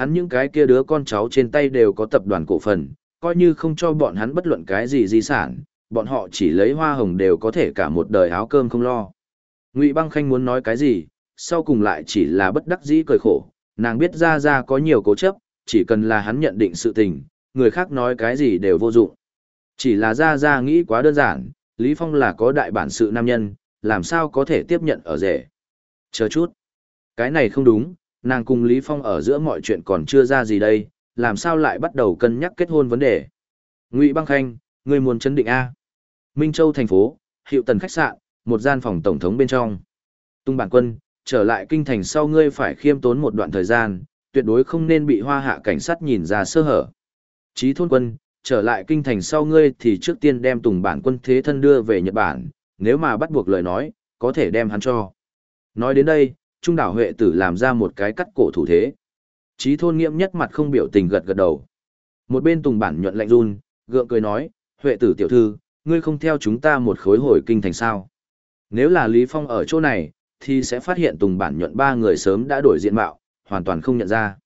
hắn những cái kia đứa con cháu trên tay đều có tập đoàn cổ phần, coi như không cho bọn hắn bất luận cái gì di sản, bọn họ chỉ lấy hoa hồng đều có thể cả một đời áo cơm không lo. Ngụy Băng Khanh muốn nói cái gì, sau cùng lại chỉ là bất đắc dĩ cười khổ, nàng biết ra ra có nhiều cố chấp, chỉ cần là hắn nhận định sự tình, người khác nói cái gì đều vô dụng. Chỉ là ra ra nghĩ quá đơn giản, Lý Phong là có đại bản sự nam nhân, làm sao có thể tiếp nhận ở rể. Chờ chút. Cái này không đúng, nàng cùng Lý Phong ở giữa mọi chuyện còn chưa ra gì đây, làm sao lại bắt đầu cân nhắc kết hôn vấn đề. Ngụy Băng Khanh, người muốn chấn định A. Minh Châu thành phố, hiệu tần khách sạn, một gian phòng tổng thống bên trong. Tung bản quân, trở lại kinh thành sau ngươi phải khiêm tốn một đoạn thời gian, tuyệt đối không nên bị hoa hạ cảnh sát nhìn ra sơ hở. Chí thôn quân, trở lại kinh thành sau ngươi thì trước tiên đem tùng bản quân thế thân đưa về Nhật Bản, nếu mà bắt buộc lời nói, có thể đem hắn cho. Nói đến đây, Trung đảo Huệ tử làm ra một cái cắt cổ thủ thế. Chí thôn nghiễm nhất mặt không biểu tình gật gật đầu. Một bên tùng bản nhuận lạnh run, gượng cười nói, Huệ tử tiểu thư, ngươi không theo chúng ta một khối hồi kinh thành sao. Nếu là Lý Phong ở chỗ này, thì sẽ phát hiện tùng bản nhuận ba người sớm đã đổi diện mạo, hoàn toàn không nhận ra.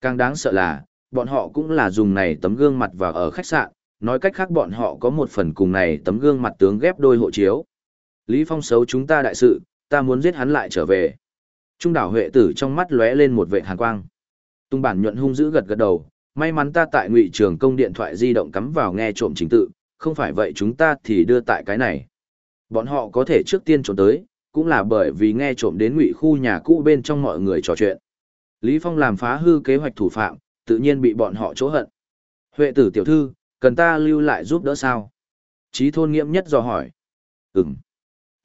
Càng đáng sợ là, bọn họ cũng là dùng này tấm gương mặt vào ở khách sạn, nói cách khác bọn họ có một phần cùng này tấm gương mặt tướng ghép đôi hộ chiếu. Lý Phong xấu chúng ta đại sự, ta muốn giết hắn lại trở về. Trung đảo Huệ tử trong mắt lóe lên một vệ hàn quang. Tung bản nhuận hung dữ gật gật đầu, may mắn ta tại ngụy trường công điện thoại di động cắm vào nghe trộm chính tự, không phải vậy chúng ta thì đưa tại cái này. Bọn họ có thể trước tiên trốn tới, cũng là bởi vì nghe trộm đến ngụy khu nhà cũ bên trong mọi người trò chuyện. Lý Phong làm phá hư kế hoạch thủ phạm, tự nhiên bị bọn họ chỗ hận. Huệ tử tiểu thư, cần ta lưu lại giúp đỡ sao? Chí thôn nghiệm nhất dò hỏi. Ừm.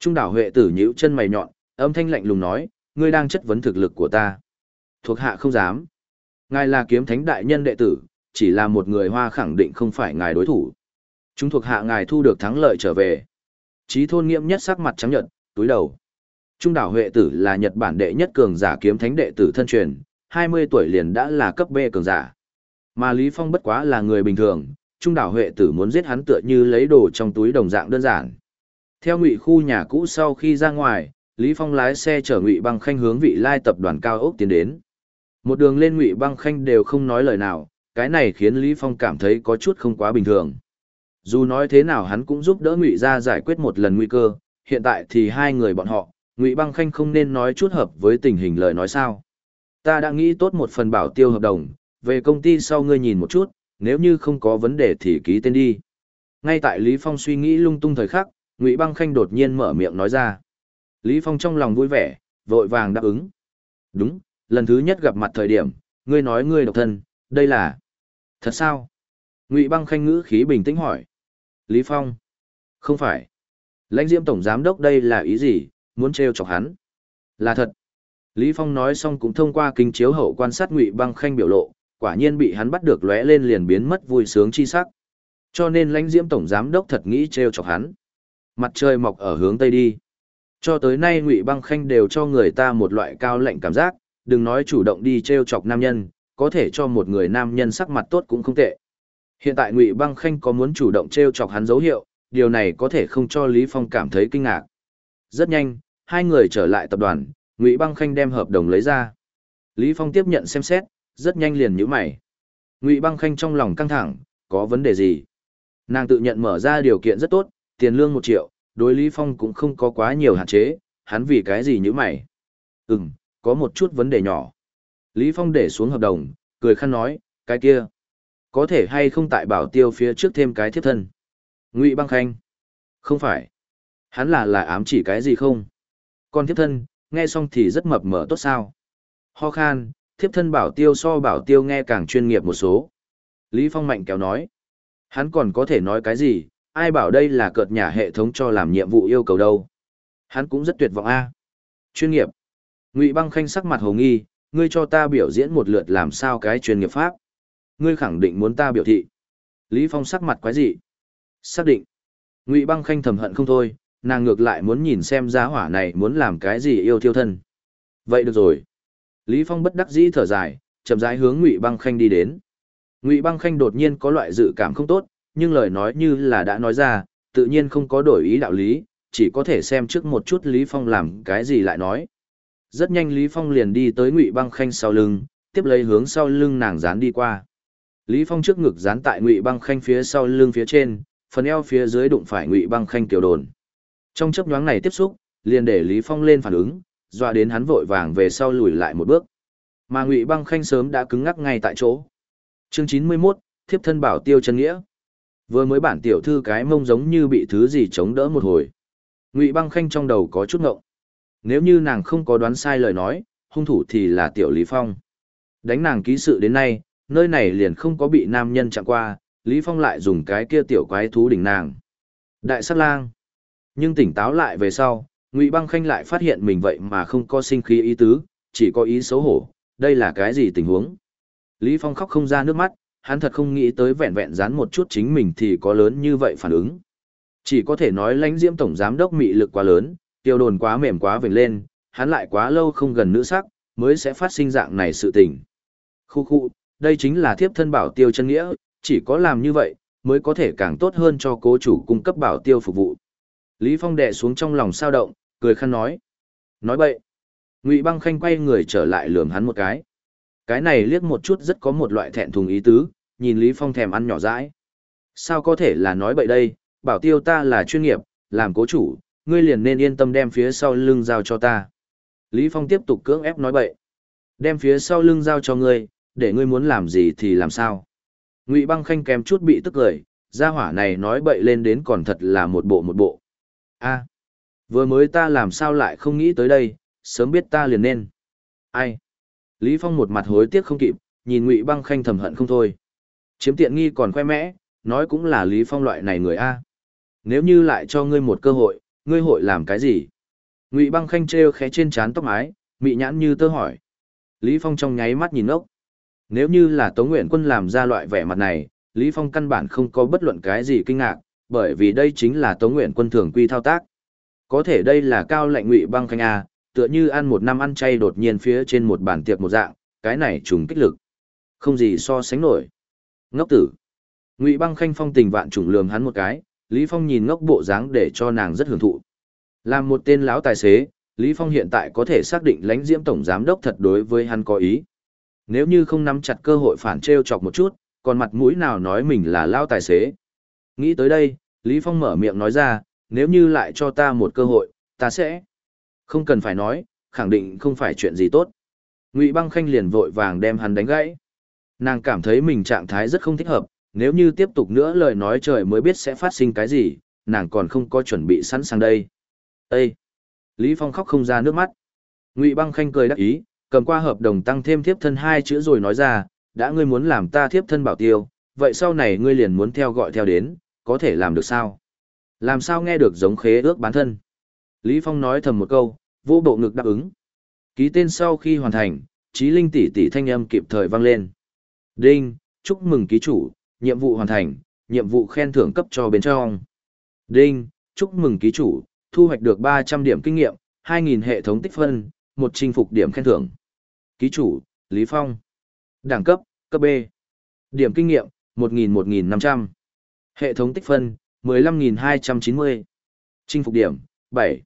Trung đảo Huệ tử nhíu chân mày nhọn, âm thanh lạnh lùng nói, ngươi đang chất vấn thực lực của ta. Thuộc hạ không dám. Ngài là kiếm thánh đại nhân đệ tử, chỉ là một người hoa khẳng định không phải ngài đối thủ. Chúng thuộc hạ ngài thu được thắng lợi trở về. Chí thôn nghiệm nhất sắc mặt trắng nhợt, túi đầu. Trung đảo Huệ tử là Nhật Bản đệ nhất cường giả kiếm thánh đệ tử thân truyền, 20 tuổi liền đã là cấp B cường giả. Mà Lý Phong bất quá là người bình thường, trung đảo Huệ tử muốn giết hắn tựa như lấy đồ trong túi đồng dạng đơn giản. Theo ngụy khu nhà cũ sau khi ra ngoài, Lý Phong lái xe chở ngụy băng khanh hướng vị lai tập đoàn cao ốc tiến đến. Một đường lên ngụy băng khanh đều không nói lời nào, cái này khiến Lý Phong cảm thấy có chút không quá bình thường. Dù nói thế nào hắn cũng giúp đỡ ngụy ra giải quyết một lần nguy cơ, hiện tại thì hai người bọn họ, ngụy băng khanh không nên nói chút hợp với tình hình lời nói sao. Ta đã nghĩ tốt một phần bảo tiêu hợp đồng, về công ty sau ngươi nhìn một chút, nếu như không có vấn đề thì ký tên đi. Ngay tại Lý Phong suy nghĩ lung tung thời khắc, Ngụy Băng Khanh đột nhiên mở miệng nói ra. Lý Phong trong lòng vui vẻ, vội vàng đáp ứng. Đúng, lần thứ nhất gặp mặt thời điểm, ngươi nói ngươi độc thân, đây là... Thật sao? Ngụy Băng Khanh ngữ khí bình tĩnh hỏi. Lý Phong. Không phải. Lãnh Diễm Tổng Giám Đốc đây là ý gì, muốn trêu chọc hắn. Là thật. Lý Phong nói xong cũng thông qua kính chiếu hậu quan sát Ngụy Băng Khanh biểu lộ, quả nhiên bị hắn bắt được lóe lên liền biến mất vui sướng chi sắc. Cho nên lãnh diễm tổng giám đốc thật nghĩ trêu chọc hắn. Mặt trời mọc ở hướng tây đi. Cho tới nay Ngụy Băng Khanh đều cho người ta một loại cao lạnh cảm giác, đừng nói chủ động đi treo chọc nam nhân, có thể cho một người nam nhân sắc mặt tốt cũng không tệ. Hiện tại Ngụy Băng Khanh có muốn chủ động treo chọc hắn dấu hiệu, điều này có thể không cho Lý Phong cảm thấy kinh ngạc. Rất nhanh, hai người trở lại tập đoàn, Ngụy Băng Khanh đem hợp đồng lấy ra. Lý Phong tiếp nhận xem xét, rất nhanh liền nhíu mày. Ngụy Băng Khanh trong lòng căng thẳng, có vấn đề gì? Nàng tự nhận mở ra điều kiện rất tốt, tiền lương một triệu, đối Lý Phong cũng không có quá nhiều hạn chế, hắn vì cái gì như mày? Ừm, có một chút vấn đề nhỏ. Lý Phong để xuống hợp đồng, cười khăn nói, cái kia, có thể hay không tại bảo tiêu phía trước thêm cái thiết thân? Ngụy Băng Khanh, không phải. Hắn là là ám chỉ cái gì không? Con Thiếp thân, nghe xong thì rất mập mờ tốt sao? Ho khan, thiếp thân bảo tiêu so bảo tiêu nghe càng chuyên nghiệp một số. Lý Phong mạnh kéo nói. Hắn còn có thể nói cái gì, ai bảo đây là cợt nhà hệ thống cho làm nhiệm vụ yêu cầu đâu. Hắn cũng rất tuyệt vọng a. Chuyên nghiệp. Ngụy băng khanh sắc mặt hồ nghi, ngươi cho ta biểu diễn một lượt làm sao cái chuyên nghiệp pháp. Ngươi khẳng định muốn ta biểu thị. Lý Phong sắc mặt quái dị. Xác định. Ngụy băng khanh thầm hận không thôi, nàng ngược lại muốn nhìn xem giá hỏa này muốn làm cái gì yêu thiêu thân. Vậy được rồi. Lý Phong bất đắc dĩ thở dài, chậm rãi hướng Ngụy Băng Khanh đi đến. Ngụy Băng Khanh đột nhiên có loại dự cảm không tốt, nhưng lời nói như là đã nói ra, tự nhiên không có đổi ý đạo lý, chỉ có thể xem trước một chút Lý Phong làm cái gì lại nói. Rất nhanh Lý Phong liền đi tới Ngụy Băng Khanh sau lưng, tiếp lấy hướng sau lưng nàng dán đi qua. Lý Phong trước ngực dán tại Ngụy Băng Khanh phía sau lưng phía trên, phần eo phía dưới đụng phải Ngụy Băng Khanh tiểu đồn. Trong chớp nhoáng này tiếp xúc, liền để Lý Phong lên phản ứng, dọa đến hắn vội vàng về sau lùi lại một bước. Mà Ngụy Băng Khanh sớm đã cứng ngắc ngay tại chỗ. Chương 91, thiếp thân bảo tiêu chân nghĩa. Vừa mới bản tiểu thư cái mông giống như bị thứ gì chống đỡ một hồi. Ngụy Băng Khanh trong đầu có chút ngộng. Nếu như nàng không có đoán sai lời nói, hung thủ thì là tiểu Lý Phong. Đánh nàng ký sự đến nay, nơi này liền không có bị nam nhân chạm qua, Lý Phong lại dùng cái kia tiểu quái thú đỉnh nàng. Đại sát lang. Nhưng tỉnh táo lại về sau, Ngụy Băng Khanh lại phát hiện mình vậy mà không có sinh khí ý tứ, chỉ có ý xấu hổ, đây là cái gì tình huống? Lý Phong khóc không ra nước mắt, hắn thật không nghĩ tới vẹn vẹn dán một chút chính mình thì có lớn như vậy phản ứng. Chỉ có thể nói lãnh diễm tổng giám đốc mị lực quá lớn, tiêu đồn quá mềm quá vểnh lên, hắn lại quá lâu không gần nữ sắc, mới sẽ phát sinh dạng này sự tình. Khu khu, đây chính là thiếp thân bảo tiêu chân nghĩa, chỉ có làm như vậy, mới có thể càng tốt hơn cho cố chủ cung cấp bảo tiêu phục vụ. Lý Phong đè xuống trong lòng sao động, cười khăn nói. Nói bậy. Ngụy băng khanh quay người trở lại lườm hắn một cái. Cái này liếc một chút rất có một loại thẹn thùng ý tứ, nhìn Lý Phong thèm ăn nhỏ dãi. Sao có thể là nói bậy đây, bảo tiêu ta là chuyên nghiệp, làm cố chủ, ngươi liền nên yên tâm đem phía sau lưng giao cho ta. Lý Phong tiếp tục cưỡng ép nói bậy. Đem phía sau lưng giao cho ngươi, để ngươi muốn làm gì thì làm sao. Ngụy băng khanh kèm chút bị tức cười, gia hỏa này nói bậy lên đến còn thật là một bộ một bộ. a vừa mới ta làm sao lại không nghĩ tới đây, sớm biết ta liền nên. Ai? Lý Phong một mặt hối tiếc không kịp, nhìn Ngụy băng khanh thầm hận không thôi. Chiếm tiện nghi còn khoe mẽ, nói cũng là Lý Phong loại này người A. Nếu như lại cho ngươi một cơ hội, ngươi hội làm cái gì? Ngụy băng khanh treo khẽ trên trán tóc mái, mị nhãn như tơ hỏi. Lý Phong trong nháy mắt nhìn ốc. Nếu như là Tống Nguyện Quân làm ra loại vẻ mặt này, Lý Phong căn bản không có bất luận cái gì kinh ngạc, bởi vì đây chính là Tống Nguyện Quân thường quy thao tác. Có thể đây là cao lệnh Ngụy băng khanh A, tựa như ăn một năm ăn chay đột nhiên phía trên một bàn tiệc một dạng, cái này trùng kích lực. Không gì so sánh nổi. Ngốc tử. Ngụy băng khanh phong tình vạn trùng lườm hắn một cái, Lý Phong nhìn ngốc bộ dáng để cho nàng rất hưởng thụ. Làm một tên lão tài xế, Lý Phong hiện tại có thể xác định lãnh diễm tổng giám đốc thật đối với hắn có ý. Nếu như không nắm chặt cơ hội phản treo chọc một chút, còn mặt mũi nào nói mình là lão tài xế. Nghĩ tới đây, Lý Phong mở miệng nói ra, nếu như lại cho ta một cơ hội, ta sẽ. Không cần phải nói, khẳng định không phải chuyện gì tốt. Ngụy băng khanh liền vội vàng đem hắn đánh gãy. Nàng cảm thấy mình trạng thái rất không thích hợp, nếu như tiếp tục nữa lời nói trời mới biết sẽ phát sinh cái gì, nàng còn không có chuẩn bị sẵn sàng đây. Ê! Lý Phong khóc không ra nước mắt. Ngụy băng khanh cười đắc ý, cầm qua hợp đồng tăng thêm thiếp thân hai chữ rồi nói ra, đã ngươi muốn làm ta thiếp thân bảo tiêu, vậy sau này ngươi liền muốn theo gọi theo đến, có thể làm được sao? Làm sao nghe được giống khế ước bán thân? Lý Phong nói thầm một câu, vô bộ ngực đáp ứng. Ký tên sau khi hoàn thành, trí linh tỷ tỷ thanh âm kịp thời vang lên. Đinh, chúc mừng ký chủ, nhiệm vụ hoàn thành, nhiệm vụ khen thưởng cấp cho bên trong. Đinh, chúc mừng ký chủ, thu hoạch được 300 điểm kinh nghiệm, 2.000 hệ thống tích phân, một chinh phục điểm khen thưởng. Ký chủ, Lý Phong. Đẳng cấp, cấp B. Điểm kinh nghiệm, 1.000-1.500. Hệ thống tích phân, 15.290. Chinh phục điểm, 7.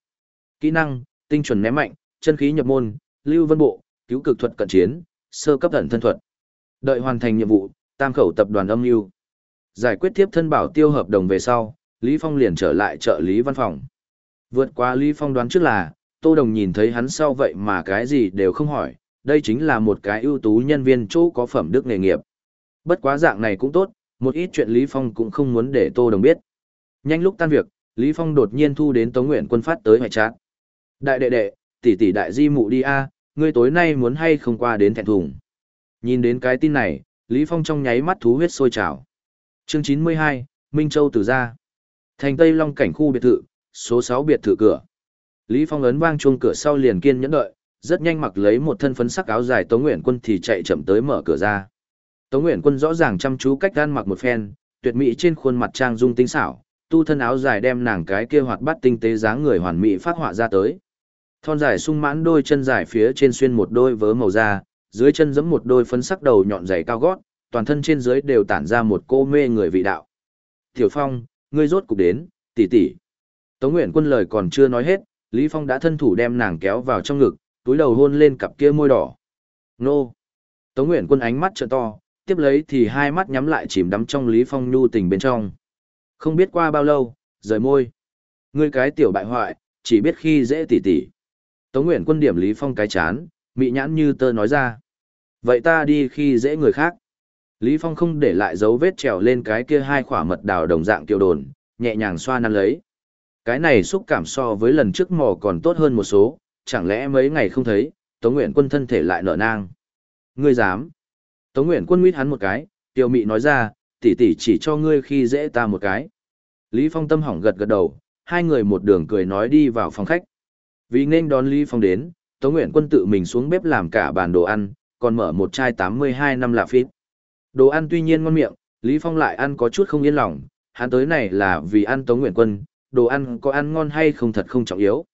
Kỹ năng, tinh chuẩn ném mạnh, chân khí nhập môn, lưu vân bộ, cứu cực thuật cận chiến, sơ cấp thần thân thuật. Đợi hoàn thành nhiệm vụ, tam khẩu tập đoàn âm mưu. Giải quyết tiếp thân bảo tiêu hợp đồng về sau lý phong liền trở lại trợ lý văn phòng. Vượt qua lý phong đoán trước là tô đồng nhìn thấy hắn sau vậy mà cái gì đều không hỏi đây chính là một cái ưu tú nhân viên chỗ có phẩm đức nghề nghiệp. Bất quá dạng này cũng tốt một ít chuyện lý phong cũng không muốn để tô đồng biết. Nhanh lúc tan việc lý phong đột nhiên thu đến tống nguyện quân phát tới hoài trát đại đệ đệ tỷ tỷ đại di mụ đi a ngươi tối nay muốn hay không qua đến thẹn thùng? Nhìn đến cái tin này Lý Phong trong nháy mắt thú huyết sôi trào. Chương 92, Minh Châu từ ra. Thành Tây Long cảnh khu biệt thự, số 6 biệt thự cửa. Lý Phong ấn vang chuông cửa sau liền kiên nhẫn đợi, rất nhanh mặc lấy một thân phấn sắc áo dài Tống Nguyện Quân thì chạy chậm tới mở cửa ra. Tống Nguyện Quân rõ ràng chăm chú cách gan mặc một phen, tuyệt mỹ trên khuôn mặt trang dung tinh xảo, tu thân áo dài đem nàng cái kia hoạt bát tinh tế dáng người hoàn mỹ phát họa ra tới. Thon dài sung mãn đôi chân dài phía trên xuyên một đôi vớ màu da, dưới chân giẫm một đôi phấn sắc đầu nhọn dày cao gót, toàn thân trên dưới đều tản ra một cô mê người vị đạo. Tiểu Phong, ngươi rốt cục đến, tỷ tỷ. Tống Nguyện Quân lời còn chưa nói hết, Lý Phong đã thân thủ đem nàng kéo vào trong ngực, túi đầu hôn lên cặp kia môi đỏ. Nô! Tống Nguyễn Quân ánh mắt trợn to, tiếp lấy thì hai mắt nhắm lại chìm đắm trong Lý Phong nhu tình bên trong. Không biết qua bao lâu, rời môi. Ngươi cái tiểu bại hoại, chỉ biết khi dễ tỉ tỉ. Tống Nguyễn Quân điểm Lý Phong cái chán, mị nhãn như tơ nói ra. Vậy ta đi khi dễ người khác. Lý Phong không để lại dấu vết trèo lên cái kia hai khỏa mật đào đồng dạng tiểu đồn, nhẹ nhàng xoa năn lấy. Cái này xúc cảm so với lần trước mò còn tốt hơn một số, chẳng lẽ mấy ngày không thấy, Tống Nguyện Quân thân thể lại nở nang. Ngươi dám. Tống Nguyện Quân nguyết hắn một cái, tiểu mị nói ra, tỷ tỷ chỉ cho ngươi khi dễ ta một cái. Lý Phong tâm hỏng gật gật đầu, hai người một đường cười nói đi vào phòng khách. Vì nên đón Lý Phong đến, Tống Nguyện Quân tự mình xuống bếp làm cả bàn đồ ăn, còn mở một chai 82 năm lạ phít. Đồ ăn tuy nhiên ngon miệng, Lý Phong lại ăn có chút không yên lòng, hắn tới này là vì ăn Tống Nguyễn Quân, đồ ăn có ăn ngon hay không thật không trọng yếu.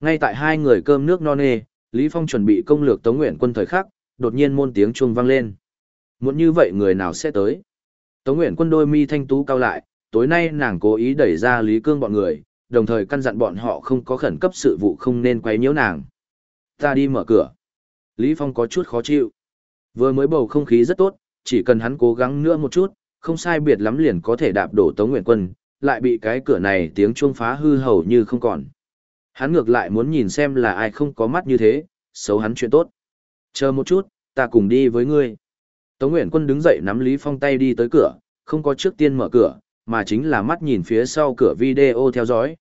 Ngay tại hai người cơm nước non nê, Lý Phong chuẩn bị công lược Tống Nguyễn Quân thời khắc, đột nhiên môn tiếng chuông vang lên. Muốn như vậy người nào sẽ tới? Tống Nguyễn Quân đôi mi thanh tú cao lại, tối nay nàng cố ý đẩy ra Lý Cương bọn người, đồng thời căn dặn bọn họ không có khẩn cấp sự vụ không nên quấy nhiễu nàng. Ta đi mở cửa. Lý Phong có chút khó chịu. Vừa mới bầu không khí rất tốt, chỉ cần hắn cố gắng nữa một chút, không sai biệt lắm liền có thể đạp đổ Tống Nguyện Quân, lại bị cái cửa này tiếng chuông phá hư hầu như không còn. Hắn ngược lại muốn nhìn xem là ai không có mắt như thế, xấu hắn chuyện tốt. Chờ một chút, ta cùng đi với ngươi. Tống Nguyện Quân đứng dậy nắm Lý Phong tay đi tới cửa, không có trước tiên mở cửa, mà chính là mắt nhìn phía sau cửa video theo dõi.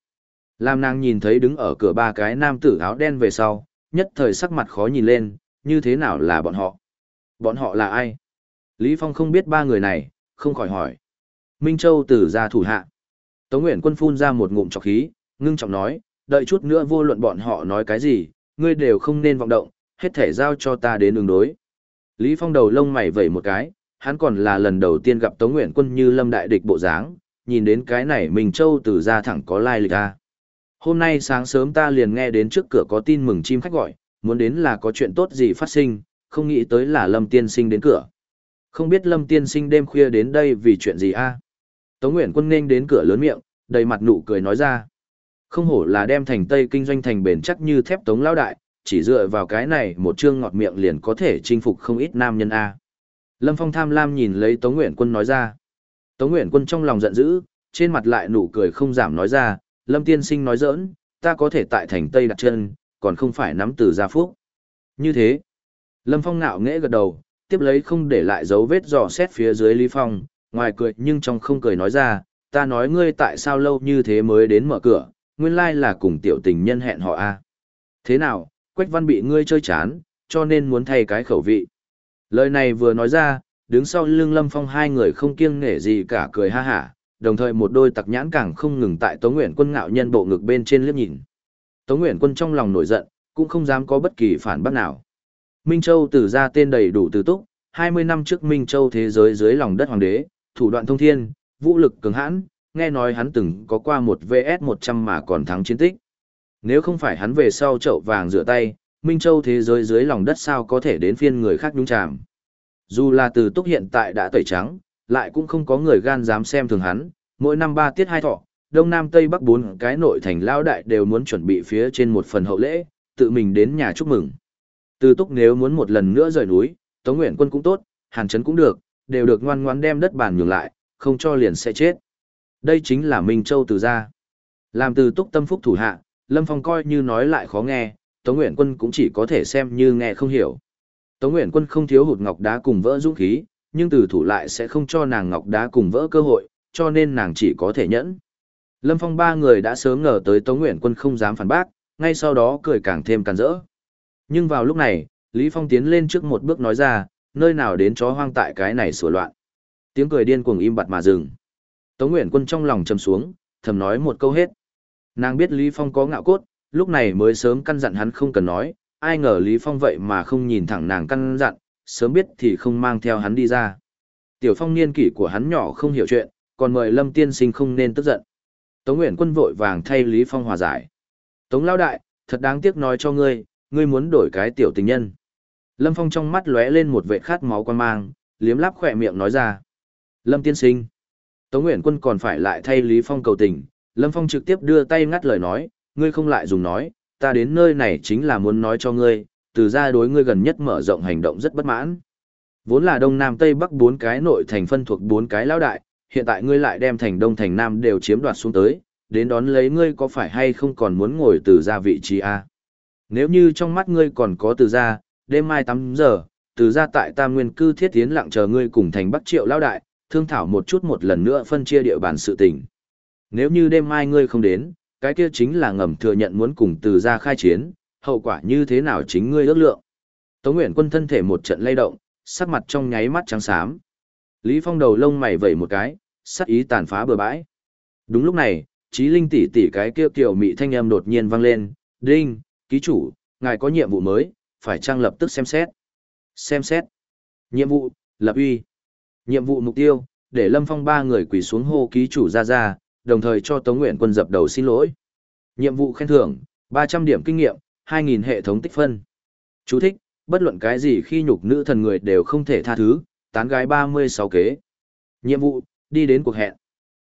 Lam nàng nhìn thấy đứng ở cửa ba cái nam tử áo đen về sau, nhất thời sắc mặt khó nhìn lên, như thế nào là bọn họ? Bọn họ là ai? Lý Phong không biết ba người này, không khỏi hỏi. Minh Châu tử ra thủ hạ. Tống Nguyễn Quân phun ra một ngụm trọc khí, ngưng trọng nói, đợi chút nữa vô luận bọn họ nói cái gì, ngươi đều không nên vọng động, hết thể giao cho ta đến ứng đối. Lý Phong đầu lông mày vẩy một cái, hắn còn là lần đầu tiên gặp Tống Nguyễn Quân như lâm đại địch bộ dáng, nhìn đến cái này Minh Châu tử ra thẳng có lai lịch ra. Hôm nay sáng sớm ta liền nghe đến trước cửa có tin mừng chim khách gọi, muốn đến là có chuyện tốt gì phát sinh, không nghĩ tới là Lâm Tiên Sinh đến cửa. Không biết Lâm Tiên Sinh đêm khuya đến đây vì chuyện gì a? Tống Nguyễn Quân nên đến cửa lớn miệng, đầy mặt nụ cười nói ra. Không hổ là đem thành Tây kinh doanh thành bền chắc như thép Tống Lao Đại, chỉ dựa vào cái này một chương ngọt miệng liền có thể chinh phục không ít nam nhân a. Lâm Phong tham lam nhìn lấy Tống Nguyễn Quân nói ra. Tống Nguyễn Quân trong lòng giận dữ, trên mặt lại nụ cười không giảm nói ra, Lâm Tiên Sinh nói giỡn, ta có thể tại thành Tây đặt chân, còn không phải nắm từ gia phúc. Như thế, Lâm Phong ngạo nghễ gật đầu, tiếp lấy không để lại dấu vết dò xét phía dưới Lý Phong, ngoài cười nhưng trong không cười nói ra, ta nói ngươi tại sao lâu như thế mới đến mở cửa, nguyên lai là cùng tiểu tình nhân hẹn họ a. Thế nào, Quách Văn bị ngươi chơi chán, cho nên muốn thay cái khẩu vị. Lời này vừa nói ra, đứng sau lưng Lâm Phong hai người không kiêng nể gì cả cười ha hả, đồng thời một đôi tặc nhãn càng không ngừng tại Tống Nguyện Quân ngạo nhân bộ ngực bên trên liếc nhìn. Tống Nguyện Quân trong lòng nổi giận, cũng không dám có bất kỳ phản bác nào. Minh Châu từ ra tên đầy đủ từ túc, 20 năm trước Minh Châu thế giới dưới lòng đất hoàng đế, thủ đoạn thông thiên, vũ lực cường hãn, nghe nói hắn từng có qua một VS 100 mà còn thắng chiến tích. Nếu không phải hắn về sau chậu vàng rửa tay, Minh Châu thế giới dưới lòng đất sao có thể đến phiên người khác nhúng chàm. Dù là từ túc hiện tại đã tẩy trắng, lại cũng không có người gan dám xem thường hắn, mỗi năm ba tiết hai thọ, đông nam tây bắc bốn cái nội thành lao đại đều muốn chuẩn bị phía trên một phần hậu lễ, tự mình đến nhà chúc mừng. Từ túc nếu muốn một lần nữa rời núi, Tống Nguyện quân cũng tốt, Hàn Trấn cũng được, đều được ngoan ngoan đem đất bàn nhường lại, không cho liền sẽ chết. Đây chính là Minh Châu từ gia. Làm từ túc tâm phúc thủ hạ, Lâm Phong coi như nói lại khó nghe, Tống Nguyện quân cũng chỉ có thể xem như nghe không hiểu. Tống Nguyện quân không thiếu hụt ngọc đá cùng vỡ dũng khí, nhưng từ thủ lại sẽ không cho nàng ngọc đá cùng vỡ cơ hội, cho nên nàng chỉ có thể nhẫn. Lâm Phong ba người đã sớm ngờ tới Tống Nguyện quân không dám phản bác, ngay sau đó cười càng thêm càn rỡ. Nhưng vào lúc này, Lý Phong tiến lên trước một bước nói ra, nơi nào đến chó hoang tại cái này sửa loạn. Tiếng cười điên cuồng im bặt mà dừng. Tống Nguyện quân trong lòng trầm xuống, thầm nói một câu hết. Nàng biết Lý Phong có ngạo cốt, lúc này mới sớm căn dặn hắn không cần nói, ai ngờ Lý Phong vậy mà không nhìn thẳng nàng căn dặn, sớm biết thì không mang theo hắn đi ra. Tiểu Phong niên kỷ của hắn nhỏ không hiểu chuyện, còn mời Lâm tiên sinh không nên tức giận. Tống Nguyễn Quân vội vàng thay Lý Phong hòa giải. Tống Lão Đại, thật đáng tiếc nói cho ngươi, ngươi muốn đổi cái tiểu tình nhân. Lâm Phong trong mắt lóe lên một vệ khát máu quan mang, liếm láp khỏe miệng nói ra. Lâm tiên sinh. Tống Nguyễn Quân còn phải lại thay Lý Phong cầu tình, Lâm Phong trực tiếp đưa tay ngắt lời nói, ngươi không lại dùng nói, ta đến nơi này chính là muốn nói cho ngươi, từ ra đối ngươi gần nhất mở rộng hành động rất bất mãn. Vốn là đông nam tây bắc bốn cái nội thành phân thuộc bốn cái lão đại, hiện tại ngươi lại đem thành đông thành nam đều chiếm đoạt xuống tới, đến đón lấy ngươi có phải hay không còn muốn ngồi từ ra vị trí a? Nếu như trong mắt ngươi còn có từ ra, đêm mai 8 giờ, từ ra tại Tam Nguyên cư thiết tiến lặng chờ ngươi cùng thành Bắc Triệu lão đại, thương thảo một chút một lần nữa phân chia địa bàn sự tình. Nếu như đêm mai ngươi không đến, cái kia chính là ngầm thừa nhận muốn cùng từ ra khai chiến, hậu quả như thế nào chính ngươi ước lượng. Tống Nguyện quân thân thể một trận lay động, sắc mặt trong nháy mắt trắng xám. Lý Phong đầu lông mày vẩy một cái, sắc ý tàn phá bừa bãi. Đúng lúc này, trí linh tỷ tỷ cái kia kiểu mị thanh âm đột nhiên vang lên, "Đinh, ký chủ, ngài có nhiệm vụ mới, phải trang lập tức xem xét." Xem xét. Nhiệm vụ, lập uy. Nhiệm vụ mục tiêu, để Lâm Phong ba người quỳ xuống hô ký chủ ra ra, đồng thời cho Tống Nguyện quân dập đầu xin lỗi. Nhiệm vụ khen thưởng, 300 điểm kinh nghiệm, 2.000 hệ thống tích phân. Chú thích, bất luận cái gì khi nhục nữ thần người đều không thể tha thứ, tán gái 36 kế. Nhiệm vụ, đi đến cuộc hẹn.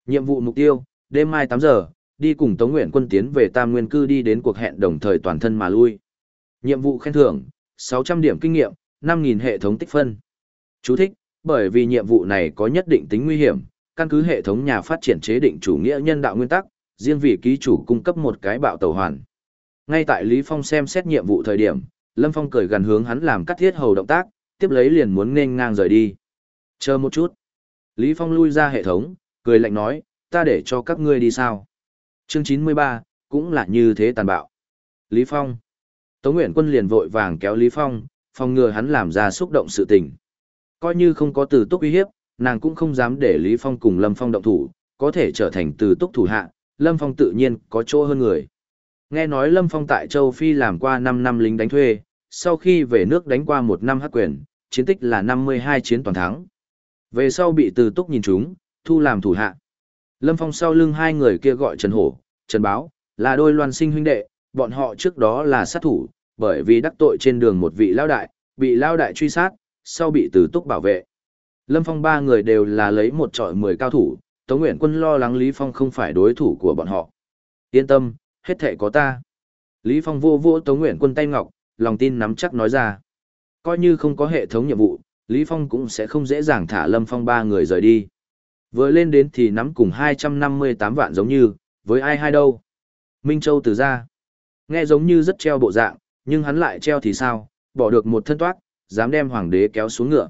Nhiệm vụ mục tiêu, đêm mai 8 giờ, đi cùng Tống Nguyện quân tiến về Tam Nguyên cư đi đến cuộc hẹn đồng thời toàn thân mà lui. Nhiệm vụ khen thưởng, 600 điểm kinh nghiệm, 5.000 hệ thống tích phân. Chú thích, bởi vì nhiệm vụ này có nhất định tính nguy hiểm, căn cứ hệ thống nhà phát triển chế định chủ nghĩa nhân đạo nguyên tắc, riêng vì ký chủ cung cấp một cái bạo tàu hoàn. Ngay tại Lý Phong xem xét nhiệm vụ thời điểm, Lâm Phong cười gần hướng hắn làm cắt thiết hầu động tác, tiếp lấy liền muốn nên ngang rời đi. Chờ một chút. Lý Phong lui ra hệ thống, cười lạnh nói, ta để cho các ngươi đi sao. Chương 93, cũng là như thế tàn bạo. Lý Phong. Tống Nguyễn Quân liền vội vàng kéo Lý Phong, phòng ngừa hắn làm ra xúc động sự tình. Coi như không có từ túc uy hiếp, nàng cũng không dám để Lý Phong cùng Lâm Phong động thủ, có thể trở thành từ túc thủ hạ, Lâm Phong tự nhiên có chỗ hơn người. Nghe nói Lâm Phong tại Châu Phi làm qua 5 năm lính đánh thuê, sau khi về nước đánh qua một năm hắc quyền, chiến tích là 52 chiến toàn thắng. Về sau bị từ túc nhìn chúng, thu làm thủ hạ. Lâm Phong sau lưng hai người kia gọi Trần Hổ, Trần Báo, là đôi loan sinh huynh đệ, bọn họ trước đó là sát thủ, bởi vì đắc tội trên đường một vị lao đại, bị lao đại truy sát, sau bị từ túc bảo vệ. Lâm Phong ba người đều là lấy một trọi mười cao thủ, Tống Nguyện Quân lo lắng Lý Phong không phải đối thủ của bọn họ. Yên tâm, hết thể có ta. Lý Phong vô vô Tống Nguyện Quân tay ngọc, lòng tin nắm chắc nói ra. Coi như không có hệ thống nhiệm vụ, Lý Phong cũng sẽ không dễ dàng thả Lâm Phong ba người rời đi. Vừa lên đến thì nắm cùng 258 vạn giống như, với ai hai đâu. Minh Châu từ ra. Nghe giống như rất treo bộ dạng, nhưng hắn lại treo thì sao, bỏ được một thân toát, dám đem hoàng đế kéo xuống ngựa.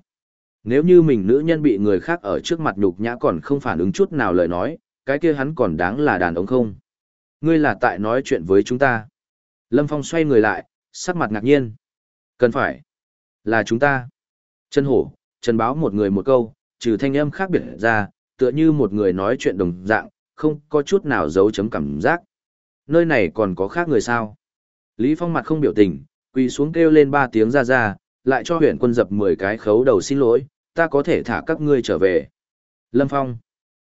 Nếu như mình nữ nhân bị người khác ở trước mặt nhục nhã còn không phản ứng chút nào lời nói, cái kia hắn còn đáng là đàn ông không? Ngươi là tại nói chuyện với chúng ta. Lâm Phong xoay người lại, sắc mặt ngạc nhiên. Cần phải. Là chúng ta. Trần hổ, Trần báo một người một câu, trừ thanh âm khác biệt ra, tựa như một người nói chuyện đồng dạng, không có chút nào giấu chấm cảm giác. Nơi này còn có khác người sao? Lý Phong mặt không biểu tình, quỳ xuống kêu lên ba tiếng ra ra, lại cho huyện quân dập 10 cái khấu đầu xin lỗi, ta có thể thả các ngươi trở về. Lâm Phong,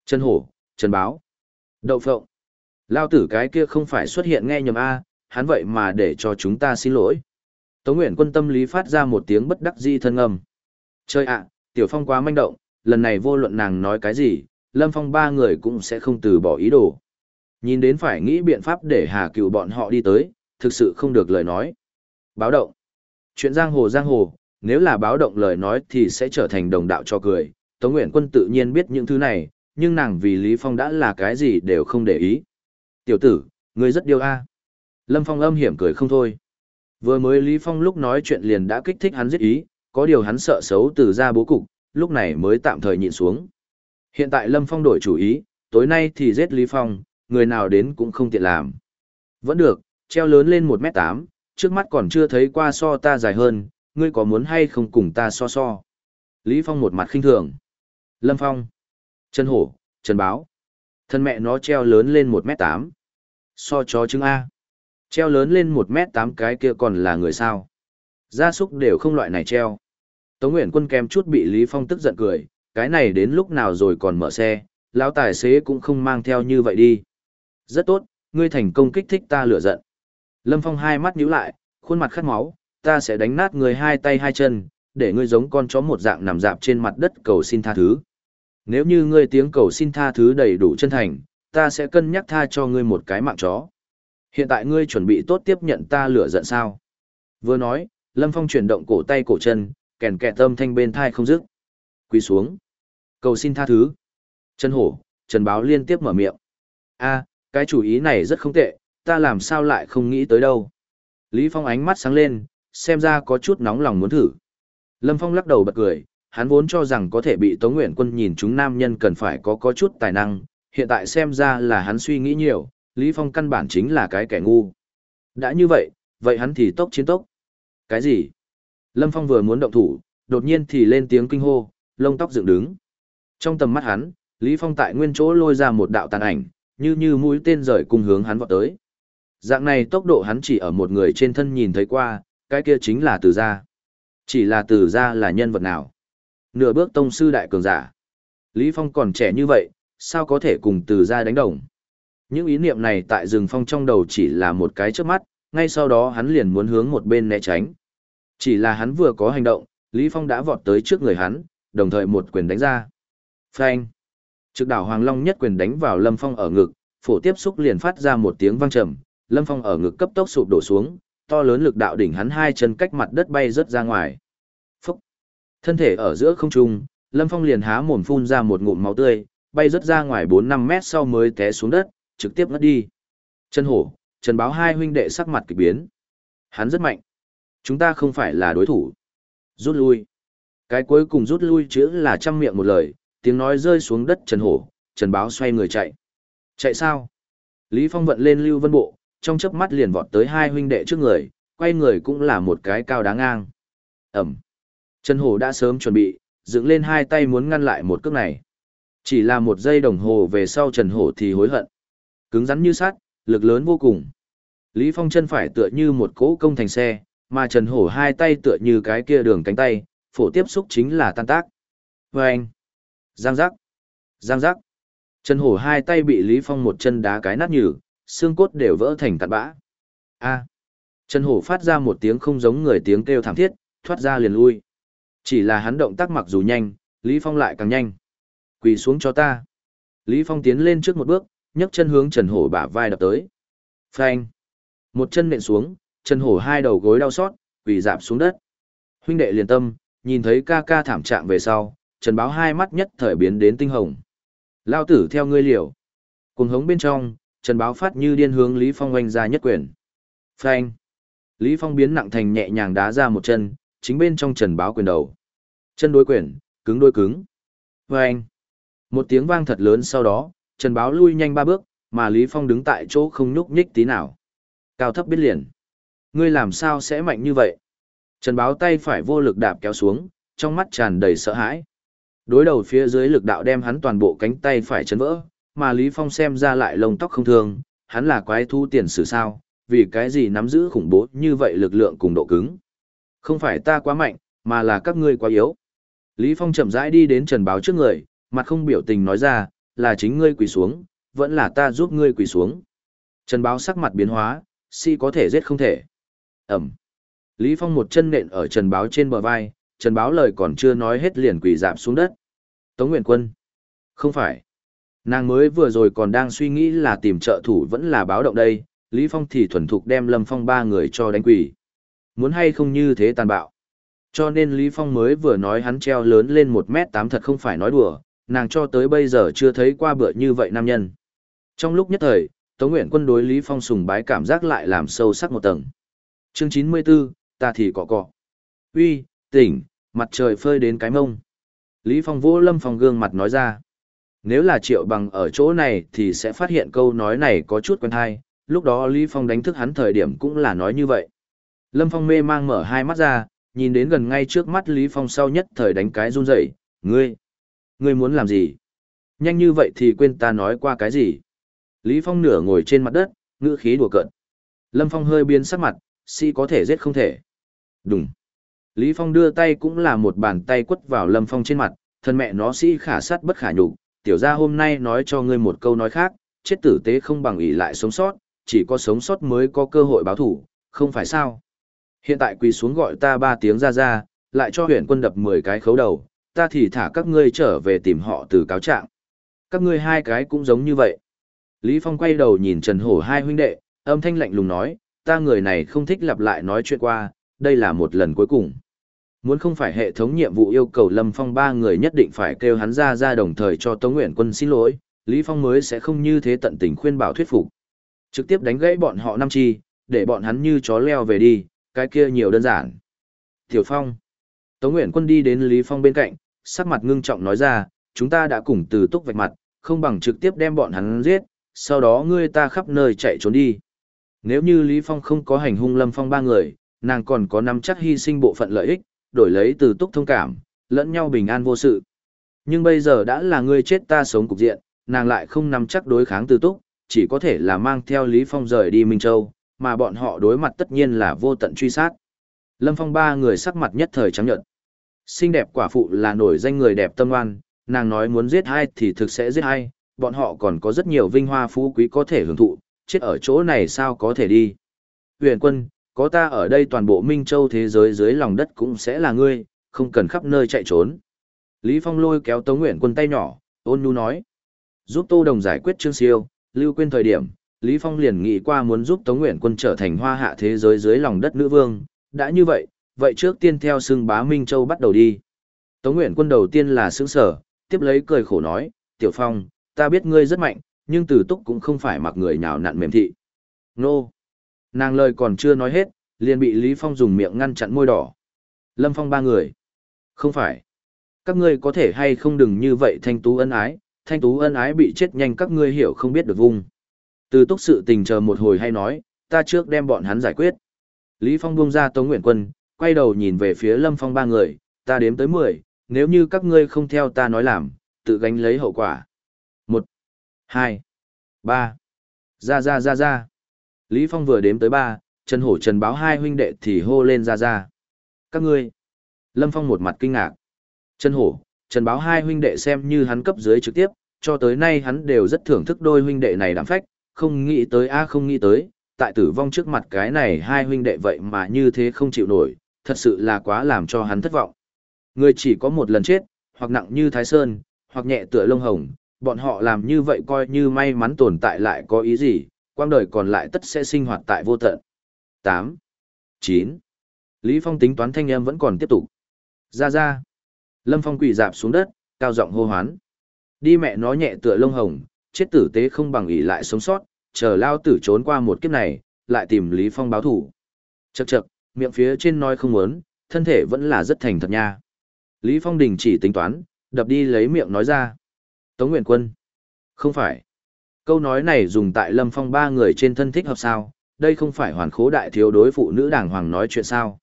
Trần Hổ, Trần Báo, Đậu Phộng, Lao tử cái kia không phải xuất hiện nghe nhầm A, hắn vậy mà để cho chúng ta xin lỗi. Tống Nguyễn quân tâm lý phát ra một tiếng bất đắc di thân âm. Chơi ạ, Tiểu Phong quá manh động, lần này vô luận nàng nói cái gì, Lâm Phong ba người cũng sẽ không từ bỏ ý đồ. Nhìn đến phải nghĩ biện pháp để hà cựu bọn họ đi tới, thực sự không được lời nói. Báo động. Chuyện giang hồ giang hồ, nếu là báo động lời nói thì sẽ trở thành đồng đạo cho cười. Tống Nguyễn Quân tự nhiên biết những thứ này, nhưng nàng vì Lý Phong đã là cái gì đều không để ý. Tiểu tử, ngươi rất điêu a. Lâm Phong âm hiểm cười không thôi. Vừa mới Lý Phong lúc nói chuyện liền đã kích thích hắn giết ý, có điều hắn sợ xấu từ ra bố cục, lúc này mới tạm thời nhịn xuống. Hiện tại Lâm Phong đổi chủ ý, tối nay thì giết Lý Phong, người nào đến cũng không tiện làm. Vẫn được, treo lớn lên 1m8, trước mắt còn chưa thấy qua so ta dài hơn, ngươi có muốn hay không cùng ta so so. Lý Phong một mặt khinh thường. Lâm Phong, Trần Hổ, Trần Báo. Thân mẹ nó treo lớn lên 1m8. So chó chứng A. Treo lớn lên 1m8 cái kia còn là người sao. Gia súc đều không loại này treo. Tống Nguyễn Quân kém chút bị Lý Phong tức giận cười, cái này đến lúc nào rồi còn mở xe, lão tài xế cũng không mang theo như vậy đi. Rất tốt, ngươi thành công kích thích ta lửa giận. Lâm Phong hai mắt nhíu lại, khuôn mặt khát máu, ta sẽ đánh nát người hai tay hai chân, để ngươi giống con chó một dạng nằm dạp trên mặt đất cầu xin tha thứ. Nếu như ngươi tiếng cầu xin tha thứ đầy đủ chân thành, ta sẽ cân nhắc tha cho ngươi một cái mạng chó. Hiện tại ngươi chuẩn bị tốt tiếp nhận ta lửa giận sao? Vừa nói, Lâm Phong chuyển động cổ tay cổ chân, kèn kẹt tâm thanh bên thai không dứt. Quỳ xuống. Cầu xin tha thứ. Trần Hổ, Trần Báo liên tiếp mở miệng. a cái chủ ý này rất không tệ, ta làm sao lại không nghĩ tới đâu. Lý Phong ánh mắt sáng lên, xem ra có chút nóng lòng muốn thử. Lâm Phong lắc đầu bật cười, hắn vốn cho rằng có thể bị Tống Nguyện Quân nhìn chúng nam nhân cần phải có có chút tài năng, hiện tại xem ra là hắn suy nghĩ nhiều, Lý Phong căn bản chính là cái kẻ ngu. Đã như vậy, vậy hắn thì tốc chiến tốc. Cái gì? Lâm Phong vừa muốn động thủ, đột nhiên thì lên tiếng kinh hô, lông tóc dựng đứng. Trong tầm mắt hắn, Lý Phong tại nguyên chỗ lôi ra một đạo tàn ảnh, như như mũi tên rời cùng hướng hắn vọt tới. Dạng này tốc độ hắn chỉ ở một người trên thân nhìn thấy qua, cái kia chính là từ gia. Chỉ là từ gia là nhân vật nào? Nửa bước tông sư đại cường giả. Lý Phong còn trẻ như vậy, sao có thể cùng từ gia đánh đồng? Những ý niệm này tại rừng phong trong đầu chỉ là một cái trước mắt, ngay sau đó hắn liền muốn hướng một bên né tránh. Chỉ là hắn vừa có hành động, Lý Phong đã vọt tới trước người hắn, đồng thời một quyền đánh ra. Phanh! Trực đảo Hoàng Long nhất quyền đánh vào Lâm Phong ở ngực, phổ tiếp xúc liền phát ra một tiếng vang trầm, Lâm Phong ở ngực cấp tốc sụp đổ xuống, to lớn lực đạo đỉnh hắn hai chân cách mặt đất bay rớt ra ngoài. Phúc! Thân thể ở giữa không trung, Lâm Phong liền há mồm phun ra một ngụm máu tươi, bay rớt ra ngoài 4-5 mét sau mới té xuống đất, trực tiếp ngất đi. Chân hổ, Trần Báo hai huynh đệ sắc mặt kỳ biến. Hắn rất mạnh. Chúng ta không phải là đối thủ. Rút lui. Cái cuối cùng rút lui chữ là trăm miệng một lời, tiếng nói rơi xuống đất Trần Hổ, Trần Báo xoay người chạy. Chạy sao? Lý Phong vận lên Lưu Vân Bộ, trong chớp mắt liền vọt tới hai huynh đệ trước người, quay người cũng là một cái cao đáng ngang. Ẩm. Trần Hổ đã sớm chuẩn bị, dựng lên hai tay muốn ngăn lại một cước này. Chỉ là một giây đồng hồ về sau Trần Hổ thì hối hận. Cứng rắn như sắt, lực lớn vô cùng. Lý Phong chân phải tựa như một cỗ công thành xe, mà Trần Hổ hai tay tựa như cái kia đường cánh tay, phổ tiếp xúc chính là tan tác. Vâng! Giang giác! Giang giác! Trần Hổ hai tay bị Lý Phong một chân đá cái nát nhừ, xương cốt đều vỡ thành tạt bã. A! Trần Hổ phát ra một tiếng không giống người tiếng kêu thảm thiết, thoát ra liền lui. Chỉ là hắn động tác mặc dù nhanh, Lý Phong lại càng nhanh. Quỳ xuống cho ta. Lý Phong tiến lên trước một bước, nhấc chân hướng Trần Hổ bả vai đập tới. Phanh! Một chân nện xuống, Trần Hổ hai đầu gối đau xót, quỳ dạp xuống đất. Huynh đệ liền tâm, nhìn thấy ca ca thảm trạng về sau, Trần Báo hai mắt nhất thời biến đến tinh hồng. Lao tử theo ngươi liều. Cùng hống bên trong, Trần Báo phát như điên hướng Lý Phong oanh ra nhất quyền. Phanh. Lý Phong biến nặng thành nhẹ nhàng đá ra một chân, chính bên trong Trần Báo quyền đầu. Chân đối quyền, cứng đối cứng. Phanh. Một tiếng vang thật lớn sau đó, Trần Báo lui nhanh ba bước, mà Lý Phong đứng tại chỗ không nhúc nhích tí nào. Cao thấp biết liền. Ngươi làm sao sẽ mạnh như vậy? Trần Báo tay phải vô lực đạp kéo xuống, trong mắt tràn đầy sợ hãi. Đối đầu phía dưới lực đạo đem hắn toàn bộ cánh tay phải chấn vỡ, mà Lý Phong xem ra lại lông tóc không thương, hắn là quái thu tiền sử sao, vì cái gì nắm giữ khủng bố như vậy lực lượng cùng độ cứng. Không phải ta quá mạnh, mà là các ngươi quá yếu. Lý Phong chậm rãi đi đến Trần Báo trước người, mặt không biểu tình nói ra, là chính ngươi quỳ xuống, vẫn là ta giúp ngươi quỳ xuống. Trần Báo sắc mặt biến hóa, si có thể giết không thể. Ẩm. Lý Phong một chân nện ở Trần Báo trên bờ vai, Trần Báo lời còn chưa nói hết liền quỳ dạp xuống đất. Tống Nguyện Quân. Không phải. Nàng mới vừa rồi còn đang suy nghĩ là tìm trợ thủ vẫn là báo động đây, Lý Phong thì thuần thục đem Lâm Phong ba người cho đánh quỳ. Muốn hay không như thế tàn bạo. Cho nên Lý Phong mới vừa nói hắn treo lớn lên một mét tám thật không phải nói đùa, nàng cho tới bây giờ chưa thấy qua bữa như vậy nam nhân. Trong lúc nhất thời, Tống Nguyện Quân đối Lý Phong sùng bái cảm giác lại làm sâu sắc một tầng. Chương 94, ta thì cọ cọ. Uy, tỉnh, mặt trời phơi đến cái mông. Lý Phong vỗ Lâm Phong gương mặt nói ra. Nếu là triệu bằng ở chỗ này thì sẽ phát hiện câu nói này có chút quen hay, lúc đó Lý Phong đánh thức hắn thời điểm cũng là nói như vậy. Lâm Phong mê mang mở hai mắt ra, nhìn đến gần ngay trước mắt Lý Phong sau nhất thời đánh cái run rẩy, ngươi, ngươi muốn làm gì? Nhanh như vậy thì quên ta nói qua cái gì? Lý Phong nửa ngồi trên mặt đất, ngữ khí đùa cợt. Lâm Phong hơi biến sắc mặt, si có thể giết không thể. Đúng. Lý Phong đưa tay cũng là một bàn tay quất vào Lâm Phong trên mặt, thân mẹ nó sĩ khả sát bất khả nhục, tiểu gia hôm nay nói cho ngươi một câu nói khác, chết tử tế không bằng ý lại sống sót, chỉ có sống sót mới có cơ hội báo thủ, không phải sao? Hiện tại quỳ xuống gọi ta ba tiếng ra ra, lại cho huyện quân đập 10 cái khấu đầu, ta thì thả các ngươi trở về tìm họ từ cáo trạng. Các ngươi hai cái cũng giống như vậy. Lý Phong quay đầu nhìn Trần Hổ hai huynh đệ, âm thanh lạnh lùng nói, ta người này không thích lặp lại nói chuyện qua, đây là một lần cuối cùng. Muốn không phải hệ thống nhiệm vụ yêu cầu Lâm Phong ba người nhất định phải kêu hắn ra ra đồng thời cho Tống Nguyện Quân xin lỗi, Lý Phong mới sẽ không như thế tận tình khuyên bảo thuyết phục. Trực tiếp đánh gãy bọn họ năm chi, để bọn hắn như chó leo về đi, cái kia nhiều đơn giản. Tiểu Phong. Tống Nguyện Quân đi đến Lý Phong bên cạnh, sắc mặt ngưng trọng nói ra, chúng ta đã cùng từ túc vạch mặt, không bằng trực tiếp đem bọn hắn giết, sau đó ngươi ta khắp nơi chạy trốn đi. Nếu như Lý Phong không có hành hung Lâm Phong ba người, nàng còn có nắm chắc hy sinh bộ phận lợi ích, đổi lấy từ túc thông cảm, lẫn nhau bình an vô sự. Nhưng bây giờ đã là ngươi chết ta sống cục diện, nàng lại không nắm chắc đối kháng từ túc, chỉ có thể là mang theo Lý Phong rời đi Minh Châu, mà bọn họ đối mặt tất nhiên là vô tận truy sát. Lâm Phong ba người sắc mặt nhất thời trắng nhợt. Xinh đẹp quả phụ là nổi danh người đẹp tâm oan, nàng nói muốn giết hai thì thực sẽ giết hai, bọn họ còn có rất nhiều vinh hoa phú quý có thể hưởng thụ, chết ở chỗ này sao có thể đi. Huyền quân, có ta ở đây toàn bộ Minh Châu thế giới dưới lòng đất cũng sẽ là ngươi, không cần khắp nơi chạy trốn. Lý Phong lôi kéo Tống Nguyện quân tay nhỏ, ôn nhu nói. Giúp Tô Đồng giải quyết Trương Siêu, lưu quên thời điểm, Lý Phong liền nghĩ qua muốn giúp Tống Nguyện quân trở thành hoa hạ thế giới dưới lòng đất nữ vương. Đã như vậy, vậy trước tiên theo xưng bá Minh Châu bắt đầu đi. Tống Nguyện quân đầu tiên là sướng sở, tiếp lấy cười khổ nói, Tiểu Phong, ta biết ngươi rất mạnh, nhưng từ túc cũng không phải mặc người nhào nặn mềm thị. Nô! Nàng lời còn chưa nói hết, liền bị Lý Phong dùng miệng ngăn chặn môi đỏ. Lâm Phong ba người. Không phải. Các ngươi có thể hay không đừng như vậy thanh tú ân ái, thanh tú ân ái bị chết nhanh các ngươi hiểu không biết được vung. Từ túc sự tình chờ một hồi hay nói, ta trước đem bọn hắn giải quyết. Lý Phong buông ra Tống Nguyện Quân, quay đầu nhìn về phía Lâm Phong ba người, ta đếm tới 10, nếu như các ngươi không theo ta nói làm, tự gánh lấy hậu quả hai, ba, ra ra ra ra. Lý Phong vừa đếm tới ba, Trần Hổ Trần báo hai huynh đệ thì hô lên ra ra. Các ngươi. Lâm Phong một mặt kinh ngạc. Trần Hổ, Trần báo hai huynh đệ xem như hắn cấp dưới trực tiếp, cho tới nay hắn đều rất thưởng thức đôi huynh đệ này đảm phách, không nghĩ tới a không nghĩ tới, tại tử vong trước mặt cái này hai huynh đệ vậy mà như thế không chịu nổi, thật sự là quá làm cho hắn thất vọng. Người chỉ có một lần chết, hoặc nặng như Thái Sơn, hoặc nhẹ tựa lông hồng, bọn họ làm như vậy coi như may mắn tồn tại lại có ý gì, quang đời còn lại tất sẽ sinh hoạt tại vô tận. 8. 9. Lý Phong tính toán thanh âm vẫn còn tiếp tục. Ra ra. Lâm Phong quỳ dạp xuống đất, cao giọng hô hoán. Đi mẹ nó nhẹ tựa lông hồng, chết tử tế không bằng ý lại sống sót, chờ lao tử trốn qua một kiếp này, lại tìm Lý Phong báo thủ. Chậc chậc, miệng phía trên nói không muốn, thân thể vẫn là rất thành thật nha. Lý Phong đình chỉ tính toán, đập đi lấy miệng nói ra. Tống Nguyện Quân. Không phải. Câu nói này dùng tại Lâm Phong ba người trên thân thích hợp sao, đây không phải hoàn khố đại thiếu đối phụ nữ đàng hoàng nói chuyện sao.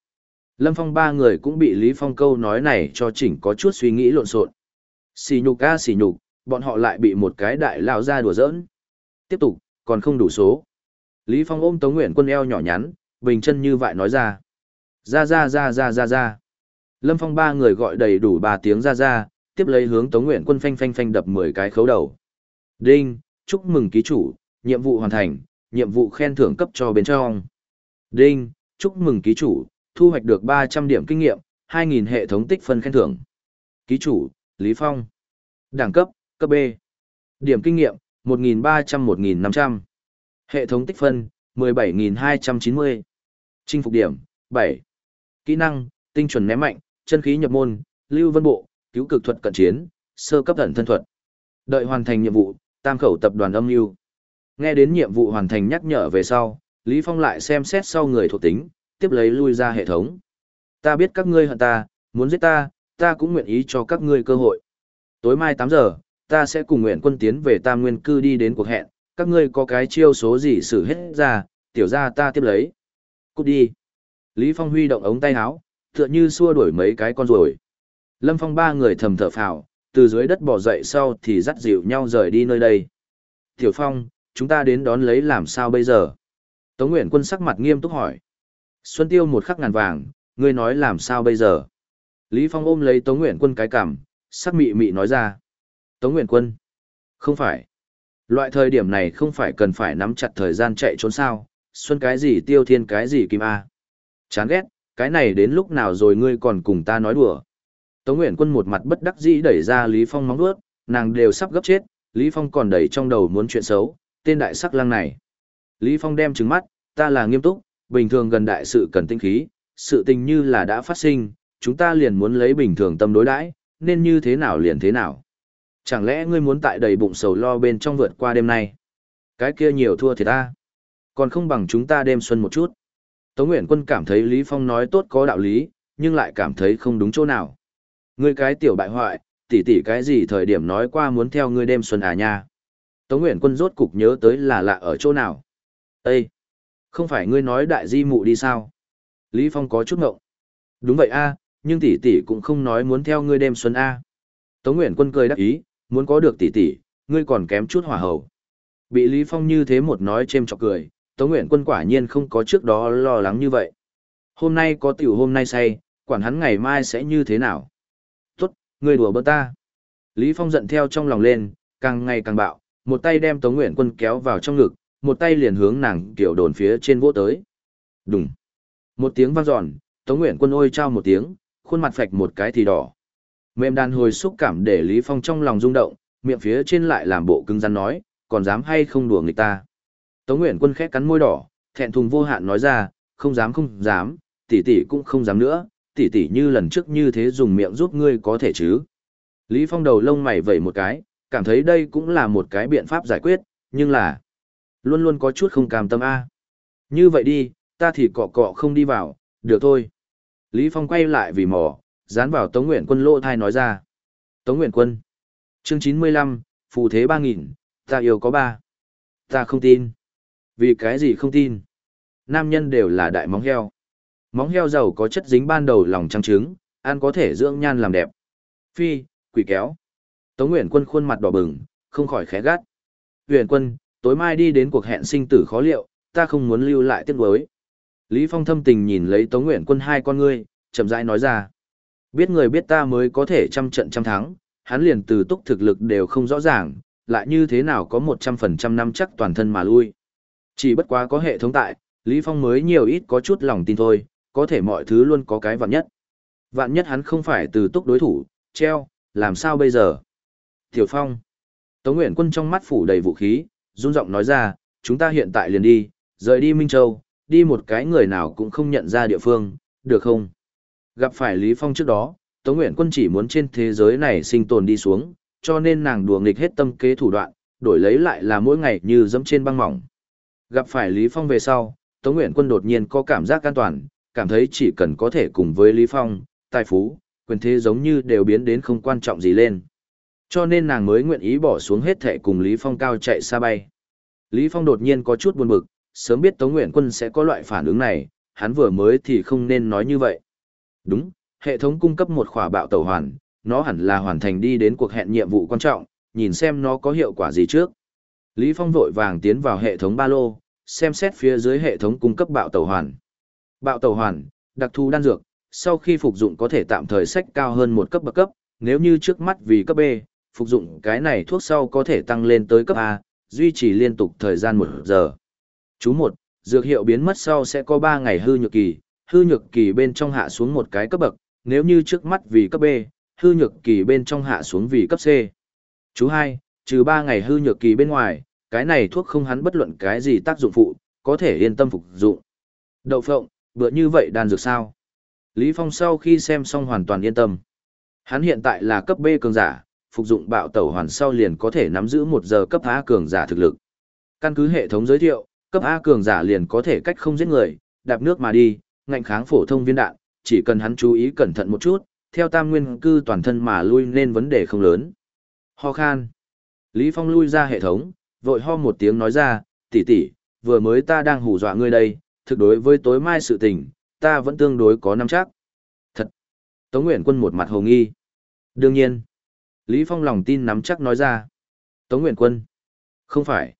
Lâm Phong ba người cũng bị Lý Phong câu nói này cho chỉnh có chút suy nghĩ lộn xộn. Xì nhục a xì nhục, bọn họ lại bị một cái đại lao ra đùa giỡn. Tiếp tục, còn không đủ số. Lý Phong ôm Tống Nguyện Quân eo nhỏ nhắn, bình chân như vậy nói ra. Ra ra ra ra ra ra. Lâm Phong ba người gọi đầy đủ ba tiếng ra ra, tiếp lấy hướng Tống Nguyện Quân phanh phanh phanh đập 10 cái khấu đầu. Đinh, chúc mừng ký chủ, nhiệm vụ hoàn thành, nhiệm vụ khen thưởng cấp cho bên trong. Đinh, chúc mừng ký chủ, thu hoạch được 300 điểm kinh nghiệm, 2.000 hệ thống tích phân khen thưởng. Ký chủ, Lý Phong. Đẳng cấp, cấp B. Điểm kinh nghiệm, 1.300-1.500. Hệ thống tích phân, 17.290. Chinh phục điểm, 7. Kỹ năng, tinh chuẩn ném mạnh, chân khí nhập môn, lưu vân bộ, cứu cực thuật cận chiến, sơ cấp ẩn thân thuật. Đợi hoàn thành nhiệm vụ, tam khẩu tập đoàn âm lưu. Nghe đến nhiệm vụ hoàn thành nhắc nhở về sau, Lý Phong lại xem xét sau người thuộc tính, tiếp lấy lui ra hệ thống. Ta biết các ngươi hận ta, muốn giết ta, ta cũng nguyện ý cho các ngươi cơ hội. Tối mai 8 giờ, ta sẽ cùng nguyện quân tiến về Tam Nguyên Cư đi đến cuộc hẹn, các ngươi có cái chiêu số gì xử hết ra, tiểu ra ta tiếp lấy. Cút đi. Lý Phong huy động ống tay áo, tựa như xua đuổi mấy cái con rồi. Lâm Phong ba người thầm thở phào, từ dưới đất bò dậy sau thì dắt dịu nhau rời đi nơi đây. Tiểu Phong, chúng ta đến đón lấy làm sao bây giờ? Tống Nguyện Quân sắc mặt nghiêm túc hỏi. Xuân Tiêu một khắc ngàn vàng, ngươi nói làm sao bây giờ? Lý Phong ôm lấy Tống Nguyện Quân cái cằm, sắc mị mị nói ra. Tống Nguyện Quân. Không phải. Loại thời điểm này không phải cần phải nắm chặt thời gian chạy trốn sao, xuân cái gì tiêu thiên cái gì kim A. Chán ghét, cái này đến lúc nào rồi ngươi còn cùng ta nói đùa. Tống Nguyện Quân một mặt bất đắc dĩ đẩy ra Lý Phong móng vuốt, nàng đều sắp gấp chết, Lý Phong còn đẩy trong đầu muốn chuyện xấu, tên đại sắc lăng này. Lý Phong đem trừng mắt, ta là nghiêm túc, bình thường gần đại sự cần tinh khí, sự tình như là đã phát sinh, chúng ta liền muốn lấy bình thường tâm đối đãi, nên như thế nào liền thế nào. Chẳng lẽ ngươi muốn tại đầy bụng sầu lo bên trong vượt qua đêm nay? Cái kia nhiều thua thì ta. Còn không bằng chúng ta đêm xuân một chút. Tống Nguyễn Quân cảm thấy Lý Phong nói tốt có đạo lý, nhưng lại cảm thấy không đúng chỗ nào. Ngươi cái tiểu bại hoại, tỷ tỷ cái gì thời điểm nói qua muốn theo ngươi đêm xuân à nha. Tống Nguyễn Quân rốt cục nhớ tới là lạ ở chỗ nào. Ê! Không phải ngươi nói đại di mụ đi sao? Lý Phong có chút ngộng. Đúng vậy a, nhưng tỷ tỷ cũng không nói muốn theo ngươi đêm xuân a. Tống Nguyễn Quân cười đắc ý, muốn có được tỷ tỷ, ngươi còn kém chút hỏa hầu. Bị Lý Phong như thế một nói chêm chọc cười, Tống Nguyễn Quân quả nhiên không có trước đó lo lắng như vậy. Hôm nay có tiểu hôm nay say, quản hắn ngày mai sẽ như thế nào. Ngươi đùa bỡn ta. Lý Phong giận theo trong lòng lên, càng ngày càng bạo, một tay đem Tống Nguyễn Quân kéo vào trong ngực, một tay liền hướng nàng kiểu đồn phía trên vỗ tới. Đùng. Một tiếng vang dọn, Tống Nguyễn Quân ôi trao một tiếng, khuôn mặt phạch một cái thì đỏ. Mềm đàn hồi xúc cảm để Lý Phong trong lòng rung động, miệng phía trên lại làm bộ cứng rắn nói, còn dám hay không đùa người ta. Tống Nguyễn Quân khẽ cắn môi đỏ, thẹn thùng vô hạn nói ra, không dám không dám, tỷ tỷ cũng không dám nữa, tỉ tỷ như lần trước như thế dùng miệng giúp ngươi có thể chứ. Lý Phong đầu lông mày vẩy một cái, cảm thấy đây cũng là một cái biện pháp giải quyết, nhưng là luôn luôn có chút không cam tâm a. Như vậy đi, ta thì cọ cọ không đi vào, được thôi. Lý Phong quay lại vì mò, dán vào Tống Nguyện Quân lỗ thai nói ra. Tống Nguyện Quân. Chương 95, phù thế 3.000, ta yêu có ba. Ta không tin. Vì cái gì không tin? Nam nhân đều là đại móng heo. Móng heo giàu có chất dính ban đầu lòng trắng trứng, ăn có thể dưỡng nhan làm đẹp. Phi, quỷ kéo. Tống Nguyện Quân khuôn mặt đỏ bừng, không khỏi khẽ gắt. Nguyện Quân, tối mai đi đến cuộc hẹn sinh tử khó liệu, ta không muốn lưu lại tiếc nuối. Lý Phong thâm tình nhìn lấy Tống Nguyện Quân hai con ngươi, chậm rãi nói ra. Biết người biết ta mới có thể trăm trận trăm thắng, hắn liền từ túc thực lực đều không rõ ràng, lại như thế nào có 100% năm chắc toàn thân mà lui. Chỉ bất quá có hệ thống tại, Lý Phong mới nhiều ít có chút lòng tin thôi, có thể mọi thứ luôn có cái vạn nhất. Vạn nhất hắn không phải từ túc đối thủ, treo, làm sao bây giờ? Tiểu Phong. Tống Nguyễn Quân trong mắt phủ đầy vũ khí, run giọng nói ra, chúng ta hiện tại liền đi, rời đi Minh Châu, đi một cái người nào cũng không nhận ra địa phương, được không? Gặp phải Lý Phong trước đó, Tống Nguyễn Quân chỉ muốn trên thế giới này sinh tồn đi xuống, cho nên nàng đùa nghịch hết tâm kế thủ đoạn, đổi lấy lại là mỗi ngày như dẫm trên băng mỏng. Gặp phải Lý Phong về sau, Tống Nguyễn Quân đột nhiên có cảm giác an toàn, cảm thấy chỉ cần có thể cùng với Lý Phong, tài phú, quyền thế giống như đều biến đến không quan trọng gì lên. Cho nên nàng mới nguyện ý bỏ xuống hết thệ cùng Lý Phong cao chạy xa bay. Lý Phong đột nhiên có chút buồn bực, sớm biết Tống Nguyện Quân sẽ có loại phản ứng này, hắn vừa mới thì không nên nói như vậy. Đúng, hệ thống cung cấp một khỏa bạo tẩu hoàn, nó hẳn là hoàn thành đi đến cuộc hẹn nhiệm vụ quan trọng, nhìn xem nó có hiệu quả gì trước. Lý Phong vội vàng tiến vào hệ thống ba lô, xem xét phía dưới hệ thống cung cấp bạo tẩu hoàn. Bạo tẩu hoàn, đặc thù đan dược, sau khi phục dụng có thể tạm thời sách cao hơn một cấp bậc cấp, nếu như trước mắt vì cấp B, phục dụng cái này thuốc sau có thể tăng lên tới cấp A, duy trì liên tục thời gian một giờ. Chú một, dược hiệu biến mất sau sẽ có 3 ngày hư nhược kỳ, hư nhược kỳ bên trong hạ xuống một cái cấp bậc, nếu như trước mắt vì cấp B, hư nhược kỳ bên trong hạ xuống vì cấp C. Chú 2, trừ 3 ngày hư nhược kỳ bên ngoài, cái này thuốc không hắn bất luận cái gì tác dụng phụ, có thể yên tâm phục dụng. Đậu phộng, bựa như vậy đan dược sao? Lý Phong sau khi xem xong hoàn toàn yên tâm. Hắn hiện tại là cấp B cường giả, phục dụng bạo tẩu hoàn sau liền có thể nắm giữ một giờ cấp A cường giả thực lực. Căn cứ hệ thống giới thiệu, cấp A cường giả liền có thể cách không giết người, đạp nước mà đi, ngạnh kháng phổ thông viên đạn, chỉ cần hắn chú ý cẩn thận một chút, theo tam nguyên cư toàn thân mà lui nên vấn đề không lớn. Ho khan. Lý Phong lui ra hệ thống, vội ho một tiếng nói ra, tỷ tỷ, vừa mới ta đang hù dọa ngươi đây, thực đối với tối mai sự tình, ta vẫn tương đối có nắm chắc. Thật. Tống Nguyễn Quân một mặt hồ nghi. Đương nhiên. Lý Phong lòng tin nắm chắc nói ra. Tống Nguyễn Quân. Không phải.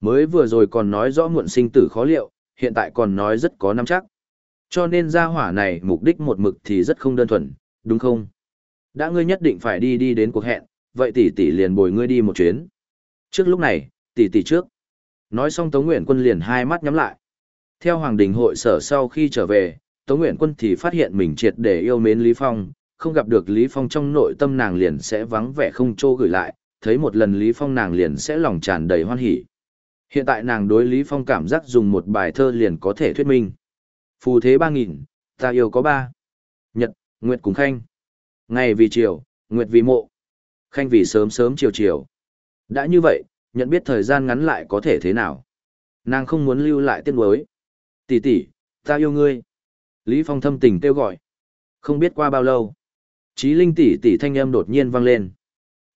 Mới vừa rồi còn nói rõ muộn sinh tử khó liệu, hiện tại còn nói rất có nắm chắc. Cho nên gia hỏa này mục đích một mực thì rất không đơn thuần, đúng không? Đã ngươi nhất định phải đi đi đến cuộc hẹn, vậy tỷ tỷ liền bồi ngươi đi một chuyến. Trước lúc này, tỷ tỷ trước. Nói xong Tống Nguyễn Quân liền hai mắt nhắm lại. Theo Hoàng Đình hội sở sau khi trở về, Tống Nguyện Quân thì phát hiện mình triệt để yêu mến Lý Phong, không gặp được Lý Phong trong nội tâm nàng liền sẽ vắng vẻ không trô gửi lại, thấy một lần Lý Phong nàng liền sẽ lòng tràn đầy hoan hỉ. Hiện tại nàng đối Lý Phong cảm giác dùng một bài thơ liền có thể thuyết minh. Phù thế ba nghìn, ta yêu có ba. Nhật, Nguyệt cùng Khanh. Ngày vì chiều, Nguyệt vì mộ. Khanh vì sớm sớm chiều chiều. Đã như vậy, nhận biết thời gian ngắn lại có thể thế nào. Nàng không muốn lưu lại tiếc nuối. Tỷ tỷ, ta yêu ngươi. Lý Phong thâm tình kêu gọi. Không biết qua bao lâu. Chí Linh tỷ tỷ thanh âm đột nhiên vang lên.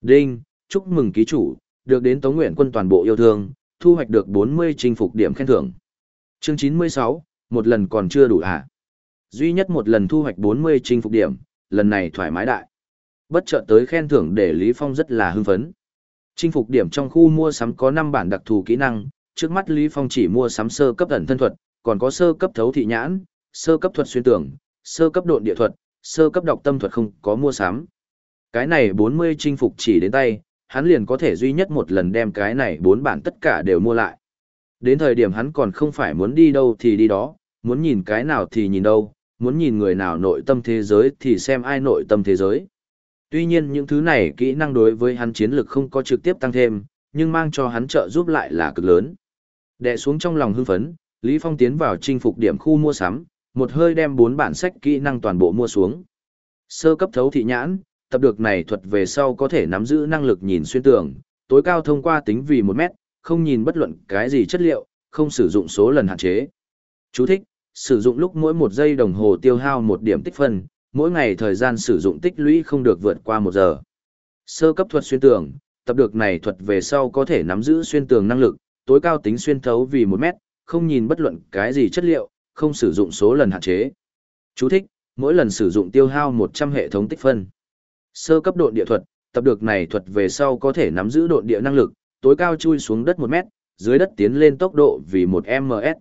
Đinh, chúc mừng ký chủ, được đến Tống Nguyện quân toàn bộ yêu thương, thu hoạch được 40 chinh phục điểm khen thưởng. Chương 96, một lần còn chưa đủ à? Duy nhất một lần thu hoạch 40 chinh phục điểm, lần này thoải mái đại. Bất chợt tới khen thưởng để Lý Phong rất là hưng phấn. Chinh phục điểm trong khu mua sắm có 5 bản đặc thù kỹ năng, trước mắt Lý Phong chỉ mua sắm sơ cấp ẩn thân thuật, còn có sơ cấp thấu thị nhãn, sơ cấp thuật xuyên tưởng, sơ cấp độn địa thuật, sơ cấp đọc tâm thuật không có mua sắm. Cái này 40 chinh phục chỉ đến tay, hắn liền có thể duy nhất một lần đem cái này bốn bản tất cả đều mua lại. Đến thời điểm hắn còn không phải muốn đi đâu thì đi đó, muốn nhìn cái nào thì nhìn đâu, muốn nhìn người nào nội tâm thế giới thì xem ai nội tâm thế giới. Tuy nhiên những thứ này kỹ năng đối với hắn chiến lực không có trực tiếp tăng thêm, nhưng mang cho hắn trợ giúp lại là cực lớn. Đè xuống trong lòng hưng phấn, Lý Phong tiến vào chinh phục điểm khu mua sắm, một hơi đem bốn bản sách kỹ năng toàn bộ mua xuống. Sơ cấp thấu thị nhãn, tập được này thuật về sau có thể nắm giữ năng lực nhìn xuyên tường, tối cao thông qua tính vì 1 mét, không nhìn bất luận cái gì chất liệu, không sử dụng số lần hạn chế. Chú thích, sử dụng lúc mỗi một giây đồng hồ tiêu hao một điểm tích phân, mỗi ngày thời gian sử dụng tích lũy không được vượt qua một giờ. Sơ cấp thuật xuyên tường, tập được này thuật về sau có thể nắm giữ xuyên tường năng lực, tối cao tính xuyên thấu vì 1 mét, không nhìn bất luận cái gì chất liệu, không sử dụng số lần hạn chế. Chú thích, mỗi lần sử dụng tiêu hao 100 hệ thống tích phân. Sơ cấp độn địa thuật, tập được này thuật về sau có thể nắm giữ độn địa năng lực, tối cao chui xuống đất 1 mét, dưới đất tiến lên tốc độ vì 1 ms.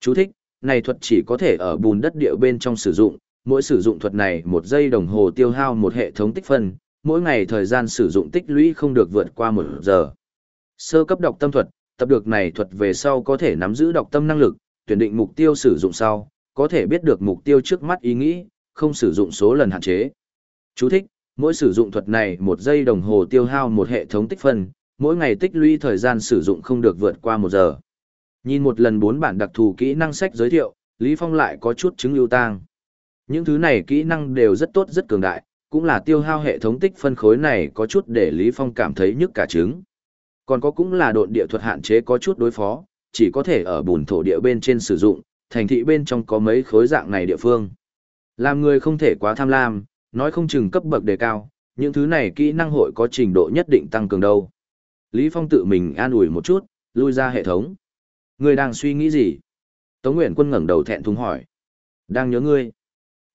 Chú thích, này thuật chỉ có thể ở bùn đất địa bên trong sử dụng, mỗi sử dụng thuật này một giây đồng hồ tiêu hao một hệ thống tích phân, mỗi ngày thời gian sử dụng tích lũy không được vượt qua một giờ. Sơ cấp đọc tâm thuật, tập được này thuật về sau có thể nắm giữ đọc tâm năng lực, tuyển định mục tiêu sử dụng sau, có thể biết được mục tiêu trước mắt ý nghĩ, không sử dụng số lần hạn chế. Chú thích, mỗi sử dụng thuật này một giây đồng hồ tiêu hao một hệ thống tích phân, mỗi ngày tích lũy thời gian sử dụng không được vượt qua một giờ. Nhìn một lần bốn bản đặc thù kỹ năng sách giới thiệu, Lý Phong lại có chút chứng ưu tang. Những thứ này kỹ năng đều rất tốt rất cường đại, cũng là tiêu hao hệ thống tích phân khối này có chút để Lý Phong cảm thấy nhức cả trứng. Còn có cũng là độn địa thuật hạn chế có chút đối phó, chỉ có thể ở bùn thổ địa bên trên sử dụng, thành thị bên trong có mấy khối dạng này địa phương. Làm người không thể quá tham lam, nói không chừng cấp bậc đề cao, những thứ này kỹ năng hội có trình độ nhất định tăng cường đâu. Lý Phong tự mình an ủi một chút, lui ra hệ thống. Người đang suy nghĩ gì? Tống Nguyện Quân ngẩng đầu thẹn thùng hỏi. Đang nhớ ngươi.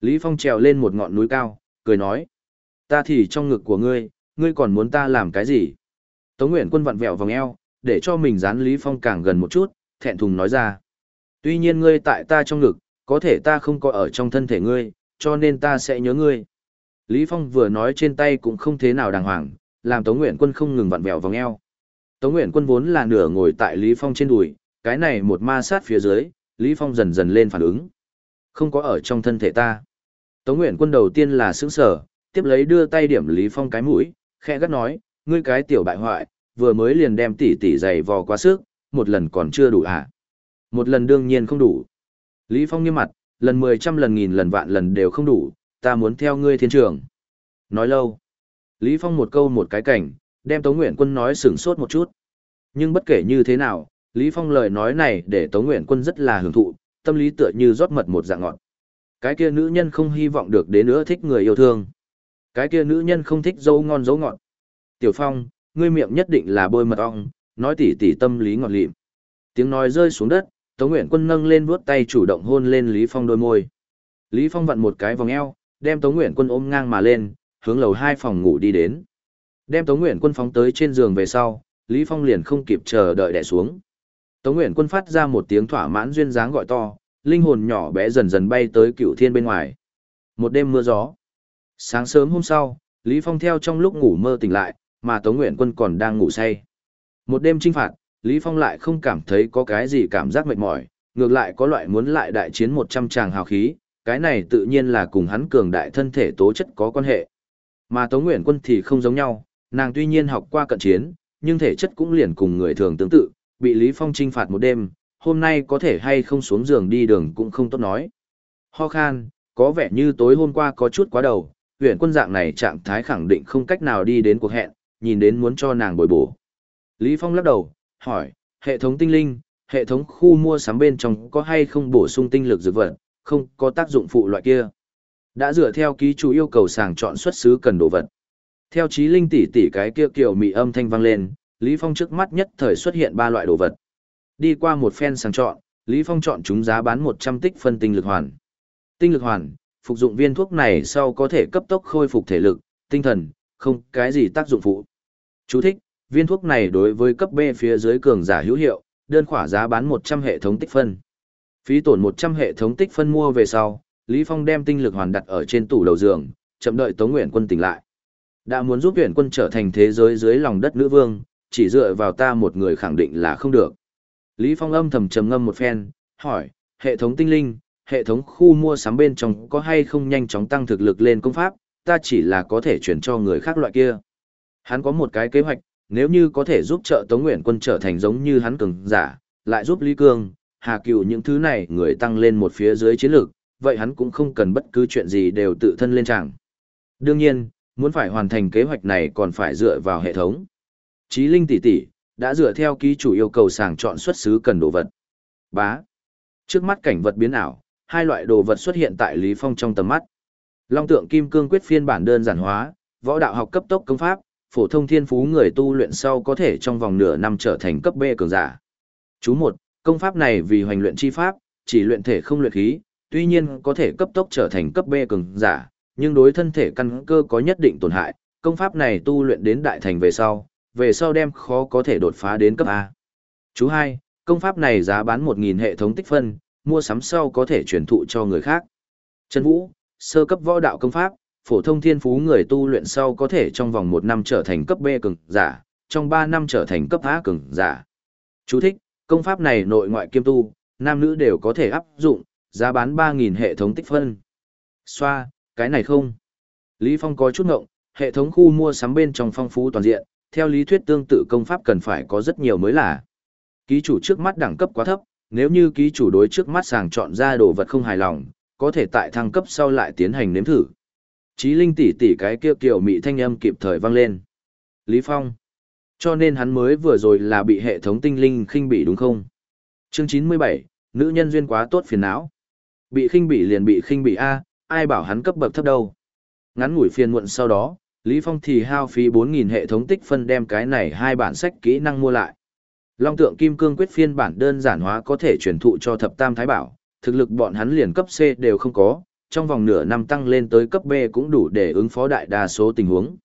Lý Phong trèo lên một ngọn núi cao, cười nói. Ta thì trong ngực của ngươi, ngươi còn muốn ta làm cái gì? Tống Nguyễn Quân vặn vẹo vòng eo, để cho mình dán Lý Phong càng gần một chút, thẹn thùng nói ra. Tuy nhiên ngươi tại ta trong ngực, có thể ta không có ở trong thân thể ngươi, cho nên ta sẽ nhớ ngươi. Lý Phong vừa nói trên tay cũng không thế nào đàng hoàng, làm Tống Nguyễn Quân không ngừng vặn vẹo vòng eo. Tống Nguyễn Quân vốn là nửa ngồi tại Lý Phong trên đùi, cái này một ma sát phía dưới, Lý Phong dần dần lên phản ứng. Không có ở trong thân thể ta. Tống Nguyễn Quân đầu tiên là sững sở, tiếp lấy đưa tay điểm Lý Phong cái mũi, khẽ gắt nói, ngươi cái tiểu bại hoại, vừa mới liền đem tỷ tỷ giày vò quá sức, một lần còn chưa đủ à? Một lần đương nhiên không đủ. Lý Phong nghiêm mặt, lần mười trăm lần nghìn lần vạn lần đều không đủ, ta muốn theo ngươi thiên trường. Nói lâu. Lý Phong một câu một cái cảnh, đem Tống Nguyện Quân nói sửng sốt một chút. Nhưng bất kể như thế nào, Lý Phong lời nói này để Tống Nguyện Quân rất là hưởng thụ, tâm lý tựa như rót mật một dạng ngọt. Cái kia nữ nhân không hy vọng được đến nữa thích người yêu thương. Cái kia nữ nhân không thích dấu ngon dấu ngọt. Tiểu Phong, ngươi miệng nhất định là bôi mật ong, nói tỉ tỉ tâm lý ngọt lịm. Tiếng nói rơi xuống đất, Tống Nguyện Quân nâng lên vuốt tay chủ động hôn lên Lý Phong đôi môi. Lý Phong vặn một cái vòng eo, đem Tống Nguyện Quân ôm ngang mà lên, hướng lầu hai phòng ngủ đi đến. Đem Tống Nguyện Quân phóng tới trên giường về sau, Lý Phong liền không kịp chờ đợi đè xuống. Tống Nguyện Quân phát ra một tiếng thỏa mãn duyên dáng gọi to, linh hồn nhỏ bé dần dần bay tới cựu thiên bên ngoài. Một đêm mưa gió. Sáng sớm hôm sau, Lý Phong theo trong lúc ngủ mơ tỉnh lại, mà Tống Nguyện Quân còn đang ngủ say. Một đêm trinh phạt, Lý Phong lại không cảm thấy có cái gì cảm giác mệt mỏi, ngược lại có loại muốn lại đại chiến 100 tràng hào khí, cái này tự nhiên là cùng hắn cường đại thân thể tố chất có quan hệ. Mà Tống Nguyện Quân thì không giống nhau, nàng tuy nhiên học qua cận chiến, nhưng thể chất cũng liền cùng người thường tương tự, bị Lý Phong trinh phạt một đêm, hôm nay có thể hay không xuống giường đi đường cũng không tốt nói. Ho khan, có vẻ như tối hôm qua có chút quá đầu, huyện quân dạng này trạng thái khẳng định không cách nào đi đến cuộc hẹn, nhìn đến muốn cho nàng bồi bổ. Lý Phong lắc đầu, hỏi, hệ thống tinh linh, hệ thống khu mua sắm bên trong có hay không bổ sung tinh lực dược vật, không có tác dụng phụ loại kia. Đã dựa theo ký chủ yêu cầu sàng chọn xuất xứ cần đồ vật. Theo trí linh tỷ tỷ cái kia kiểu mị âm thanh vang lên, Lý Phong trước mắt nhất thời xuất hiện ba loại đồ vật. Đi qua một phen sàng chọn, Lý Phong chọn chúng giá bán 100 tích phân tinh lực hoàn. Tinh lực hoàn, phục dụng viên thuốc này sau có thể cấp tốc khôi phục thể lực, tinh thần, không cái gì tác dụng phụ. Chú thích, viên thuốc này đối với cấp B phía dưới cường giả hữu hiệu, đơn khỏa giá bán 100 hệ thống tích phân. Phí tổn 100 hệ thống tích phân mua về sau, Lý Phong đem tinh lực hoàn đặt ở trên tủ đầu giường, chậm đợi Tống Nguyện Quân tỉnh lại. Đã muốn giúp Nguyện Quân trở thành thế giới dưới lòng đất nữ vương, chỉ dựa vào ta một người khẳng định là không được. Lý Phong âm thầm trầm ngâm một phen, hỏi, hệ thống tinh linh, hệ thống khu mua sắm bên trong có hay không nhanh chóng tăng thực lực lên công pháp, ta chỉ là có thể chuyển cho người khác loại kia. Hắn có một cái kế hoạch, nếu như có thể giúp trợ Tống Nguyện Quân trở thành giống như hắn cường giả, lại giúp Lý Cương, Hà Cựu những thứ này người tăng lên một phía dưới chiến lược, vậy hắn cũng không cần bất cứ chuyện gì đều tự thân lên chẳng. Đương nhiên, muốn phải hoàn thành kế hoạch này còn phải dựa vào hệ thống. Chí Linh tỷ tỷ đã dựa theo ký chủ yêu cầu sàng chọn xuất xứ cần đồ vật. Bá. Trước mắt cảnh vật biến ảo, hai loại đồ vật xuất hiện tại Lý Phong trong tầm mắt. Long tượng kim cương quyết phiên bản đơn giản hóa, võ đạo học cấp tốc công pháp, phổ thông thiên phú người tu luyện sau có thể trong vòng nửa năm trở thành cấp B cường giả. Chú một, công pháp này vì hoành luyện chi pháp, chỉ luyện thể không luyện khí, tuy nhiên có thể cấp tốc trở thành cấp B cường giả, nhưng đối thân thể căn cơ có nhất định tổn hại, công pháp này tu luyện đến đại thành về sau, về sau đem khó có thể đột phá đến cấp A. Chú hai, công pháp này giá bán 1.000 hệ thống tích phân, mua sắm sau có thể truyền thụ cho người khác. Trần Vũ, sơ cấp võ đạo công pháp, phổ thông thiên phú người tu luyện sau có thể trong vòng một năm trở thành cấp B cường giả, trong ba năm trở thành cấp A cường giả. Chú thích, công pháp này nội ngoại kiêm tu, nam nữ đều có thể áp dụng, giá bán 3.000 hệ thống tích phân. Xoa, cái này không. Lý Phong có chút ngộng, hệ thống khu mua sắm bên trong phong phú toàn diện, theo lý thuyết tương tự công pháp cần phải có rất nhiều mới là. Ký chủ trước mắt đẳng cấp quá thấp, nếu như ký chủ đối trước mắt sàng chọn ra đồ vật không hài lòng, có thể tại thăng cấp sau lại tiến hành nếm thử. Chí linh tỷ tỷ cái kia kiểu mị thanh âm kịp thời vang lên. Lý Phong. Cho nên hắn mới vừa rồi là bị hệ thống tinh linh khinh bỉ đúng không? Chương 97, nữ nhân duyên quá tốt phiền não. Bị khinh bỉ liền bị khinh bỉ A, ai bảo hắn cấp bậc thấp đâu. Ngắn ngủi phiền muộn sau đó, Lý Phong thì hao phí 4.000 hệ thống tích phân đem cái này hai bản sách kỹ năng mua lại. Long tượng kim cương quyết phiên bản đơn giản hóa có thể truyền thụ cho thập tam thái bảo, thực lực bọn hắn liền cấp C đều không có, trong vòng nửa năm tăng lên tới cấp B cũng đủ để ứng phó đại đa số tình huống.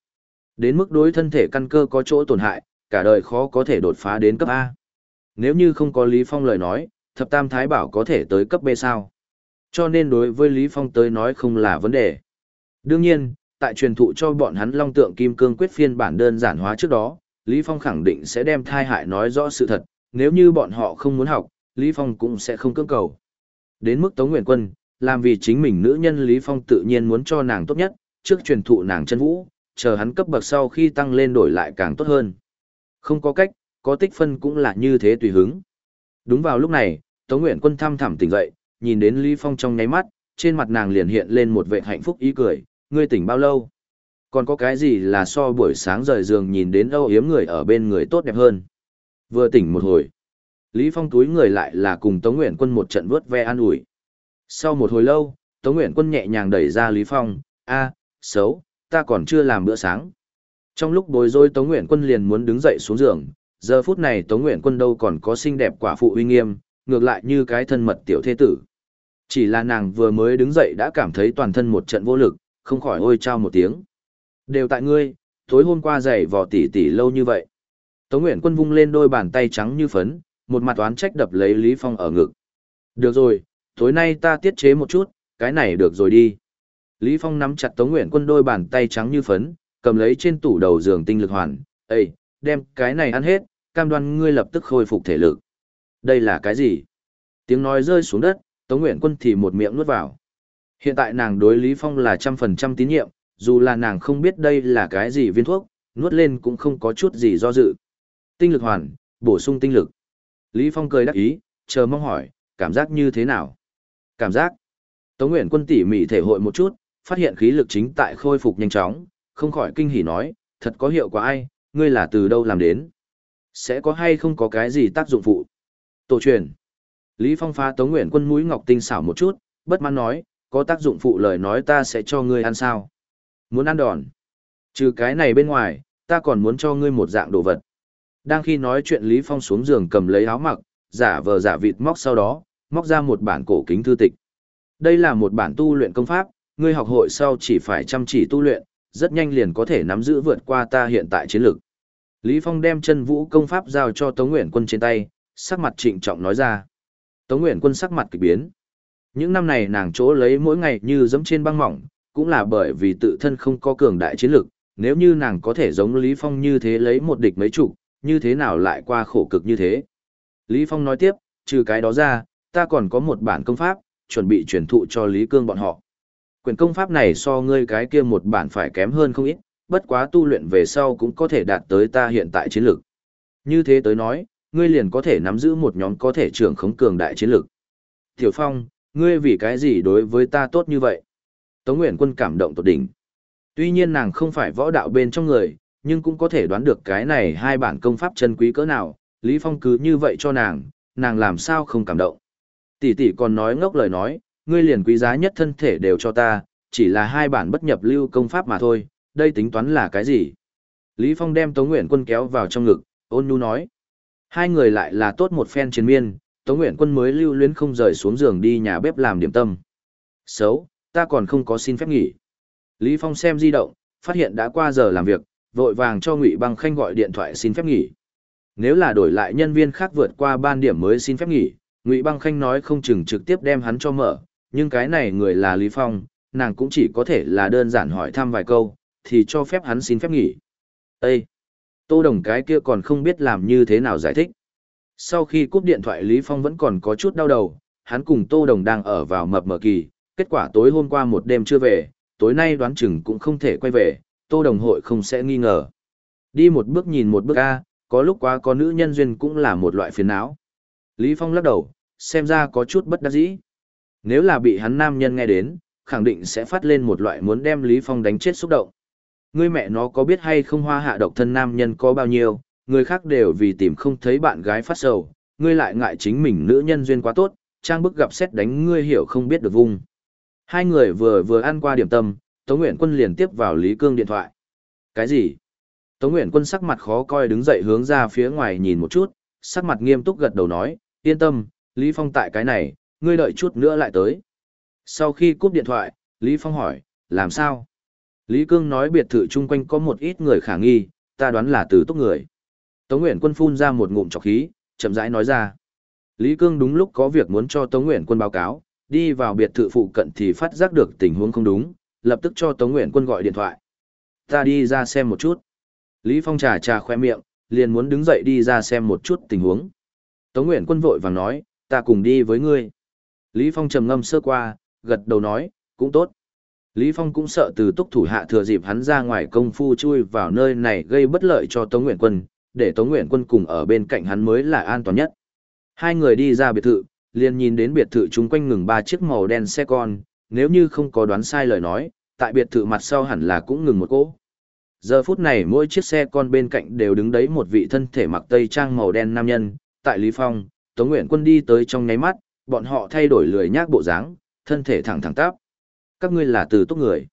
Đến mức đối thân thể căn cơ có chỗ tổn hại, cả đời khó có thể đột phá đến cấp A. Nếu như không có Lý Phong lời nói, thập tam thái bảo có thể tới cấp B sao? Cho nên đối với Lý Phong tới nói không là vấn đề. Đương nhiên, tại truyền thụ cho bọn hắn long tượng kim cương quyết phiên bản đơn giản hóa trước đó, Lý Phong khẳng định sẽ đem thai hại nói rõ sự thật, nếu như bọn họ không muốn học, Lý Phong cũng sẽ không cưỡng cầu. Đến mức Tống Nguyện Quân, làm vì chính mình nữ nhân Lý Phong tự nhiên muốn cho nàng tốt nhất, trước truyền thụ nàng chân vũ, chờ hắn cấp bậc sau khi tăng lên đổi lại càng tốt hơn. Không có cách, có tích phân cũng là như thế tùy hứng. Đúng vào lúc này, Tống Nguyện Quân thăm thẳm tỉnh dậy, nhìn đến Lý Phong trong nháy mắt, trên mặt nàng liền hiện lên một vẻ hạnh phúc ý cười, ngươi tỉnh bao lâu? Còn có cái gì là so buổi sáng rời giường nhìn đến âu yếm người ở bên người tốt đẹp hơn? Vừa tỉnh một hồi, Lý Phong túi người lại là cùng Tống Nguyện Quân một trận vớt ve an ủi. Sau một hồi lâu, Tống Nguyện Quân nhẹ nhàng đẩy ra Lý Phong, a, xấu, ta còn chưa làm bữa sáng. Trong lúc bối rối Tống Nguyện Quân liền muốn đứng dậy xuống giường, giờ phút này Tống Nguyện Quân đâu còn có xinh đẹp quả phụ uy nghiêm, ngược lại như cái thân mật tiểu thế tử. Chỉ là nàng vừa mới đứng dậy đã cảm thấy toàn thân một trận vô lực, không khỏi ôi trao một tiếng. Đều tại ngươi, tối hôm qua dậy vò tỉ tỉ lâu như vậy. Tống Nguyện Quân vung lên đôi bàn tay trắng như phấn, một mặt oán trách đập lấy Lý Phong ở ngực. Được rồi, tối nay ta tiết chế một chút, cái này được rồi đi. Lý Phong nắm chặt Tống Nguyện Quân đôi bàn tay trắng như phấn, cầm lấy trên tủ đầu giường tinh lực hoàn, Ê, đem cái này ăn hết, cam đoan ngươi lập tức khôi phục thể lực. Đây là cái gì? Tiếng nói rơi xuống đất, Tống Nguyện Quân thì một miệng nuốt vào. Hiện tại nàng đối Lý Phong là trăm phần trăm tín nhiệm, dù là nàng không biết đây là cái gì viên thuốc, nuốt lên cũng không có chút gì do dự. Tinh lực hoàn, bổ sung tinh lực. Lý Phong cười đắc ý, chờ mong hỏi, cảm giác như thế nào? Cảm giác? Tống Nguyễn Quân tỉ mỉ thể hội một chút, phát hiện khí lực chính tại khôi phục nhanh chóng, không khỏi kinh hỉ nói, thật có hiệu quả ai, ngươi là từ đâu làm đến? Sẽ có hay không có cái gì tác dụng phụ? Tổ truyền. Lý Phong phá Tống Nguyễn Quân mũi ngọc tinh xảo một chút, bất mãn nói, có tác dụng phụ lời nói ta sẽ cho ngươi ăn sao? Muốn ăn đòn. Trừ cái này bên ngoài, ta còn muốn cho ngươi một dạng đồ vật. Đang khi nói chuyện Lý Phong xuống giường cầm lấy áo mặc, giả vờ giả vịt móc sau đó, móc ra một bản cổ kính thư tịch. Đây là một bản tu luyện công pháp, ngươi học hội sau chỉ phải chăm chỉ tu luyện, rất nhanh liền có thể nắm giữ vượt qua ta hiện tại chiến lược. Lý Phong đem chân vũ công pháp giao cho Tống Nguyện Quân trên tay, sắc mặt trịnh trọng nói ra. Tống Nguyện Quân sắc mặt kỳ biến. Những năm này nàng chỗ lấy mỗi ngày như dẫm trên băng mỏng, cũng là bởi vì tự thân không có cường đại chiến lược, nếu như nàng có thể giống Lý Phong như thế lấy một địch mấy chục, như thế nào lại qua khổ cực như thế. Lý Phong nói tiếp, trừ cái đó ra, ta còn có một bản công pháp, chuẩn bị truyền thụ cho Lý Cương bọn họ. Quyền công pháp này so ngươi cái kia một bản phải kém hơn không ít, bất quá tu luyện về sau cũng có thể đạt tới ta hiện tại chiến lực. Như thế tới nói, ngươi liền có thể nắm giữ một nhóm có thể trưởng khống cường đại chiến lực. Tiểu Phong, ngươi vì cái gì đối với ta tốt như vậy? Tống Nguyễn Quân cảm động tột đỉnh. Tuy nhiên nàng không phải võ đạo bên trong người, nhưng cũng có thể đoán được cái này hai bản công pháp chân quý cỡ nào, Lý Phong cứ như vậy cho nàng, nàng làm sao không cảm động. Tỷ tỷ còn nói ngốc lời nói, ngươi liền quý giá nhất thân thể đều cho ta, chỉ là hai bản bất nhập lưu công pháp mà thôi, đây tính toán là cái gì? Lý Phong đem Tống Nguyện Quân kéo vào trong ngực, ôn nhu nói. Hai người lại là tốt một phen chiến miên, Tống Nguyện Quân mới lưu luyến không rời xuống giường đi nhà bếp làm điểm tâm. Xấu, ta còn không có xin phép nghỉ. Lý Phong xem di động, phát hiện đã qua giờ làm việc, vội vàng cho Ngụy Băng Khanh gọi điện thoại xin phép nghỉ. Nếu là đổi lại nhân viên khác vượt qua ban điểm mới xin phép nghỉ, Ngụy Băng Khanh nói không chừng trực tiếp đem hắn cho mở, nhưng cái này người là Lý Phong, nàng cũng chỉ có thể là đơn giản hỏi thăm vài câu, thì cho phép hắn xin phép nghỉ. Ê! Tô Đồng cái kia còn không biết làm như thế nào giải thích. Sau khi cúp điện thoại Lý Phong vẫn còn có chút đau đầu, hắn cùng Tô Đồng đang ở vào mập mờ kỳ, kết quả tối hôm qua một đêm chưa về, tối nay đoán chừng cũng không thể quay về, Tô Đồng hội không sẽ nghi ngờ. Đi một bước nhìn một bước A, có lúc quá có nữ nhân duyên cũng là một loại phiền não. Lý Phong lắc đầu, xem ra có chút bất đắc dĩ. Nếu là bị hắn nam nhân nghe đến, khẳng định sẽ phát lên một loại muốn đem Lý Phong đánh chết xúc động. Ngươi mẹ nó có biết hay không hoa hạ độc thân nam nhân có bao nhiêu, người khác đều vì tìm không thấy bạn gái phát sầu, ngươi lại ngại chính mình nữ nhân duyên quá tốt, trang bức gặp xét đánh ngươi hiểu không biết được vung. Hai người vừa vừa ăn qua điểm tâm, Tống Nguyễn Quân liền tiếp vào Lý Cương điện thoại. Cái gì? Tống Nguyễn Quân sắc mặt khó coi đứng dậy hướng ra phía ngoài nhìn một chút, sắc mặt nghiêm túc gật đầu nói, yên tâm, Lý Phong tại cái này, ngươi đợi chút nữa lại tới. Sau khi cúp điện thoại, Lý Phong hỏi, làm sao? Lý Cương nói biệt thự chung quanh có một ít người khả nghi, ta đoán là từ tốt người. Tống Nguyễn Quân phun ra một ngụm trọc khí, chậm rãi nói ra. Lý Cương đúng lúc có việc muốn cho Tống Nguyễn Quân báo cáo, đi vào biệt thự phụ cận thì phát giác được tình huống không đúng, lập tức cho Tống Nguyễn Quân gọi điện thoại. Ta đi ra xem một chút. Lý Phong trà trà khoe miệng, liền muốn đứng dậy đi ra xem một chút tình huống. Tống Nguyễn Quân vội vàng nói, ta cùng đi với ngươi. Lý Phong trầm ngâm sơ qua, gật đầu nói, cũng tốt. Lý Phong cũng sợ từ túc thủ hạ thừa dịp hắn ra ngoài công phu chui vào nơi này gây bất lợi cho Tống Nguyện Quân, để Tống Nguyện Quân cùng ở bên cạnh hắn mới là an toàn nhất. Hai người đi ra biệt thự, liền nhìn đến biệt thự chung quanh ngừng ba chiếc màu đen xe con, nếu như không có đoán sai lời nói, tại biệt thự mặt sau hẳn là cũng ngừng một cỗ. Giờ phút này mỗi chiếc xe con bên cạnh đều đứng đấy một vị thân thể mặc tây trang màu đen nam nhân, tại Lý Phong, Tống Nguyện Quân đi tới trong nháy mắt, bọn họ thay đổi lười nhác bộ dáng, thân thể thẳng thẳng tắp. Các ngươi là từ túc người.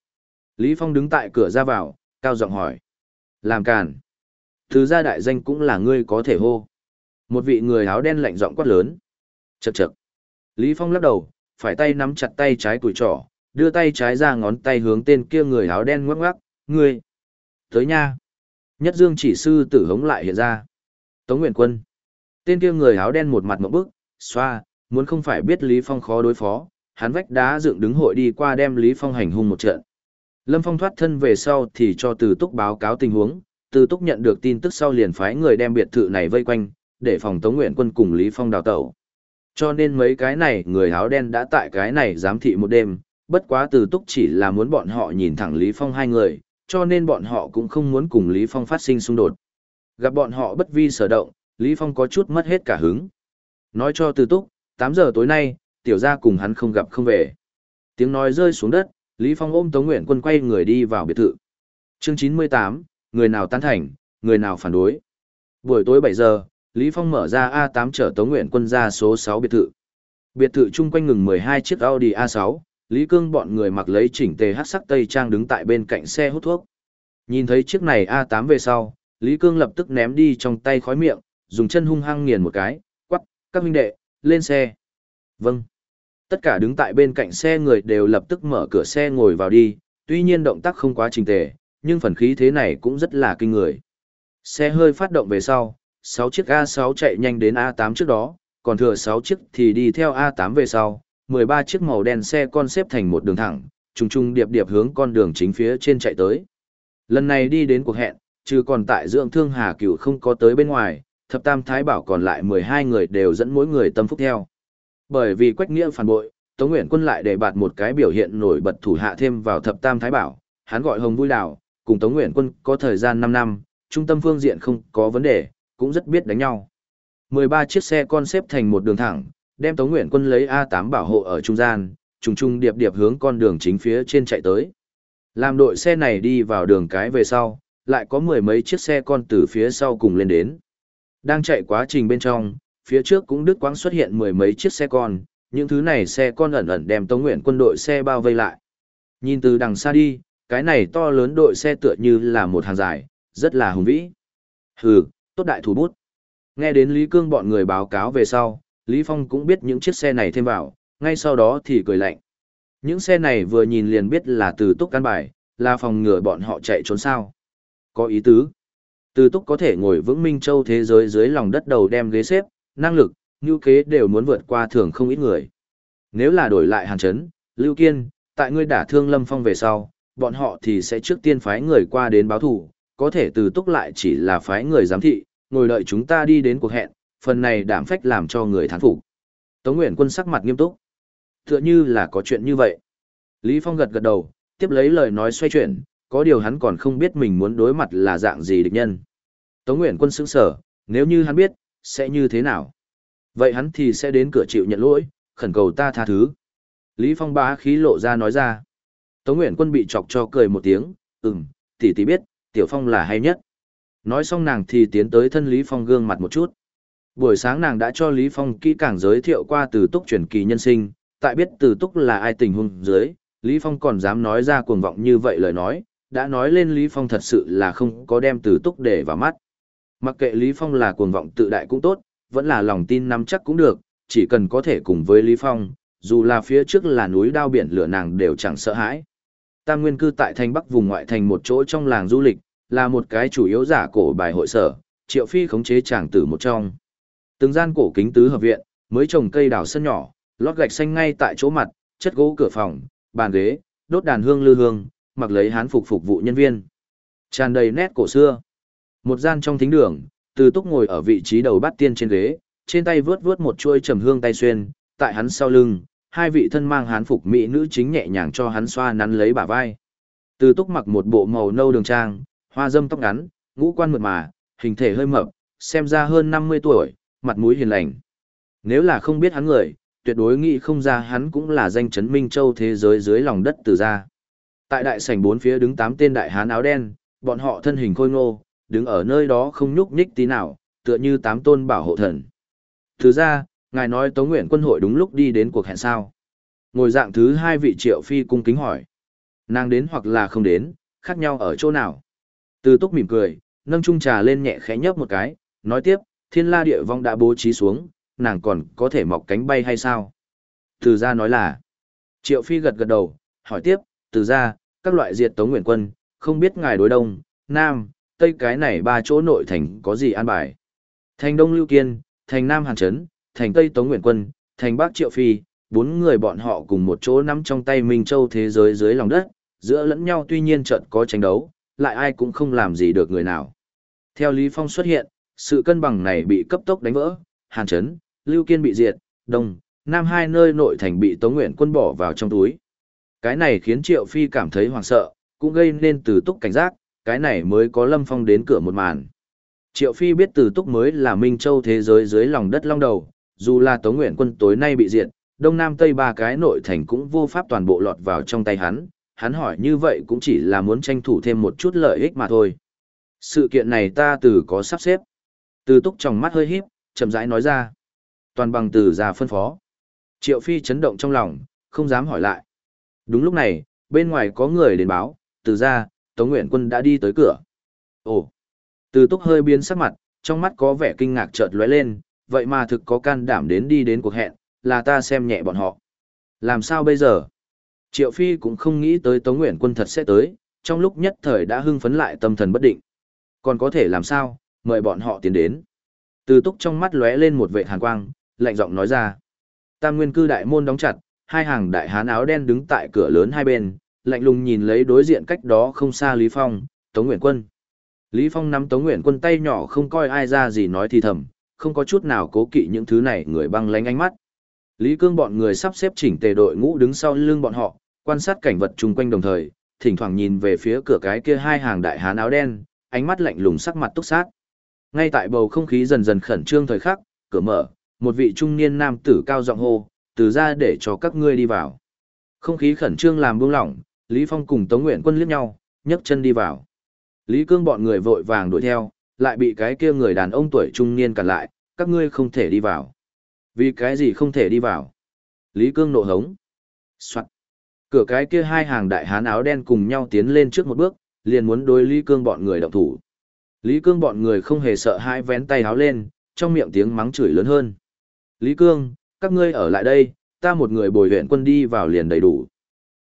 Lý Phong đứng tại cửa ra vào, cao giọng hỏi. Làm càn. Từ gia đại danh cũng là ngươi có thể hô. Một vị người áo đen lạnh giọng quát lớn. Chậc chậc. Lý Phong lắc đầu, phải tay nắm chặt tay trái tuổi trỏ, đưa tay trái ra ngón tay hướng tên kia người áo đen ngoắc ngoắc, ngươi. Tới nha. Nhất dương chỉ sư tử hống lại hiện ra. Tống Nguyện Quân. Tên kia người áo đen một mặt một bức, xoa, muốn không phải biết Lý Phong khó đối phó, hắn vách đá dựng đứng hội đi qua đem Lý Phong hành hung một trận. Lâm Phong thoát thân về sau thì cho Từ Túc báo cáo tình huống, Từ Túc nhận được tin tức sau liền phái người đem biệt thự này vây quanh, để phòng Tống Nguyện Quân cùng Lý Phong đào tẩu. Cho nên mấy cái này người áo đen đã tại cái này giám thị một đêm, bất quá Từ Túc chỉ là muốn bọn họ nhìn thẳng Lý Phong hai người, cho nên bọn họ cũng không muốn cùng Lý Phong phát sinh xung đột. Gặp bọn họ bất vi sở động, Lý Phong có chút mất hết cả hứng. Nói cho Từ Túc, 8 giờ tối nay, tiểu gia cùng hắn không gặp không về. Tiếng nói rơi xuống đất, Lý Phong ôm Tống Nguyện Quân quay người đi vào biệt thự. Chương 98, người nào tán thành, người nào phản đối. Buổi tối 7 giờ, Lý Phong mở ra A8 chở Tống Nguyện Quân ra số 6 biệt thự. Biệt thự chung quanh ngừng 12 chiếc Audi A6, Lý Cương bọn người mặc lấy chỉnh tề hắc sắc tây trang đứng tại bên cạnh xe hút thuốc. Nhìn thấy chiếc này A8 về sau, Lý Cương lập tức ném đi trong tay khói miệng, dùng chân hung hăng nghiền một cái, quắc, các huynh đệ, lên xe. Vâng. Tất cả đứng tại bên cạnh xe người đều lập tức mở cửa xe ngồi vào đi, tuy nhiên động tác không quá trình tề, nhưng phần khí thế này cũng rất là kinh người. Xe hơi phát động về sau, 6 chiếc A6 chạy nhanh đến A8 trước đó, còn thừa 6 chiếc thì đi theo A8 về sau, 13 chiếc màu đen xe con xếp thành một đường thẳng, trùng trùng điệp điệp hướng con đường chính phía trên chạy tới. Lần này đi đến cuộc hẹn, trừ còn tại dưỡng thương Hà Cửu không có tới bên ngoài, thập tam thái bảo còn lại 12 người đều dẫn mỗi người tâm phúc theo. Bởi vì quách nghĩa phản bội, Tống Nguyện quân lại để bạt một cái biểu hiện nổi bật thủ hạ thêm vào thập tam thái bảo, hắn gọi Hồng Vui Đào, cùng Tống Nguyện quân có thời gian 5 năm, trung tâm phương diện không có vấn đề, cũng rất biết đánh nhau. 13 chiếc xe con xếp thành một đường thẳng, đem Tống Nguyện quân lấy A8 bảo hộ ở trung gian, trùng trùng điệp điệp hướng con đường chính phía trên chạy tới. Làm đội xe này đi vào đường cái về sau, lại có mười mấy chiếc xe con từ phía sau cùng lên đến. Đang chạy quá trình bên trong, phía trước cũng đứt quãng xuất hiện mười mấy chiếc xe con, những thứ này xe con ẩn ẩn đem Tống Nguyện quân đội xe bao vây lại. Nhìn từ đằng xa đi, cái này to lớn đội xe tựa như là một hàng dài, rất là hùng vĩ. Hừ, tốt đại thủ bút. Nghe đến Lý Cương bọn người báo cáo về sau, Lý Phong cũng biết những chiếc xe này thêm vào, ngay sau đó thì cười lạnh. Những xe này vừa nhìn liền biết là từ túc căn bài, là phòng ngừa bọn họ chạy trốn sao. Có ý tứ. Từ túc có thể ngồi vững minh châu thế giới dưới lòng đất đầu đem ghế xếp, năng lực, như kế đều muốn vượt qua thường không ít người. Nếu là đổi lại hàn chấn, lưu kiên, tại ngươi đả thương lâm phong về sau, bọn họ thì sẽ trước tiên phái người qua đến báo thủ, có thể từ túc lại chỉ là phái người giám thị, ngồi đợi chúng ta đi đến cuộc hẹn, phần này đảm phách làm cho người thán phục. Tống Nguyện Quân sắc mặt nghiêm túc. Tựa như là có chuyện như vậy. Lý Phong gật gật đầu, tiếp lấy lời nói xoay chuyển, có điều hắn còn không biết mình muốn đối mặt là dạng gì địch nhân. Tống Nguyện Quân sững sở, nếu như hắn biết, sẽ như thế nào? Vậy hắn thì sẽ đến cửa chịu nhận lỗi, khẩn cầu ta tha thứ. Lý Phong bá khí lộ ra nói ra. Tống Nguyện Quân bị chọc cho cười một tiếng, ừm, tỷ tỷ biết, Tiểu Phong là hay nhất. Nói xong nàng thì tiến tới thân Lý Phong gương mặt một chút. Buổi sáng nàng đã cho Lý Phong kỹ càng giới thiệu qua từ túc truyền kỳ nhân sinh, tại biết từ túc là ai tình huống dưới, Lý Phong còn dám nói ra cuồng vọng như vậy lời nói, đã nói lên Lý Phong thật sự là không có đem từ túc để vào mắt. Mặc kệ Lý Phong là cuồng vọng tự đại cũng tốt, vẫn là lòng tin nắm chắc cũng được, chỉ cần có thể cùng với Lý Phong, dù là phía trước là núi đao biển lửa nàng đều chẳng sợ hãi. Tam nguyên cư tại thành Bắc vùng ngoại thành một chỗ trong làng du lịch, là một cái chủ yếu giả cổ bài hội sở, triệu phi khống chế chàng tử một trong. Từng gian cổ kính tứ hợp viện, mới trồng cây đào sân nhỏ, lót gạch xanh ngay tại chỗ mặt, chất gỗ cửa phòng, bàn ghế, đốt đàn hương lư hương, mặc lấy hán phục phục vụ nhân viên. Tràn đầy nét cổ xưa. Một gian trong thính đường, từ túc ngồi ở vị trí đầu bát tiên trên ghế, trên tay vướt vướt một chuôi trầm hương tay xuyên, tại hắn sau lưng, hai vị thân mang hán phục mỹ nữ chính nhẹ nhàng cho hắn xoa nắn lấy bả vai. Từ túc mặc một bộ màu nâu đường trang, hoa dâm tóc ngắn, ngũ quan mượt mà, hình thể hơi mập, xem ra hơn 50 tuổi, mặt mũi hiền lành. Nếu là không biết hắn người, tuyệt đối nghĩ không ra hắn cũng là danh chấn minh châu thế giới dưới lòng đất từ ra. Tại đại sảnh bốn phía đứng tám tên đại hán áo đen, bọn họ thân hình khôi ngô, đứng ở nơi đó không nhúc nhích tí nào, tựa như tám tôn bảo hộ thần. Thứ ra, ngài nói Tống Nguyện quân hội đúng lúc đi đến cuộc hẹn sao. Ngồi dạng thứ hai vị triệu phi cung kính hỏi. Nàng đến hoặc là không đến, khác nhau ở chỗ nào. Từ túc mỉm cười, nâng chung trà lên nhẹ khẽ nhấp một cái, nói tiếp, thiên la địa vong đã bố trí xuống, nàng còn có thể mọc cánh bay hay sao? Từ ra nói là, triệu phi gật gật đầu, hỏi tiếp, từ ra, các loại diệt tống nguyện quân, không biết ngài đối đông, nam, tây cái này ba chỗ nội thành có gì an bài. Thành đông lưu kiên, thành nam hàn trấn, thành tây tống nguyện quân, thành bắc triệu phi, bốn người bọn họ cùng một chỗ nắm trong tay Minh Châu thế giới dưới lòng đất, giữa lẫn nhau tuy nhiên trận có tranh đấu, lại ai cũng không làm gì được người nào. Theo Lý Phong xuất hiện, sự cân bằng này bị cấp tốc đánh vỡ, Hàn Trấn, Lưu Kiên bị diệt, Đông, Nam hai nơi nội thành bị Tống Nguyện quân bỏ vào trong túi. Cái này khiến Triệu Phi cảm thấy hoảng sợ, cũng gây nên từ túc cảnh giác, cái này mới có Lâm Phong đến cửa một màn. Triệu Phi biết từ túc mới là Minh Châu thế giới dưới lòng đất long đầu, dù là Tống Nguyện quân tối nay bị diệt, đông nam tây ba cái nội thành cũng vô pháp toàn bộ lọt vào trong tay hắn, hắn hỏi như vậy cũng chỉ là muốn tranh thủ thêm một chút lợi ích mà thôi. Sự kiện này ta từ có sắp xếp. Từ túc trong mắt hơi híp, chậm rãi nói ra. Toàn bằng từ già phân phó. Triệu Phi chấn động trong lòng, không dám hỏi lại. Đúng lúc này, bên ngoài có người đến báo, từ ra, Tống Nguyện Quân đã đi tới cửa. Ồ! Từ túc hơi biến sắc mặt, trong mắt có vẻ kinh ngạc chợt lóe lên, vậy mà thực có can đảm đến đi đến cuộc hẹn, là ta xem nhẹ bọn họ. Làm sao bây giờ? Triệu Phi cũng không nghĩ tới Tống Nguyện Quân thật sẽ tới, trong lúc nhất thời đã hưng phấn lại tâm thần bất định. Còn có thể làm sao, mời bọn họ tiến đến. Từ túc trong mắt lóe lên một vệ hàn quang, lạnh giọng nói ra. Tam nguyên cư đại môn đóng chặt, hai hàng đại hán áo đen đứng tại cửa lớn hai bên, lạnh lùng nhìn lấy đối diện cách đó không xa Lý Phong, Tống Nguyện Quân. Lý Phong nắm Tống Nguyện Quân tay nhỏ không coi ai ra gì nói thì thầm, không có chút nào cố kỵ những thứ này người băng lánh ánh mắt. Lý Cương bọn người sắp xếp chỉnh tề đội ngũ đứng sau lưng bọn họ, quan sát cảnh vật chung quanh đồng thời, thỉnh thoảng nhìn về phía cửa cái kia hai hàng đại hán áo đen, ánh mắt lạnh lùng sắc mặt túc sát. Ngay tại bầu không khí dần dần khẩn trương thời khắc, cửa mở, một vị trung niên nam tử cao giọng hô, từ ra để cho các ngươi đi vào. Không khí khẩn trương làm buông lỏng, Lý Phong cùng Tống Nguyện Quân liếc nhau, nhấc chân đi vào. Lý Cương bọn người vội vàng đuổi theo, lại bị cái kia người đàn ông tuổi trung niên cản lại, các ngươi không thể đi vào. Vì cái gì không thể đi vào? Lý Cương nộ hống. Soạn. Cửa cái kia hai hàng đại hán áo đen cùng nhau tiến lên trước một bước, liền muốn đối Lý Cương bọn người động thủ. Lý Cương bọn người không hề sợ hãi vén tay áo lên, trong miệng tiếng mắng chửi lớn hơn. Lý Cương, các ngươi ở lại đây, ta một người bồi huyện quân đi vào liền đầy đủ.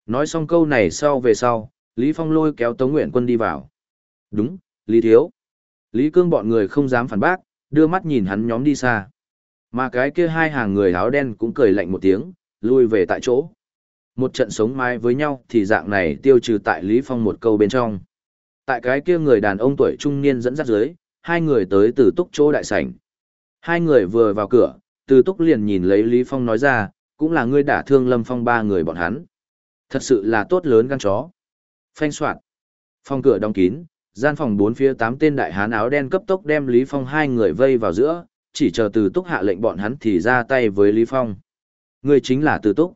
Nói xong câu này sau về sau, Lý Phong lôi kéo Tống Nguyện quân đi vào. Đúng, Lý Thiếu. Lý Cương bọn người không dám phản bác, đưa mắt nhìn hắn nhóm đi xa. Mà cái kia hai hàng người áo đen cũng cười lạnh một tiếng, lui về tại chỗ. Một trận sống mái với nhau thì dạng này tiêu trừ tại Lý Phong một câu bên trong. Tại cái kia người đàn ông tuổi trung niên dẫn dắt dưới, hai người tới từ túc chỗ đại sảnh. Hai người vừa vào cửa, từ túc liền nhìn lấy Lý Phong nói ra, cũng là ngươi đả thương Lâm Phong ba người bọn hắn. Thật sự là tốt lớn gan chó. Phanh soạn. Phòng cửa đóng kín, gian phòng bốn phía tám tên đại hán áo đen cấp tốc đem Lý Phong hai người vây vào giữa, chỉ chờ từ túc hạ lệnh bọn hắn thì ra tay với Lý Phong. Người chính là từ túc.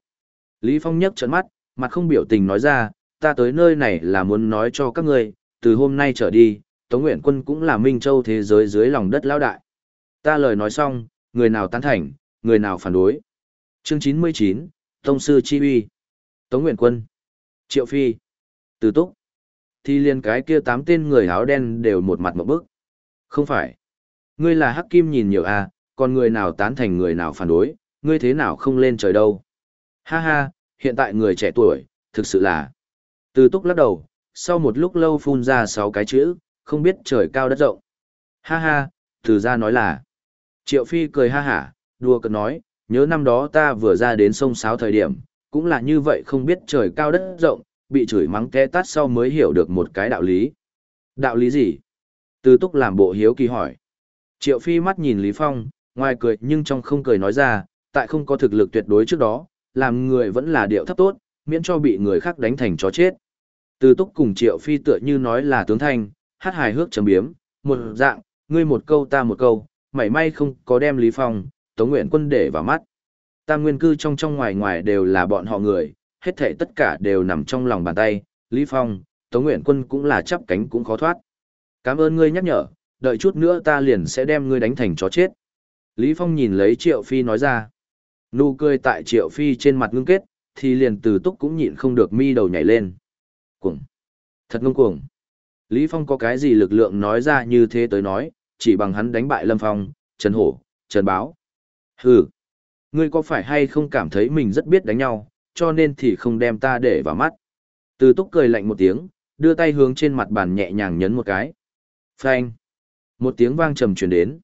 Lý Phong nhấc trận mắt, mặt không biểu tình nói ra, ta tới nơi này là muốn nói cho các ngươi, từ hôm nay trở đi, Tống Nguyện Quân cũng là Minh Châu thế giới dưới lòng đất lao đại. Ta lời nói xong, người nào tán thành, người nào phản đối. Chương 99, Tông Sư Chi Uy Tống Nguyện Quân Triệu Phi Từ Túc Thì liền cái kia tám tên người áo đen đều một mặt một bức. Không phải. Ngươi là Hắc Kim nhìn nhiều à, còn người nào tán thành người nào phản đối, ngươi thế nào không lên trời đâu. Ha ha, hiện tại người trẻ tuổi, thực sự là. Từ Túc lắc đầu, sau một lúc lâu phun ra sáu cái chữ, không biết trời cao đất rộng. Ha ha, từ ra nói là. Triệu Phi cười ha hả, đùa cợt nói, nhớ năm đó ta vừa ra đến sông Sáo thời điểm, cũng là như vậy không biết trời cao đất rộng, bị chửi mắng té tát sau mới hiểu được một cái đạo lý. Đạo lý gì? Từ túc làm bộ hiếu kỳ hỏi. Triệu Phi mắt nhìn Lý Phong, ngoài cười nhưng trong không cười nói ra, tại không có thực lực tuyệt đối trước đó, làm người vẫn là điệu thấp tốt, miễn cho bị người khác đánh thành chó chết. Từ túc cùng Triệu Phi tựa như nói là tướng thanh, hát hài hước chấm biếm, một dạng, ngươi một câu ta một câu, mảy may không có đem Lý Phong, Tống Nguyện Quân để vào mắt. Tam nguyên cư trong trong ngoài ngoài đều là bọn họ người, hết thảy tất cả đều nằm trong lòng bàn tay, Lý Phong, Tống Nguyện Quân cũng là chắp cánh cũng khó thoát. Cảm ơn ngươi nhắc nhở, đợi chút nữa ta liền sẽ đem ngươi đánh thành chó chết. Lý Phong nhìn lấy Triệu Phi nói ra. Nụ cười tại Triệu Phi trên mặt ngưng kết, thì liền từ túc cũng nhịn không được mi đầu nhảy lên. Cuồng! Thật ngông cuồng! Lý Phong có cái gì lực lượng nói ra như thế tới nói, chỉ bằng hắn đánh bại Lâm Phong, Trần Hổ, Trần Báo. Hừ! Ngươi có phải hay không cảm thấy mình rất biết đánh nhau, cho nên thì không đem ta để vào mắt. Từ túc cười lạnh một tiếng, đưa tay hướng trên mặt bàn nhẹ nhàng nhấn một cái. Phanh! Một tiếng vang trầm truyền đến.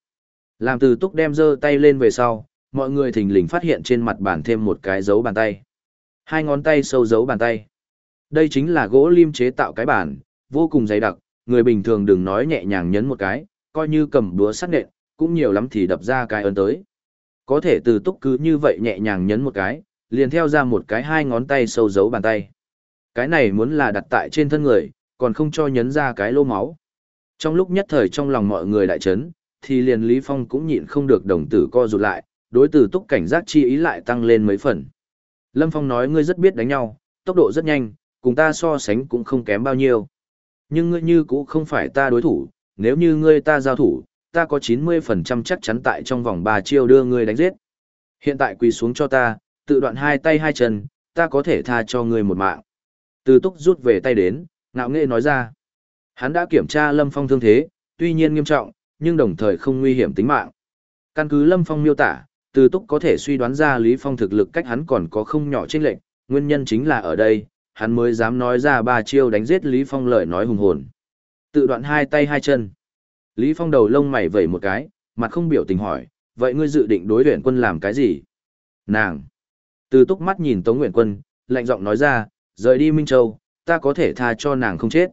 Làm từ túc đem giơ tay lên về sau, mọi người thình lình phát hiện trên mặt bàn thêm một cái dấu bàn tay. Hai ngón tay sâu dấu bàn tay. Đây chính là gỗ lim chế tạo cái bàn, vô cùng dày đặc, người bình thường đừng nói nhẹ nhàng nhấn một cái, coi như cầm búa sắt nện, cũng nhiều lắm thì đập ra cái ấn tới. Có thể từ túc cứ như vậy nhẹ nhàng nhấn một cái, liền theo ra một cái hai ngón tay sâu dấu bàn tay. Cái này muốn là đặt tại trên thân người, còn không cho nhấn ra cái lô máu. Trong lúc nhất thời trong lòng mọi người đại chấn, thì liền Lý Phong cũng nhịn không được đồng tử co rụt lại, đối từ túc cảnh giác chi ý lại tăng lên mấy phần. Lâm Phong nói ngươi rất biết đánh nhau, tốc độ rất nhanh, cùng ta so sánh cũng không kém bao nhiêu. Nhưng ngươi như cũng không phải ta đối thủ, nếu như ngươi ta giao thủ, ta có 90% chắc chắn tại trong vòng 3 chiêu đưa ngươi đánh giết. Hiện tại quỳ xuống cho ta, tự đoạn hai tay hai chân, ta có thể tha cho ngươi một mạng. Từ túc rút về tay đến, ngạo nghệ nói ra. Hắn đã kiểm tra Lâm Phong thương thế, tuy nhiên nghiêm trọng, nhưng đồng thời không nguy hiểm tính mạng. Căn cứ Lâm Phong miêu tả, từ túc có thể suy đoán ra Lý Phong thực lực cách hắn còn có không nhỏ chênh lệnh, nguyên nhân chính là ở đây, hắn mới dám nói ra ba chiêu đánh giết Lý Phong lời nói hùng hồn. Tự đoạn hai tay hai chân. Lý Phong đầu lông mày vẩy một cái, mặt không biểu tình hỏi, vậy ngươi dự định đối luyện quân làm cái gì? Nàng. Từ túc mắt nhìn Tống Nguyện Quân, lạnh giọng nói ra, rời đi Minh Châu, ta có thể tha cho nàng không chết.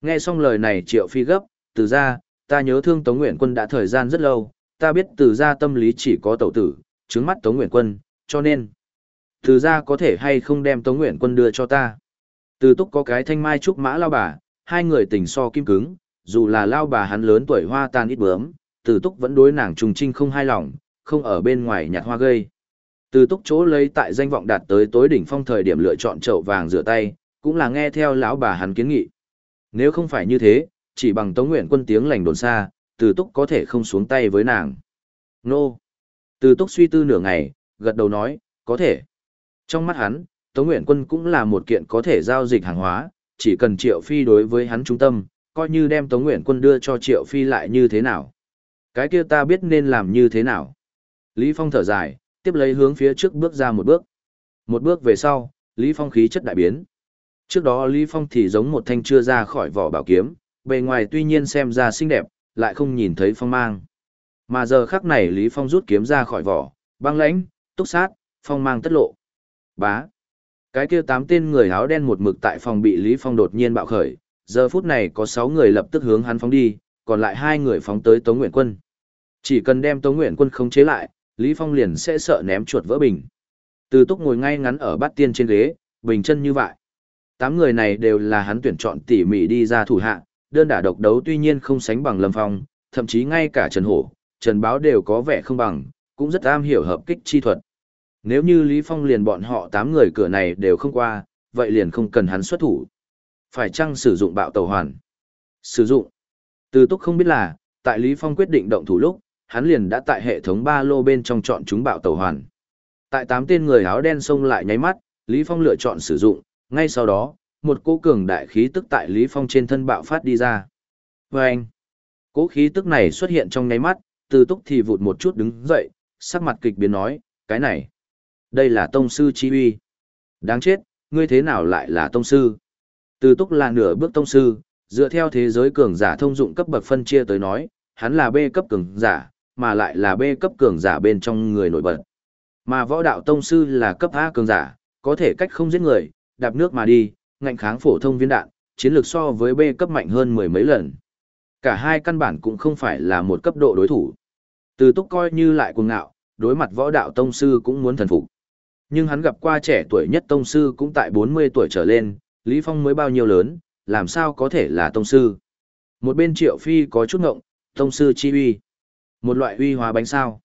Nghe xong lời này triệu phi gấp, từ ra, ta nhớ thương Tống Nguyện Quân đã thời gian rất lâu, ta biết từ ra tâm lý chỉ có tẩu tử, trứng mắt Tống Nguyện Quân, cho nên, từ ra có thể hay không đem Tống Nguyện Quân đưa cho ta. Từ túc có cái thanh mai trúc mã lao bà, hai người tình so kim cứng, dù là lao bà hắn lớn tuổi hoa tan ít bướm, từ túc vẫn đối nàng trùng trinh không hài lòng, không ở bên ngoài nhặt hoa gây. Từ túc chỗ lấy tại danh vọng đạt tới tối đỉnh phong thời điểm lựa chọn chậu vàng rửa tay, cũng là nghe theo lão bà hắn kiến nghị. Nếu không phải như thế, chỉ bằng Tống Nguyện quân tiếng lành đồn xa, Từ Túc có thể không xuống tay với nàng. Nô! Từ Túc suy tư nửa ngày, gật đầu nói, có thể. Trong mắt hắn, Tống Nguyện quân cũng là một kiện có thể giao dịch hàng hóa, chỉ cần Triệu Phi đối với hắn trung tâm, coi như đem Tống Nguyện quân đưa cho Triệu Phi lại như thế nào. Cái kia ta biết nên làm như thế nào. Lý Phong thở dài, tiếp lấy hướng phía trước bước ra một bước. Một bước về sau, Lý Phong khí chất đại biến. Trước đó Lý Phong thì giống một thanh chưa ra khỏi vỏ bảo kiếm, bề ngoài tuy nhiên xem ra xinh đẹp, lại không nhìn thấy phong mang. Mà giờ khắc này Lý Phong rút kiếm ra khỏi vỏ, băng lãnh, túc sát, phong mang tất lộ. Bá. Cái kia tám tên người áo đen một mực tại phòng bị Lý Phong đột nhiên bạo khởi, giờ phút này có sáu người lập tức hướng hắn phóng đi, còn lại hai người phóng tới Tống Nguyện Quân. Chỉ cần đem Tống Nguyện Quân khống chế lại, Lý Phong liền sẽ sợ ném chuột vỡ bình. Từ Túc ngồi ngay ngắn ở bát tiên trên ghế, bình chân như vậy. Tám người này đều là hắn tuyển chọn tỉ mỉ đi ra thủ hạ, đơn đả độc đấu tuy nhiên không sánh bằng Lâm Phong, thậm chí ngay cả Trần Hổ, Trần Báo đều có vẻ không bằng, cũng rất am hiểu hợp kích chi thuật. Nếu như Lý Phong liền bọn họ tám người cửa này đều không qua, vậy liền không cần hắn xuất thủ. Phải chăng sử dụng bạo tàu hoàn? Sử dụng. Từ túc không biết là, tại Lý Phong quyết định động thủ lúc, hắn liền đã tại hệ thống ba lô bên trong chọn chúng bạo tàu hoàn. Tại tám tên người áo đen xông lại nháy mắt, Lý Phong lựa chọn sử dụng, ngay sau đó, một cỗ cường đại khí tức tại Lý Phong trên thân bạo phát đi ra. Và anh, cỗ khí tức này xuất hiện trong nháy mắt, từ túc thì vụt một chút đứng dậy, sắc mặt kịch biến nói, cái này, đây là tông sư chi uy. Đáng chết, ngươi thế nào lại là tông sư? Từ túc là nửa bước tông sư, dựa theo thế giới cường giả thông dụng cấp bậc phân chia tới nói, hắn là B cấp cường giả, mà lại là B cấp cường giả bên trong người nổi bật. Mà võ đạo tông sư là cấp A cường giả, có thể cách không giết người, đạp nước mà đi, ngạnh kháng phổ thông viên đạn, chiến lược so với B cấp mạnh hơn mười mấy lần. Cả hai căn bản cũng không phải là một cấp độ đối thủ. Từ túc coi như lại cuồng ngạo, đối mặt võ đạo tông sư cũng muốn thần phục. Nhưng hắn gặp qua trẻ tuổi nhất tông sư cũng tại 40 tuổi trở lên, Lý Phong mới bao nhiêu lớn, làm sao có thể là tông sư. Một bên triệu phi có chút ngộng, tông sư chi uy. Một loại uy hóa bánh sao.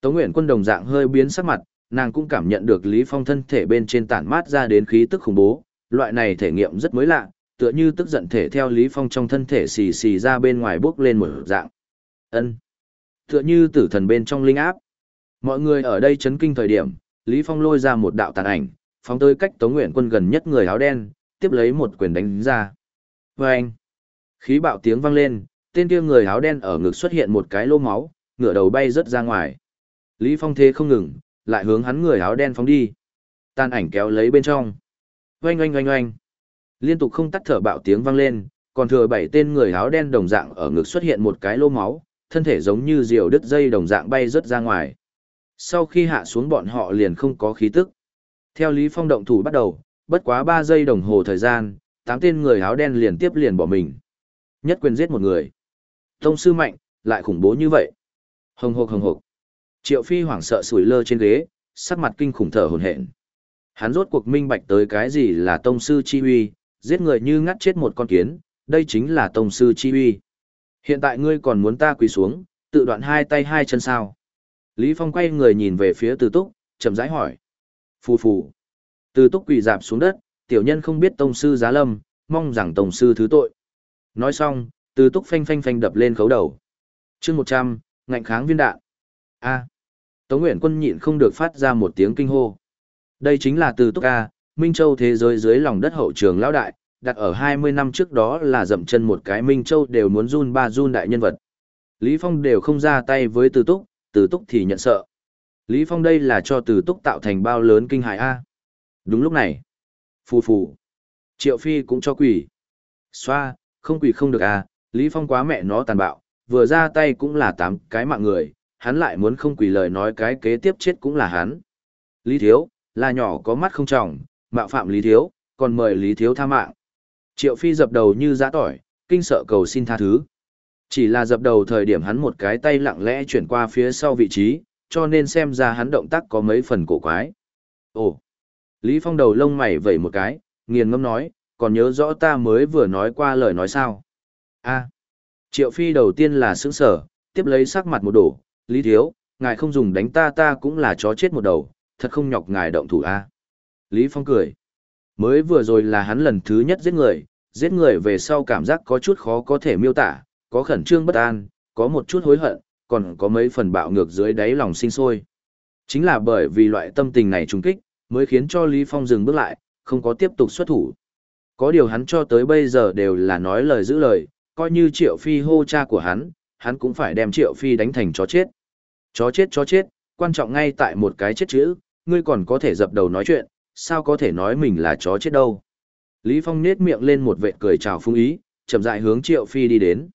Tống Nguyện quân đồng dạng hơi biến sắc mặt, nàng cũng cảm nhận được Lý Phong thân thể bên trên tản mát ra đến khí tức khủng bố, loại này thể nghiệm rất mới lạ, tựa như tức giận thể theo Lý Phong trong thân thể xì xì ra bên ngoài bước lên một dạng. Ân, Tựa như tử thần bên trong linh áp. Mọi người ở đây chấn kinh thời điểm, Lý Phong lôi ra một đạo tàn ảnh, phóng tới cách Tống Nguyện quân gần nhất người áo đen, tiếp lấy một quyền đánh ra. Vâng! Khí bạo tiếng vang lên, tên kia người áo đen ở ngực xuất hiện một cái lô máu, ngửa đầu bay rớt ra ngoài. Lý Phong thế không ngừng, lại hướng hắn người áo đen phóng đi. Tàn ảnh kéo lấy bên trong. Oanh oanh oanh oanh. Liên tục không tắt thở bạo tiếng vang lên, còn thừa bảy tên người áo đen đồng dạng ở ngực xuất hiện một cái lô máu, thân thể giống như diều đứt dây đồng dạng bay rớt ra ngoài. Sau khi hạ xuống bọn họ liền không có khí tức. Theo Lý Phong động thủ bắt đầu, bất quá 3 giây đồng hồ thời gian, tám tên người áo đen liền tiếp liền bỏ mình. Nhất quyền giết một người. Tông sư mạnh, lại khủng bố như vậy. Hồng hộc hồng hộc. Triệu Phi hoảng sợ sủi lơ trên ghế, sắc mặt kinh khủng thở hổn hển. Hắn rốt cuộc minh bạch tới cái gì là tông sư chi uy, giết người như ngắt chết một con kiến, đây chính là tông sư chi uy. Hiện tại ngươi còn muốn ta quỳ xuống, tự đoạn hai tay hai chân sao? Lý Phong quay người nhìn về phía từ túc, chậm rãi hỏi. Phù phù. Từ túc quỳ dạp xuống đất, tiểu nhân không biết tông sư giá lâm, mong rằng tông sư thứ tội. Nói xong, từ túc phanh phanh phanh đập lên khấu đầu. chương 100, ngạnh kháng viên đạn. A. Tống Nguyễn Quân nhịn không được phát ra một tiếng kinh hô. Đây chính là từ túc A, Minh Châu thế giới dưới lòng đất hậu trường lão đại, đặt ở 20 năm trước đó là dậm chân một cái Minh Châu đều muốn run ba run đại nhân vật. Lý Phong đều không ra tay với từ túc, từ túc thì nhận sợ. Lý Phong đây là cho từ túc tạo thành bao lớn kinh hại A. Đúng lúc này. Phù phù. Triệu Phi cũng cho quỷ. Xoa, không quỷ không được à, Lý Phong quá mẹ nó tàn bạo, vừa ra tay cũng là tám cái mạng người, hắn lại muốn không quỷ lời nói cái kế tiếp chết cũng là hắn. Lý Thiếu, là nhỏ có mắt không trọng, mạo phạm Lý Thiếu, còn mời Lý Thiếu tha mạng. Triệu Phi dập đầu như giã tỏi, kinh sợ cầu xin tha thứ. Chỉ là dập đầu thời điểm hắn một cái tay lặng lẽ chuyển qua phía sau vị trí, cho nên xem ra hắn động tác có mấy phần cổ quái. Ồ! Lý Phong đầu lông mày vẩy một cái, nghiền ngâm nói, còn nhớ rõ ta mới vừa nói qua lời nói sao. a Triệu Phi đầu tiên là sững sở, tiếp lấy sắc mặt một đổ, Lý Thiếu, ngài không dùng đánh ta ta cũng là chó chết một đầu, thật không nhọc ngài động thủ a Lý Phong cười. Mới vừa rồi là hắn lần thứ nhất giết người, giết người về sau cảm giác có chút khó có thể miêu tả, có khẩn trương bất an, có một chút hối hận, còn có mấy phần bạo ngược dưới đáy lòng sinh sôi. Chính là bởi vì loại tâm tình này trùng kích, mới khiến cho Lý Phong dừng bước lại, không có tiếp tục xuất thủ. Có điều hắn cho tới bây giờ đều là nói lời giữ lời, coi như Triệu Phi hô cha của hắn, hắn cũng phải đem Triệu Phi đánh thành chó chết. Chó chết chó chết, quan trọng ngay tại một cái chết chữ, ngươi còn có thể dập đầu nói chuyện, sao có thể nói mình là chó chết đâu. Lý Phong nết miệng lên một vệ cười chào phung ý, chậm rãi hướng Triệu Phi đi đến.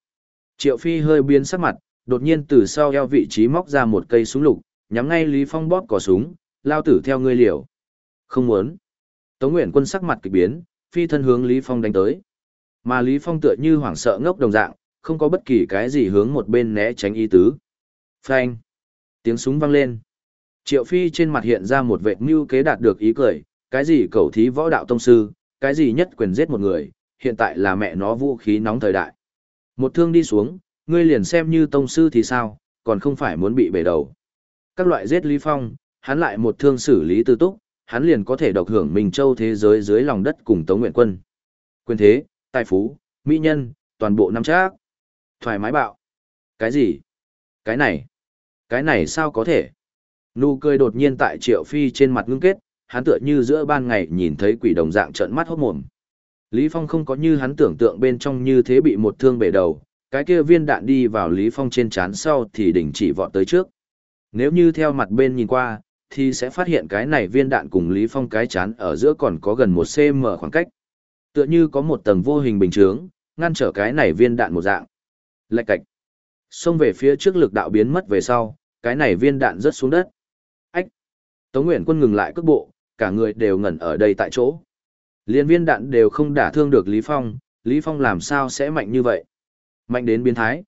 Triệu Phi hơi biến sắc mặt, đột nhiên từ sau eo vị trí móc ra một cây súng lục, nhắm ngay Lý Phong bóp cò súng, lao tử theo ngươi liều. Không muốn. Tống Nguyện Quân sắc mặt kỳ biến, phi thân hướng Lý Phong đánh tới. Mà Lý Phong tựa như hoảng sợ ngốc đồng dạng, không có bất kỳ cái gì hướng một bên né tránh ý tứ. Phanh. Tiếng súng vang lên. Triệu Phi trên mặt hiện ra một vệt mưu kế đạt được ý cười, cái gì cầu thí võ đạo tông sư, cái gì nhất quyền giết một người, hiện tại là mẹ nó vũ khí nóng thời đại. Một thương đi xuống, ngươi liền xem như tông sư thì sao, còn không phải muốn bị bể đầu. Các loại giết Lý Phong, hắn lại một thương xử lý tư túc, hắn liền có thể độc hưởng Minh Châu thế giới dưới lòng đất cùng Tống Nguyện Quân. Quyền thế, tài phú, mỹ nhân, toàn bộ năm chắc. Thoải mái bạo. Cái gì? Cái này? Cái này sao có thể? Nụ cười đột nhiên tại Triệu Phi trên mặt ngưng kết, hắn tựa như giữa ban ngày nhìn thấy quỷ đồng dạng trợn mắt hốt mồm. Lý Phong không có như hắn tưởng tượng bên trong như thế bị một thương bể đầu, cái kia viên đạn đi vào Lý Phong trên chán sau thì đỉnh chỉ vọt tới trước. Nếu như theo mặt bên nhìn qua, thì sẽ phát hiện cái này viên đạn cùng Lý Phong cái chán ở giữa còn có gần một cm khoảng cách. Tựa như có một tầng vô hình bình chướng, ngăn trở cái này viên đạn một dạng. Lạch cạch. Xông về phía trước lực đạo biến mất về sau, cái này viên đạn rớt xuống đất. Ách. Tống Nguyễn Quân ngừng lại cước bộ, cả người đều ngẩn ở đây tại chỗ. Liên viên đạn đều không đả thương được Lý Phong, Lý Phong làm sao sẽ mạnh như vậy? Mạnh đến biến thái.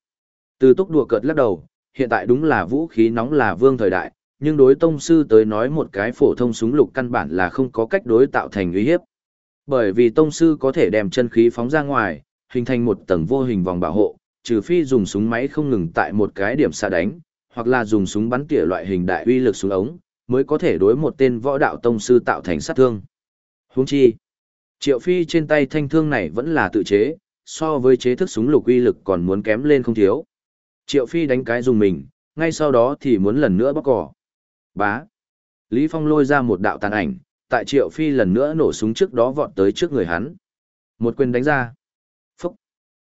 Từ túc đùa cợt lắc đầu, hiện tại đúng là vũ khí nóng là vương thời đại, nhưng đối tông sư tới nói một cái phổ thông súng lục căn bản là không có cách đối tạo thành uy hiếp. Bởi vì tông sư có thể đem chân khí phóng ra ngoài, hình thành một tầng vô hình vòng bảo hộ, trừ phi dùng súng máy không ngừng tại một cái điểm xa đánh, hoặc là dùng súng bắn tỉa loại hình đại uy lực súng ống, mới có thể đối một tên võ đạo tông sư tạo thành sát thương. Huống chi, Triệu Phi trên tay thanh thương này vẫn là tự chế, so với chế thức súng lục uy lực còn muốn kém lên không thiếu. Triệu Phi đánh cái dùng mình, ngay sau đó thì muốn lần nữa bóc cỏ. Bá. Lý Phong lôi ra một đạo tàn ảnh, tại Triệu Phi lần nữa nổ súng trước đó vọt tới trước người hắn. Một quyền đánh ra. Phúc.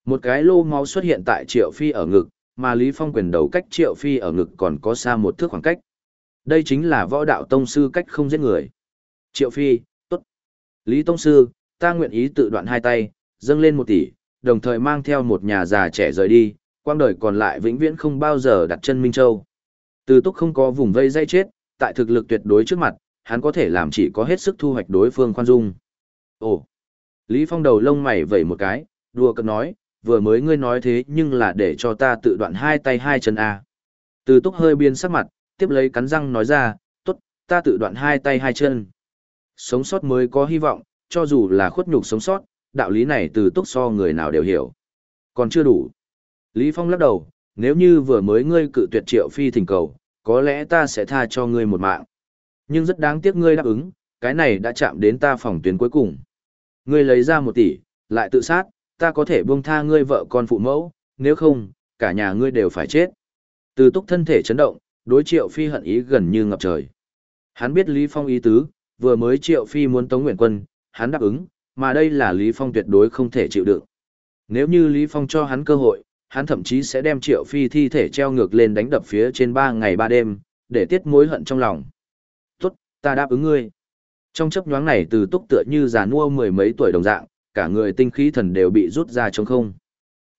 Một cái lô máu xuất hiện tại Triệu Phi ở ngực, mà Lý Phong quyền đầu cách Triệu Phi ở ngực còn có xa một thước khoảng cách. Đây chính là võ đạo tông sư cách không giết người. Triệu Phi, tốt. Lý Tông Sư, ta nguyện ý tự đoạn hai tay, dâng lên một tỷ, đồng thời mang theo một nhà già trẻ rời đi, quang đời còn lại vĩnh viễn không bao giờ đặt chân Minh Châu. Từ túc không có vùng vây dây chết, tại thực lực tuyệt đối trước mặt, hắn có thể làm chỉ có hết sức thu hoạch đối phương khoan dung. Ồ! Lý Phong đầu lông mày vẩy một cái, đùa cợt nói, vừa mới ngươi nói thế nhưng là để cho ta tự đoạn hai tay hai chân A. Từ túc hơi biên sắc mặt, tiếp lấy cắn răng nói ra, tốt, ta tự đoạn hai tay hai chân. Sống sót mới có hy vọng, cho dù là khuất nhục sống sót, đạo lý này từ túc so người nào đều hiểu. Còn chưa đủ. Lý Phong lắc đầu, nếu như vừa mới ngươi cự tuyệt triệu phi thỉnh cầu, có lẽ ta sẽ tha cho ngươi một mạng. Nhưng rất đáng tiếc ngươi đáp ứng, cái này đã chạm đến ta phòng tuyến cuối cùng. Ngươi lấy ra một tỷ, lại tự sát, ta có thể buông tha ngươi vợ con phụ mẫu, nếu không, cả nhà ngươi đều phải chết. Từ túc thân thể chấn động, đối triệu phi hận ý gần như ngập trời. Hắn biết Lý Phong ý tứ, vừa mới triệu phi muốn tống nguyện quân, hắn đáp ứng, mà đây là Lý Phong tuyệt đối không thể chịu đựng. Nếu như Lý Phong cho hắn cơ hội, hắn thậm chí sẽ đem triệu phi thi thể treo ngược lên đánh đập phía trên ba ngày ba đêm, để tiết mối hận trong lòng. Tốt, ta đáp ứng ngươi. Trong chấp nhoáng này từ túc tựa như già nua mười mấy tuổi đồng dạng, cả người tinh khí thần đều bị rút ra trong không.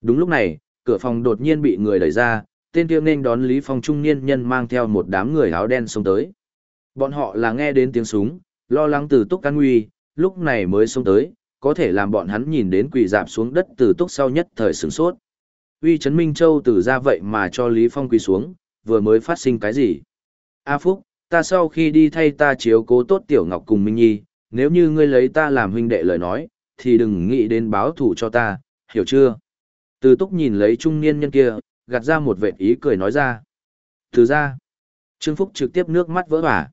Đúng lúc này, cửa phòng đột nhiên bị người đẩy ra, tên kia nên đón Lý Phong trung niên nhân mang theo một đám người áo đen xông tới. Bọn họ là nghe đến tiếng súng, lo lắng từ túc can nguy, lúc này mới xông tới, có thể làm bọn hắn nhìn đến quỳ dạp xuống đất từ túc sau nhất thời sửng sốt. Uy Trấn Minh Châu từ ra vậy mà cho Lý Phong quỳ xuống, vừa mới phát sinh cái gì? A Phúc, ta sau khi đi thay ta chiếu cố tốt Tiểu Ngọc cùng Minh Nhi, nếu như ngươi lấy ta làm huynh đệ lời nói, thì đừng nghĩ đến báo thù cho ta, hiểu chưa? Từ túc nhìn lấy trung niên nhân kia, gạt ra một vệt ý cười nói ra. Từ ra, Trương Phúc trực tiếp nước mắt vỡ hỏa.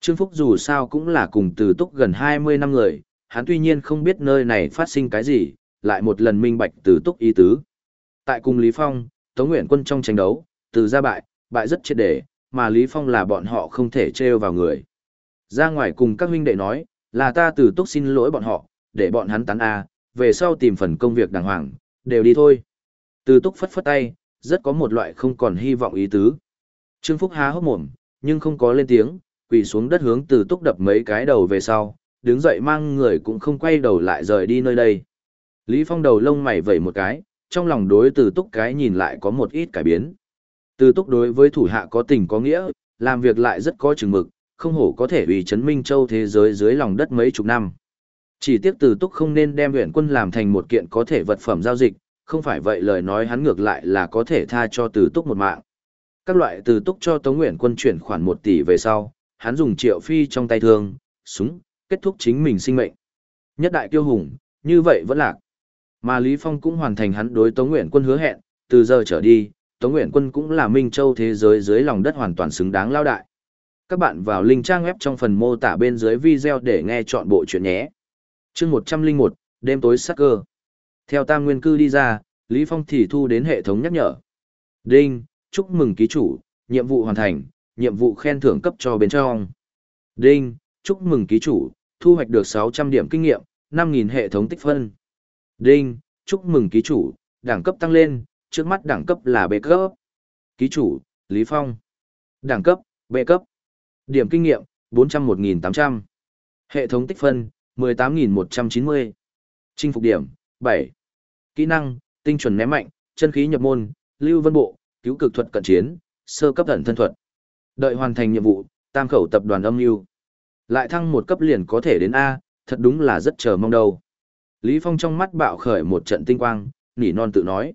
Trương Phúc dù sao cũng là cùng từ túc gần 20 năm người, hắn tuy nhiên không biết nơi này phát sinh cái gì, lại một lần minh bạch từ túc ý tứ. Tại cùng Lý Phong, Tống Nguyện Quân trong tranh đấu, từ ra bại, bại rất triệt để, mà Lý Phong là bọn họ không thể trêu vào người. Ra ngoài cùng các huynh đệ nói, là ta từ túc xin lỗi bọn họ, để bọn hắn tán A, về sau tìm phần công việc đàng hoàng, đều đi thôi. Từ túc phất phất tay, rất có một loại không còn hy vọng ý tứ. Trương Phúc há hốc mồm, nhưng không có lên tiếng, quỳ xuống đất hướng từ túc đập mấy cái đầu về sau, đứng dậy mang người cũng không quay đầu lại rời đi nơi đây. Lý Phong đầu lông mày vẩy một cái, trong lòng đối từ túc cái nhìn lại có một ít cải biến. Từ túc đối với thủ hạ có tình có nghĩa, làm việc lại rất có chừng mực, không hổ có thể ủy chấn minh châu thế giới dưới lòng đất mấy chục năm. Chỉ tiếc từ túc không nên đem huyện quân làm thành một kiện có thể vật phẩm giao dịch, không phải vậy lời nói hắn ngược lại là có thể tha cho từ túc một mạng. Các loại từ túc cho Tống Nguyện quân chuyển khoản một tỷ về sau, hắn dùng triệu phi trong tay thương, súng, kết thúc chính mình sinh mệnh. Nhất đại kiêu hùng, như vậy vẫn lạc. Mà Lý Phong cũng hoàn thành hắn đối Tống Nguyện quân hứa hẹn, từ giờ trở đi, Tống Nguyện quân cũng là Minh Châu thế giới dưới lòng đất hoàn toàn xứng đáng lao đại. Các bạn vào link trang web trong phần mô tả bên dưới video để nghe chọn bộ chuyện nhé. Chương 101, đêm tối sắc cơ. Theo tam nguyên cư đi ra, Lý Phong thì thu đến hệ thống nhắc nhở. Đinh, chúc mừng ký chủ, nhiệm vụ hoàn thành, nhiệm vụ khen thưởng cấp cho bên trong. Đinh, chúc mừng ký chủ, thu hoạch được 600 điểm kinh nghiệm, 5.000 hệ thống tích phân. Đinh, chúc mừng ký chủ, đẳng cấp tăng lên, trước mắt đẳng cấp là B cấp. Ký chủ, Lý Phong. Đẳng cấp, B cấp. Điểm kinh nghiệm, 401.800. Hệ thống tích phân, 18.190. Chinh phục điểm, 7. Kỹ năng, tinh chuẩn ném mạnh, chân khí nhập môn, lưu vân bộ, cứu cực thuật cận chiến, sơ cấp thần thân thuật. Đợi hoàn thành nhiệm vụ, tam khẩu tập đoàn âm mưu Lại thăng một cấp liền có thể đến A, thật đúng là rất chờ mong đâu. Lý Phong trong mắt bạo khởi một trận tinh quang, nỉ non tự nói.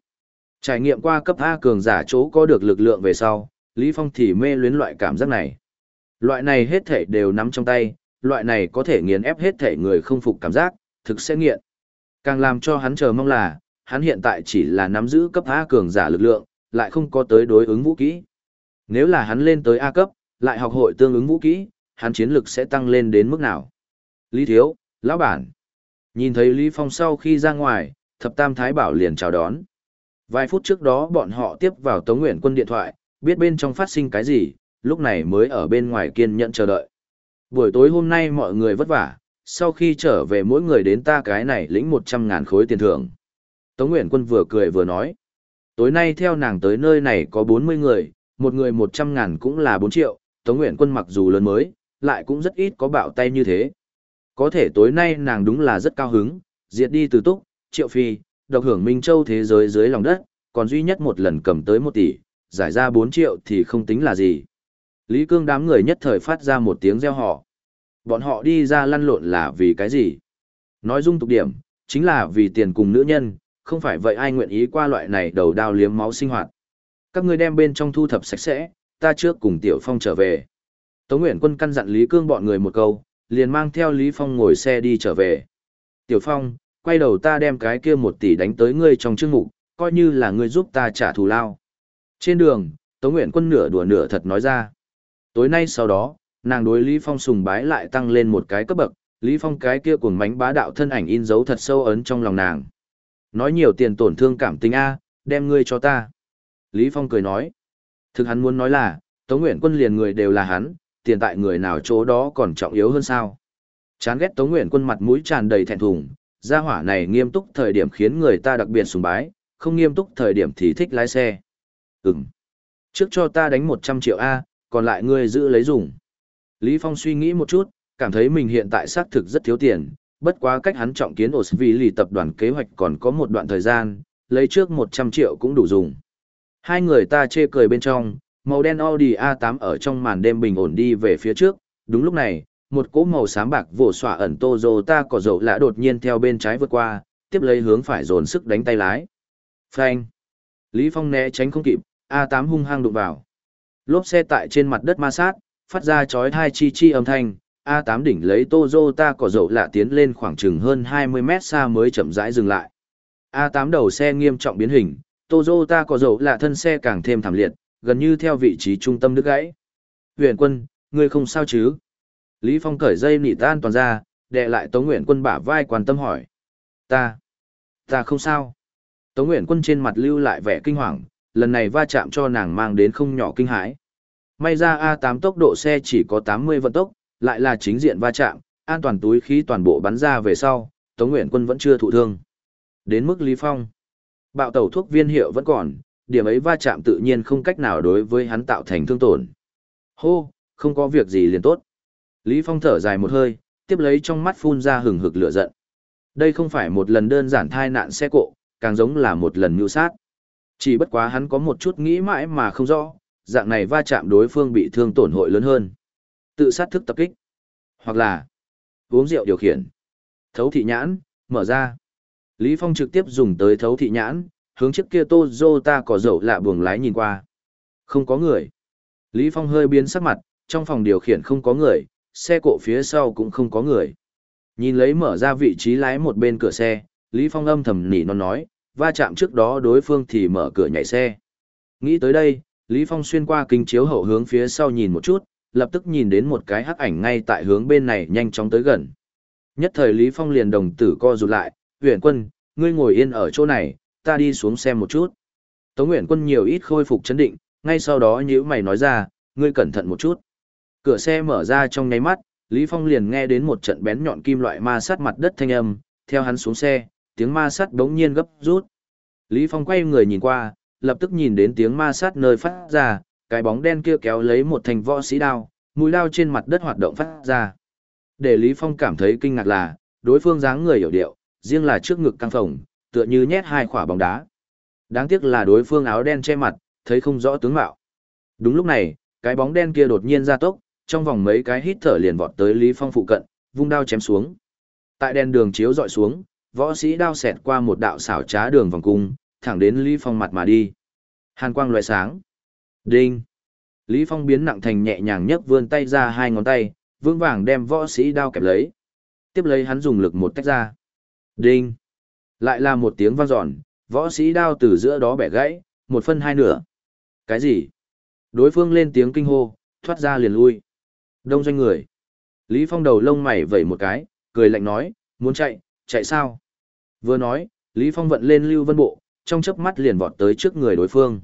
Trải nghiệm qua cấp A cường giả chỗ có được lực lượng về sau, Lý Phong thì mê luyến loại cảm giác này. Loại này hết thể đều nắm trong tay, loại này có thể nghiền ép hết thể người không phục cảm giác, thực sẽ nghiện. Càng làm cho hắn chờ mong là, hắn hiện tại chỉ là nắm giữ cấp A cường giả lực lượng, lại không có tới đối ứng vũ kỹ. Nếu là hắn lên tới A cấp, lại học hội tương ứng vũ kỹ, hắn chiến lực sẽ tăng lên đến mức nào? Lý Thiếu, lão bản. Nhìn thấy Lý Phong sau khi ra ngoài, thập tam thái bảo liền chào đón. Vài phút trước đó bọn họ tiếp vào Tống Nguyện quân điện thoại, biết bên trong phát sinh cái gì, lúc này mới ở bên ngoài kiên nhẫn chờ đợi. Buổi tối hôm nay mọi người vất vả, sau khi trở về mỗi người đến ta cái này lĩnh 100 ngàn khối tiền thưởng. Tống Nguyện quân vừa cười vừa nói. Tối nay theo nàng tới nơi này có 40 người, một người 100 ngàn cũng là 4 triệu, Tống Nguyện quân mặc dù lớn mới, lại cũng rất ít có bạo tay như thế. Có thể tối nay nàng đúng là rất cao hứng, diệt đi từ túc, triệu phi, độc hưởng Minh Châu thế giới dưới lòng đất, còn duy nhất một lần cầm tới 1 tỷ, giải ra 4 triệu thì không tính là gì. Lý Cương đám người nhất thời phát ra một tiếng reo họ. Bọn họ đi ra lăn lộn là vì cái gì? Nói dung tục điểm, chính là vì tiền cùng nữ nhân, không phải vậy ai nguyện ý qua loại này đầu đao liếm máu sinh hoạt. Các ngươi đem bên trong thu thập sạch sẽ, ta trước cùng Tiểu Phong trở về. Tống Nguyễn Quân căn dặn Lý Cương bọn người một câu, liền mang theo Lý Phong ngồi xe đi trở về. Tiểu Phong, quay đầu ta đem cái kia một tỷ đánh tới ngươi trong chương mục, coi như là ngươi giúp ta trả thù lao. Trên đường, Tống Nguyễn Quân nửa đùa nửa thật nói ra. Tối nay sau đó, nàng đối Lý Phong sùng bái lại tăng lên một cái cấp bậc, Lý Phong cái kia cuồng mánh bá đạo thân ảnh in dấu thật sâu ấn trong lòng nàng. Nói nhiều tiền tổn thương cảm tình A, đem ngươi cho ta. Lý Phong cười nói. Thực hắn muốn nói là, Tống Nguyện Quân liền người đều là hắn, tiền tại người nào chỗ đó còn trọng yếu hơn sao. Chán ghét Tống Nguyện Quân mặt mũi tràn đầy thẹn thùng, gia hỏa này nghiêm túc thời điểm khiến người ta đặc biệt sùng bái, không nghiêm túc thời điểm thì thích lái xe. Ừm. Trước cho ta đánh 100 triệu A, còn lại ngươi giữ lấy dùng. Lý Phong suy nghĩ một chút, cảm thấy mình hiện tại xác thực rất thiếu tiền, bất quá cách hắn trọng kiến Osvili tập đoàn kế hoạch còn có một đoạn thời gian, lấy trước 100 triệu cũng đủ dùng. Hai người ta chê cười bên trong, màu đen Audi A8 ở trong màn đêm bình ổn đi về phía trước, đúng lúc này, một cỗ màu xám bạc vồ xỏa ẩn Toyota có dầu lạ đột nhiên theo bên trái vượt qua, tiếp lấy hướng phải dồn sức đánh tay lái. Phanh! Lý Phong né tránh không kịp, A8 hung hăng đụng vào. Lốp xe tại trên mặt đất ma sát, phát ra chói tai chi chi âm thanh, A8 đỉnh lấy Toyota có dầu lạ tiến lên khoảng chừng hơn 20 mét xa mới chậm rãi dừng lại. A8 đầu xe nghiêm trọng biến hình, Toyota có dầu là thân xe càng thêm thảm liệt, gần như theo vị trí trung tâm đứt gãy. Huyền quân, ngươi không sao chứ? Lý Phong cởi dây nỉ tan toàn ra, đè lại Tống Nguyện quân bả vai quan tâm hỏi. Ta, ta không sao. Tống Nguyện quân trên mặt lưu lại vẻ kinh hoàng, lần này va chạm cho nàng mang đến không nhỏ kinh hãi. May ra A8 tốc độ xe chỉ có 80 vận tốc, lại là chính diện va chạm, an toàn túi khí toàn bộ bắn ra về sau, Tống Nguyện quân vẫn chưa thụ thương. Đến mức Lý Phong, bạo tẩu thuốc viên hiệu vẫn còn, điểm ấy va chạm tự nhiên không cách nào đối với hắn tạo thành thương tổn. Hô, không có việc gì liền tốt. Lý Phong thở dài một hơi, tiếp lấy trong mắt phun ra hừng hực lửa giận. Đây không phải một lần đơn giản thai nạn xe cộ, càng giống là một lần mưu sát. Chỉ bất quá hắn có một chút nghĩ mãi mà không rõ, dạng này va chạm đối phương bị thương tổn hội lớn hơn. Tự sát thức tập kích. Hoặc là uống rượu điều khiển. Thấu thị nhãn, mở ra. Lý Phong trực tiếp dùng tới thấu thị nhãn, hướng chiếc kia Toyota có dầu lạ buồng lái nhìn qua. Không có người. Lý Phong hơi biến sắc mặt, trong phòng điều khiển không có người, xe cộ phía sau cũng không có người. Nhìn lấy mở ra vị trí lái một bên cửa xe, Lý Phong âm thầm nỉ non nói, va chạm trước đó đối phương thì mở cửa nhảy xe. Nghĩ tới đây, Lý Phong xuyên qua kính chiếu hậu hướng phía sau nhìn một chút, lập tức nhìn đến một cái hắc ảnh ngay tại hướng bên này nhanh chóng tới gần. Nhất thời Lý Phong liền đồng tử co rụt lại, huyền quân, ngươi ngồi yên ở chỗ này, ta đi xuống xem một chút. Tống Nguyễn Quân nhiều ít khôi phục chấn định, ngay sau đó nhíu mày nói ra, ngươi cẩn thận một chút. Cửa xe mở ra trong nháy mắt, Lý Phong liền nghe đến một trận bén nhọn kim loại ma sát mặt đất thanh âm, theo hắn xuống xe, tiếng ma sát đống nhiên gấp rút. Lý Phong quay người nhìn qua, lập tức nhìn đến tiếng ma sát nơi phát ra, cái bóng đen kia kéo lấy một thành võ sĩ đao, mũi đao trên mặt đất hoạt động phát ra. Để Lý Phong cảm thấy kinh ngạc là, đối phương dáng người hiểu điệu, riêng là trước ngực căng phồng, tựa như nhét hai quả bóng đá. Đáng tiếc là đối phương áo đen che mặt, thấy không rõ tướng mạo. Đúng lúc này, cái bóng đen kia đột nhiên ra tốc, trong vòng mấy cái hít thở liền vọt tới Lý Phong phụ cận, vung đao chém xuống. Tại đèn đường chiếu dọi xuống, võ sĩ đao xẹt qua một đạo xảo trá đường vòng cung, thẳng đến Lý Phong mặt mà đi. Hàn quang loại sáng. Đinh. Lý Phong biến nặng thành nhẹ nhàng nhấc vươn tay ra hai ngón tay, vững vàng đem võ sĩ đao kẹp lấy. Tiếp lấy hắn dùng lực một tách ra. Đinh. Lại là một tiếng vang dọn, võ sĩ đao từ giữa đó bẻ gãy, một phân hai nửa. Cái gì? Đối phương lên tiếng kinh hô, thoát ra liền lui. Đông doanh người. Lý Phong đầu lông mày vẩy một cái, cười lạnh nói, muốn chạy, chạy sao? Vừa nói, Lý Phong vận lên lưu vân bộ, trong chớp mắt liền vọt tới trước người đối phương.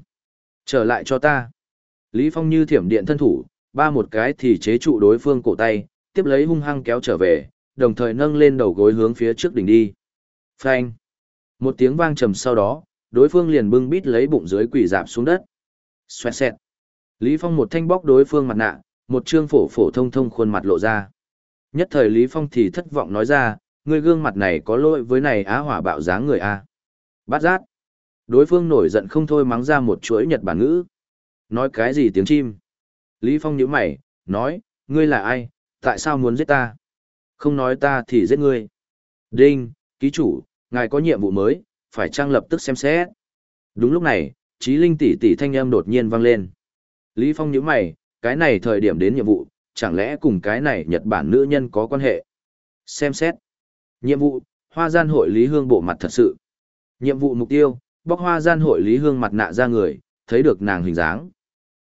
Trở lại cho ta. Lý Phong như thiểm điện thân thủ, ba một cái thì chế trụ đối phương cổ tay, tiếp lấy hung hăng kéo trở về, đồng thời nâng lên đầu gối hướng phía trước đỉnh đi. Phanh. Một tiếng vang trầm sau đó, đối phương liền bưng bít lấy bụng dưới quỷ dạp xuống đất. Xoẹt xẹt. Lý Phong một thanh bóc đối phương mặt nạ, một trương phổ phổ thông thông khuôn mặt lộ ra. Nhất thời Lý Phong thì thất vọng nói ra, người gương mặt này có lỗi với này á hỏa bạo dáng người a. Bát giác. Đối phương nổi giận không thôi mắng ra một chuỗi Nhật Bản ngữ. Nói cái gì tiếng chim? Lý Phong nhíu mày, nói, ngươi là ai, tại sao muốn giết ta? Không nói ta thì giết ngươi. Đinh, ký chủ, ngài có nhiệm vụ mới, phải trang lập tức xem xét. Đúng lúc này, trí linh tỷ tỷ thanh âm đột nhiên vang lên. Lý Phong nhíu mày, cái này thời điểm đến nhiệm vụ, chẳng lẽ cùng cái này Nhật Bản nữ nhân có quan hệ? Xem xét. Nhiệm vụ, hoa gian hội Lý Hương bộ mặt thật sự. Nhiệm vụ mục tiêu, bóc hoa gian hội Lý Hương mặt nạ ra người, thấy được nàng hình dáng.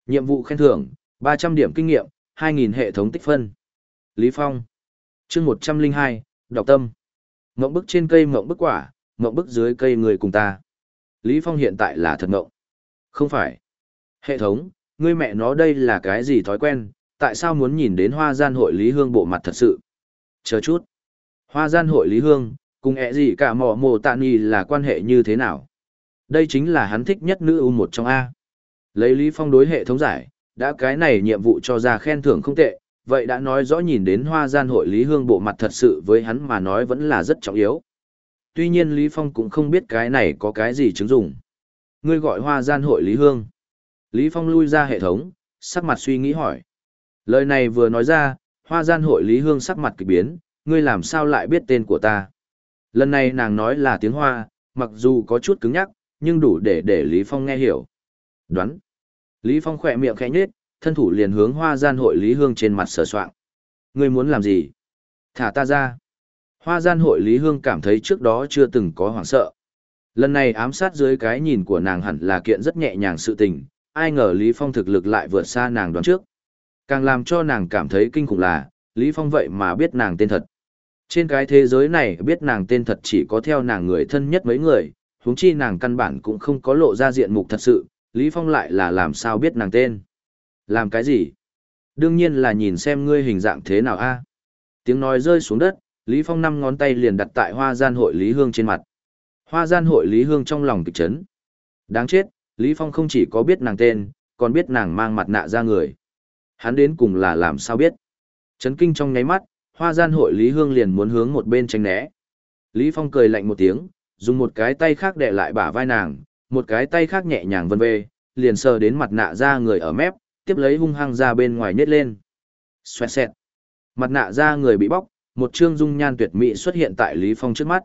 Nhiệm vụ khen thưởng, 300 điểm kinh nghiệm, 2.000 hệ thống tích phân. Lý Phong. chương 102, đọc tâm. Ngộng bức trên cây ngộng bức quả, ngộng bức dưới cây người cùng ta. Lý Phong hiện tại là thật ngộng. Không phải. Hệ thống, ngươi mẹ nó đây là cái gì thói quen, tại sao muốn nhìn đến hoa gian hội Lý Hương bộ mặt thật sự? Chờ chút. Hoa gian hội Lý Hương, cùng ẹ gì cả mỏ mồ tạ nì là quan hệ như thế nào? Đây chính là hắn thích nhất nữ u một trong A. Lấy Lý Phong đối hệ thống giải, đã cái này nhiệm vụ cho ra khen thưởng không tệ, vậy đã nói rõ nhìn đến hoa gian hội Lý Hương bộ mặt thật sự với hắn mà nói vẫn là rất trọng yếu. Tuy nhiên Lý Phong cũng không biết cái này có cái gì chứng dụng. Ngươi gọi hoa gian hội Lý Hương. Lý Phong lui ra hệ thống, sắc mặt suy nghĩ hỏi. Lời này vừa nói ra, hoa gian hội Lý Hương sắc mặt kỳ biến, ngươi làm sao lại biết tên của ta. Lần này nàng nói là tiếng hoa, mặc dù có chút cứng nhắc, nhưng đủ để để Lý Phong nghe hiểu. Đoán. Lý Phong khỏe miệng khẽ nhếch, thân thủ liền hướng hoa gian hội Lý Hương trên mặt sờ soạng. Ngươi muốn làm gì? Thả ta ra. Hoa gian hội Lý Hương cảm thấy trước đó chưa từng có hoảng sợ. Lần này ám sát dưới cái nhìn của nàng hẳn là kiện rất nhẹ nhàng sự tình, ai ngờ Lý Phong thực lực lại vượt xa nàng đoán trước. Càng làm cho nàng cảm thấy kinh khủng là, Lý Phong vậy mà biết nàng tên thật. Trên cái thế giới này biết nàng tên thật chỉ có theo nàng người thân nhất mấy người, huống chi nàng căn bản cũng không có lộ ra diện mục thật sự, Lý Phong lại là làm sao biết nàng tên. Làm cái gì? Đương nhiên là nhìn xem ngươi hình dạng thế nào a. Tiếng nói rơi xuống đất, Lý Phong năm ngón tay liền đặt tại hoa gian hội Lý Hương trên mặt. Hoa gian hội Lý Hương trong lòng kịch chấn. Đáng chết, Lý Phong không chỉ có biết nàng tên, còn biết nàng mang mặt nạ ra người. Hắn đến cùng là làm sao biết. Chấn kinh trong nháy mắt, hoa gian hội Lý Hương liền muốn hướng một bên tránh né. Lý Phong cười lạnh một tiếng, dùng một cái tay khác đè lại bả vai nàng, một cái tay khác nhẹ nhàng vân về, liền sờ đến mặt nạ ra người ở mép, tiếp lấy hung hăng ra bên ngoài nhét lên. Xoẹt xẹt. Mặt nạ ra người bị bóc, một trương dung nhan tuyệt mỹ xuất hiện tại Lý Phong trước mắt.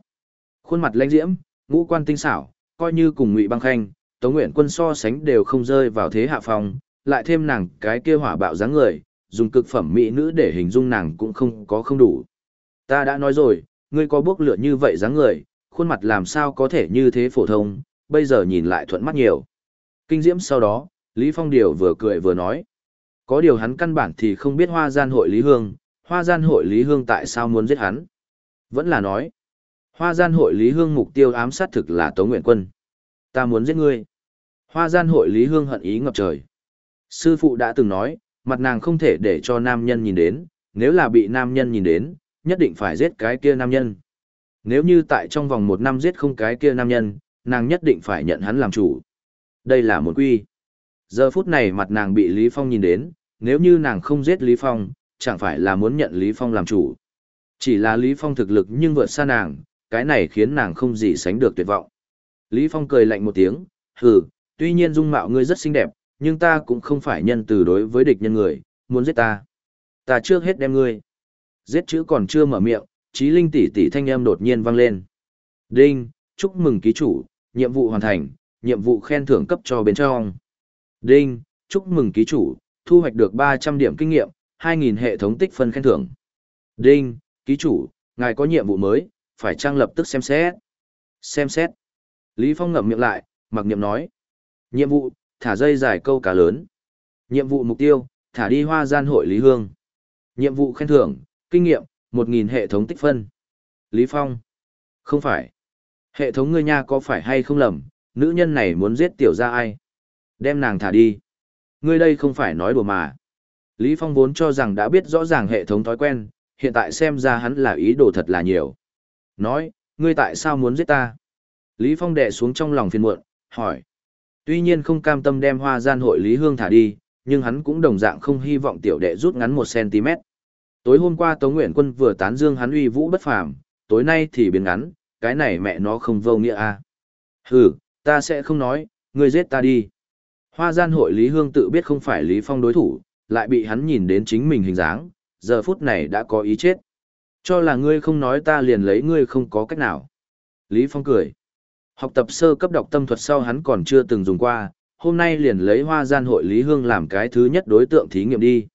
Khuôn mặt lãnh diễm, ngũ quan tinh xảo, coi như cùng Ngụy Băng Khanh, Tống Nguyện Quân so sánh đều không rơi vào thế hạ phong, lại thêm nàng cái kia hỏa bạo dáng người, dùng cực phẩm mỹ nữ để hình dung nàng cũng không có không đủ. Ta đã nói rồi, ngươi có bước lửa như vậy dáng người, khuôn mặt làm sao có thể như thế phổ thông, bây giờ nhìn lại thuận mắt nhiều. Kinh diễm sau đó, Lý Phong Điều vừa cười vừa nói. Có điều hắn căn bản thì không biết hoa gian hội Lý Hương, hoa gian hội Lý Hương tại sao muốn giết hắn. Vẫn là nói, hoa gian hội Lý Hương mục tiêu ám sát thực là Tống Nguyện Quân. Ta muốn giết ngươi. Hoa gian hội Lý Hương hận ý ngập trời. Sư phụ đã từng nói, mặt nàng không thể để cho nam nhân nhìn đến, nếu là bị nam nhân nhìn đến, nhất định phải giết cái kia nam nhân. Nếu như tại trong vòng một năm giết không cái kia nam nhân, nàng nhất định phải nhận hắn làm chủ. Đây là một quy. Giờ phút này mặt nàng bị Lý Phong nhìn đến, nếu như nàng không giết Lý Phong, chẳng phải là muốn nhận Lý Phong làm chủ. Chỉ là Lý Phong thực lực nhưng vượt xa nàng, cái này khiến nàng không gì sánh được tuyệt vọng. Lý Phong cười lạnh một tiếng, hừ, tuy nhiên dung mạo ngươi rất xinh đẹp, nhưng ta cũng không phải nhân từ đối với địch nhân người, muốn giết ta. Ta trước hết đem ngươi. Giết chữ còn chưa mở miệng, trí linh tỷ tỷ thanh âm đột nhiên vang lên. Đinh, chúc mừng ký chủ, nhiệm vụ hoàn thành, nhiệm vụ khen thưởng cấp cho bên trong. Đinh, chúc mừng ký chủ, thu hoạch được 300 điểm kinh nghiệm, 2.000 hệ thống tích phân khen thưởng. Đinh, ký chủ, ngài có nhiệm vụ mới, phải trang lập tức xem xét. Xem xét. Lý Phong ngậm miệng lại, mặc niệm nói. Nhiệm vụ, thả dây dài câu cá lớn. Nhiệm vụ mục tiêu, thả đi hoa gian hội Lý Hương. Nhiệm vụ khen thưởng, kinh nghiệm, 1.000 hệ thống tích phân. Lý Phong. Không phải. Hệ thống ngươi nha có phải hay không lầm, nữ nhân này muốn giết tiểu ra ai? Đem nàng thả đi. Ngươi đây không phải nói đùa mà. Lý Phong vốn cho rằng đã biết rõ ràng hệ thống thói quen, hiện tại xem ra hắn là ý đồ thật là nhiều. Nói, ngươi tại sao muốn giết ta? Lý Phong đệ xuống trong lòng phiền muộn, hỏi. Tuy nhiên không cam tâm đem hoa gian hội Lý Hương thả đi, nhưng hắn cũng đồng dạng không hy vọng tiểu đệ rút ngắn một cm Tối hôm qua Tống Nguyện Quân vừa tán dương hắn uy vũ bất phàm, tối nay thì biến ngắn, cái này mẹ nó không vô nghĩa a. À. Hừ, ta sẽ không nói, ngươi giết ta đi. Hoa gian hội Lý Hương tự biết không phải Lý Phong đối thủ, lại bị hắn nhìn đến chính mình hình dáng, giờ phút này đã có ý chết. Cho là ngươi không nói ta liền lấy ngươi không có cách nào. Lý Phong cười. Học tập sơ cấp đọc tâm thuật sau hắn còn chưa từng dùng qua, hôm nay liền lấy hoa gian hội Lý Hương làm cái thứ nhất đối tượng thí nghiệm đi.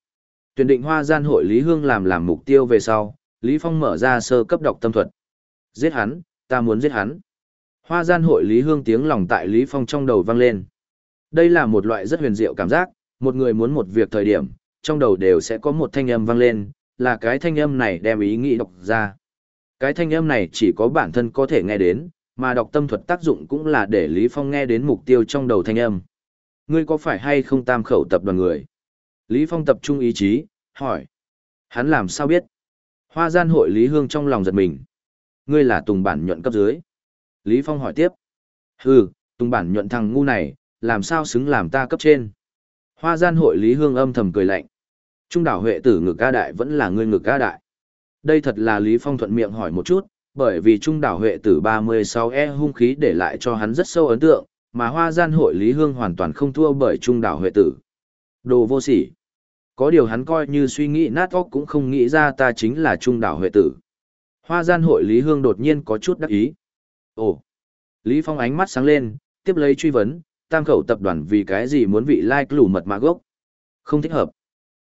Tuyển định hoa gian hội Lý Hương làm làm mục tiêu về sau, Lý Phong mở ra sơ cấp đọc tâm thuật. Giết hắn, ta muốn giết hắn. Hoa gian hội Lý Hương tiếng lòng tại Lý Phong trong đầu vang lên. Đây là một loại rất huyền diệu cảm giác, Một người muốn một việc thời điểm, trong đầu đều sẽ có một thanh âm vang lên, là cái thanh âm này đem ý nghĩ đọc ra. Cái thanh âm này chỉ có bản thân có thể nghe đến, mà đọc tâm thuật tác dụng cũng là để Lý Phong nghe đến mục tiêu trong đầu thanh âm. Ngươi có phải hay không tam khẩu tập đoàn người? Lý Phong tập trung ý chí, hỏi. Hắn làm sao biết? Hoa gian hội Lý Hương trong lòng giật mình. Ngươi là Tùng bản nhuận cấp dưới. Lý Phong hỏi tiếp. Hừ, Tùng bản nhuận thằng ngu này, làm sao xứng làm ta cấp trên? Hoa gian hội Lý Hương âm thầm cười lạnh. Trung đảo Huệ tử ngực ca đại vẫn là ngươi ngực ca đại. Đây thật là Lý Phong thuận miệng hỏi một chút, bởi vì trung đảo Huệ tử 36E hung khí để lại cho hắn rất sâu ấn tượng, mà hoa gian hội Lý Hương hoàn toàn không thua bởi trung đảo Huệ tử. Đồ vô sỉ. Có điều hắn coi như suy nghĩ nát óc cũng không nghĩ ra ta chính là trung đảo Huệ tử. Hoa gian hội Lý Hương đột nhiên có chút đắc ý. Ồ! Lý Phong ánh mắt sáng lên, tiếp lấy truy vấn, tam khẩu tập đoàn vì cái gì muốn vị lai like lù mật mã gốc. Không thích hợp.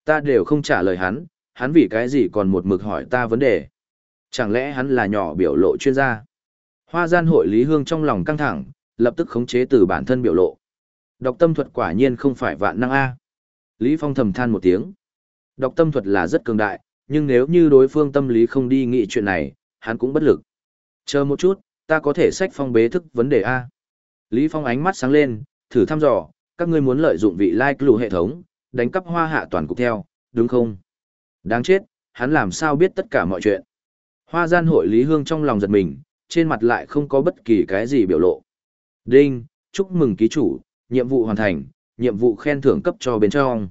Ta đều không trả lời hắn, hắn vì cái gì còn một mực hỏi ta vấn đề. Chẳng lẽ hắn là nhỏ biểu lộ chuyên gia? Hoa gian hội Lý Hương trong lòng căng thẳng, lập tức khống chế từ bản thân biểu lộ. Đọc tâm thuật quả nhiên không phải vạn năng A. Lý Phong thầm than một tiếng. Đọc tâm thuật là rất cường đại, nhưng nếu như đối phương tâm lý không đi nghĩ chuyện này, hắn cũng bất lực. Chờ một chút, ta có thể sách phong bế thức vấn đề A. Lý Phong ánh mắt sáng lên, thử thăm dò, các ngươi muốn lợi dụng vị like lù hệ thống, đánh cắp hoa hạ toàn cục theo, đúng không? Đáng chết, hắn làm sao biết tất cả mọi chuyện. Hoa gian hội Lý Hương trong lòng giật mình, trên mặt lại không có bất kỳ cái gì biểu lộ. Đinh, chúc mừng ký chủ, nhiệm vụ hoàn thành, nhiệm vụ khen thưởng cấp cho bên trong.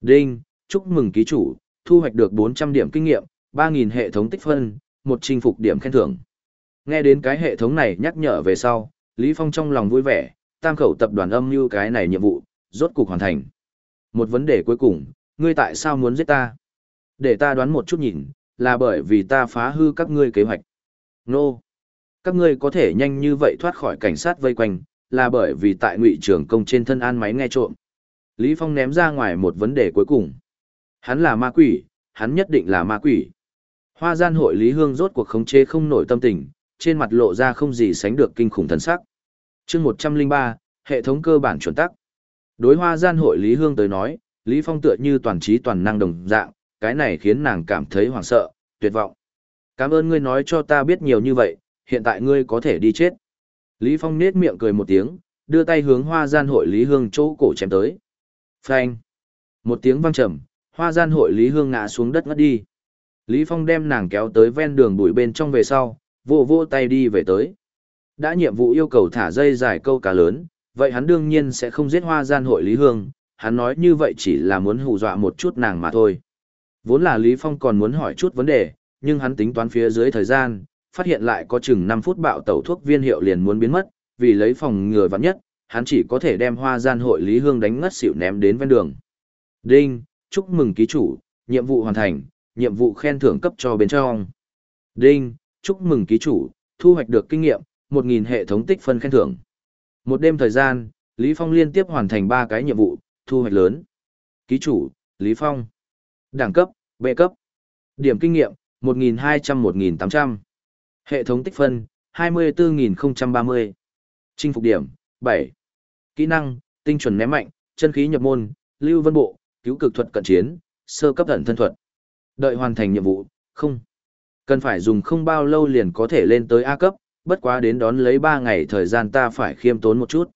Đinh, chúc mừng ký chủ, thu hoạch được 400 điểm kinh nghiệm, 3.000 hệ thống tích phân, một chinh phục điểm khen thưởng. Nghe đến cái hệ thống này nhắc nhở về sau, Lý Phong trong lòng vui vẻ, tam khẩu tập đoàn âm như cái này nhiệm vụ, rốt cục hoàn thành. Một vấn đề cuối cùng, ngươi tại sao muốn giết ta? Để ta đoán một chút nhìn, là bởi vì ta phá hư các ngươi kế hoạch. Nô! No. Các ngươi có thể nhanh như vậy thoát khỏi cảnh sát vây quanh, là bởi vì tại ngụy trưởng công trên thân an máy nghe trộm. Lý Phong ném ra ngoài một vấn đề cuối cùng. Hắn là ma quỷ, hắn nhất định là ma quỷ. Hoa gian hội Lý Hương rốt cuộc khống chế không nổi tâm tình, trên mặt lộ ra không gì sánh được kinh khủng thần sắc chương 103, hệ thống cơ bản chuẩn tắc. Đối hoa gian hội Lý Hương tới nói, Lý Phong tựa như toàn trí toàn năng đồng dạng, cái này khiến nàng cảm thấy hoảng sợ, tuyệt vọng. Cảm ơn ngươi nói cho ta biết nhiều như vậy, hiện tại ngươi có thể đi chết. Lý Phong nết miệng cười một tiếng, đưa tay hướng hoa gian hội Lý Hương chỗ cổ chém tới. Phanh! Một tiếng vang trầm, hoa gian hội Lý Hương ngã xuống đất ngất đi. Lý Phong đem nàng kéo tới ven đường bụi bên trong về sau, vô vô tay đi về tới. Đã nhiệm vụ yêu cầu thả dây dài câu cá lớn, vậy hắn đương nhiên sẽ không giết hoa gian hội Lý Hương, hắn nói như vậy chỉ là muốn hù dọa một chút nàng mà thôi. Vốn là Lý Phong còn muốn hỏi chút vấn đề, nhưng hắn tính toán phía dưới thời gian, phát hiện lại có chừng 5 phút bạo tẩu thuốc viên hiệu liền muốn biến mất, vì lấy phòng ngừa vắng nhất, hắn chỉ có thể đem hoa gian hội Lý Hương đánh ngất xỉu ném đến ven đường. Đinh, chúc mừng ký chủ, nhiệm vụ hoàn thành, nhiệm vụ khen thưởng cấp cho bên trong. Đinh, chúc mừng ký chủ, thu hoạch được kinh nghiệm, 1.000 hệ thống tích phân khen thưởng. Một đêm thời gian, Lý Phong liên tiếp hoàn thành 3 cái nhiệm vụ, thu hoạch lớn. Ký chủ, Lý Phong. Đẳng cấp, B cấp. Điểm kinh nghiệm, 1.200-1.800. Hệ thống tích phân, 24.030. Chinh phục điểm, 7. Kỹ năng, tinh chuẩn ném mạnh, chân khí nhập môn, lưu vân bộ, cứu cực thuật cận chiến, sơ cấp ẩn thân thuật. Đợi hoàn thành nhiệm vụ, không. Cần phải dùng không bao lâu liền có thể lên tới A cấp, bất quá đến đón lấy 3 ngày thời gian ta phải khiêm tốn một chút.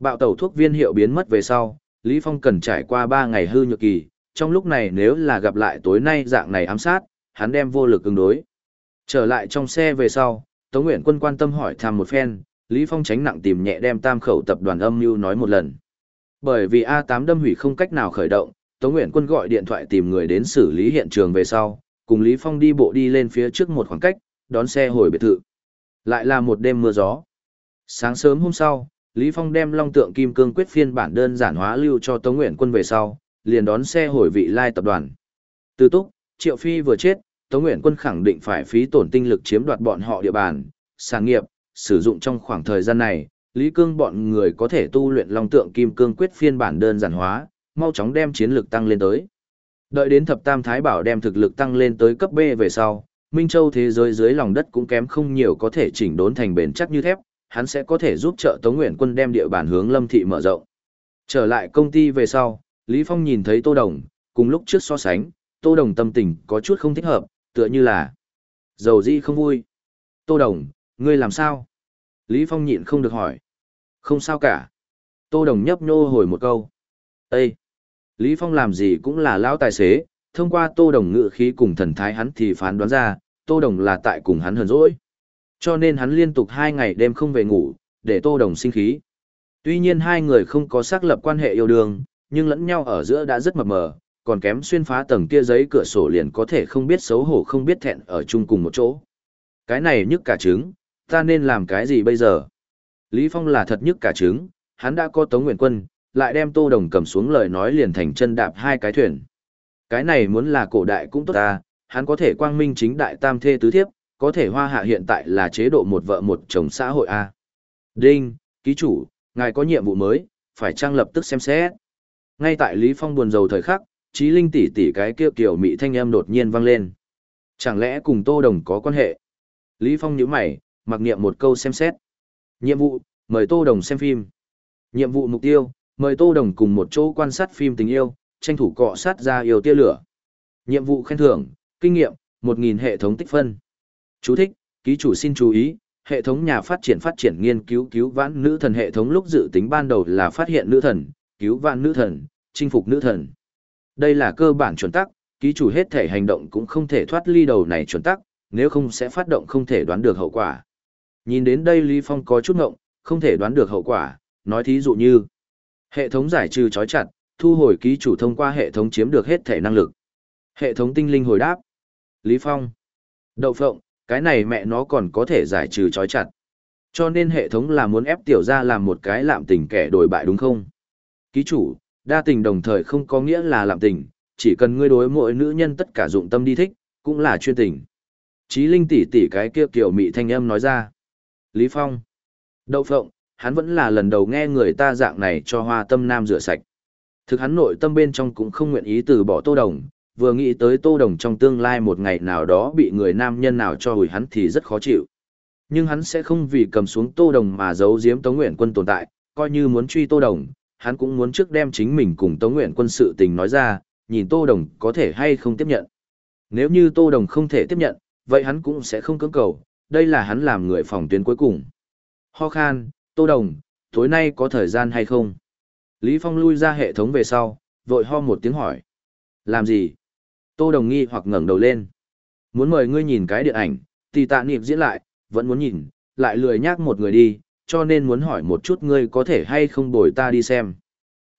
Bạo tẩu thuốc viên hiệu biến mất về sau, Lý Phong cần trải qua 3 ngày hư nhược kỳ, trong lúc này nếu là gặp lại tối nay dạng này ám sát, hắn đem vô lực ứng đối. Trở lại trong xe về sau, Tống Nguyện Quân quan tâm hỏi thăm một phen, Lý Phong tránh nặng tìm nhẹ đem tam khẩu tập đoàn âm mưu nói một lần. Bởi vì A8 đâm hủy không cách nào khởi động, Tống Nguyện Quân gọi điện thoại tìm người đến xử lý hiện trường về sau, cùng Lý Phong đi bộ đi lên phía trước một khoảng cách, đón xe hồi biệt thự. Lại là một đêm mưa gió. Sáng sớm hôm sau, Lý Phong đem Long Tượng Kim Cương quyết phiên bản đơn giản hóa lưu cho Tống Nguyện Quân về sau, liền đón xe hồi vị lai tập đoàn. Từ túc, Triệu Phi vừa chết, Tống Nguyện Quân khẳng định phải phí tổn tinh lực chiếm đoạt bọn họ địa bàn, sản nghiệp, sử dụng trong khoảng thời gian này, Lý Cương bọn người có thể tu luyện Long Tượng Kim Cương quyết phiên bản đơn giản hóa, mau chóng đem chiến lực tăng lên tới. Đợi đến thập tam thái bảo đem thực lực tăng lên tới cấp B về sau, Minh Châu thế giới dưới lòng đất cũng kém không nhiều có thể chỉnh đốn thành bền chắc như thép, hắn sẽ có thể giúp trợ Tống Nguyện Quân đem địa bàn hướng Lâm thị mở rộng. Trở lại công ty về sau, Lý Phong nhìn thấy Tô Đồng, cùng lúc trước so sánh, Tô Đồng tâm tình có chút không thích hợp, tựa như là dầu di không vui. Tô Đồng, ngươi làm sao? Lý Phong nhịn không được hỏi. Không sao cả. Tô Đồng nhấp nhô hồi một câu. Ê! Lý Phong làm gì cũng là lão tài xế, thông qua Tô Đồng ngự khí cùng thần thái hắn thì phán đoán ra, Tô Đồng là tại cùng hắn hờn dỗi. Cho nên hắn liên tục hai ngày đêm không về ngủ, để Tô Đồng sinh khí. Tuy nhiên hai người không có xác lập quan hệ yêu đương, nhưng lẫn nhau ở giữa đã rất mập mờ, còn kém xuyên phá tầng kia giấy cửa sổ liền có thể không biết xấu hổ không biết thẹn ở chung cùng một chỗ. Cái này nhức cả trứng, ta nên làm cái gì bây giờ? Lý Phong là thật nhức cả trứng, hắn đã có Tống Nguyện Quân, lại đem Tô Đồng cầm xuống lời nói liền thành chân đạp hai cái thuyền. Cái này muốn là cổ đại cũng tốt ta, hắn có thể quang minh chính đại tam thê tứ thiếp, có thể hoa hạ hiện tại là chế độ một vợ một chồng xã hội A. Đinh, ký chủ, ngài có nhiệm vụ mới, phải trang lập tức xem xét. Ngay tại Lý Phong buồn rầu thời khắc, trí linh tỷ tỷ cái kia kiểu mị thanh âm đột nhiên vang lên. Chẳng lẽ cùng Tô Đồng có quan hệ? Lý Phong nhíu mày, mặc niệm một câu xem xét. Nhiệm vụ, mời Tô Đồng xem phim. Nhiệm vụ mục tiêu, mời Tô Đồng cùng một chỗ quan sát phim tình yêu, tranh thủ cọ sát ra yêu tia lửa. Nhiệm vụ khen thưởng, kinh nghiệm, 1.000 hệ thống tích phân. Chú thích, ký chủ xin chú ý, hệ thống nhà phát triển phát triển nghiên cứu cứu vãn nữ thần hệ thống lúc dự tính ban đầu là phát hiện nữ thần, cứu vãn nữ thần, chinh phục nữ thần. Đây là cơ bản chuẩn tắc, ký chủ hết thể hành động cũng không thể thoát ly đầu này chuẩn tắc, nếu không sẽ phát động không thể đoán được hậu quả. Nhìn đến đây Lý Phong có chút ngộng, không thể đoán được hậu quả, nói thí dụ như hệ thống giải trừ trói chặt, thu hồi ký chủ thông qua hệ thống chiếm được hết thể năng lực. Hệ thống tinh linh hồi đáp. Lý Phong. Đậu phộng, cái này mẹ nó còn có thể giải trừ trói chặt. Cho nên hệ thống là muốn ép tiểu ra làm một cái lạm tình kẻ đổi bại đúng không? Ký chủ, đa tình đồng thời không có nghĩa là lạm tình, chỉ cần ngươi đối mỗi nữ nhân tất cả dụng tâm đi thích, cũng là chuyên tình. Chí linh tỷ tỷ cái kia kiểu mị thanh âm nói ra. Lý Phong. Đậu phộng, hắn vẫn là lần đầu nghe người ta dạng này cho hoa tâm nam rửa sạch. Thực hắn nội tâm bên trong cũng không nguyện ý từ bỏ tô đồng, vừa nghĩ tới tô đồng trong tương lai một ngày nào đó bị người nam nhân nào cho hủi hắn thì rất khó chịu. Nhưng hắn sẽ không vì cầm xuống tô đồng mà giấu giếm Tống Nguyện quân tồn tại, coi như muốn truy tô đồng, hắn cũng muốn trước đem chính mình cùng Tống Nguyện quân sự tình nói ra, nhìn tô đồng có thể hay không tiếp nhận. Nếu như tô đồng không thể tiếp nhận, vậy hắn cũng sẽ không cưỡng cầu, đây là hắn làm người phòng tuyến cuối cùng. Ho khan, tô đồng, tối nay có thời gian hay không? Lý Phong lui ra hệ thống về sau, vội ho một tiếng hỏi. Làm gì? Tô Đồng nghi hoặc ngẩng đầu lên. Muốn mời ngươi nhìn cái điện ảnh, thì tạ niệm diễn lại, vẫn muốn nhìn, lại lười nhác một người đi, cho nên muốn hỏi một chút ngươi có thể hay không bồi ta đi xem.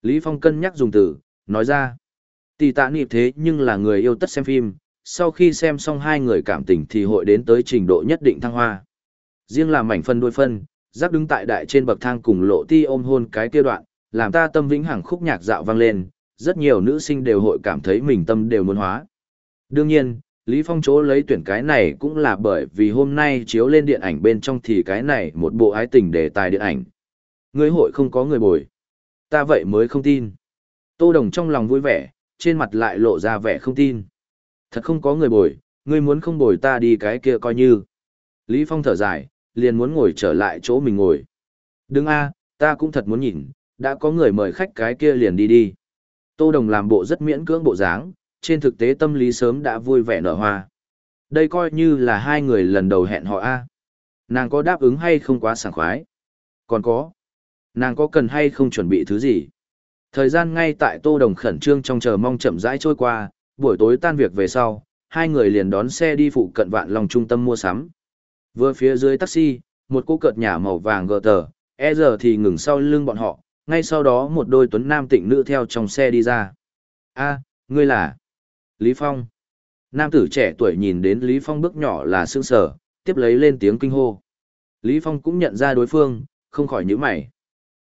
Lý Phong cân nhắc dùng từ, nói ra. Tì tạ niệm thế nhưng là người yêu tất xem phim, sau khi xem xong hai người cảm tình thì hội đến tới trình độ nhất định thăng hoa. Riêng là mảnh phân đôi phân, giáp đứng tại đại trên bậc thang cùng lộ ti ôm hôn cái kia đoạn, làm ta tâm vĩnh hằng khúc nhạc dạo vang lên, rất nhiều nữ sinh đều hội cảm thấy mình tâm đều muốn hóa. Đương nhiên, Lý Phong chỗ lấy tuyển cái này cũng là bởi vì hôm nay chiếu lên điện ảnh bên trong thì cái này một bộ ái tình đề tài điện ảnh. Người hội không có người bồi. Ta vậy mới không tin. Tô Đồng trong lòng vui vẻ, trên mặt lại lộ ra vẻ không tin. Thật không có người bồi, ngươi muốn không bồi ta đi cái kia coi như. Lý Phong thở dài, liền muốn ngồi trở lại chỗ mình ngồi. Đừng a, ta cũng thật muốn nhìn, đã có người mời khách cái kia liền đi đi. Tô Đồng làm bộ rất miễn cưỡng bộ dáng, trên thực tế tâm lý sớm đã vui vẻ nở hoa. Đây coi như là hai người lần đầu hẹn họ A. Nàng có đáp ứng hay không quá sảng khoái? Còn có. Nàng có cần hay không chuẩn bị thứ gì? Thời gian ngay tại Tô Đồng khẩn trương trong chờ mong chậm rãi trôi qua, buổi tối tan việc về sau, hai người liền đón xe đi phụ cận vạn lòng trung tâm mua sắm. Vừa phía dưới taxi, một cô cợt nhà màu vàng gờ tờ, e giờ thì ngừng sau lưng bọn họ, ngay sau đó một đôi tuấn nam tịnh nữ theo trong xe đi ra. a ngươi là... Lý Phong. Nam tử trẻ tuổi nhìn đến Lý Phong bước nhỏ là sương sở, tiếp lấy lên tiếng kinh hô. Lý Phong cũng nhận ra đối phương, không khỏi nhíu mày.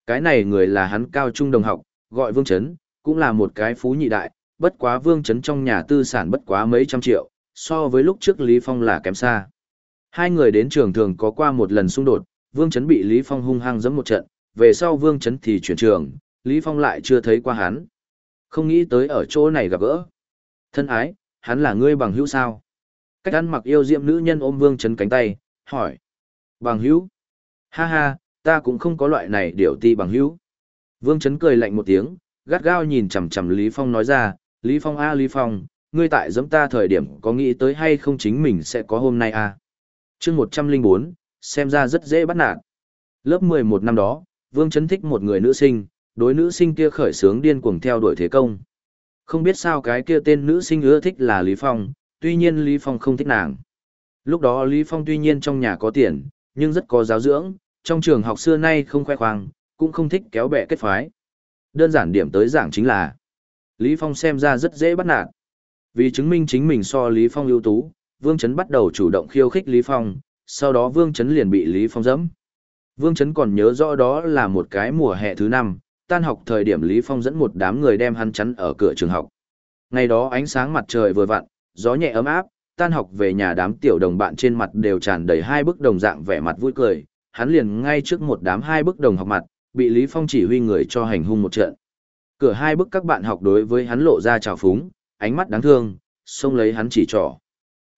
Cái này người là hắn cao trung đồng học, gọi Vương Trấn, cũng là một cái phú nhị đại, bất quá Vương Trấn trong nhà tư sản bất quá mấy trăm triệu, so với lúc trước Lý Phong là kém xa. Hai người đến trường thường có qua một lần xung đột, Vương Trấn bị Lý Phong hung hăng giẫm một trận, về sau Vương Chấn thì chuyển trường, Lý Phong lại chưa thấy qua hắn. Không nghĩ tới ở chỗ này gặp gỡ. Thân ái, hắn là ngươi bằng hữu sao? Cách ăn mặc yêu diệm nữ nhân ôm Vương Chấn cánh tay, hỏi. Bằng hữu? Ha ha, ta cũng không có loại này điều ti bằng hữu. Vương Chấn cười lạnh một tiếng, gắt gao nhìn chằm chằm Lý Phong nói ra, Lý Phong a Lý Phong, ngươi tại giẫm ta thời điểm có nghĩ tới hay không chính mình sẽ có hôm nay a? Chương 104, xem ra rất dễ bắt nạt. Lớp 11 năm đó, Vương Chấn thích một người nữ sinh, đối nữ sinh kia khởi sướng điên cuồng theo đuổi thế công. Không biết sao cái kia tên nữ sinh ưa thích là Lý Phong, tuy nhiên Lý Phong không thích nàng. Lúc đó Lý Phong tuy nhiên trong nhà có tiền, nhưng rất có giáo dưỡng, trong trường học xưa nay không khoe khoang, cũng không thích kéo bè kết phái. Đơn giản điểm tới giảng chính là, Lý Phong xem ra rất dễ bắt nạt. Vì chứng minh chính mình so Lý Phong ưu tú, Vương Chấn bắt đầu chủ động khiêu khích Lý Phong, sau đó Vương Chấn liền bị Lý Phong dẫm. Vương Chấn còn nhớ rõ đó là một cái mùa hè thứ năm, tan học thời điểm Lý Phong dẫn một đám người đem hắn chắn ở cửa trường học. Ngày đó ánh sáng mặt trời vừa vặn, gió nhẹ ấm áp, tan học về nhà đám tiểu đồng bạn trên mặt đều tràn đầy hai bức đồng dạng vẻ mặt vui cười, hắn liền ngay trước một đám hai bức đồng học mặt, bị Lý Phong chỉ huy người cho hành hung một trận. Cửa hai bức các bạn học đối với hắn lộ ra trào phúng, ánh mắt đáng thương, xông lấy hắn chỉ trỏ.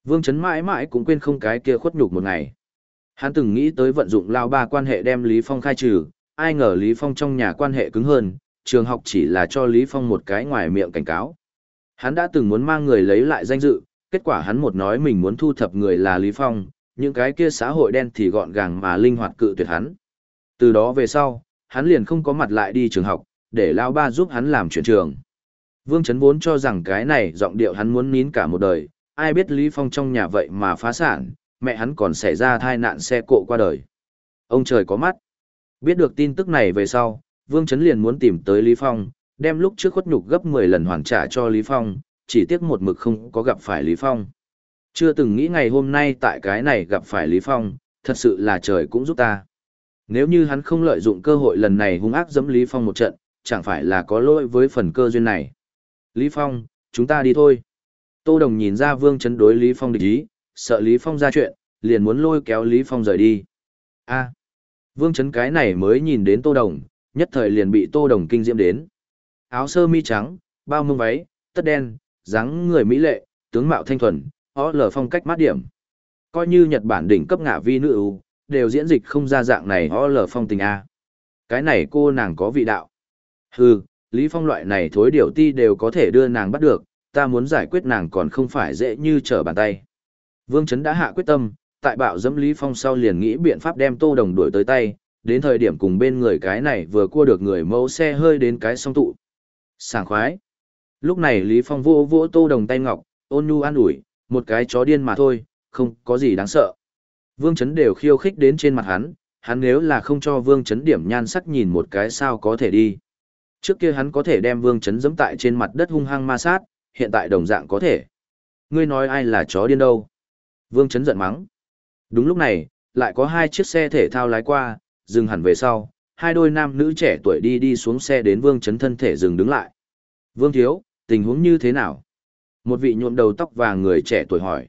Vương Chấn mãi mãi cũng quên không cái kia khuất nhục một ngày. Hắn từng nghĩ tới vận dụng lao ba quan hệ đem Lý Phong khai trừ, ai ngờ Lý Phong trong nhà quan hệ cứng hơn, trường học chỉ là cho Lý Phong một cái ngoài miệng cảnh cáo. Hắn đã từng muốn mang người lấy lại danh dự, kết quả hắn một nói mình muốn thu thập người là Lý Phong, những cái kia xã hội đen thì gọn gàng mà linh hoạt cự tuyệt hắn. Từ đó về sau, hắn liền không có mặt lại đi trường học, để lao ba giúp hắn làm chuyện trường. Vương Trấn vốn cho rằng cái này giọng điệu hắn muốn nín cả một đời, ai biết Lý Phong trong nhà vậy mà phá sản, mẹ hắn còn xảy ra thai nạn xe cộ qua đời. Ông trời có mắt. Biết được tin tức này về sau, Vương Trấn liền muốn tìm tới Lý Phong, đem lúc trước khuất nhục gấp 10 lần hoàn trả cho Lý Phong, chỉ tiếc một mực không có gặp phải Lý Phong. Chưa từng nghĩ ngày hôm nay tại cái này gặp phải Lý Phong, thật sự là trời cũng giúp ta. Nếu như hắn không lợi dụng cơ hội lần này hung ác dẫm Lý Phong một trận, chẳng phải là có lỗi với phần cơ duyên này. Lý Phong, chúng ta đi thôi. Tô Đồng nhìn ra Vương Trấn đối Lý Phong địch ý, sợ Lý Phong ra chuyện, liền muốn lôi kéo Lý Phong rời đi. A, Vương Trấn cái này mới nhìn đến Tô Đồng, nhất thời liền bị Tô Đồng kinh diễm đến. Áo sơ mi trắng, bao mông váy, tất đen, dáng người mỹ lệ, tướng mạo thanh thuần, ó lờ phong cách mát điểm. Coi như Nhật Bản đỉnh cấp ngạ vi nữ ưu, đều diễn dịch không ra dạng này ó lờ phong tình A. Cái này cô nàng có vị đạo. Hừ, Lý Phong loại này thối điều ti đều có thể đưa nàng bắt được, ta muốn giải quyết nàng còn không phải dễ như trở bàn tay. Vương Trấn đã hạ quyết tâm, tại bạo dẫm Lý Phong sau liền nghĩ biện pháp đem Tô Đồng đuổi tới tay, đến thời điểm cùng bên người cái này vừa cua được người mẫu xe hơi đến cái song tụ. Sảng khoái. Lúc này Lý Phong vô vỗ Tô Đồng tay ngọc, ôn nhu an ủi, một cái chó điên mà thôi, không có gì đáng sợ. Vương Trấn đều khiêu khích đến trên mặt hắn, hắn nếu là không cho Vương Trấn điểm nhan sắc nhìn một cái sao có thể đi. Trước kia hắn có thể đem Vương Trấn giẫm tại trên mặt đất hung hăng ma sát, hiện tại đồng dạng có thể. Ngươi nói ai là chó điên đâu? Vương Chấn giận mắng. Đúng lúc này, lại có hai chiếc xe thể thao lái qua, dừng hẳn về sau, hai đôi nam nữ trẻ tuổi đi đi xuống xe đến Vương Chấn thân thể dừng đứng lại. Vương Thiếu, tình huống như thế nào? Một vị nhuộm đầu tóc vàng người trẻ tuổi hỏi.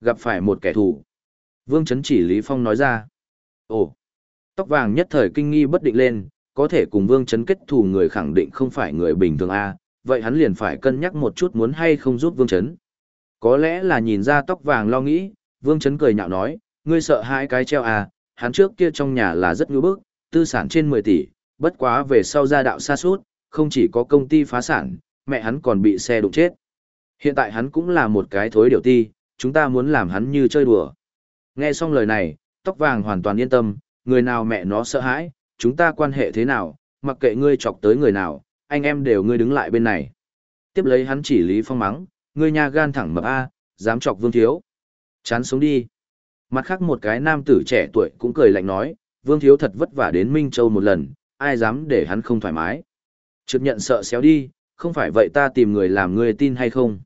Gặp phải một kẻ thù. Vương Chấn chỉ Lý Phong nói ra. Ồ, tóc vàng nhất thời kinh nghi bất định lên, có thể cùng Vương Chấn kết thù người khẳng định không phải người bình thường A, vậy hắn liền phải cân nhắc một chút muốn hay không giúp Vương Chấn. Có lẽ là nhìn ra tóc vàng lo nghĩ, Vương chấn cười nhạo nói, ngươi sợ hai cái treo à, hắn trước kia trong nhà là rất ngư bức, tư sản trên 10 tỷ, bất quá về sau gia đạo xa suốt, không chỉ có công ty phá sản, mẹ hắn còn bị xe đụng chết. Hiện tại hắn cũng là một cái thối điều ti, chúng ta muốn làm hắn như chơi đùa. Nghe xong lời này, tóc vàng hoàn toàn yên tâm, người nào mẹ nó sợ hãi, chúng ta quan hệ thế nào, mặc kệ ngươi chọc tới người nào, anh em đều ngươi đứng lại bên này. Tiếp lấy hắn chỉ Lý Phong mắng, ngươi nhà gan thẳng mập A, dám chọc vương thiếu. Chán sống đi. Mặt khác một cái nam tử trẻ tuổi cũng cười lạnh nói, vương thiếu thật vất vả đến Minh Châu một lần, ai dám để hắn không thoải mái. Trực nhận sợ xéo đi, không phải vậy ta tìm người làm người tin hay không.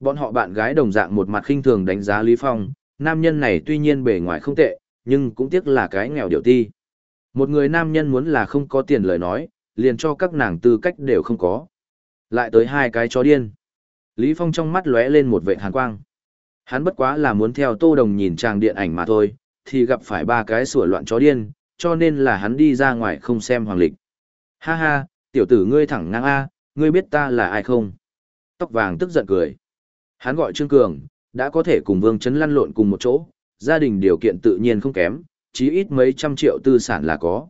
Bọn họ bạn gái đồng dạng một mặt khinh thường đánh giá Lý Phong, nam nhân này tuy nhiên bề ngoài không tệ, nhưng cũng tiếc là cái nghèo điều ti. Một người nam nhân muốn là không có tiền lời nói, liền cho các nàng tư cách đều không có. Lại tới hai cái chó điên. Lý Phong trong mắt lóe lên một vệ hàn quang. Hắn bất quá là muốn theo Tô Đồng nhìn trang điện ảnh mà thôi, thì gặp phải ba cái sủa loạn chó điên, cho nên là hắn đi ra ngoài không xem hoàng lịch. Ha ha, tiểu tử ngươi thẳng ngang A, ngươi biết ta là ai không? Tóc vàng tức giận cười. Hắn gọi Trương Cường, đã có thể cùng Vương Trấn lăn lộn cùng một chỗ, gia đình điều kiện tự nhiên không kém, chí ít mấy trăm triệu tư sản là có.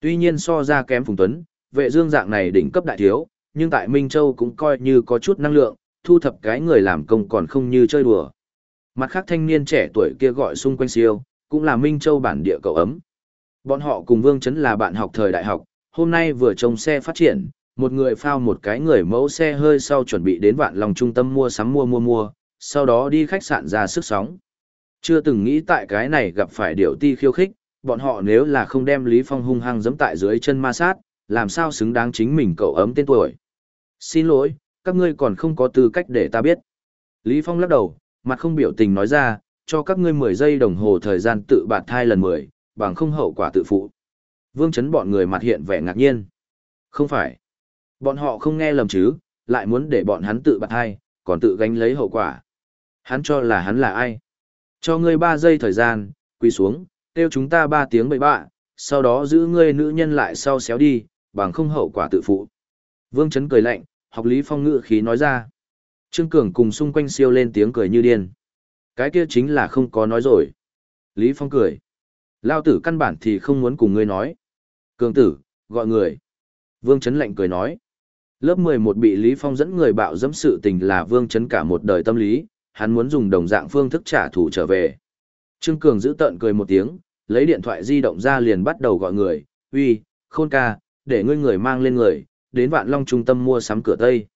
Tuy nhiên so ra kém Phùng Tuấn, vệ dương dạng này đỉnh cấp đại thiếu, nhưng tại Minh Châu cũng coi như có chút năng lượng, thu thập cái người làm công còn không như chơi đùa. Mặt khác thanh niên trẻ tuổi kia gọi xung quanh siêu, cũng là Minh Châu bản địa cậu ấm. Bọn họ cùng Vương Chấn là bạn học thời đại học, hôm nay vừa trông xe phát triển, một người phao một cái người mẫu xe hơi sau chuẩn bị đến vạn lòng trung tâm mua sắm mua mua mua, sau đó đi khách sạn ra sức sóng. Chưa từng nghĩ tại cái này gặp phải điều ti khiêu khích, bọn họ nếu là không đem Lý Phong hung hăng giẫm tại dưới chân ma sát, làm sao xứng đáng chính mình cậu ấm tên tuổi. Xin lỗi, các ngươi còn không có tư cách để ta biết. Lý Phong lắc đầu, mặt không biểu tình nói ra, cho các ngươi 10 giây đồng hồ thời gian tự bạt thai lần 10, bằng không hậu quả tự phụ. Vương chấn bọn người mặt hiện vẻ ngạc nhiên. Không phải. Bọn họ không nghe lầm chứ, lại muốn để bọn hắn tự bạt thai, còn tự gánh lấy hậu quả. Hắn cho là hắn là ai? Cho ngươi 3 giây thời gian, quỳ xuống, kêu chúng ta 3 tiếng bậy bạ, sau đó giữ ngươi nữ nhân lại sau xéo đi, bằng không hậu quả tự phụ. Vương Chấn cười lạnh, học Lý Phong ngữ khí nói ra. Trương Cường cùng xung quanh siêu lên tiếng cười như điên. Cái kia chính là không có nói rồi. Lý Phong cười. Lao tử căn bản thì không muốn cùng ngươi nói. Cường tử, gọi người. Vương Chấn lạnh cười nói. Lớp 11 bị Lý Phong dẫn người bạo dẫm sự tình là Vương Chấn cả một đời tâm lý, hắn muốn dùng đồng dạng phương thức trả thù trở về. Trương Cường giữ tận cười một tiếng, lấy điện thoại di động ra liền bắt đầu gọi người, uy, khôn ca, để ngươi người mang lên người, đến vạn long trung tâm mua sắm cửa Tây.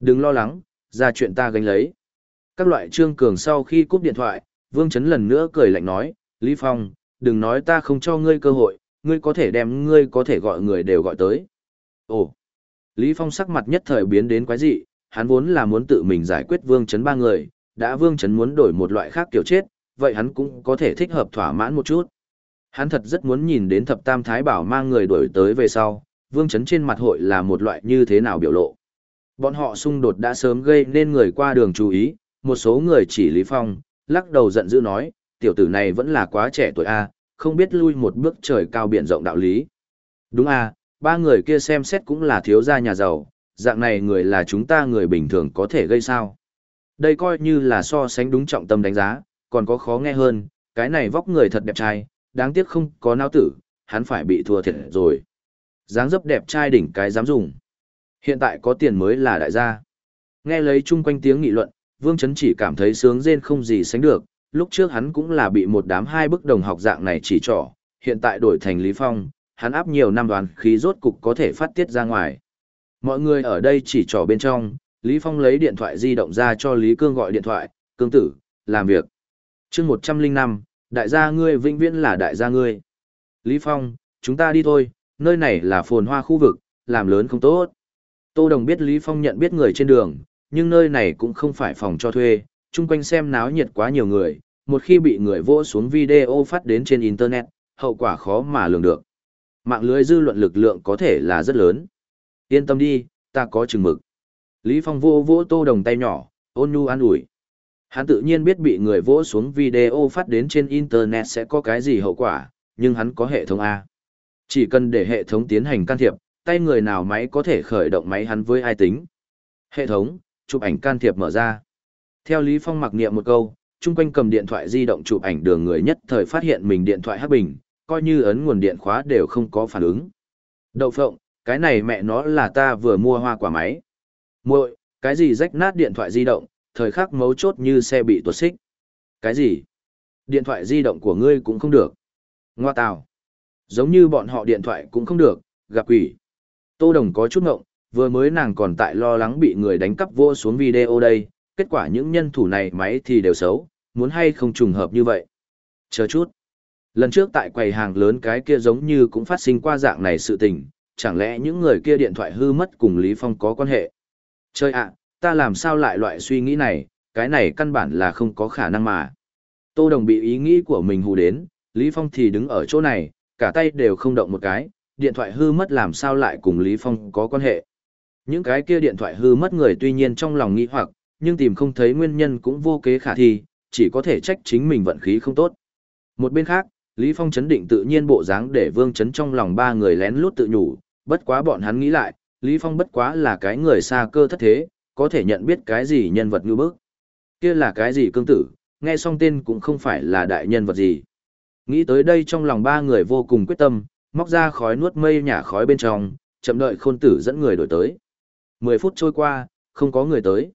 Đừng lo lắng, ra chuyện ta gánh lấy. Các loại Trương Cường sau khi cúp điện thoại, Vương Chấn lần nữa cười lạnh nói, Lý Phong, đừng nói ta không cho ngươi cơ hội, ngươi có thể đem ngươi có thể gọi người đều gọi tới. Ồ, Lý Phong sắc mặt nhất thời biến đến quái dị, hắn vốn là muốn tự mình giải quyết Vương Chấn ba người, đã Vương Chấn muốn đổi một loại khác kiểu chết, vậy hắn cũng có thể thích hợp thỏa mãn một chút. Hắn thật rất muốn nhìn đến thập tam thái bảo mang người đuổi tới về sau, Vương Chấn trên mặt hội là một loại như thế nào biểu lộ. Bọn họ xung đột đã sớm gây nên người qua đường chú ý, một số người chỉ Lý Phong, lắc đầu giận dữ nói, tiểu tử này vẫn là quá trẻ tuổi a, không biết lui một bước trời cao biển rộng đạo lý. Đúng a, ba người kia xem xét cũng là thiếu gia nhà giàu, dạng này người là chúng ta người bình thường có thể gây sao. Đây coi như là so sánh đúng trọng tâm đánh giá, còn có khó nghe hơn, cái này vóc người thật đẹp trai, đáng tiếc không có não tử, hắn phải bị thua thiệt rồi dáng dấp đẹp trai đỉnh cái dám dùng. Hiện tại có tiền mới là đại gia. Nghe lấy chung quanh tiếng nghị luận, Vương Chấn chỉ cảm thấy sướng rên không gì sánh được, lúc trước hắn cũng là bị một đám hai bức đồng học dạng này chỉ trỏ, hiện tại đổi thành Lý Phong, hắn áp nhiều năm đoàn khí rốt cục có thể phát tiết ra ngoài. Mọi người ở đây chỉ trỏ bên trong, Lý Phong lấy điện thoại di động ra cho Lý Cương gọi điện thoại, cương tử, làm việc. chương 105, đại gia ngươi vĩnh viễn là đại gia ngươi. Lý Phong, chúng ta đi thôi, nơi này là phồn hoa khu vực, làm lớn không tốt. Tô Đồng biết Lý Phong nhận biết người trên đường, nhưng nơi này cũng không phải phòng cho thuê, chung quanh xem náo nhiệt quá nhiều người, một khi bị người vỗ xuống video phát đến trên Internet, hậu quả khó mà lường được. Mạng lưới dư luận lực lượng có thể là rất lớn. Yên tâm đi, ta có chừng mực. Lý Phong vô vỗ Tô Đồng tay nhỏ, ôn nhu an ủi. Hắn tự nhiên biết bị người vỗ xuống video phát đến trên Internet sẽ có cái gì hậu quả, nhưng hắn có hệ thống A. Chỉ cần để hệ thống tiến hành can thiệp, tay người nào máy có thể khởi động máy hắn với ai tính. Hệ thống, chụp ảnh can thiệp mở ra. Theo Lý Phong mặc niệm một câu, chung quanh cầm điện thoại di động chụp ảnh đường người nhất thời phát hiện mình điện thoại hắc bình, coi như ấn nguồn điện khóa đều không có phản ứng. Đậu phộng, cái này mẹ nó là ta vừa mua hoa quả máy. muội cái gì rách nát điện thoại di động, thời khắc mấu chốt như xe bị tuột xích. Cái gì? Điện thoại di động của ngươi cũng không được. Ngoa tào. Giống như bọn họ điện thoại cũng không được, gặp quỷ. Tô Đồng có chút ngộng, vừa mới nàng còn tại lo lắng bị người đánh cắp vô xuống video đây, kết quả những nhân thủ này máy thì đều xấu, muốn hay không trùng hợp như vậy. Chờ chút. Lần trước tại quầy hàng lớn cái kia giống như cũng phát sinh qua dạng này sự tình, chẳng lẽ những người kia điện thoại hư mất cùng Lý Phong có quan hệ? Chơi ạ, ta làm sao lại loại suy nghĩ này, cái này căn bản là không có khả năng mà. Tô Đồng bị ý nghĩ của mình hù đến, Lý Phong thì đứng ở chỗ này, cả tay đều không động một cái, điện thoại hư mất làm sao lại cùng Lý Phong có quan hệ. Những cái kia điện thoại hư mất người tuy nhiên trong lòng nghĩ hoặc, nhưng tìm không thấy nguyên nhân cũng vô kế khả thi, chỉ có thể trách chính mình vận khí không tốt. Một bên khác, Lý Phong chấn định tự nhiên bộ dáng để Vương chấn trong lòng ba người lén lút tự nhủ, bất quá bọn hắn nghĩ lại, Lý Phong bất quá là cái người xa cơ thất thế, có thể nhận biết cái gì nhân vật như bức. Kia là cái gì cương tử, nghe xong tên cũng không phải là đại nhân vật gì. Nghĩ tới đây trong lòng ba người vô cùng quyết tâm, móc ra khói nuốt mây nhả khói bên trong, Chậm đợi khôn tử dẫn người đổi tới. 10 phút trôi qua, không có người tới.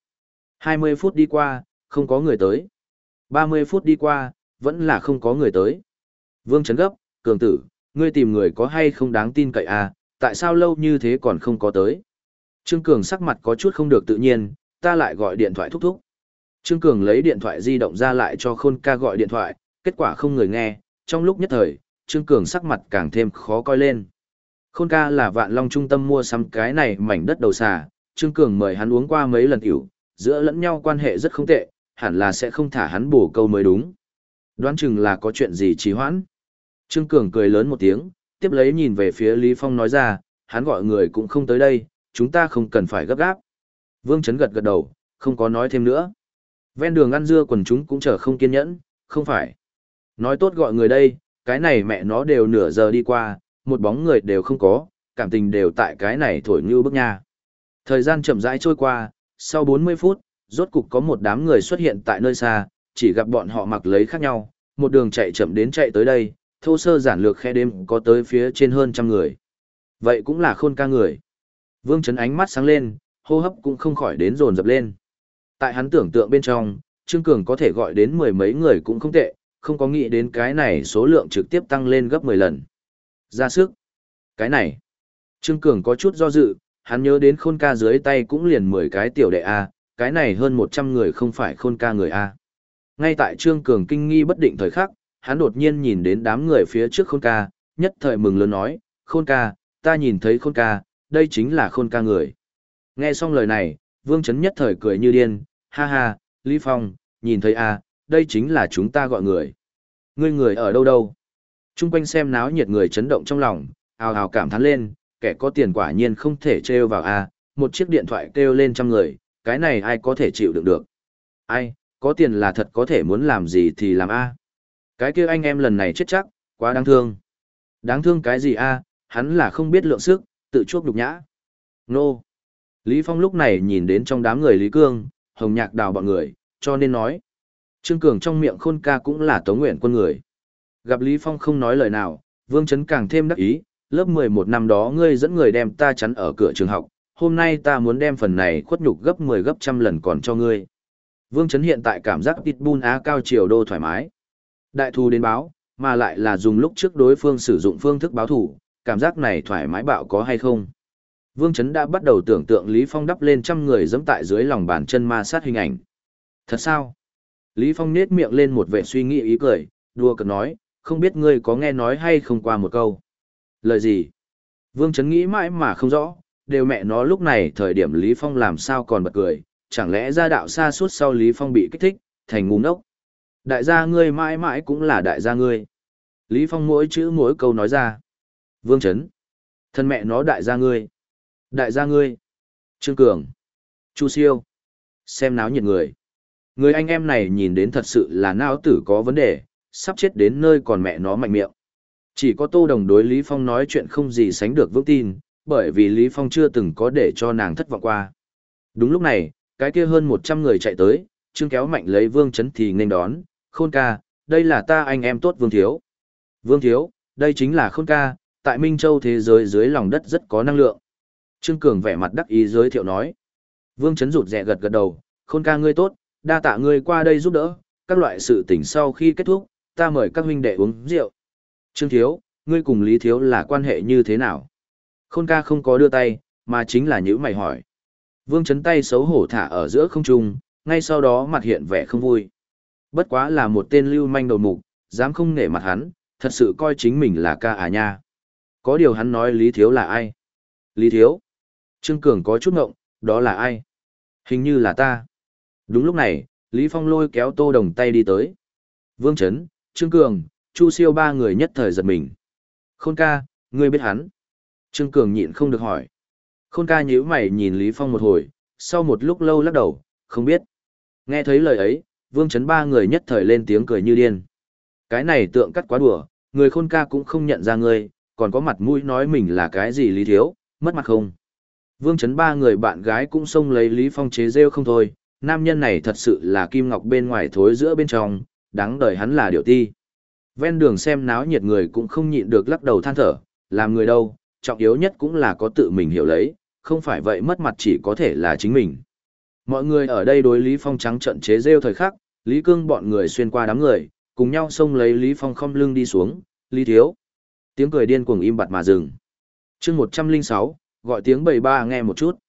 20 phút đi qua, không có người tới. 30 phút đi qua, vẫn là không có người tới. Vương Trấn gấp, cường tử, ngươi tìm người có hay không đáng tin cậy à, tại sao lâu như thế còn không có tới. Trương Cường sắc mặt có chút không được tự nhiên, ta lại gọi điện thoại thúc thúc. Trương Cường lấy điện thoại di động ra lại cho Khôn ca gọi điện thoại, kết quả không người nghe, trong lúc nhất thời, Trương Cường sắc mặt càng thêm khó coi lên. Khôn ca là vạn long trung tâm mua sắm cái này mảnh đất đầu xà, Trương Cường mời hắn uống qua mấy lần tiểu, giữa lẫn nhau quan hệ rất không tệ, hẳn là sẽ không thả hắn bổ câu mới đúng. Đoán chừng là có chuyện gì trì hoãn. Trương Cường cười lớn một tiếng, tiếp lấy nhìn về phía Lý Phong nói ra, hắn gọi người cũng không tới đây, chúng ta không cần phải gấp gáp. Vương Chấn gật gật đầu, không có nói thêm nữa. Ven đường ăn dưa quần chúng cũng chờ không kiên nhẫn, không phải. Nói tốt gọi người đây, cái này mẹ nó đều nửa giờ đi qua, một bóng người đều không có, cảm tình đều tại cái này thổi như bức nha. Thời gian chậm rãi trôi qua, sau 40 phút, rốt cục có một đám người xuất hiện tại nơi xa, chỉ gặp bọn họ mặc lấy khác nhau, một đường chạy chậm đến chạy tới đây, thô sơ giản lược khe đêm có tới phía trên hơn trăm người. Vậy cũng là khôn ca người. Vương Trấn ánh mắt sáng lên, hô hấp cũng không khỏi đến dồn dập lên. Tại hắn tưởng tượng bên trong, Trương Cường có thể gọi đến mười mấy người cũng không tệ, không có nghĩ đến cái này số lượng trực tiếp tăng lên gấp 10 lần. Ra sức. Cái này. Trương Cường có chút do dự, hắn nhớ đến khôn ca dưới tay cũng liền 10 cái tiểu đệ A, cái này hơn 100 người không phải khôn ca người A. Ngay tại Trương Cường kinh nghi bất định thời khắc, hắn đột nhiên nhìn đến đám người phía trước khôn ca, nhất thời mừng lớn nói, khôn ca, ta nhìn thấy khôn ca, đây chính là khôn ca người. Nghe xong lời này, Vương Trấn nhất thời cười như điên, ha ha, Lý Phong, nhìn thấy a, đây chính là chúng ta gọi người. Ngươi người ở đâu đâu? Trung quanh xem náo nhiệt người chấn động trong lòng, ào ào cảm thán lên, kẻ có tiền quả nhiên không thể trêu vào a, một chiếc điện thoại kêu lên trăm người, cái này ai có thể chịu đựng được. Ai, có tiền là thật có thể muốn làm gì thì làm a. Cái kia anh em lần này chết chắc, quá đáng thương. Đáng thương cái gì a, hắn là không biết lượng sức, tự chuốc đục nhã. Nô. Lý Phong lúc này nhìn đến trong đám người Lý Cương, Hồng Nhạc Đào bọn người, cho nên nói. Trương Cường trong miệng khôn ca cũng là tống nguyện quân người. Gặp Lý Phong không nói lời nào, Vương Trấn càng thêm đắc ý, lớp 11 năm đó ngươi dẫn người đem ta chắn ở cửa trường học, hôm nay ta muốn đem phần này khuất nhục gấp 10 gấp trăm lần còn cho ngươi. Vương Trấn hiện tại cảm giác Pitbull Á cao chiều đô thoải mái. Đại thù đến báo, mà lại là dùng lúc trước đối phương sử dụng phương thức báo thủ, cảm giác này thoải mái bạo có hay không. Vương Trấn đã bắt đầu tưởng tượng Lý Phong đắp lên trăm người dẫm tại dưới lòng bàn chân ma sát hình ảnh. Thật sao? Lý Phong nết miệng lên một vẻ suy nghĩ ý cười, đùa cợt nói, không biết ngươi có nghe nói hay không qua một câu. Lời gì? Vương Trấn nghĩ mãi mà không rõ, đều mẹ nó lúc này thời điểm Lý Phong làm sao còn bật cười, chẳng lẽ gia đạo xa suốt sau Lý Phong bị kích thích, thành ngu ngốc. Đại gia ngươi mãi mãi cũng là đại gia ngươi. Lý Phong mỗi chữ mỗi câu nói ra. Vương Trấn. Thân mẹ nó đại gia ngươi. Đại gia ngươi. Trương Cường. Chu Siêu. Xem náo nhiệt người. Người anh em này nhìn đến thật sự là não tử có vấn đề, sắp chết đến nơi còn mẹ nó mạnh miệng. Chỉ có Tô Đồng đối Lý Phong nói chuyện không gì sánh được vững tin, bởi vì Lý Phong chưa từng có để cho nàng thất vọng qua. Đúng lúc này, cái kia hơn 100 người chạy tới, Trương kéo mạnh lấy Vương Chấn thì nên đón, khôn ca, đây là ta anh em tốt Vương Thiếu. Vương Thiếu, đây chính là khôn ca, tại Minh Châu thế giới dưới lòng đất rất có năng lượng. Trương Cường vẻ mặt đắc ý giới thiệu nói. Vương Chấn rụt rè gật gật đầu, khôn ca ngươi tốt, đa tạ ngươi qua đây giúp đỡ, các loại sự tình sau khi kết thúc, ta mời các huynh đệ uống rượu. Trương Thiếu, ngươi cùng Lý Thiếu là quan hệ như thế nào? Khôn ca không có đưa tay, mà chính là những mày hỏi. Vương chấn tay xấu hổ thả ở giữa không trung, ngay sau đó mặt hiện vẻ không vui. Bất quá là một tên lưu manh đầu mục, dám không nể mặt hắn, thật sự coi chính mình là ca à nha. Có điều hắn nói Lý Thiếu là ai? Lý Thiếu? Trương Cường có chút ngộng, đó là ai? Hình như là ta. Đúng lúc này, Lý Phong lôi kéo Tô Đồng tay đi tới. Vương Trấn, Trương Cường, Chu Siêu ba người nhất thời giật mình. Khôn ca, ngươi biết hắn. Trương Cường nhịn không được hỏi. Khôn ca nhíu mày nhìn Lý Phong một hồi, sau một lúc lâu lắc đầu, không biết. Nghe thấy lời ấy, Vương Trấn ba người nhất thời lên tiếng cười như điên. Cái này tượng cắt quá đùa, người khôn ca cũng không nhận ra ngươi, còn có mặt mũi nói mình là cái gì Lý Thiếu, mất mặt không. Vương Trấn ba người bạn gái cũng xông lấy Lý Phong chế rêu không thôi, nam nhân này thật sự là kim ngọc bên ngoài thối giữa bên trong, đáng đời hắn là điều ti. Ven đường xem náo nhiệt người cũng không nhịn được lắc đầu than thở, làm người đâu, trọng yếu nhất cũng là có tự mình hiểu lấy, không phải vậy mất mặt chỉ có thể là chính mình. Mọi người ở đây đối Lý Phong trắng trận chế rêu thời khắc, Lý Cương bọn người xuyên qua đám người, cùng nhau xông lấy Lý Phong không lưng đi xuống, Lý Thiếu. Tiếng cười điên cuồng im bặt mà dừng. chương 106, gọi tiếng bầy ba nghe một chút.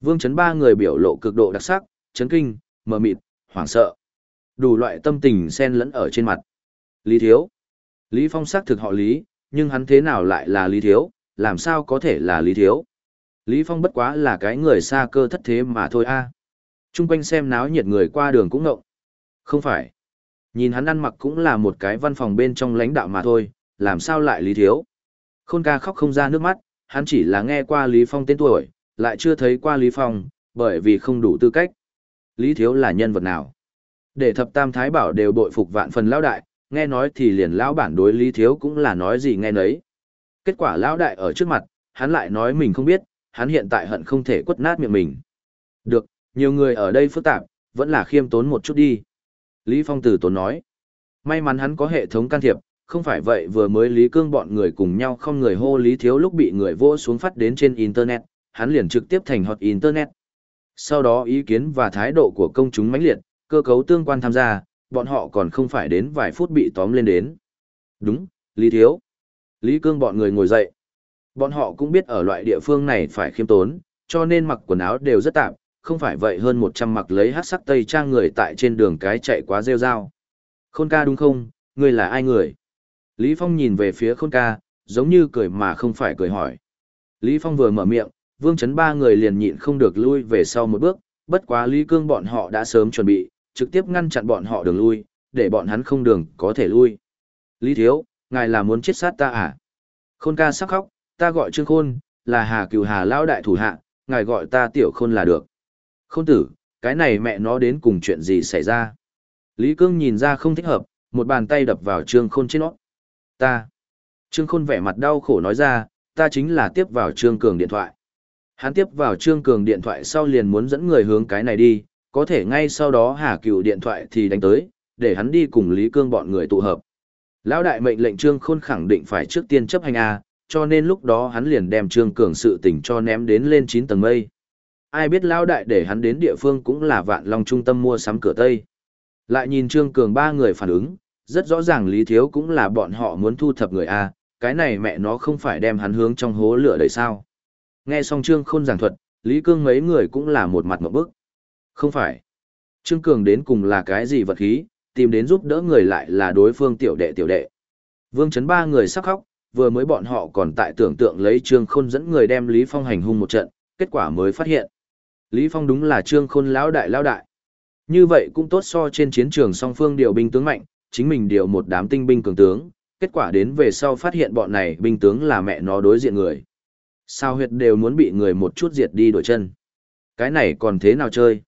Vương chấn ba người biểu lộ cực độ đặc sắc, chấn kinh, mờ mịt, hoảng sợ. Đủ loại tâm tình xen lẫn ở trên mặt. Lý Thiếu. Lý Phong xác thực họ Lý, nhưng hắn thế nào lại là Lý Thiếu, làm sao có thể là Lý Thiếu. Lý Phong bất quá là cái người xa cơ thất thế mà thôi a. Trung quanh xem náo nhiệt người qua đường cũng ngộng. Không phải. Nhìn hắn ăn mặc cũng là một cái văn phòng bên trong lãnh đạo mà thôi, làm sao lại Lý Thiếu. Khôn ca khóc không ra nước mắt, hắn chỉ là nghe qua Lý Phong tên tuổi, lại chưa thấy qua Lý Phong, bởi vì không đủ tư cách. Lý Thiếu là nhân vật nào? Để thập tam thái bảo đều bội phục vạn phần lão đại, nghe nói thì liền lão bản đối Lý Thiếu cũng là nói gì nghe nấy. Kết quả lão đại ở trước mặt, hắn lại nói mình không biết, hắn hiện tại hận không thể quất nát miệng mình. Được, nhiều người ở đây phức tạp, vẫn là khiêm tốn một chút đi. Lý Phong Tử tốn nói. May mắn hắn có hệ thống can thiệp, không phải vậy vừa mới Lý Cương bọn người cùng nhau không người hô Lý Thiếu lúc bị người vô xuống phát đến trên Internet, hắn liền trực tiếp thành hot Internet. Sau đó ý kiến và thái độ của công chúng mãnh liệt, cơ cấu tương quan tham gia, bọn họ còn không phải đến vài phút bị tóm lên đến. Đúng, Lý Thiếu. Lý Cương bọn người ngồi dậy. Bọn họ cũng biết ở loại địa phương này phải khiêm tốn, cho nên mặc quần áo đều rất tạm, không phải vậy hơn 100 mặc lấy hát sắc tây trang người tại trên đường cái chạy quá rêu rao. Khôn ca đúng không, người là ai người? Lý Phong nhìn về phía khôn ca, giống như cười mà không phải cười hỏi. Lý Phong vừa mở miệng, vương chấn ba người liền nhịn không được lui về sau một bước, bất quá Lý Cương bọn họ đã sớm chuẩn bị, trực tiếp ngăn chặn bọn họ đường lui, để bọn hắn không đường có thể lui. Lý Thiếu, ngài là muốn chết sát ta à? Khôn ca sắc khóc, ta gọi Trương Khôn, là Hà Cửu Hà Lão đại thủ hạ, ngài gọi ta Tiểu Khôn là được. Khôn tử, cái này mẹ nó đến cùng chuyện gì xảy ra? Lý Cương nhìn ra không thích hợp, một bàn tay đập vào Trương Khôn trên nó. Ta. Trương Khôn vẻ mặt đau khổ nói ra, ta chính là tiếp vào Trương Cường điện thoại. Hắn tiếp vào Trương Cường điện thoại sau liền muốn dẫn người hướng cái này đi, có thể ngay sau đó Hà Cửu điện thoại thì đánh tới, để hắn đi cùng Lý Cương bọn người tụ hợp. Lão đại mệnh lệnh Trương Khôn khẳng định phải trước tiên chấp hành A, cho nên lúc đó hắn liền đem Trương Cường sự tình cho ném đến lên 9 tầng mây. Ai biết Lão đại để hắn đến địa phương cũng là vạn long trung tâm mua sắm cửa Tây. Lại nhìn Trương Cường ba người phản ứng, rất rõ ràng Lý Thiếu cũng là bọn họ muốn thu thập người A, cái này mẹ nó không phải đem hắn hướng trong hố lửa đầy sao. Nghe xong Trương Khôn giảng thuật, Lý Cương mấy người cũng là một mặt một bức. Không phải. Trương Cường đến cùng là cái gì vật khí, tìm đến giúp đỡ người lại là đối phương tiểu đệ tiểu đệ. Vương Trấn ba người sắc khóc, vừa mới bọn họ còn tại tưởng tượng lấy Trương Khôn dẫn người đem Lý Phong hành hung một trận, kết quả mới phát hiện. Lý Phong đúng là Trương Khôn lão đại lão đại. Như vậy cũng tốt so trên chiến trường song phương điều binh tướng mạnh, chính mình điều một đám tinh binh cường tướng, kết quả đến về sau phát hiện bọn này binh tướng là mẹ nó đối diện người. Sao huyệt đều muốn bị người một chút diệt đi đổi chân. Cái này còn thế nào chơi?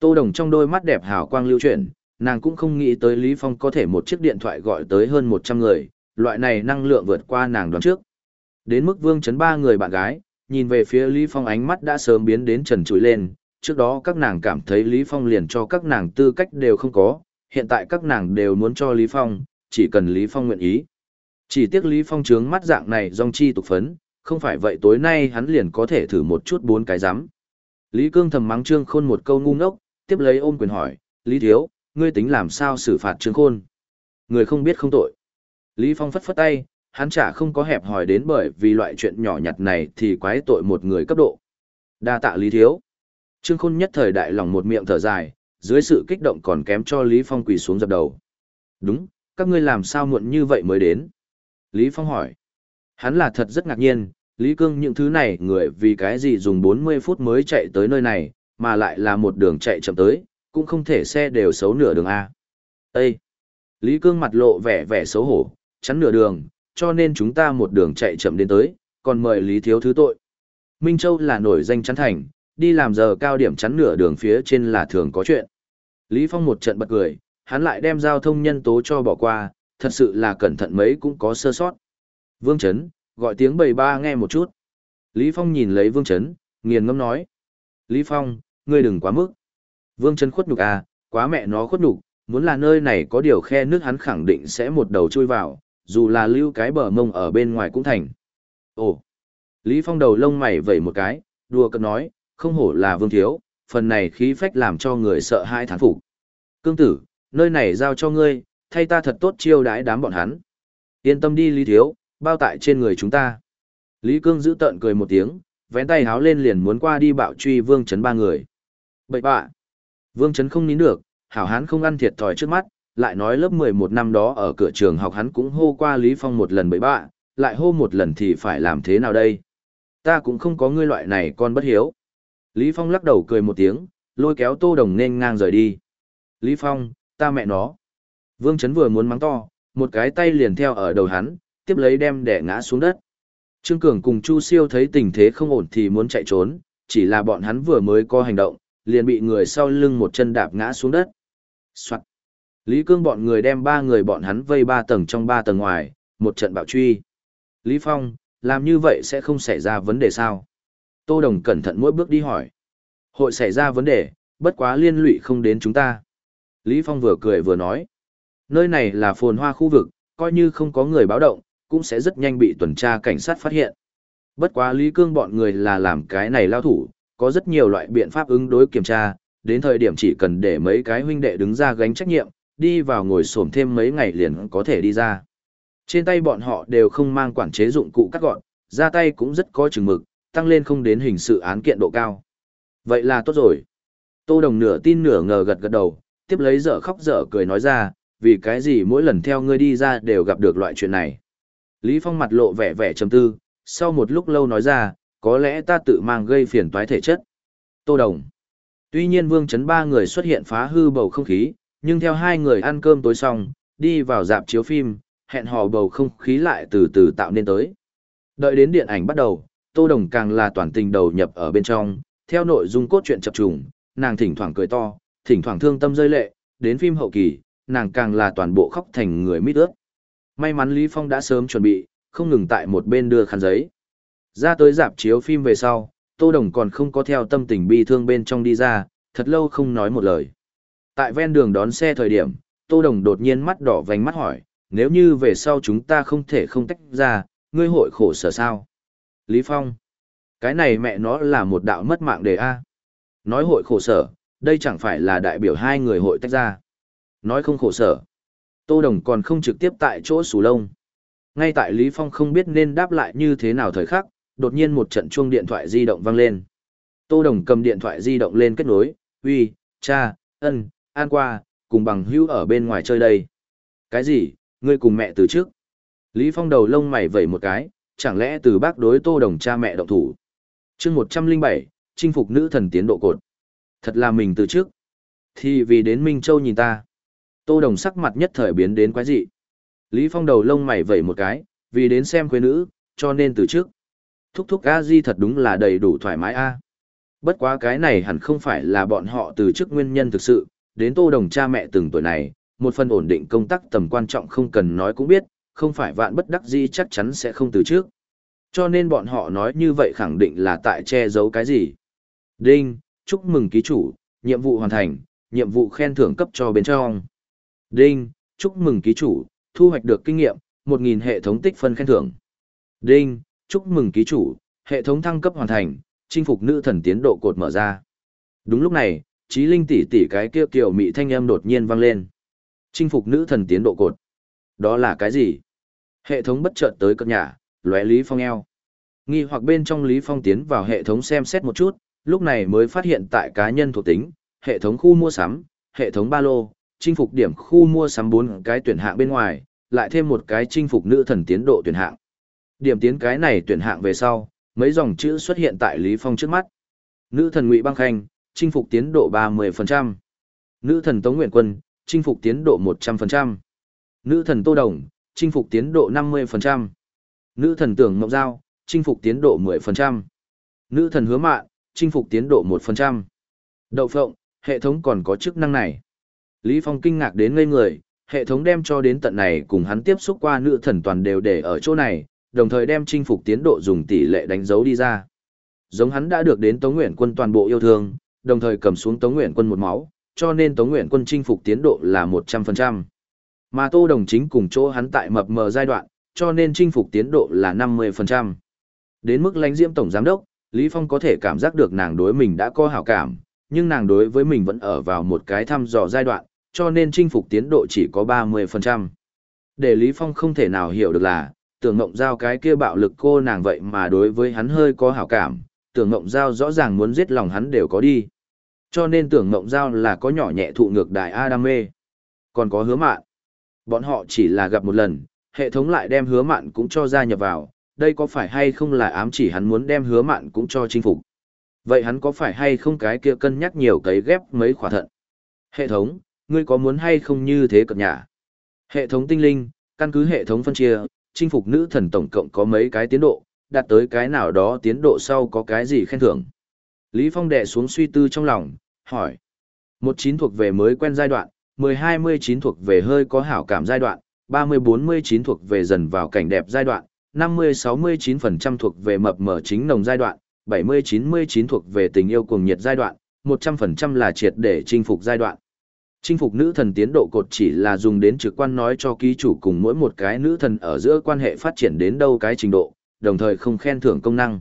Tô Đồng trong đôi mắt đẹp hào quang lưu chuyển, nàng cũng không nghĩ tới Lý Phong có thể một chiếc điện thoại gọi tới hơn 100 người, loại này năng lượng vượt qua nàng đoán trước. Đến mức vương chấn ba người bạn gái, nhìn về phía Lý Phong ánh mắt đã sớm biến đến trần trụi lên, trước đó các nàng cảm thấy Lý Phong liền cho các nàng tư cách đều không có, hiện tại các nàng đều muốn cho Lý Phong, chỉ cần Lý Phong nguyện ý. Chỉ tiếc Lý Phong trướng mắt dạng này dòng chi tục phấn, không phải vậy tối nay hắn liền có thể thử một chút bốn cái rắm Lý Cương thầm mắng Trương Khôn một câu ngu ngốc, tiếp lấy ôm quyền hỏi, Lý Thiếu, ngươi tính làm sao xử phạt Trương Khôn? Người không biết không tội. Lý Phong phất phất tay, hắn chả không có hẹp hỏi đến bởi vì loại chuyện nhỏ nhặt này thì quái tội một người cấp độ. Đa tạ Lý Thiếu. Trương Khôn nhất thời đại lòng một miệng thở dài, dưới sự kích động còn kém cho Lý Phong quỳ xuống dập đầu. Đúng, các ngươi làm sao muộn như vậy mới đến? Lý Phong hỏi. Hắn là thật rất ngạc nhiên, Lý Cương những thứ này người vì cái gì dùng 40 phút mới chạy tới nơi này, mà lại là một đường chạy chậm tới, cũng không thể xe đều xấu nửa đường A. Ê! Lý Cương mặt lộ vẻ vẻ xấu hổ, chắn nửa đường, cho nên chúng ta một đường chạy chậm đến tới, còn mời Lý Thiếu thứ tội. Minh Châu là nổi danh chắn thành, đi làm giờ cao điểm chắn nửa đường phía trên là thường có chuyện. Lý Phong một trận bật cười, hắn lại đem giao thông nhân tố cho bỏ qua, thật sự là cẩn thận mấy cũng có sơ sót. Vương Trấn, gọi tiếng bầy ba nghe một chút. Lý Phong nhìn lấy Vương Trấn, nghiền ngâm nói. Lý Phong, ngươi đừng quá mức. Vương Trấn khuất nhục à, quá mẹ nó khuất nhục, muốn là nơi này có điều khe nước hắn khẳng định sẽ một đầu chui vào, dù là lưu cái bờ mông ở bên ngoài cũng thành. Ồ, Lý Phong đầu lông mày vẩy một cái, đùa cợt nói, không hổ là vương thiếu, phần này khí phách làm cho người sợ hãi thán phục. Cương tử, nơi này giao cho ngươi, thay ta thật tốt chiêu đãi đám bọn hắn. Yên tâm đi Lý Thiếu, bao tại trên người chúng ta. Lý Cương giữ tợn cười một tiếng, vén tay háo lên liền muốn qua đi bạo truy Vương Chấn ba người. Bậy bạ. Vương Chấn không nín được, hảo hán không ăn thiệt thòi trước mắt, lại nói lớp 11 năm đó ở cửa trường học hắn cũng hô qua Lý Phong một lần bậy bạ, lại hô một lần thì phải làm thế nào đây? Ta cũng không có ngươi loại này con bất hiếu. Lý Phong lắc đầu cười một tiếng, lôi kéo Tô Đồng nên ngang rời đi. Lý Phong, ta mẹ nó. Vương Chấn vừa muốn mắng to, một cái tay liền theo ở đầu hắn, tiếp lấy đem đẻ ngã xuống đất. Trương Cường cùng Chu Siêu thấy tình thế không ổn thì muốn chạy trốn, chỉ là bọn hắn vừa mới có hành động, liền bị người sau lưng một chân đạp ngã xuống đất. Soạn. Lý Cương bọn người đem ba người bọn hắn vây ba tầng trong ba tầng ngoài, một trận bạo truy. Lý Phong, làm như vậy sẽ không xảy ra vấn đề sao? Tô Đồng cẩn thận mỗi bước đi hỏi. Hội xảy ra vấn đề, bất quá liên lụy không đến chúng ta. Lý Phong vừa cười vừa nói. Nơi này là phồn hoa khu vực, coi như không có người báo động, cũng sẽ rất nhanh bị tuần tra cảnh sát phát hiện. Bất quá Lý Cương bọn người là làm cái này lao thủ, có rất nhiều loại biện pháp ứng đối kiểm tra, đến thời điểm chỉ cần để mấy cái huynh đệ đứng ra gánh trách nhiệm, đi vào ngồi xổm thêm mấy ngày liền có thể đi ra. Trên tay bọn họ đều không mang quản chế dụng cụ cắt gọn, ra tay cũng rất có chừng mực, tăng lên không đến hình sự án kiện độ cao. Vậy là tốt rồi. Tô Đồng nửa tin nửa ngờ gật gật đầu, tiếp lấy dở khóc dở cười nói ra, vì cái gì mỗi lần theo ngươi đi ra đều gặp được loại chuyện này. Lý Phong mặt lộ vẻ vẻ trầm tư, sau một lúc lâu nói ra, có lẽ ta tự mang gây phiền toái thể chất. Tô Đồng. Tuy nhiên Vương Chấn ba người xuất hiện phá hư bầu không khí, nhưng theo hai người ăn cơm tối xong, đi vào dạp chiếu phim, hẹn hò bầu không khí lại từ từ tạo nên tới. Đợi đến điện ảnh bắt đầu, Tô Đồng càng là toàn tình đầu nhập ở bên trong, theo nội dung cốt truyện chập trùng, nàng thỉnh thoảng cười to, thỉnh thoảng thương tâm rơi lệ, đến phim hậu kỳ, nàng càng là toàn bộ khóc thành người mít ướt. May mắn Lý Phong đã sớm chuẩn bị, không ngừng tại một bên đưa khăn giấy. Ra tới dạp chiếu phim về sau, Tô Đồng còn không có theo tâm tình bi thương bên trong đi ra, thật lâu không nói một lời. Tại ven đường đón xe thời điểm, Tô Đồng đột nhiên mắt đỏ vành mắt hỏi, nếu như về sau chúng ta không thể không tách ra, ngươi hội khổ sở sao? Lý Phong, cái này mẹ nó là một đạo mất mạng đề A. Nói hội khổ sở, đây chẳng phải là đại biểu hai người hội tách ra. Nói không khổ sở. Tô Đồng còn không trực tiếp tại chỗ sù lông. Ngay tại Lý Phong không biết nên đáp lại như thế nào thời khắc, đột nhiên một trận chuông điện thoại di động vang lên. Tô Đồng cầm điện thoại di động lên kết nối, uy, cha, ân, an qua, cùng bằng hữu ở bên ngoài chơi đây. Cái gì, ngươi cùng mẹ từ trước? Lý Phong đầu lông mày vẩy một cái, chẳng lẽ từ bác đối Tô Đồng cha mẹ động thủ? chương 107, chinh phục nữ thần tiến độ cột. Thật là mình từ trước. Thì vì đến Minh Châu nhìn ta. Tô Đồng sắc mặt nhất thời biến đến quái dị. Lý Phong đầu lông mày vẩy một cái, vì đến xem quê nữ, cho nên từ trước. Thúc thúc A Di thật đúng là đầy đủ thoải mái A. Bất quá cái này hẳn không phải là bọn họ từ trước nguyên nhân thực sự, đến Tô Đồng cha mẹ từng tuổi này, một phần ổn định công tác tầm quan trọng không cần nói cũng biết, không phải vạn bất đắc dĩ chắc chắn sẽ không từ trước. Cho nên bọn họ nói như vậy khẳng định là tại che giấu cái gì. Đinh, chúc mừng ký chủ, nhiệm vụ hoàn thành, nhiệm vụ khen thưởng cấp cho bên trong. Đinh, chúc mừng ký chủ, thu hoạch được kinh nghiệm, 1.000 hệ thống tích phân khen thưởng. Đinh, chúc mừng ký chủ, hệ thống thăng cấp hoàn thành, chinh phục nữ thần tiến độ cột mở ra. Đúng lúc này, trí linh tỷ tỷ cái kia kiểu mị thanh âm đột nhiên vang lên. Chinh phục nữ thần tiến độ cột. Đó là cái gì? Hệ thống bất chợt tới cất nhà, lóe Lý Phong eo. Nghi hoặc bên trong Lý Phong tiến vào hệ thống xem xét một chút, lúc này mới phát hiện tại cá nhân thuộc tính, hệ thống khu mua sắm, hệ thống ba lô, chinh phục điểm khu mua sắm bốn cái tuyển hạng bên ngoài, lại thêm một cái chinh phục nữ thần tiến độ tuyển hạng. Điểm tiến cái này tuyển hạng về sau, mấy dòng chữ xuất hiện tại Lý Phong trước mắt. Nữ thần Ngụy Băng Khanh, chinh phục tiến độ 30%. Nữ thần Tống Nguyện Quân, chinh phục tiến độ 100%. Nữ thần Tô Đồng, chinh phục tiến độ 50%. Nữ thần Tưởng Ngọc Giao, chinh phục tiến độ 10%. Nữ thần Hứa Mạn, chinh phục tiến độ 1%. Đậu Phộng, hệ thống còn có chức năng này. Lý Phong kinh ngạc đến ngây người, hệ thống đem cho đến tận này cùng hắn tiếp xúc qua nữ thần toàn đều để ở chỗ này, đồng thời đem chinh phục tiến độ dùng tỷ lệ đánh dấu đi ra. Giống hắn đã được đến Tống Nguyện Quân toàn bộ yêu thương, đồng thời cầm xuống Tống Nguyện Quân một máu, cho nên Tống Nguyện Quân chinh phục tiến độ là 100%. Mà Tô Đồng chính cùng chỗ hắn tại mập mờ giai đoạn, cho nên chinh phục tiến độ là 50%. Đến mức lãnh diễm tổng giám đốc, Lý Phong có thể cảm giác được nàng đối mình đã có hảo cảm, nhưng nàng đối với mình vẫn ở vào một cái thăm dò giai đoạn, cho nên chinh phục tiến độ chỉ có 30%. Để Lý Phong không thể nào hiểu được là, tưởng ngộng giao cái kia bạo lực cô nàng vậy mà đối với hắn hơi có hảo cảm, tưởng ngộng giao rõ ràng muốn giết lòng hắn đều có đi. Cho nên tưởng ngộng giao là có nhỏ nhẹ thụ ngược đại Adam mê. Còn có hứa mạn. Bọn họ chỉ là gặp một lần, hệ thống lại đem hứa mạn cũng cho gia nhập vào, đây có phải hay không là ám chỉ hắn muốn đem hứa mạn cũng cho chinh phục. Vậy hắn có phải hay không cái kia cân nhắc nhiều cấy ghép mấy khỏa thận? Hệ thống, ngươi có muốn hay không như thế cập nhà? Hệ thống tinh linh, căn cứ hệ thống phân chia, chinh phục nữ thần tổng cộng có mấy cái tiến độ, đạt tới cái nào đó tiến độ sau có cái gì khen thưởng. Lý Phong đệ xuống suy tư trong lòng, hỏi. Một chín thuộc về mới quen giai đoạn, mười hai mươi chín thuộc về hơi có hảo cảm giai đoạn, ba mươi bốn mươi chín thuộc về dần vào cảnh đẹp giai đoạn, năm mươi sáu mươi chín phần trăm thuộc về mập mờ chính nồng giai đoạn, bảy mươi chín mươi chín thuộc về tình yêu cuồng nhiệt giai đoạn, một trăm phần trăm là triệt để chinh phục giai đoạn. Chinh phục nữ thần tiến độ cột chỉ là dùng đến trực quan nói cho ký chủ cùng mỗi một cái nữ thần ở giữa quan hệ phát triển đến đâu cái trình độ, đồng thời không khen thưởng công năng.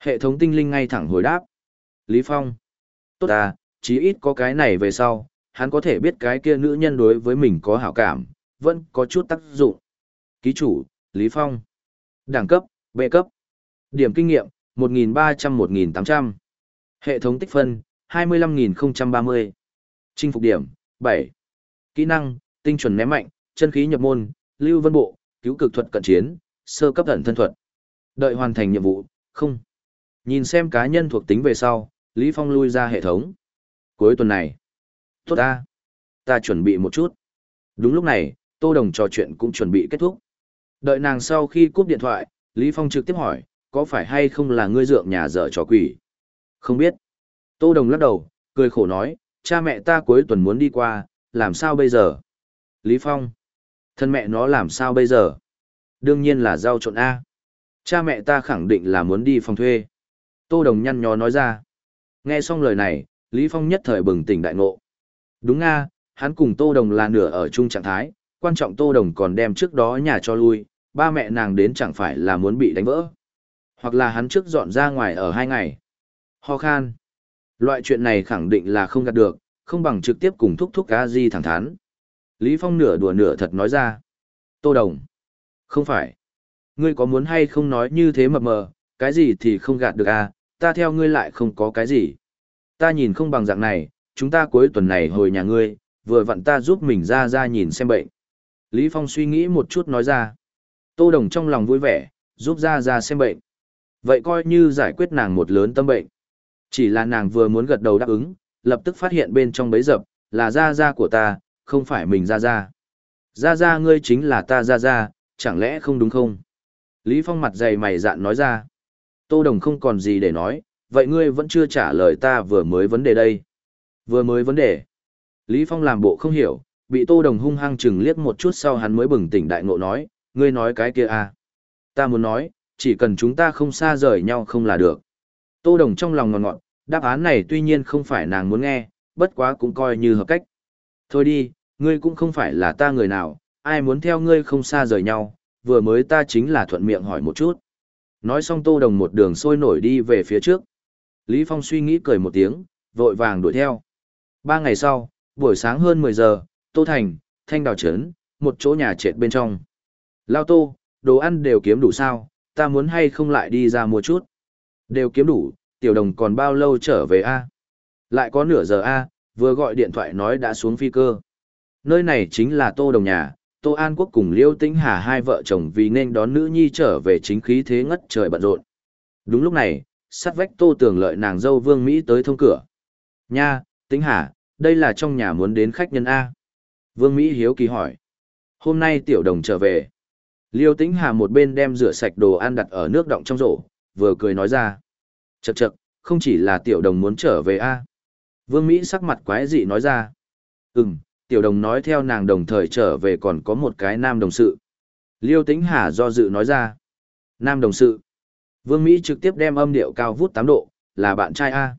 Hệ thống tinh linh ngay thẳng hồi đáp. Lý Phong. Tốt à, chí ít có cái này về sau, hắn có thể biết cái kia nữ nhân đối với mình có hảo cảm, vẫn có chút tác dụng. Ký chủ, Lý Phong. Đẳng cấp, B cấp. Điểm kinh nghiệm, 1.300-1.800. Hệ thống tích phân, 25.030. Chinh phục điểm, 7. Kỹ năng, tinh chuẩn ném mạnh, chân khí nhập môn, lưu vân bộ, cứu cực thuật cận chiến, sơ cấp ẩn thân thuật. Đợi hoàn thành nhiệm vụ, không. Nhìn xem cá nhân thuộc tính về sau, Lý Phong lui ra hệ thống. Cuối tuần này. Tốt ta. Ta chuẩn bị một chút. Đúng lúc này, Tô Đồng trò chuyện cũng chuẩn bị kết thúc. Đợi nàng sau khi cúp điện thoại, Lý Phong trực tiếp hỏi, có phải hay không là ngươi dượng nhà dở trò quỷ? Không biết. Tô Đồng lắc đầu, cười khổ nói, cha mẹ ta cuối tuần muốn đi qua, làm sao bây giờ? Lý Phong. Thân mẹ nó làm sao bây giờ? Đương nhiên là rau trộn A. Cha mẹ ta khẳng định là muốn đi phòng thuê. Tô Đồng nhăn nhó nói ra. Nghe xong lời này, Lý Phong nhất thời bừng tỉnh đại ngộ. Đúng a, hắn cùng Tô Đồng là nửa ở chung trạng thái, quan trọng Tô Đồng còn đem trước đó nhà cho lui, ba mẹ nàng đến chẳng phải là muốn bị đánh vỡ. Hoặc là hắn trước dọn ra ngoài ở hai ngày. Ho khan. Loại chuyện này khẳng định là không gạt được, không bằng trực tiếp cùng thúc thúc a di thẳng thắn. Lý Phong nửa đùa nửa thật nói ra. Tô Đồng. Không phải. Ngươi có muốn hay không nói như thế mập mờ, cái gì thì không gạt được à, ta theo ngươi lại không có cái gì. Ta nhìn không bằng dạng này, chúng ta cuối tuần này hồi nhà ngươi, vừa vặn ta giúp mình ra ra nhìn xem bệnh. Lý Phong suy nghĩ một chút nói ra. Tô Đồng trong lòng vui vẻ, giúp ra ra xem bệnh. Vậy coi như giải quyết nàng một lớn tâm bệnh. Chỉ là nàng vừa muốn gật đầu đáp ứng, lập tức phát hiện bên trong bấy dập, là gia gia của ta, không phải mình gia gia. Gia gia ngươi chính là ta gia gia, chẳng lẽ không đúng không? Lý Phong mặt dày mày dạn nói ra. Tô Đồng không còn gì để nói, vậy ngươi vẫn chưa trả lời ta vừa mới vấn đề đây. Vừa mới vấn đề. Lý Phong làm bộ không hiểu, bị Tô Đồng hung hăng chừng liếc một chút sau hắn mới bừng tỉnh đại ngộ nói, ngươi nói cái kia à. Ta muốn nói, chỉ cần chúng ta không xa rời nhau không là được. Tô Đồng trong lòng ngọt ngọt, đáp án này tuy nhiên không phải nàng muốn nghe, bất quá cũng coi như hợp cách. Thôi đi, ngươi cũng không phải là ta người nào, ai muốn theo ngươi không xa rời nhau, vừa mới ta chính là thuận miệng hỏi một chút. Nói xong Tô Đồng một đường sôi nổi đi về phía trước. Lý Phong suy nghĩ cười một tiếng, vội vàng đuổi theo. Ba ngày sau, buổi sáng hơn 10 giờ, Tô Thành, Thanh Đào Trấn, một chỗ nhà trệt bên trong. Lao Tô, đồ ăn đều kiếm đủ sao, ta muốn hay không lại đi ra mua chút. Đều kiếm đủ, tiểu đồng còn bao lâu trở về a? Lại có nửa giờ a, vừa gọi điện thoại nói đã xuống phi cơ. Nơi này chính là Tô Đồng nhà, Tô An Quốc cùng Liêu Tĩnh Hà hai vợ chồng vì nên đón nữ nhi trở về chính khí thế ngất trời bận rộn. Đúng lúc này, sát vách Tô Tường lợi nàng dâu Vương Mỹ tới thông cửa. Nha, Tĩnh Hà, đây là trong nhà muốn đến khách nhân A. Vương Mỹ hiếu kỳ hỏi. Hôm nay tiểu đồng trở về. Liêu Tĩnh Hà một bên đem rửa sạch đồ ăn đặt ở nước động trong rổ, vừa cười nói ra. Chậc chậc, không chỉ là tiểu đồng muốn trở về A. Vương Mỹ sắc mặt quái dị nói ra. Ừm, tiểu đồng nói theo nàng đồng thời trở về còn có một cái nam đồng sự. Liêu Tĩnh Hà do dự nói ra. Nam đồng sự. Vương Mỹ trực tiếp đem âm điệu cao vút 8 độ, là bạn trai A.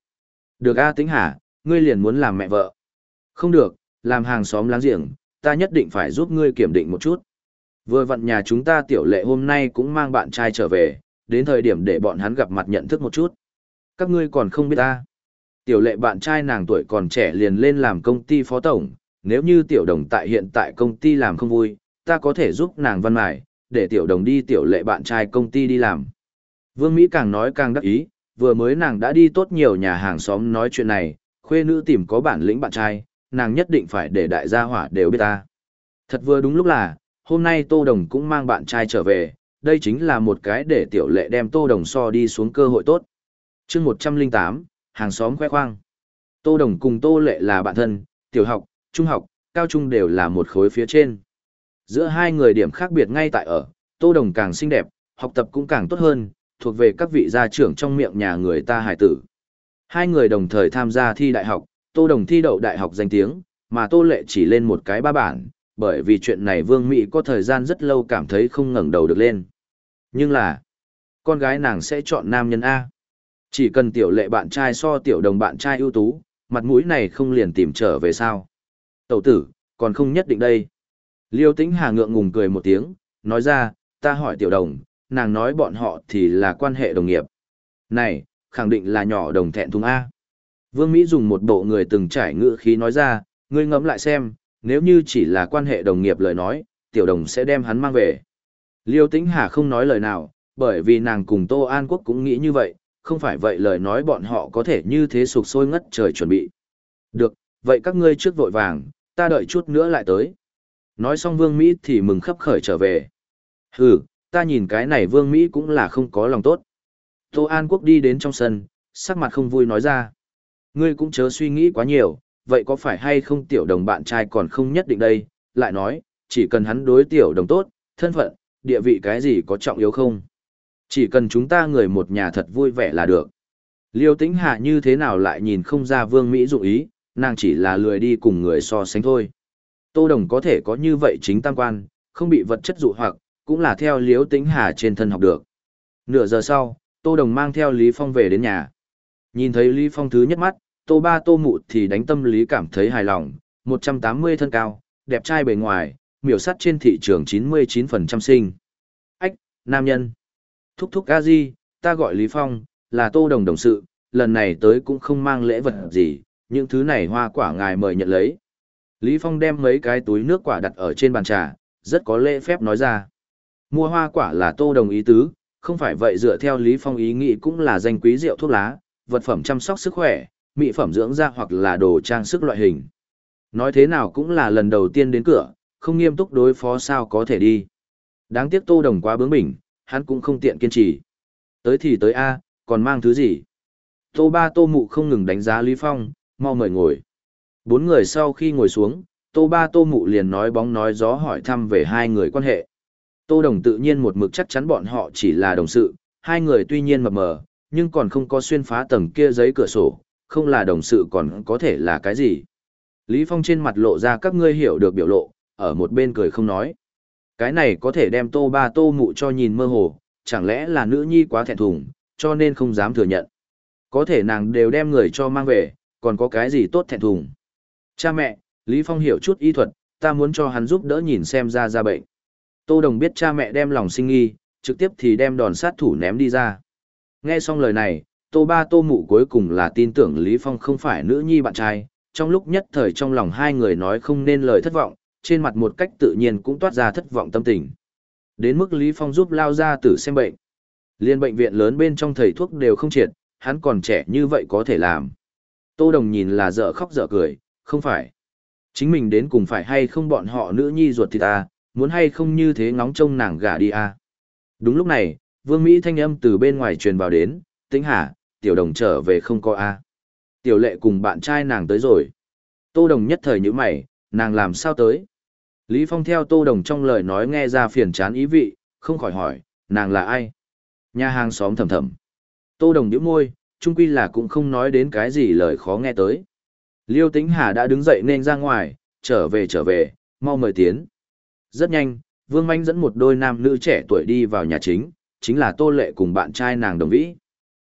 Được A Tĩnh Hà, ngươi liền muốn làm mẹ vợ. Không được, làm hàng xóm láng giềng, ta nhất định phải giúp ngươi kiểm định một chút. Vừa vặn nhà chúng ta tiểu lệ hôm nay cũng mang bạn trai trở về, đến thời điểm để bọn hắn gặp mặt nhận thức một chút. Các ngươi còn không biết ta. Tiểu lệ bạn trai nàng tuổi còn trẻ liền lên làm công ty phó tổng, nếu như tiểu đồng tại hiện tại công ty làm không vui, ta có thể giúp nàng văn mải, để tiểu đồng đi tiểu lệ bạn trai công ty đi làm. Vương Mỹ càng nói càng đắc ý, vừa mới nàng đã đi tốt nhiều nhà hàng xóm nói chuyện này, khuê nữ tìm có bản lĩnh bạn trai, nàng nhất định phải để đại gia hỏa đều biết ta. Thật vừa đúng lúc là, hôm nay Tô Đồng cũng mang bạn trai trở về, đây chính là một cái để tiểu lệ đem Tô Đồng so đi xuống cơ hội tốt. chương 108, hàng xóm khoe khoang. Tô Đồng cùng Tô Lệ là bạn thân, tiểu học, trung học, cao trung đều là một khối phía trên. Giữa hai người điểm khác biệt ngay tại ở, Tô Đồng càng xinh đẹp, học tập cũng càng tốt hơn, thuộc về các vị gia trưởng trong miệng nhà người ta hải tử. Hai người đồng thời tham gia thi đại học, Tô Đồng thi đậu đại học danh tiếng, mà Tô Lệ chỉ lên một cái ba bản, bởi vì chuyện này Vương Mỹ có thời gian rất lâu cảm thấy không ngẩng đầu được lên. Nhưng là, con gái nàng sẽ chọn nam nhân A. Chỉ cần tiểu lệ bạn trai so tiểu đồng bạn trai ưu tú, mặt mũi này không liền tìm trở về sao. Tẩu tử, còn không nhất định đây. Liêu tĩnh hà ngượng ngùng cười một tiếng, nói ra, ta hỏi tiểu đồng, nàng nói bọn họ thì là quan hệ đồng nghiệp. Này, khẳng định là nhỏ đồng thẹn thùng A. Vương Mỹ dùng một bộ người từng trải ngữ khí nói ra, ngươi ngẫm lại xem, nếu như chỉ là quan hệ đồng nghiệp lời nói, tiểu đồng sẽ đem hắn mang về. Liêu Tĩnh Hà không nói lời nào, bởi vì nàng cùng Tô An Quốc cũng nghĩ như vậy, không phải vậy lời nói bọn họ có thể như thế sụp sôi ngất trời chuẩn bị. Được, vậy các ngươi trước vội vàng, ta đợi chút nữa lại tới. Nói xong Vương Mỹ thì mừng khắp khởi trở về. Hừ, ta nhìn cái này Vương Mỹ cũng là không có lòng tốt. Tô An Quốc đi đến trong sân, sắc mặt không vui nói ra. Ngươi cũng chớ suy nghĩ quá nhiều, vậy có phải hay không tiểu đồng bạn trai còn không nhất định đây, lại nói, chỉ cần hắn đối tiểu đồng tốt, thân phận, địa vị cái gì có trọng yếu không? Chỉ cần chúng ta người một nhà thật vui vẻ là được. Liêu tĩnh hạ như thế nào lại nhìn không ra vương Mỹ dụ ý, nàng chỉ là lười đi cùng người so sánh thôi. Tô Đồng có thể có như vậy chính tam quan, không bị vật chất dụ hoặc, cũng là theo liêu tĩnh hà trên thân học được. Nửa giờ sau, Tô Đồng mang theo Lý Phong về đến nhà. Nhìn thấy Lý Phong thứ nhất mắt, Tô Ba Tô Mụ thì đánh tâm lý cảm thấy hài lòng, 180 thân cao, đẹp trai bề ngoài, miểu sắt trên thị trường 99% sinh. Ách, nam nhân. Thúc thúc a di, ta gọi Lý Phong, là Tô Đồng đồng sự, lần này tới cũng không mang lễ vật gì, những thứ này hoa quả ngài mời nhận lấy. Lý Phong đem mấy cái túi nước quả đặt ở trên bàn trà, rất có lễ phép nói ra. Mua hoa quả là Tô Đồng ý tứ, không phải vậy dựa theo Lý Phong ý nghĩ cũng là danh quý rượu thuốc lá, vật phẩm chăm sóc sức khỏe, mỹ phẩm dưỡng da hoặc là đồ trang sức loại hình. Nói thế nào cũng là lần đầu tiên đến cửa, không nghiêm túc đối phó sao có thể đi. Đáng tiếc Tô Đồng quá bướng bỉnh, hắn cũng không tiện kiên trì. Tới thì tới A, còn mang thứ gì? Tô Ba Tô Mụ không ngừng đánh giá Lý Phong, mau mời ngồi. Bốn người sau khi ngồi xuống, Tô Ba Tô Mụ liền nói bóng nói gió hỏi thăm về hai người quan hệ. Tô Đồng tự nhiên một mực chắc chắn bọn họ chỉ là đồng sự, hai người tuy nhiên mập mờ, nhưng còn không có xuyên phá tầng kia giấy cửa sổ, không là đồng sự còn có thể là cái gì. Lý Phong trên mặt lộ ra các ngươi hiểu được biểu lộ, ở một bên cười không nói. Cái này có thể đem tô ba tô mụ cho nhìn mơ hồ, chẳng lẽ là nữ nhi quá thẹn thùng, cho nên không dám thừa nhận. Có thể nàng đều đem người cho mang về, còn có cái gì tốt thẹn thùng. Cha mẹ, Lý Phong hiểu chút y thuật, ta muốn cho hắn giúp đỡ nhìn xem ra ra bệnh. Tô Đồng biết cha mẹ đem lòng sinh nghi, trực tiếp thì đem đòn sát thủ ném đi ra. Nghe xong lời này, Tô Ba Tô Mụ cuối cùng là tin tưởng Lý Phong không phải nữ nhi bạn trai, trong lúc nhất thời trong lòng hai người nói không nên lời thất vọng, trên mặt một cách tự nhiên cũng toát ra thất vọng tâm tình. Đến mức Lý Phong giúp lao ra tử xem bệnh. Liên bệnh viện lớn bên trong thầy thuốc đều không triệt, hắn còn trẻ như vậy có thể làm. Tô Đồng nhìn là dở khóc dở cười, không phải. Chính mình đến cùng phải hay không bọn họ nữ nhi ruột thì ta, à, muốn hay không như thế ngóng trông nàng gả đi à. Đúng lúc này, Vương Mỹ thanh âm từ bên ngoài truyền vào đến, tĩnh Hà, tiểu đồng trở về không có a Tiểu lệ cùng bạn trai nàng tới rồi. Tô đồng nhất thời nhữ mày, nàng làm sao tới? Lý Phong theo Tô đồng trong lời nói nghe ra phiền chán ý vị, không khỏi hỏi, nàng là ai? Nhà hàng xóm thầm thầm. Tô đồng nhíu môi, chung quy là cũng không nói đến cái gì lời khó nghe tới. Liêu Tĩnh Hà đã đứng dậy nên ra ngoài, trở về trở về, mau mời tiến. Rất nhanh, Vương Manh dẫn một đôi nam nữ trẻ tuổi đi vào nhà chính, chính là Tô Lệ cùng bạn trai nàng Đồng Vĩ.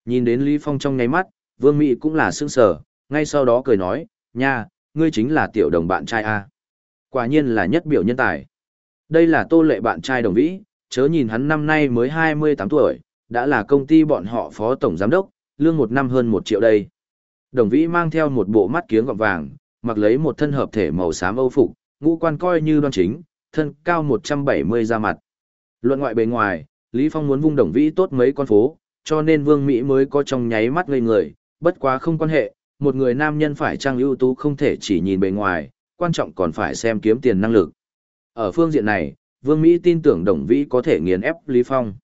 Nhìn đến Lý Phong trong ngay mắt, Vương Mỹ cũng là sững sờ, ngay sau đó cười nói, nha, ngươi chính là tiểu đồng bạn trai A. Quả nhiên là nhất biểu nhân tài. Đây là Tô Lệ bạn trai Đồng Vĩ, chớ nhìn hắn năm nay mới 28 tuổi, đã là công ty bọn họ phó tổng giám đốc, lương một năm hơn một triệu đây. Đồng Vĩ mang theo một bộ mắt kiếng gọng vàng, mặc lấy một thân hợp thể màu xám âu phục, ngũ quan coi như đoan chính, thân cao 170 ra mặt. Luận ngoại bề ngoài, Lý Phong muốn vung Đồng Vĩ tốt mấy con phố, cho nên Vương Mỹ mới có trong nháy mắt ngây người, bất quá không quan hệ, một người nam nhân phải trang ưu tú không thể chỉ nhìn bề ngoài, quan trọng còn phải xem kiếm tiền năng lực. Ở phương diện này, Vương Mỹ tin tưởng Đồng Vĩ có thể nghiền ép Lý Phong.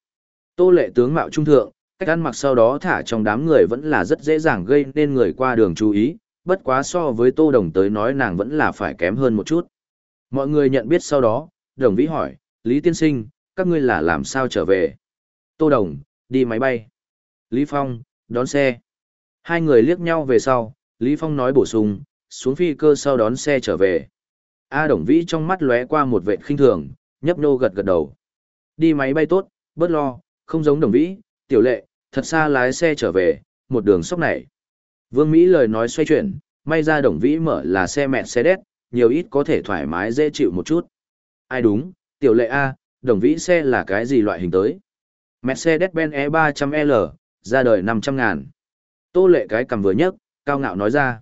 Tô lệ tướng mạo trung thượng, cách ăn mặc sau đó thả trong đám người vẫn là rất dễ dàng gây nên người qua đường chú ý, bất quá so với Tô Đồng tới nói nàng vẫn là phải kém hơn một chút. Mọi người nhận biết sau đó, Đồng Vĩ hỏi, Lý Tiên Sinh, các ngươi là làm sao trở về? Tô Đồng, đi máy bay. Lý Phong, đón xe. Hai người liếc nhau về sau, Lý Phong nói bổ sung, xuống phi cơ sau đón xe trở về. A Đồng Vĩ trong mắt lóe qua một vệ khinh thường, nhấp nô gật gật đầu. Đi máy bay tốt, bớt lo, không giống Đồng Vĩ, tiểu lệ, thật xa lái xe trở về, một đường sóc này. Vương Mỹ lời nói xoay chuyển, may ra Đồng Vĩ mở là xe mẹ xe đét, nhiều ít có thể thoải mái dễ chịu một chút. Ai đúng, tiểu lệ A, Đồng Vĩ xe là cái gì loại hình tới? Mercedes-Benz E300L, ra đời 500 ngàn. Tô lệ cái cầm vừa nhấc, cao ngạo nói ra.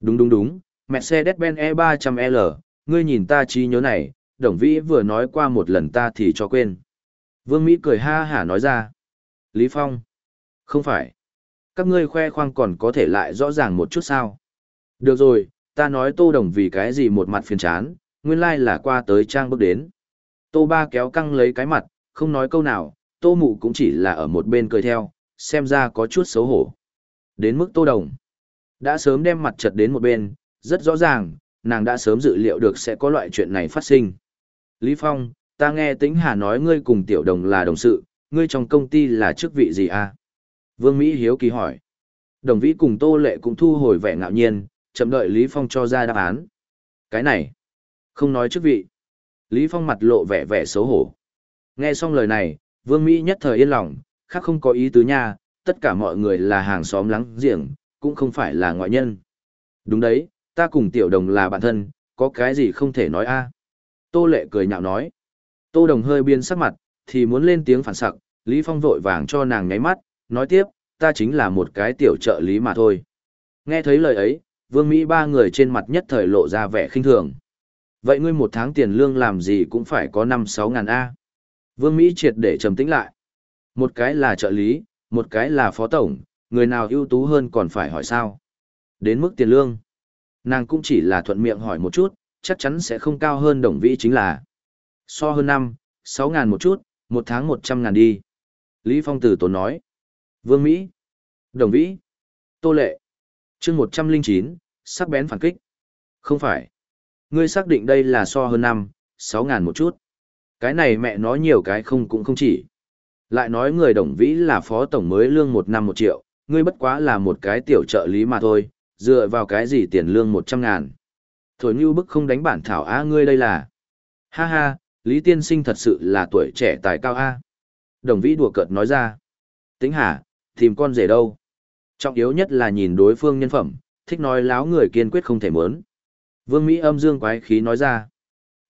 Đúng đúng đúng, Mercedes-Benz E300L, ngươi nhìn ta trí nhớ này, đồng vĩ vừa nói qua một lần ta thì cho quên. Vương Mỹ cười ha hả nói ra. Lý Phong. Không phải. Các ngươi khoe khoang còn có thể lại rõ ràng một chút sao. Được rồi, ta nói tô đồng vì cái gì một mặt phiền chán, nguyên lai là qua tới trang bước đến. Tô ba kéo căng lấy cái mặt, không nói câu nào, tô mụ cũng chỉ là ở một bên cười theo, xem ra có chút xấu hổ. Đến mức tô đồng. Đã sớm đem mặt chật đến một bên, rất rõ ràng, nàng đã sớm dự liệu được sẽ có loại chuyện này phát sinh. Lý Phong, ta nghe Tĩnh Hà nói ngươi cùng tiểu đồng là đồng sự, ngươi trong công ty là chức vị gì à? Vương Mỹ Hiếu kỳ hỏi. Đồng vĩ cùng Tô Lệ cũng thu hồi vẻ ngạo nhiên, chậm đợi Lý Phong cho ra đáp án. Cái này, không nói chức vị. Lý Phong mặt lộ vẻ vẻ xấu hổ. Nghe xong lời này, Vương Mỹ nhất thời yên lòng, khác không có ý tứ nha, tất cả mọi người là hàng xóm láng giềng, cũng không phải là ngoại nhân. Đúng đấy, ta cùng tiểu đồng là bạn thân, có cái gì không thể nói a Tô lệ cười nhạo nói. Tô đồng hơi biến sắc mặt, thì muốn lên tiếng phản sặc, Lý Phong vội vàng cho nàng nháy mắt, nói tiếp, ta chính là một cái tiểu trợ lý mà thôi. Nghe thấy lời ấy, vương Mỹ ba người trên mặt nhất thời lộ ra vẻ khinh thường. Vậy ngươi một tháng tiền lương làm gì cũng phải có 5-6 ngàn A. Vương Mỹ triệt để trầm tĩnh lại. Một cái là trợ lý, một cái là phó tổng, người nào ưu tú hơn còn phải hỏi sao. Đến mức tiền lương. Nàng cũng chỉ là thuận miệng hỏi một chút, chắc chắn sẽ không cao hơn đồng vĩ chính là. So hơn năm, sáu ngàn một chút, một tháng một trăm ngàn đi. Lý Phong Tử tốn nói. Vương Mỹ. Đồng vĩ. Tô Lệ. chương một trăm linh chín, sắc bén phản kích. Không phải. Ngươi xác định đây là so hơn năm, sáu ngàn một chút. Cái này mẹ nói nhiều cái không cũng không chỉ. Lại nói người đồng vĩ là phó tổng mới lương một năm một triệu, ngươi bất quá là một cái tiểu trợ lý mà thôi, dựa vào cái gì tiền lương một trăm ngàn. Thổi như bức không đánh bản thảo á ngươi đây là. Ha ha, Lý Tiên Sinh thật sự là tuổi trẻ tài cao a. Đồng vĩ đùa cợt nói ra. Tính hả, tìm con rể đâu? Trọng yếu nhất là nhìn đối phương nhân phẩm, thích nói láo người kiên quyết không thể mớn. Vương Mỹ âm dương quái khí nói ra.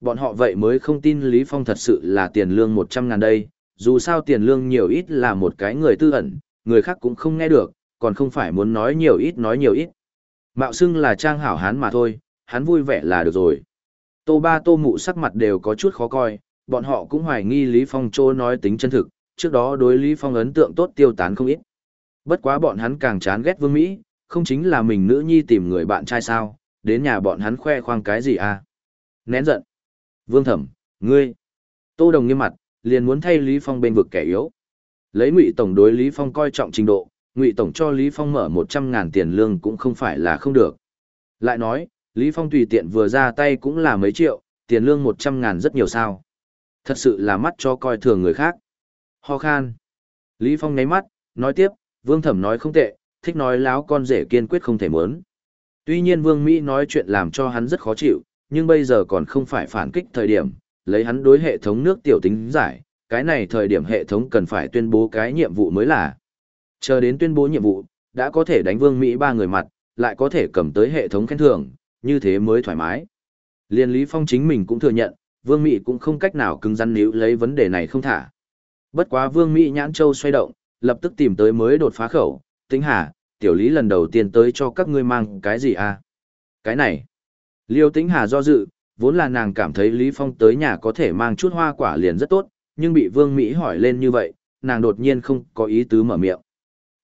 Bọn họ vậy mới không tin Lý Phong thật sự là tiền lương một trăm ngàn đây, dù sao tiền lương nhiều ít là một cái người tư ẩn, người khác cũng không nghe được, còn không phải muốn nói nhiều ít nói nhiều ít. Mạo xưng là trang hảo hán mà thôi, hắn vui vẻ là được rồi. Tô ba tô mụ sắc mặt đều có chút khó coi, bọn họ cũng hoài nghi Lý Phong trô nói tính chân thực, trước đó đối Lý Phong ấn tượng tốt tiêu tán không ít. Bất quá bọn hắn càng chán ghét Vương Mỹ, không chính là mình nữ nhi tìm người bạn trai sao, đến nhà bọn hắn khoe khoang cái gì à. Nén giận. Vương thẩm, ngươi. Tô đồng nghiêm mặt, liền muốn thay Lý Phong bên vực kẻ yếu. Lấy Ngụy tổng đối Lý Phong coi trọng trình độ, Ngụy tổng cho Lý Phong mở một trăm ngàn tiền lương cũng không phải là không được. Lại nói, Lý Phong tùy tiện vừa ra tay cũng là mấy triệu, tiền lương một trăm ngàn rất nhiều sao. Thật sự là mắt cho coi thường người khác. Ho khan. Lý Phong nháy mắt, nói tiếp, Vương Thẩm nói không tệ, thích nói láo con rể kiên quyết không thể muốn. Tuy nhiên Vương Mỹ nói chuyện làm cho hắn rất khó chịu, nhưng bây giờ còn không phải phản kích thời điểm, lấy hắn đối hệ thống nước tiểu tính giải, cái này thời điểm hệ thống cần phải tuyên bố cái nhiệm vụ mới là. Chờ đến tuyên bố nhiệm vụ, đã có thể đánh Vương Mỹ ba người mặt, lại có thể cầm tới hệ thống khen thưởng, như thế mới thoải mái. Liên Lý Phong chính mình cũng thừa nhận, Vương Mỹ cũng không cách nào cứng rắn níu lấy vấn đề này không thả. Bất quá Vương Mỹ nhãn châu xoay động, lập tức tìm tới mới đột phá khẩu, tính hà, tiểu lý lần đầu tiên tới cho các ngươi mang cái gì à? Cái này. Liêu Tĩnh hà do dự, vốn là nàng cảm thấy Lý Phong tới nhà có thể mang chút hoa quả liền rất tốt, nhưng bị Vương Mỹ hỏi lên như vậy, nàng đột nhiên không có ý tứ mở miệng.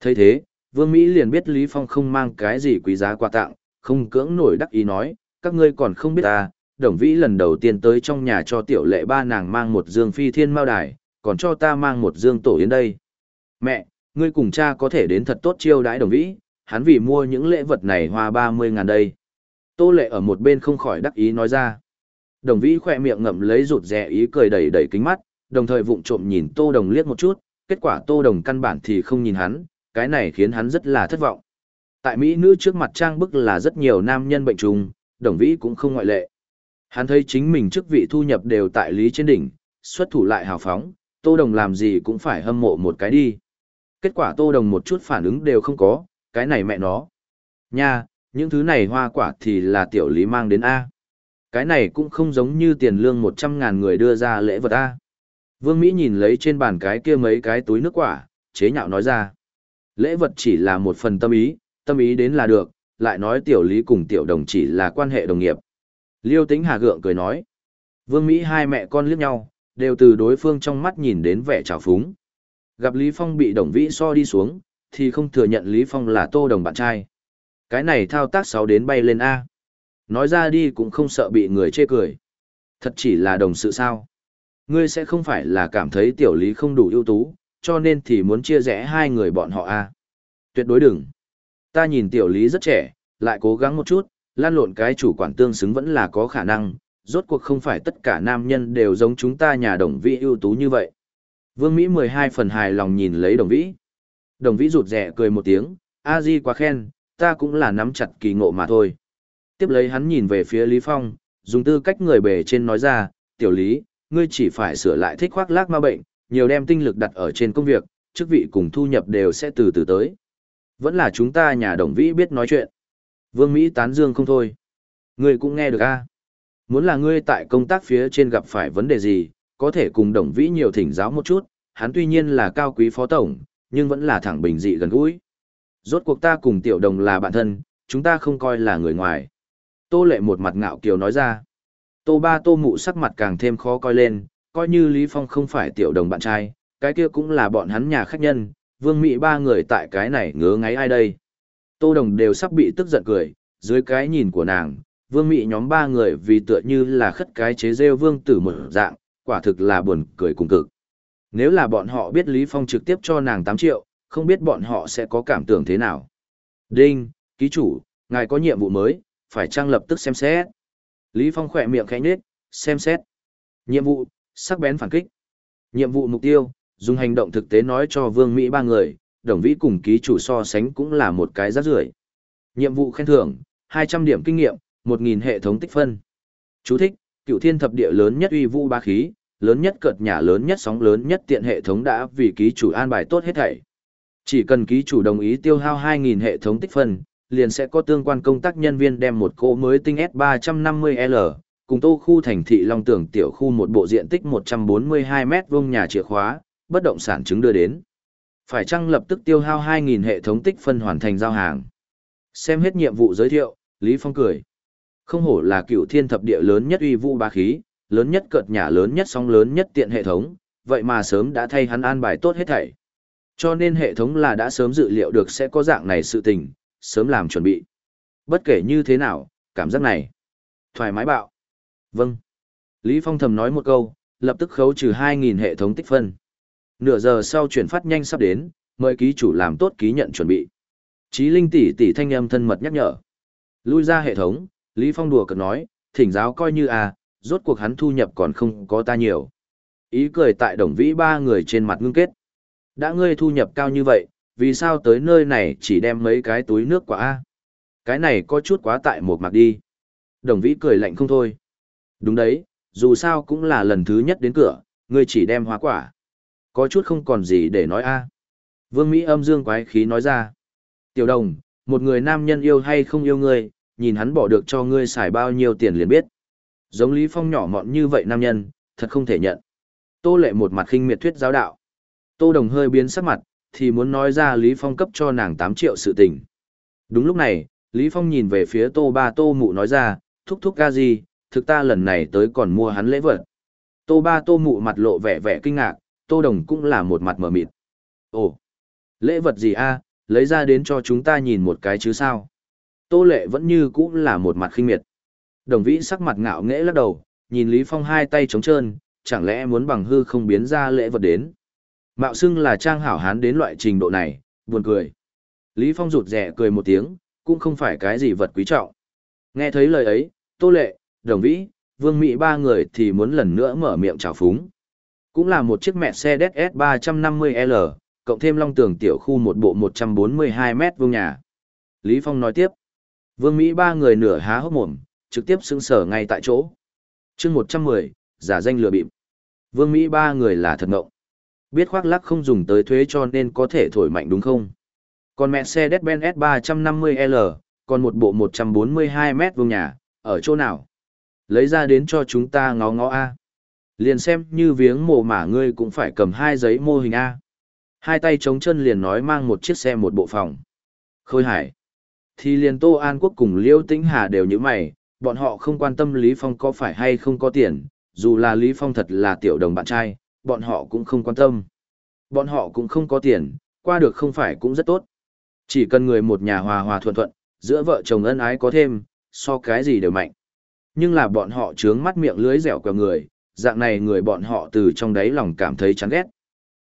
thấy thế, Vương Mỹ liền biết Lý Phong không mang cái gì quý giá quà tặng, không cưỡng nổi đắc ý nói, các ngươi còn không biết ta, đồng vĩ lần đầu tiên tới trong nhà cho tiểu lệ ba nàng mang một dương phi thiên mao đài, còn cho ta mang một dương tổ yến đây. Mẹ, ngươi cùng cha có thể đến thật tốt chiêu đãi đồng vĩ, hắn vì mua những lễ vật này hoa 30 ngàn đây. Tô lệ ở một bên không khỏi đắc ý nói ra. Đồng vĩ khỏe miệng ngậm lấy rụt rè ý cười đầy đầy kính mắt, đồng thời vụng trộm nhìn tô đồng liếc một chút, kết quả tô đồng căn bản thì không nhìn hắn, cái này khiến hắn rất là thất vọng. Tại Mỹ nữ trước mặt trang bức là rất nhiều nam nhân bệnh trùng, đồng vĩ cũng không ngoại lệ. Hắn thấy chính mình chức vị thu nhập đều tại lý trên đỉnh, xuất thủ lại hào phóng, tô đồng làm gì cũng phải hâm mộ một cái đi. Kết quả tô đồng một chút phản ứng đều không có, cái này mẹ nó. Nha, những thứ này hoa quả thì là tiểu lý mang đến A. Cái này cũng không giống như tiền lương một trăm ngàn người đưa ra lễ vật A. Vương Mỹ nhìn lấy trên bàn cái kia mấy cái túi nước quả, chế nhạo nói ra. Lễ vật chỉ là một phần tâm ý, tâm ý đến là được, lại nói tiểu lý cùng tiểu đồng chỉ là quan hệ đồng nghiệp. Liêu tính hà gượng cười nói. Vương Mỹ hai mẹ con liếc nhau, đều từ đối phương trong mắt nhìn đến vẻ trào phúng. Gặp Lý Phong bị đồng vĩ so đi xuống, thì không thừa nhận Lý Phong là tô đồng bạn trai. Cái này thao tác sáu đến bay lên A. Nói ra đi cũng không sợ bị người chê cười. Thật chỉ là đồng sự sao. Ngươi sẽ không phải là cảm thấy tiểu lý không đủ ưu tú, cho nên thì muốn chia rẽ hai người bọn họ A. Tuyệt đối đừng. Ta nhìn tiểu lý rất trẻ, lại cố gắng một chút, lan lộn cái chủ quản tương xứng vẫn là có khả năng, rốt cuộc không phải tất cả nam nhân đều giống chúng ta nhà đồng vĩ ưu tú như vậy. Vương Mỹ 12 phần hài lòng nhìn lấy đồng vĩ. Đồng vĩ rụt rẻ cười một tiếng, a di quá khen, ta cũng là nắm chặt kỳ ngộ mà thôi. Tiếp lấy hắn nhìn về phía Lý Phong, dùng tư cách người bề trên nói ra, tiểu lý, ngươi chỉ phải sửa lại thích khoác lác ma bệnh, nhiều đem tinh lực đặt ở trên công việc, chức vị cùng thu nhập đều sẽ từ từ tới. Vẫn là chúng ta nhà đồng vĩ biết nói chuyện. Vương Mỹ tán dương không thôi. Ngươi cũng nghe được a Muốn là ngươi tại công tác phía trên gặp phải vấn đề gì, có thể cùng đồng vĩ nhiều thỉnh giáo một chút, hắn tuy nhiên là cao quý phó tổng, nhưng vẫn là thẳng bình dị gần gũi. Rốt cuộc ta cùng tiểu đồng là bạn thân, chúng ta không coi là người ngoài. Tô lệ một mặt ngạo kiều nói ra. Tô ba tô mụ sắc mặt càng thêm khó coi lên, coi như Lý Phong không phải tiểu đồng bạn trai, cái kia cũng là bọn hắn nhà khách nhân, vương mỹ ba người tại cái này ngứa ngáy ai đây. Tô đồng đều sắp bị tức giận cười, dưới cái nhìn của nàng, vương mỹ nhóm ba người vì tựa như là khất cái chế rêu vương tử một dạng, quả thực là buồn cười cùng cực. Nếu là bọn họ biết Lý Phong trực tiếp cho nàng 8 triệu, không biết bọn họ sẽ có cảm tưởng thế nào. Đinh, ký chủ, ngài có nhiệm vụ mới, phải trang lập tức xem xét. Lý Phong khỏe miệng khẽ nhếch, xem xét. Nhiệm vụ, sắc bén phản kích. Nhiệm vụ mục tiêu, dùng hành động thực tế nói cho Vương Mỹ ba người, đồng vĩ cùng ký chủ so sánh cũng là một cái rác rưởi. Nhiệm vụ khen thưởng, 200 điểm kinh nghiệm, 1000 hệ thống tích phân. Chú thích, cựu thiên thập địa lớn nhất uy vũ ba khí, lớn nhất cợt nhà lớn nhất sóng lớn nhất tiện hệ thống đã vì ký chủ an bài tốt hết thảy. Chỉ cần ký chủ đồng ý tiêu hao 2.000 hệ thống tích phân, liền sẽ có tương quan công tác nhân viên đem một cỗ mới tinh S350L, cùng tô khu thành thị Long Tưởng tiểu khu một bộ diện tích 142 m vuông nhà chìa khóa, bất động sản chứng đưa đến. Phải chăng lập tức tiêu hao 2.000 hệ thống tích phân hoàn thành giao hàng. Xem hết nhiệm vụ giới thiệu, Lý Phong cười. Không hổ là cựu thiên thập địa lớn nhất uy vũ bá khí, lớn nhất cợt nhà lớn nhất song lớn nhất tiện hệ thống, vậy mà sớm đã thay hắn an bài tốt hết thảy. Cho nên hệ thống là đã sớm dự liệu được sẽ có dạng này sự tình, sớm làm chuẩn bị. Bất kể như thế nào, cảm giác này. Thoải mái bạo. Vâng. Lý Phong thầm nói một câu, lập tức khấu trừ 2.000 hệ thống tích phân. Nửa giờ sau chuyển phát nhanh sắp đến, mời ký chủ làm tốt ký nhận chuẩn bị. Chí Linh tỷ tỷ thanh âm thân mật nhắc nhở. Lui ra hệ thống, Lý Phong đùa cợt nói, thỉnh giáo coi như à, rốt cuộc hắn thu nhập còn không có ta nhiều. Ý cười tại đồng vĩ ba người trên mặt ngưng kết. Đã ngươi thu nhập cao như vậy, vì sao tới nơi này chỉ đem mấy cái túi nước quả A? Cái này có chút quá tại một mặt đi. Đồng vĩ cười lạnh không thôi. Đúng đấy, dù sao cũng là lần thứ nhất đến cửa, ngươi chỉ đem hoa quả. Có chút không còn gì để nói A. Vương Mỹ âm dương quái khí nói ra. Tiểu đồng, một người nam nhân yêu hay không yêu ngươi, nhìn hắn bỏ được cho ngươi xài bao nhiêu tiền liền biết. Giống Lý Phong nhỏ mọn như vậy nam nhân, thật không thể nhận. Tô lệ một mặt khinh miệt thuyết giáo đạo. Tô đồng hơi biến sắc mặt, thì muốn nói ra Lý Phong cấp cho nàng 8 triệu sự tình. Đúng lúc này, Lý Phong nhìn về phía tô ba tô mụ nói ra, thúc thúc ca gì, thực ta lần này tới còn mua hắn lễ vật. Tô ba tô mụ mặt lộ vẻ vẻ kinh ngạc, tô đồng cũng là một mặt mờ mịt. Ồ, lễ vật gì a? lấy ra đến cho chúng ta nhìn một cái chứ sao? Tô lệ vẫn như cũ là một mặt khinh miệt. Đồng vĩ sắc mặt ngạo nghễ lắc đầu, nhìn Lý Phong hai tay trống trơn, chẳng lẽ muốn bằng hư không biến ra lễ vật đến. Mạo xưng là trang hảo hán đến loại trình độ này, buồn cười. Lý Phong rụt rẻ cười một tiếng, cũng không phải cái gì vật quý trọng. Nghe thấy lời ấy, Tô Lệ, Đồng Vĩ, Vương Mỹ ba người thì muốn lần nữa mở miệng chào phúng. Cũng là một chiếc mẹ xe DS350L, cộng thêm long tường tiểu khu một bộ 142 mét vuông nhà. Lý Phong nói tiếp. Vương Mỹ ba người nửa há hốc mồm, trực tiếp xứng sở ngay tại chỗ. chương 110, giả danh lừa bịp. Vương Mỹ ba người là thật ngộng. Biết khoác lắc không dùng tới thuế cho nên có thể thổi mạnh đúng không? Còn mẹ xe Mercedes-Benz S350L, còn một bộ 142 mét vuông nhà, ở chỗ nào? Lấy ra đến cho chúng ta ngó ngó A. Liền xem như viếng mồ mả ngươi cũng phải cầm hai giấy mô hình A. Hai tay chống chân liền nói mang một chiếc xe một bộ phòng. Khôi hải. Thì liền Tô An Quốc cùng Liêu Tĩnh Hà đều như mày, bọn họ không quan tâm Lý Phong có phải hay không có tiền, dù là Lý Phong thật là tiểu đồng bạn trai, bọn họ cũng không quan tâm. Bọn họ cũng không có tiền, qua được không phải cũng rất tốt. Chỉ cần người một nhà hòa hòa thuận thuận, giữa vợ chồng ân ái có thêm, so cái gì đều mạnh. Nhưng là bọn họ trướng mắt miệng lưới dẻo quẹo người, dạng này người bọn họ từ trong đáy lòng cảm thấy chán ghét.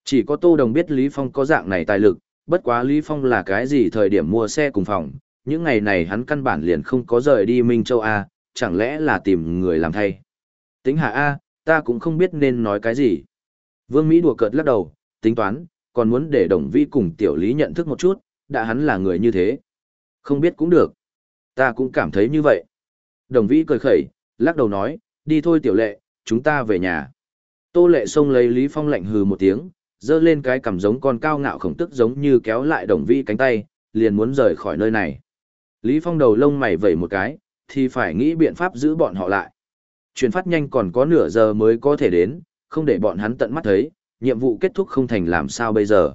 Chỉ có Tô Đồng biết Lý Phong có dạng này tài lực, bất quá Lý Phong là cái gì thời điểm mua xe cùng phòng, những ngày này hắn căn bản liền không có rời đi Minh Châu A, chẳng lẽ là tìm người làm thay. Tính hạ A, ta cũng không biết nên nói cái gì. Vương Mỹ đùa cợt lắc đầu, tính toán, còn muốn để Đồng Vi cùng Tiểu Lý nhận thức một chút, đã hắn là người như thế. Không biết cũng được. Ta cũng cảm thấy như vậy. Đồng Vi cười khẩy, lắc đầu nói, đi thôi tiểu lệ, chúng ta về nhà. Tô lệ xông lấy Lý Phong lạnh hừ một tiếng, dơ lên cái cằm giống con cao ngạo khổng tức giống như kéo lại đồng Vi cánh tay, liền muốn rời khỏi nơi này. Lý Phong đầu lông mày vẩy một cái, thì phải nghĩ biện pháp giữ bọn họ lại. Chuyển phát nhanh còn có nửa giờ mới có thể đến, không để bọn hắn tận mắt thấy, nhiệm vụ kết thúc không thành làm sao bây giờ.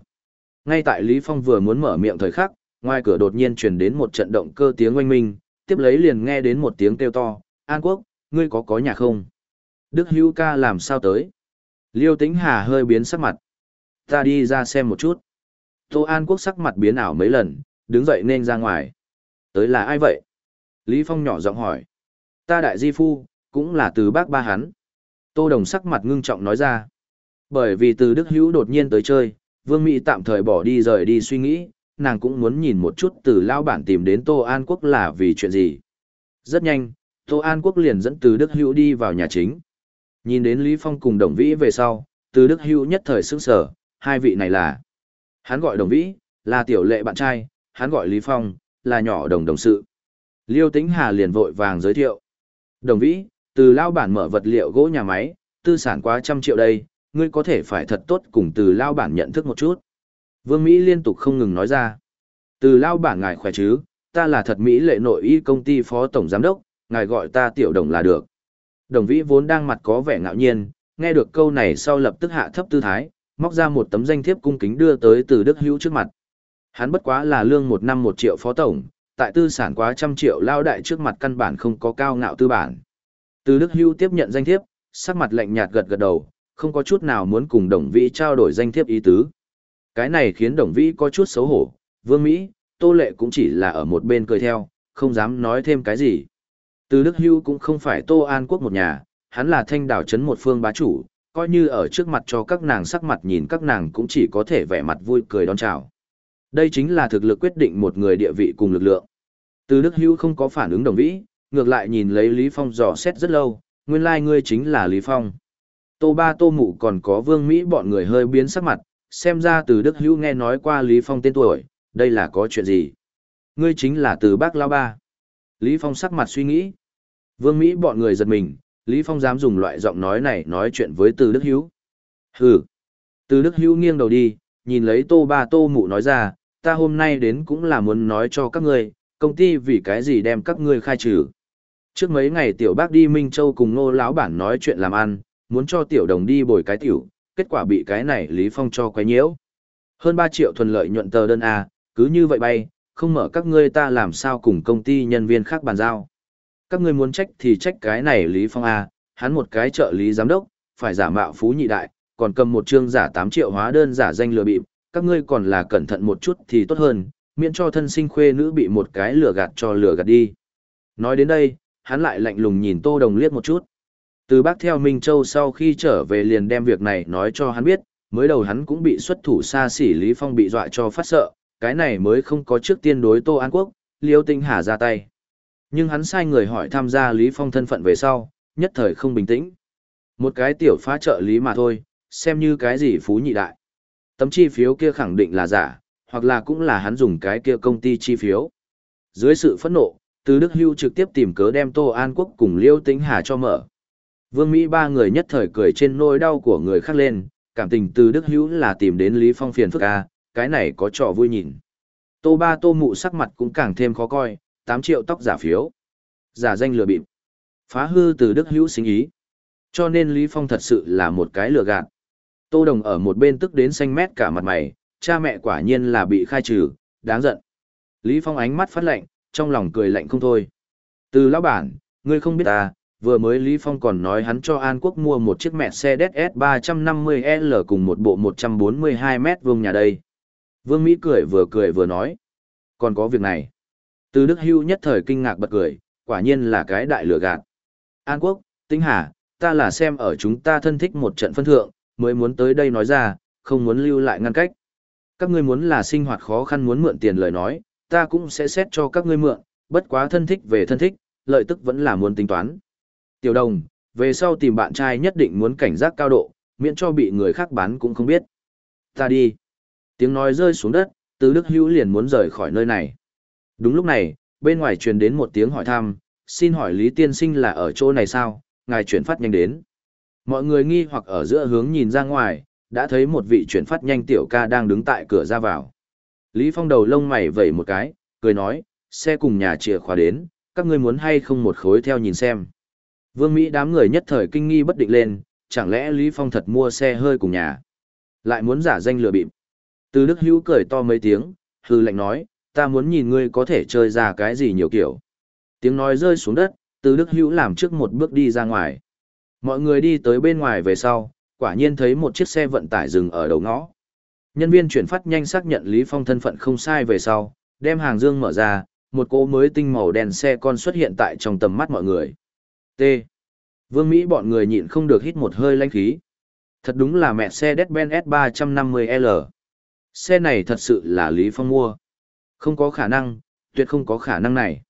Ngay tại Lý Phong vừa muốn mở miệng thời khắc, ngoài cửa đột nhiên truyền đến một trận động cơ tiếng oanh minh, tiếp lấy liền nghe đến một tiếng kêu to, An Quốc, ngươi có có nhà không? Đức Hữu ca làm sao tới? Liêu Tĩnh Hà hơi biến sắc mặt. Ta đi ra xem một chút. Tô An Quốc sắc mặt biến ảo mấy lần, đứng dậy nên ra ngoài. Tới là ai vậy? Lý Phong nhỏ giọng hỏi. Ta đại di phu, cũng là từ bác ba hắn. Tô Đồng sắc mặt ngưng trọng nói ra. Bởi vì từ Đức Hữu đột nhiên tới chơi, Vương Mỹ tạm thời bỏ đi rời đi suy nghĩ, nàng cũng muốn nhìn một chút từ lao bản tìm đến Tô An Quốc là vì chuyện gì. Rất nhanh, Tô An Quốc liền dẫn từ Đức Hữu đi vào nhà chính. Nhìn đến Lý Phong cùng Đồng Vĩ về sau, từ Đức Hữu nhất thời sững sở, hai vị này là. Hắn gọi Đồng Vĩ, là tiểu lệ bạn trai, hắn gọi Lý Phong, là nhỏ đồng đồng sự. Liêu Tĩnh Hà liền vội vàng giới thiệu. Đồng Vĩ, từ lao bản mở vật liệu gỗ nhà máy, tư sản quá trăm triệu đây, ngươi có thể phải thật tốt cùng từ lao bản nhận thức một chút. Vương Mỹ liên tục không ngừng nói ra. Từ lao bản ngài khỏe chứ, ta là thật Mỹ lệ nội y công ty phó tổng giám đốc, ngài gọi ta tiểu đồng là được. Đồng vĩ vốn đang mặt có vẻ ngạo nhiên, nghe được câu này sau lập tức hạ thấp tư thái, móc ra một tấm danh thiếp cung kính đưa tới từ Đức Hữu trước mặt. Hắn bất quá là lương một năm một triệu phó tổng, tại tư sản quá trăm triệu lao đại trước mặt căn bản không có cao ngạo tư bản. Từ Đức Hưu tiếp nhận danh thiếp, sắc mặt lạnh nhạt gật gật đầu, không có chút nào muốn cùng đồng vĩ trao đổi danh thiếp ý tứ. Cái này khiến đồng vĩ có chút xấu hổ, vương Mỹ, tô lệ cũng chỉ là ở một bên cười theo, không dám nói thêm cái gì. Từ Đức Hưu cũng không phải Tô An Quốc một nhà, hắn là thanh đảo chấn một phương bá chủ, coi như ở trước mặt cho các nàng sắc mặt nhìn các nàng cũng chỉ có thể vẻ mặt vui cười đón chào. Đây chính là thực lực quyết định một người địa vị cùng lực lượng. Từ Đức Hưu không có phản ứng đồng vĩ, ngược lại nhìn lấy Lý Phong dò xét rất lâu, nguyên lai like ngươi chính là Lý Phong. Tô Ba Tô Mụ còn có Vương Mỹ bọn người hơi biến sắc mặt, xem ra từ Đức Hữu nghe nói qua Lý Phong tên tuổi, đây là có chuyện gì? Ngươi chính là từ bác Lao Ba. Lý Phong sắc mặt suy nghĩ. Vương Mỹ bọn người giật mình, Lý Phong dám dùng loại giọng nói này nói chuyện với từ Đức Hữu. Hừ. Từ Đức Hữu nghiêng đầu đi, nhìn lấy Tô Ba Tô Mụ nói ra, ta hôm nay đến cũng là muốn nói cho các ngươi, công ty vì cái gì đem các ngươi khai trừ. Trước mấy ngày tiểu bác đi Minh Châu cùng nô lão bản nói chuyện làm ăn, muốn cho tiểu đồng đi bồi cái tiểu, kết quả bị cái này Lý Phong cho quấy nhiễu. Hơn 3 triệu thuần lợi nhuận tờ đơn A, cứ như vậy bay, không mở các ngươi ta làm sao cùng công ty nhân viên khác bàn giao. Các ngươi muốn trách thì trách cái này Lý Phong A, hắn một cái trợ lý giám đốc, phải giả mạo phú nhị đại, còn cầm một chương giả 8 triệu hóa đơn giả danh lừa bịp, các ngươi còn là cẩn thận một chút thì tốt hơn, miễn cho thân sinh khuê nữ bị một cái lừa gạt cho lừa gạt đi. Nói đến đây, hắn lại lạnh lùng nhìn Tô Đồng liếc một chút. Từ bác theo Minh Châu sau khi trở về liền đem việc này nói cho hắn biết, mới đầu hắn cũng bị xuất thủ xa xỉ Lý Phong bị dọa cho phát sợ, cái này mới không có trước tiên đối Tô An Quốc, Liêu Tinh Hà ra tay. Nhưng hắn sai người hỏi tham gia Lý Phong thân phận về sau, nhất thời không bình tĩnh. Một cái tiểu phá trợ lý mà thôi, xem như cái gì phú nhị đại. Tấm chi phiếu kia khẳng định là giả, hoặc là cũng là hắn dùng cái kia công ty chi phiếu. Dưới sự phẫn nộ, từ Đức Hưu trực tiếp tìm cớ đem Tô An Quốc cùng Liêu Tĩnh Hà cho mở. Vương Mỹ ba người nhất thời cười trên nỗi đau của người khác lên, cảm tình từ Đức Hữu là tìm đến Lý Phong phiền phức a, cái này có trò vui nhìn. Tô ba tô mụ sắc mặt cũng càng thêm khó coi, 8 triệu tóc giả phiếu. Giả danh lừa bịp. Phá hư từ Đức Hữu sinh ý. Cho nên Lý Phong thật sự là một cái lừa gạt. Tô Đồng ở một bên tức đến xanh mét cả mặt mày, cha mẹ quả nhiên là bị khai trừ, đáng giận. Lý Phong ánh mắt phát lạnh, trong lòng cười lạnh không thôi. Từ lão bản, ngươi không biết ta, vừa mới Lý Phong còn nói hắn cho An Quốc mua một chiếc mẹ xe DS350L cùng một bộ 142 mét vuông nhà đây. Vương Mỹ cười vừa cười vừa nói. Còn có việc này. Từ Đức Hưu nhất thời kinh ngạc bật cười, quả nhiên là cái đại lừa gạt. An Quốc, Tinh Hà, ta là xem ở chúng ta thân thích một trận phân thượng, mới muốn tới đây nói ra, không muốn lưu lại ngăn cách. Các ngươi muốn là sinh hoạt khó khăn muốn mượn tiền lời nói, ta cũng sẽ xét cho các ngươi mượn, bất quá thân thích về thân thích, lợi tức vẫn là muốn tính toán. Tiểu đồng, về sau tìm bạn trai nhất định muốn cảnh giác cao độ, miễn cho bị người khác bán cũng không biết. Ta đi. Tiếng nói rơi xuống đất, từ Đức Hữu liền muốn rời khỏi nơi này. Đúng lúc này, bên ngoài truyền đến một tiếng hỏi thăm, xin hỏi Lý Tiên Sinh là ở chỗ này sao, ngài chuyển phát nhanh đến. Mọi người nghi hoặc ở giữa hướng nhìn ra ngoài, đã thấy một vị chuyển phát nhanh tiểu ca đang đứng tại cửa ra vào. Lý Phong đầu lông mày vẩy một cái, cười nói, xe cùng nhà chìa khóa đến, các ngươi muốn hay không một khối theo nhìn xem. Vương Mỹ đám người nhất thời kinh nghi bất định lên, chẳng lẽ Lý Phong thật mua xe hơi cùng nhà. Lại muốn giả danh lừa bịp. Từ Đức Hữu cười to mấy tiếng, hư lệnh nói, ta muốn nhìn ngươi có thể chơi ra cái gì nhiều kiểu. Tiếng nói rơi xuống đất, từ Đức Hữu làm trước một bước đi ra ngoài. Mọi người đi tới bên ngoài về sau, quả nhiên thấy một chiếc xe vận tải dừng ở đầu ngõ. Nhân viên chuyển phát nhanh xác nhận Lý Phong thân phận không sai về sau, đem hàng dương mở ra, một cỗ mới tinh màu đen xe con xuất hiện tại trong tầm mắt mọi người. T. Vương Mỹ bọn người nhịn không được hít một hơi lanh khí. Thật đúng là mẹ xe Mercedes-Benz S350L. Xe này thật sự là Lý Phong mua. Không có khả năng, tuyệt không có khả năng này.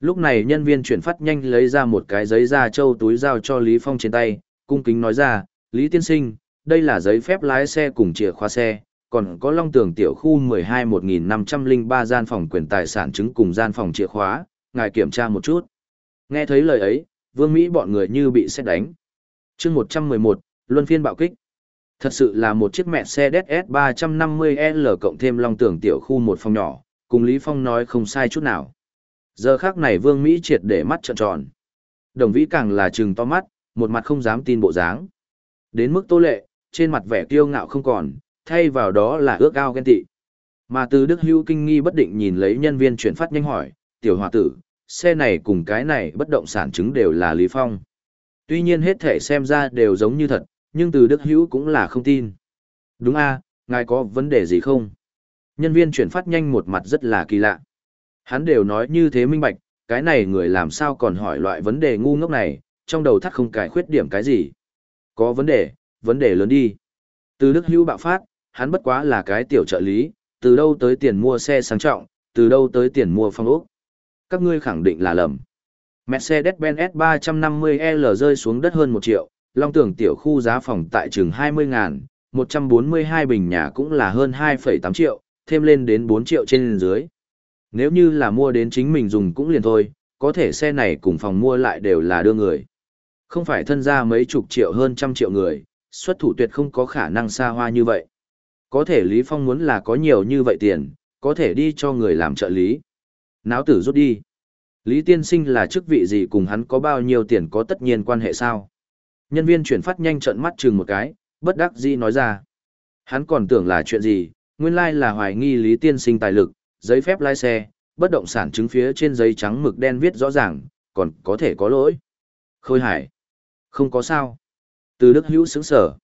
Lúc này nhân viên chuyển phát nhanh lấy ra một cái giấy da trâu túi giao cho Lý Phong trên tay, cung kính nói ra, Lý Tiên Sinh, đây là giấy phép lái xe cùng chìa khóa xe, còn có long tường tiểu khu 12 1503 gian phòng quyền tài sản chứng cùng gian phòng chìa khóa, ngài kiểm tra một chút. Nghe thấy lời ấy, vương Mỹ bọn người như bị xét đánh. chương 111, luân phiên bạo kích. Thật sự là một chiếc mẹ xe ds350l cộng thêm long tường tiểu khu một phòng nhỏ, cùng Lý Phong nói không sai chút nào. Giờ khác này vương Mỹ triệt để mắt trợn tròn. Đồng vĩ càng là trừng to mắt, một mặt không dám tin bộ dáng. Đến mức tô lệ, trên mặt vẻ kiêu ngạo không còn, thay vào đó là ước ao ghen tị. Mà từ Đức Hưu kinh nghi bất định nhìn lấy nhân viên chuyển phát nhanh hỏi, tiểu hòa tử, xe này cùng cái này bất động sản chứng đều là Lý Phong. Tuy nhiên hết thể xem ra đều giống như thật, nhưng từ Đức Hữu cũng là không tin. Đúng a, ngài có vấn đề gì không? Nhân viên chuyển phát nhanh một mặt rất là kỳ lạ. Hắn đều nói như thế minh bạch, cái này người làm sao còn hỏi loại vấn đề ngu ngốc này, trong đầu thắt không cải khuyết điểm cái gì. Có vấn đề, vấn đề lớn đi. Từ Đức Hữu bạo phát, hắn bất quá là cái tiểu trợ lý, từ đâu tới tiền mua xe sang trọng, từ đâu tới tiền mua phong ốc các ngươi khẳng định là lầm. Mercedes-Benz S350L rơi xuống đất hơn 1 triệu, long tưởng tiểu khu giá phòng tại trường 20 ngàn, 142 bình nhà cũng là hơn 2,8 triệu, thêm lên đến 4 triệu trên dưới. Nếu như là mua đến chính mình dùng cũng liền thôi, có thể xe này cùng phòng mua lại đều là đưa người. Không phải thân ra mấy chục triệu hơn trăm triệu người, xuất thủ tuyệt không có khả năng xa hoa như vậy. Có thể Lý Phong muốn là có nhiều như vậy tiền, có thể đi cho người làm trợ lý. Náo tử rút đi. Lý tiên sinh là chức vị gì cùng hắn có bao nhiêu tiền có tất nhiên quan hệ sao? Nhân viên chuyển phát nhanh trận mắt chừng một cái, bất đắc dĩ nói ra. Hắn còn tưởng là chuyện gì, Nguyên lai là hoài nghi Lý Tiên Sinh tài lực, giấy phép lái xe, bất động sản chứng phía trên giấy trắng mực đen viết rõ ràng, còn có thể có lỗi. Khôi hải. Không có sao. Từ Đức Hữu sướng sở.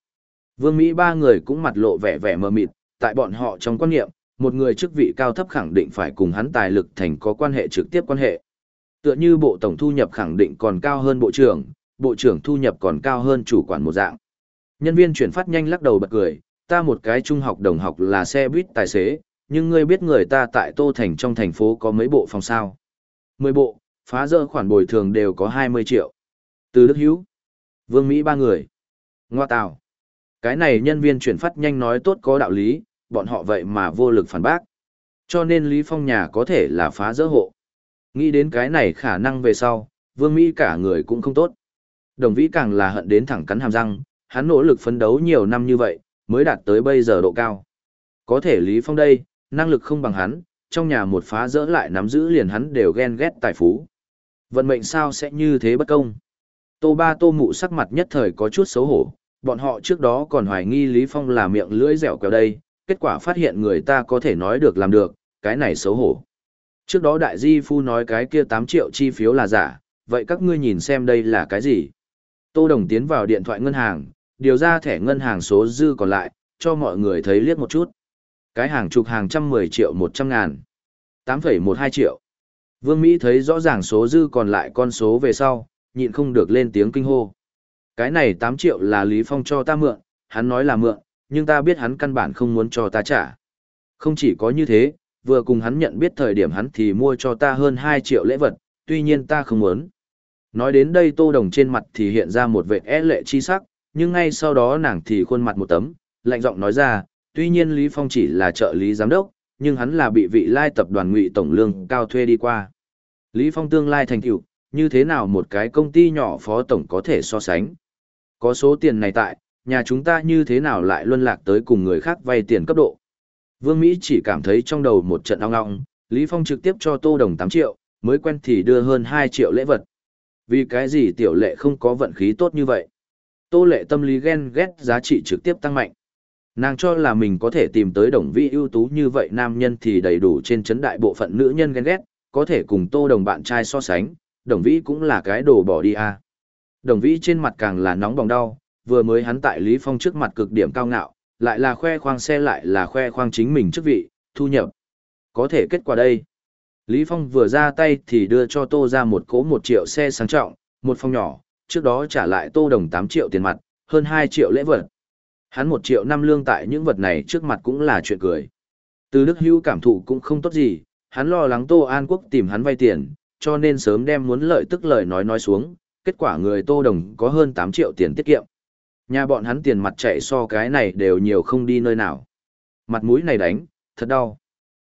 Vương Mỹ ba người cũng mặt lộ vẻ vẻ mờ mịt, tại bọn họ trong quan niệm, một người chức vị cao thấp khẳng định phải cùng hắn tài lực thành có quan hệ trực tiếp quan hệ. Tựa như bộ tổng thu nhập khẳng định còn cao hơn bộ trưởng, bộ trưởng thu nhập còn cao hơn chủ quản một dạng. Nhân viên chuyển phát nhanh lắc đầu bật cười, ta một cái trung học đồng học là xe buýt tài xế, nhưng ngươi biết người ta tại Tô Thành trong thành phố có mấy bộ phòng sao. Mười bộ, phá dỡ khoản bồi thường đều có 20 triệu. Từ Đức Hữu, Vương Mỹ ba người. Ngoa tào. Cái này nhân viên chuyển phát nhanh nói tốt có đạo lý, bọn họ vậy mà vô lực phản bác. Cho nên Lý Phong nhà có thể là phá dỡ hộ. Nghĩ đến cái này khả năng về sau, Vương Mỹ cả người cũng không tốt. Đồng Vĩ càng là hận đến thẳng cắn hàm răng, hắn nỗ lực phấn đấu nhiều năm như vậy, mới đạt tới bây giờ độ cao. Có thể Lý Phong đây, năng lực không bằng hắn, trong nhà một phá dỡ lại nắm giữ liền hắn đều ghen ghét tài phú. Vận mệnh sao sẽ như thế bất công? Tô ba tô mụ sắc mặt nhất thời có chút xấu hổ, bọn họ trước đó còn hoài nghi Lý Phong là miệng lưỡi dẻo quẹo đây, kết quả phát hiện người ta có thể nói được làm được, cái này xấu hổ. Trước đó đại di phu nói cái kia 8 triệu chi phiếu là giả, vậy các ngươi nhìn xem đây là cái gì? Tô Đồng tiến vào điện thoại ngân hàng, điều ra thẻ ngân hàng số dư còn lại, cho mọi người thấy liếc một chút. Cái hàng chục hàng trăm mười triệu một trăm ngàn. 8,12 triệu. Vương Mỹ thấy rõ ràng số dư còn lại con số về sau, nhịn không được lên tiếng kinh hô. Cái này 8 triệu là Lý Phong cho ta mượn, hắn nói là mượn, nhưng ta biết hắn căn bản không muốn cho ta trả. Không chỉ có như thế, vừa cùng hắn nhận biết thời điểm hắn thì mua cho ta hơn 2 triệu lễ vật, tuy nhiên ta không muốn. Nói đến đây Tô Đồng trên mặt thì hiện ra một vệt é e lệ chi sắc, nhưng ngay sau đó nàng thì khuôn mặt một tấm, lạnh giọng nói ra, tuy nhiên Lý Phong chỉ là trợ lý giám đốc, nhưng hắn là bị vị lai tập đoàn ngụy tổng lương cao thuê đi qua. Lý Phong tương lai thành tựu, như thế nào một cái công ty nhỏ phó tổng có thể so sánh. Có số tiền này tại, nhà chúng ta như thế nào lại luân lạc tới cùng người khác vay tiền cấp độ. Vương Mỹ chỉ cảm thấy trong đầu một trận ong ong, Lý Phong trực tiếp cho Tô Đồng 8 triệu, mới quen thì đưa hơn 2 triệu lễ vật. Vì cái gì tiểu lệ không có vận khí tốt như vậy? Tô lệ tâm lý ghen ghét giá trị trực tiếp tăng mạnh. Nàng cho là mình có thể tìm tới đồng vị ưu tú như vậy nam nhân thì đầy đủ trên chấn đại bộ phận nữ nhân ghen ghét, có thể cùng tô đồng bạn trai so sánh, đồng vĩ cũng là cái đồ bỏ đi à. Đồng vĩ trên mặt càng là nóng bỏng đau, vừa mới hắn tại Lý Phong trước mặt cực điểm cao ngạo, lại là khoe khoang xe lại là khoe khoang chính mình chức vị, thu nhập. Có thể kết quả đây. Lý Phong vừa ra tay thì đưa cho Tô ra một cỗ một triệu xe sang trọng, một phòng nhỏ, trước đó trả lại Tô Đồng 8 triệu tiền mặt, hơn 2 triệu lễ vật. Hắn 1 triệu năm lương tại những vật này trước mặt cũng là chuyện cười. Từ Đức Hữu cảm thụ cũng không tốt gì, hắn lo lắng Tô An Quốc tìm hắn vay tiền, cho nên sớm đem muốn lợi tức lời nói nói xuống, kết quả người Tô Đồng có hơn 8 triệu tiền tiết kiệm. Nhà bọn hắn tiền mặt chạy so cái này đều nhiều không đi nơi nào. Mặt mũi này đánh, thật đau.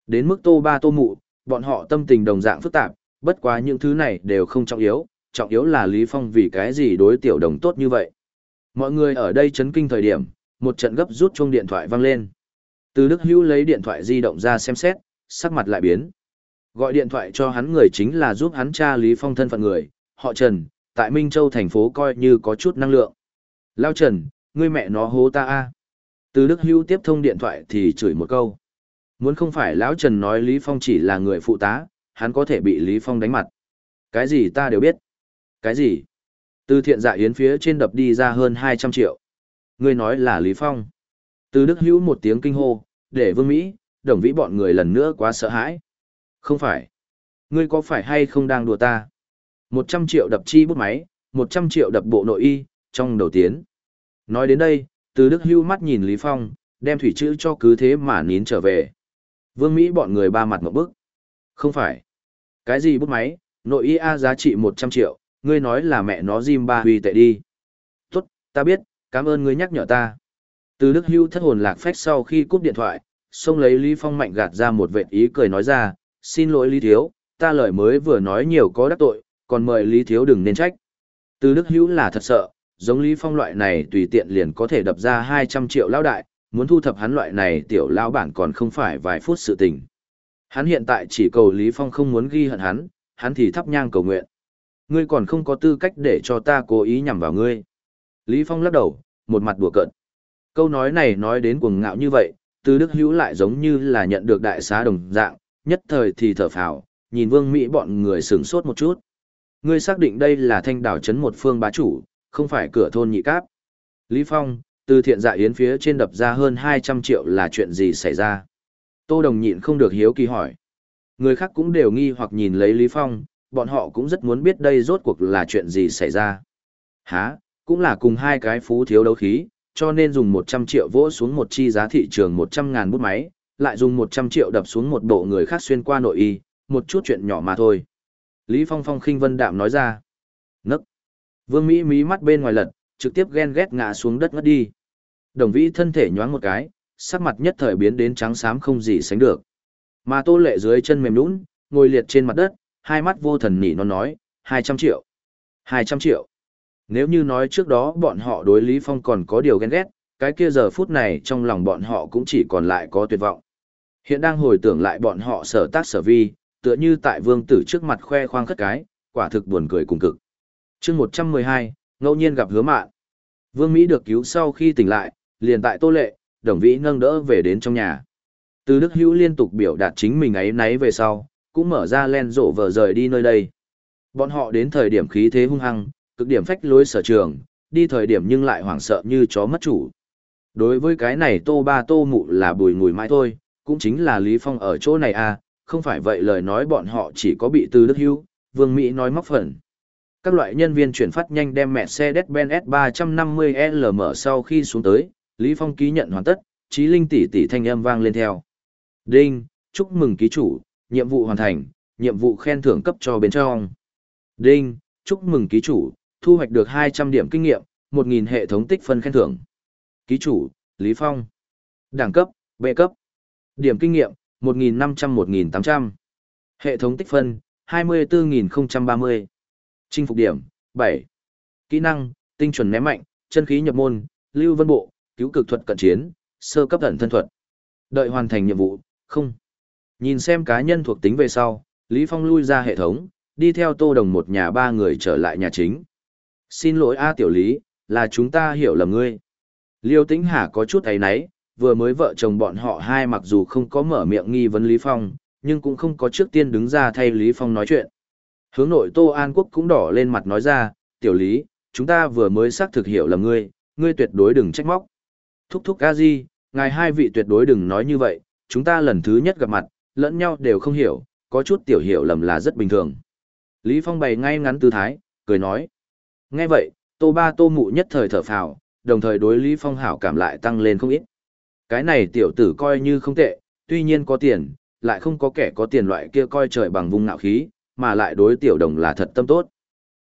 Đến mức Tô Ba Tô Mụ, bọn họ tâm tình đồng dạng phức tạp, bất quá những thứ này đều không trọng yếu, trọng yếu là Lý Phong vì cái gì đối tiểu đồng tốt như vậy. Mọi người ở đây chấn kinh thời điểm, một trận gấp rút chuông điện thoại vang lên. Từ Đức Hữu lấy điện thoại di động ra xem xét, sắc mặt lại biến. Gọi điện thoại cho hắn người chính là giúp hắn tra Lý Phong thân phận người, họ Trần, tại Minh Châu thành phố coi như có chút năng lượng. Lao Trần, ngươi mẹ nó hố ta a. Từ Đức Hữu tiếp thông điện thoại thì chửi một câu. Muốn không phải lão Trần nói Lý Phong chỉ là người phụ tá, hắn có thể bị Lý Phong đánh mặt. Cái gì ta đều biết. Cái gì? Từ thiện dạ yến phía trên đập đi ra hơn 200 triệu. Ngươi nói là Lý Phong. Từ Đức Hữu một tiếng kinh hô, để Vương Mỹ, đồng vĩ bọn người lần nữa quá sợ hãi. Không phải. Ngươi có phải hay không đang đùa ta? 100 triệu đập chi bút máy, 100 triệu đập bộ nội y, trong đầu tiến. Nói đến đây, từ Đức Hưu mắt nhìn Lý Phong, đem thủy chữ cho cứ thế mà nín trở về. Vương Mỹ bọn người ba mặt một bức. Không phải. Cái gì bút máy, nội y A giá trị 100 triệu, ngươi nói là mẹ nó Jim ba huy tệ đi. Tốt, ta biết, cảm ơn ngươi nhắc nhở ta. Từ Đức Hưu thất hồn lạc phách sau khi cúp điện thoại, xông lấy Lý Phong mạnh gạt ra một vệt ý cười nói ra, xin lỗi Lý Thiếu, ta lời mới vừa nói nhiều có đắc tội, còn mời Lý Thiếu đừng nên trách. Từ Đức Hữu là thật sợ, giống Lý Phong loại này tùy tiện liền có thể đập ra 200 triệu lão đại, muốn thu thập hắn loại này tiểu lão bản còn không phải vài phút sự tình. Hắn hiện tại chỉ cầu Lý Phong không muốn ghi hận hắn, hắn thì thắp nhang cầu nguyện. Ngươi còn không có tư cách để cho ta cố ý nhằm vào ngươi. Lý Phong lắc đầu, một mặt đùa cợt. Câu nói này nói đến cuồng ngạo như vậy, từ đức hữu lại giống như là nhận được đại xá đồng dạng, nhất thời thì thở phào, nhìn vương Mỹ bọn người sửng sốt một chút. Ngươi xác định đây là thanh đảo chấn một phương bá chủ, không phải cửa thôn nhị cáp. Lý Phong, từ thiện dạ yến phía trên đập ra hơn 200 triệu là chuyện gì xảy ra? Tô Đồng nhịn không được hiếu kỳ hỏi. Người khác cũng đều nghi hoặc nhìn lấy Lý Phong, bọn họ cũng rất muốn biết đây rốt cuộc là chuyện gì xảy ra. Hả, cũng là cùng hai cái phú thiếu đấu khí, cho nên dùng 100 triệu vỗ xuống một chi giá thị trường 100 ngàn bút máy, lại dùng 100 triệu đập xuống một bộ người khác xuyên qua nội y, một chút chuyện nhỏ mà thôi. Lý Phong Phong khinh vân đạm nói ra. Nấc. Vương Mỹ mí mắt bên ngoài lật, trực tiếp ghen ghét ngã xuống đất ngất đi. Đồng vĩ thân thể nhoáng một cái, sắc mặt nhất thời biến đến trắng xám không gì sánh được. Mà tô lệ dưới chân mềm nũng, ngồi liệt trên mặt đất, hai mắt vô thần nỉ nó nói, 200 triệu. 200 triệu. Nếu như nói trước đó bọn họ đối Lý Phong còn có điều ghen ghét, cái kia giờ phút này trong lòng bọn họ cũng chỉ còn lại có tuyệt vọng. Hiện đang hồi tưởng lại bọn họ sở tác sở vi, tựa như tại vương tử trước mặt khoe khoang khất cái, quả thực buồn cười cùng cực. chương 112, ngẫu nhiên gặp hứa mạn. Vương Mỹ được cứu sau khi tỉnh lại, liền tại tô lệ, đồng vĩ nâng đỡ về đến trong nhà. Từ Đức Hữu liên tục biểu đạt chính mình ấy náy về sau, cũng mở ra len rộ vờ rời đi nơi đây. Bọn họ đến thời điểm khí thế hung hăng, cực điểm phách lối sở trường, đi thời điểm nhưng lại hoảng sợ như chó mất chủ. Đối với cái này tô ba tô mụ là bùi ngùi mãi thôi, cũng chính là Lý Phong ở chỗ này à, không phải vậy lời nói bọn họ chỉ có bị từ Đức Hưu, Vương Mỹ nói móc phần. Các loại nhân viên chuyển phát nhanh đem mẹ xe Mercedes-Benz S350L mở sau khi xuống tới, Lý Phong ký nhận hoàn tất, trí linh tỷ tỷ thanh âm vang lên theo. Đinh, chúc mừng ký chủ, nhiệm vụ hoàn thành, nhiệm vụ khen thưởng cấp cho bên trong. Đinh, chúc mừng ký chủ, thu hoạch được 200 điểm kinh nghiệm, 1.000 hệ thống tích phân khen thưởng. Ký chủ, Lý Phong. Đẳng cấp, B cấp. Điểm kinh nghiệm, 1.500-1.800. Hệ thống tích phân, 24.030. Chinh phục điểm, 7. Kỹ năng, tinh chuẩn ném mạnh, chân khí nhập môn, lưu vân bộ, cứu cực thuật cận chiến, sơ cấp thần thân thuật. Đợi hoàn thành nhiệm vụ, không. Nhìn xem cá nhân thuộc tính về sau, Lý Phong lui ra hệ thống, đi theo tô đồng một nhà ba người trở lại nhà chính. Xin lỗi A tiểu lý, là chúng ta hiểu lầm ngươi. Liêu tĩnh hà có chút ấy náy, vừa mới vợ chồng bọn họ hai mặc dù không có mở miệng nghi vấn Lý Phong, nhưng cũng không có trước tiên đứng ra thay Lý Phong nói chuyện. Hướng nội Tô An Quốc cũng đỏ lên mặt nói ra, tiểu lý, chúng ta vừa mới xác thực hiểu lầm ngươi, ngươi tuyệt đối đừng trách móc. Thúc thúc a di, ngài hai vị tuyệt đối đừng nói như vậy, chúng ta lần thứ nhất gặp mặt, lẫn nhau đều không hiểu, có chút tiểu hiểu lầm là rất bình thường. Lý Phong bày ngay ngắn tư thái, cười nói. Nghe vậy, tô ba tô mụ nhất thời thở phào, đồng thời đối Lý Phong hảo cảm lại tăng lên không ít. Cái này tiểu tử coi như không tệ, tuy nhiên có tiền, lại không có kẻ có tiền loại kia coi trời bằng vùng ngạo khí, mà lại đối tiểu đồng là thật tâm tốt.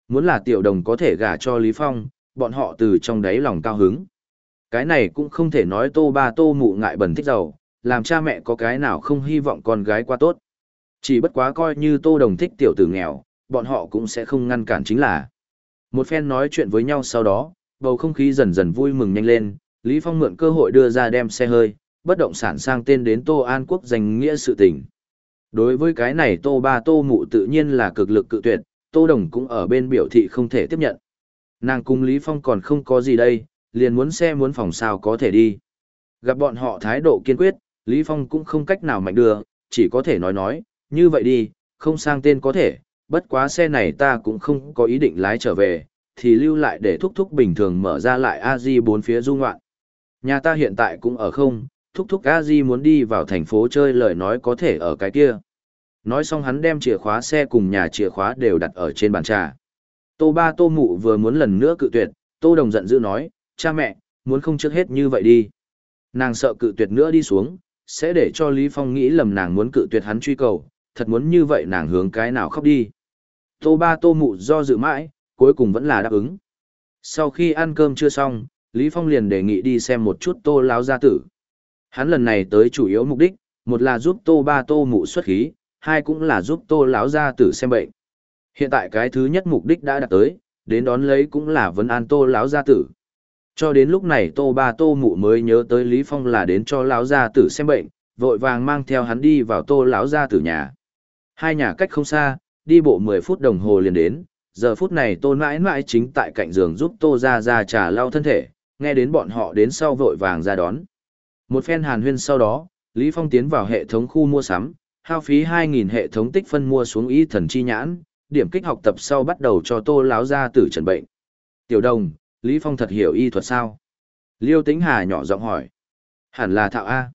Muốn là tiểu đồng có thể gả cho Lý Phong, bọn họ từ trong đáy lòng cao hứng. Cái này cũng không thể nói tô ba tô mụ ngại bẩn thích giàu, làm cha mẹ có cái nào không hy vọng con gái qua tốt. Chỉ bất quá coi như tô đồng thích tiểu tử nghèo, bọn họ cũng sẽ không ngăn cản chính là. Một phen nói chuyện với nhau sau đó, bầu không khí dần dần vui mừng nhanh lên, Lý Phong mượn cơ hội đưa ra đem xe hơi, bất động sản sang tên đến Tô An Quốc danh nghĩa sự tình. Đối với cái này Tô Ba Tô Mụ tự nhiên là cực lực cự tuyệt, Tô Đồng cũng ở bên biểu thị không thể tiếp nhận. Nàng cùng Lý Phong còn không có gì đây, liền muốn xe muốn phòng sao có thể đi. Gặp bọn họ thái độ kiên quyết, Lý Phong cũng không cách nào mạnh đưa, chỉ có thể nói nói, như vậy đi, không sang tên có thể, bất quá xe này ta cũng không có ý định lái trở về, thì lưu lại để thúc thúc bình thường mở ra lại a di bốn phía du ngoạn. Nhà ta hiện tại cũng ở không, thúc thúc a di muốn đi vào thành phố chơi lời nói có thể ở cái kia. Nói xong hắn đem chìa khóa xe cùng nhà chìa khóa đều đặt ở trên bàn trà. Tô ba tô mụ vừa muốn lần nữa cự tuyệt, tô đồng giận dữ nói, cha mẹ, muốn không trước hết như vậy đi. Nàng sợ cự tuyệt nữa đi xuống, sẽ để cho Lý Phong nghĩ lầm nàng muốn cự tuyệt hắn truy cầu, thật muốn như vậy nàng hướng cái nào khóc đi. Tô ba tô mụ do dự mãi, cuối cùng vẫn là đáp ứng. Sau khi ăn cơm chưa xong, Lý Phong liền đề nghị đi xem một chút tô láo gia tử. Hắn lần này tới chủ yếu mục đích, một là giúp tô ba tô mụ xuất khí, hai cũng là giúp tô láo gia tử xem bệnh. Hiện tại cái thứ nhất mục đích đã đạt tới, đến đón lấy cũng là vấn an tô láo gia tử. Cho đến lúc này tô ba tô mụ mới nhớ tới Lý Phong là đến cho láo gia tử xem bệnh, vội vàng mang theo hắn đi vào tô láo gia tử nhà. Hai nhà cách không xa, đi bộ 10 phút đồng hồ liền đến, giờ phút này tô mãi mãi chính tại cạnh giường giúp tô ra ra trà lau thân thể, nghe đến bọn họ đến sau vội vàng ra đón. Một phen hàn huyên sau đó, Lý Phong tiến vào hệ thống khu mua sắm, hao phí 2.000 hệ thống tích phân mua xuống y thần chi nhãn, điểm kích học tập sau bắt đầu cho tô láo ra tử trần bệnh. Tiểu đồng, Lý Phong thật hiểu y thuật sao? Liêu Tĩnh Hà nhỏ giọng hỏi. Hẳn là thạo A.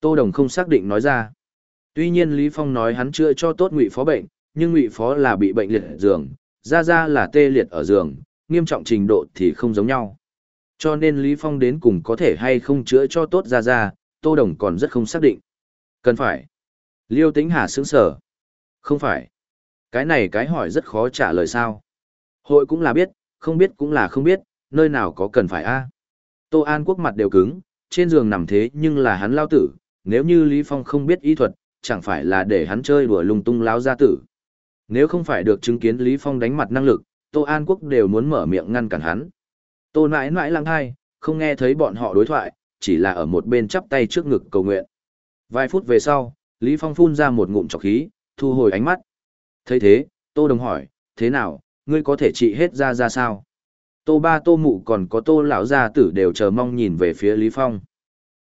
Tô Đồng không xác định nói ra. Tuy nhiên Lý Phong nói hắn chữa cho tốt ngụy phó bệnh, nhưng ngụy phó là bị bệnh liệt giường, ra ra là tê liệt ở giường, nghiêm trọng trình độ thì không giống nhau. Cho nên Lý Phong đến cùng có thể hay không chữa cho tốt ra ra, Tô Đồng còn rất không xác định. Cần phải. Liêu Tĩnh Hà sững sở. Không phải. Cái này cái hỏi rất khó trả lời sao. Hội cũng là biết, không biết cũng là không biết, nơi nào có cần phải a Tô An Quốc mặt đều cứng, trên giường nằm thế nhưng là hắn lao tử, nếu như Lý Phong không biết y thuật, chẳng phải là để hắn chơi đùa lung tung lao gia tử. Nếu không phải được chứng kiến Lý Phong đánh mặt năng lực, Tô An Quốc đều muốn mở miệng ngăn cản hắn. Tô nãi nãi lăng thai, không nghe thấy bọn họ đối thoại, chỉ là ở một bên chắp tay trước ngực cầu nguyện. Vài phút về sau, Lý Phong phun ra một ngụm trọc khí, thu hồi ánh mắt. thấy thế, Tô Đồng hỏi, thế nào, ngươi có thể trị hết ra ra sao? Tô ba tô mụ còn có tô lão gia tử đều chờ mong nhìn về phía Lý Phong.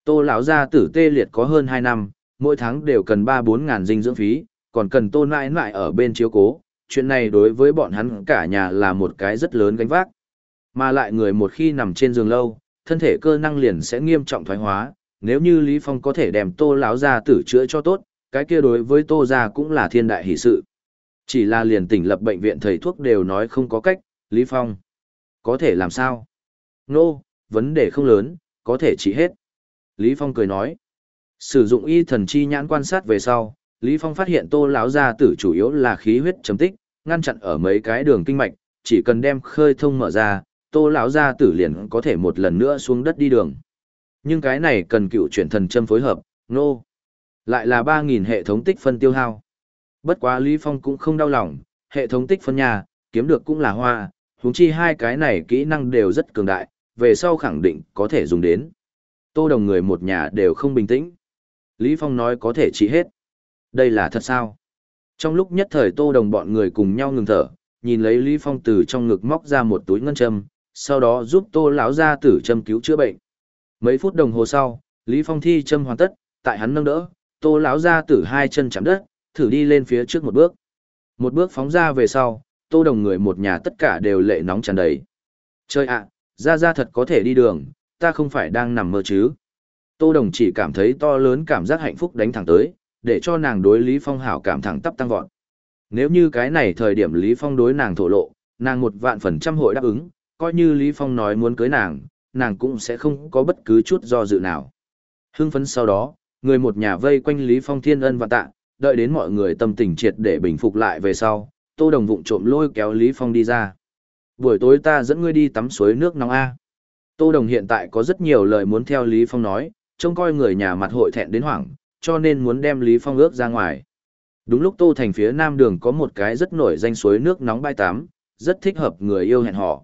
Tô lão gia tử tê liệt có hơn 2 năm, mỗi tháng đều cần 3-4 ngàn dinh dưỡng phí, còn cần tô nãi nãi ở bên chiếu cố. Chuyện này đối với bọn hắn cả nhà là một cái rất lớn gánh vác. Mà lại người một khi nằm trên giường lâu, thân thể cơ năng liền sẽ nghiêm trọng thoái hóa. Nếu như Lý Phong có thể đem tô lão gia tử chữa cho tốt, cái kia đối với tô gia cũng là thiên đại hỷ sự. Chỉ là liền tỉnh lập bệnh viện thầy thuốc đều nói không có cách, Lý Phong. Có thể làm sao? Nô, no, vấn đề không lớn, có thể trị hết. Lý Phong cười nói. Sử dụng y thần chi nhãn quan sát về sau, Lý Phong phát hiện tô lão gia tử chủ yếu là khí huyết chấm tích, ngăn chặn ở mấy cái đường kinh mạch, chỉ cần đem khơi thông mở ra, tô lão gia tử liền có thể một lần nữa xuống đất đi đường. Nhưng cái này cần cựu chuyển thần châm phối hợp, nô、no. Lại là ba nghìn hệ thống tích phân tiêu hao. Bất quá Lý Phong cũng không đau lòng, hệ thống tích phân nhà, kiếm được cũng là hoa, huống chi hai cái này kỹ năng đều rất cường đại, về sau khẳng định có thể dùng đến. Tô Đồng người một nhà đều không bình tĩnh. Lý Phong nói có thể trị hết. Đây là thật sao? Trong lúc nhất thời Tô Đồng bọn người cùng nhau ngừng thở, nhìn lấy Lý Phong từ trong ngực móc ra một túi ngân châm, sau đó giúp Tô lão gia tử châm cứu chữa bệnh. Mấy phút đồng hồ sau, Lý Phong thi châm hoàn tất, tại hắn nâng đỡ, Tô lão gia tử hai chân chạm đất, thử đi lên phía trước một bước. Một bước phóng ra về sau, tô đồng người một nhà tất cả đều lệ nóng tràn đầy. Chơi ạ, ra ra thật có thể đi đường, ta không phải đang nằm mơ chứ. Tô đồng chỉ cảm thấy to lớn cảm giác hạnh phúc đánh thẳng tới, để cho nàng đối Lý Phong hảo cảm thẳng tắp tăng vọt. Nếu như cái này thời điểm Lý Phong đối nàng thổ lộ, nàng một vạn phần trăm hội đáp ứng, coi như Lý Phong nói muốn cưới nàng, nàng cũng sẽ không có bất cứ chút do dự nào. Hưng phấn sau đó, người một nhà vây quanh Lý Phong thiên ân và tạ, đợi đến mọi người tâm tình triệt để bình phục lại về sau, Tô Đồng vụng trộm lôi kéo Lý Phong đi ra. Buổi tối ta dẫn ngươi đi tắm suối nước nóng A. Tô Đồng hiện tại có rất nhiều lời muốn theo Lý Phong nói, trông coi người nhà mặt hội thẹn đến hoảng, cho nên muốn đem Lý Phong ước ra ngoài. Đúng lúc Tô Thành phía nam đường có một cái rất nổi danh suối nước nóng bãi tắm, rất thích hợp người yêu hẹn hò.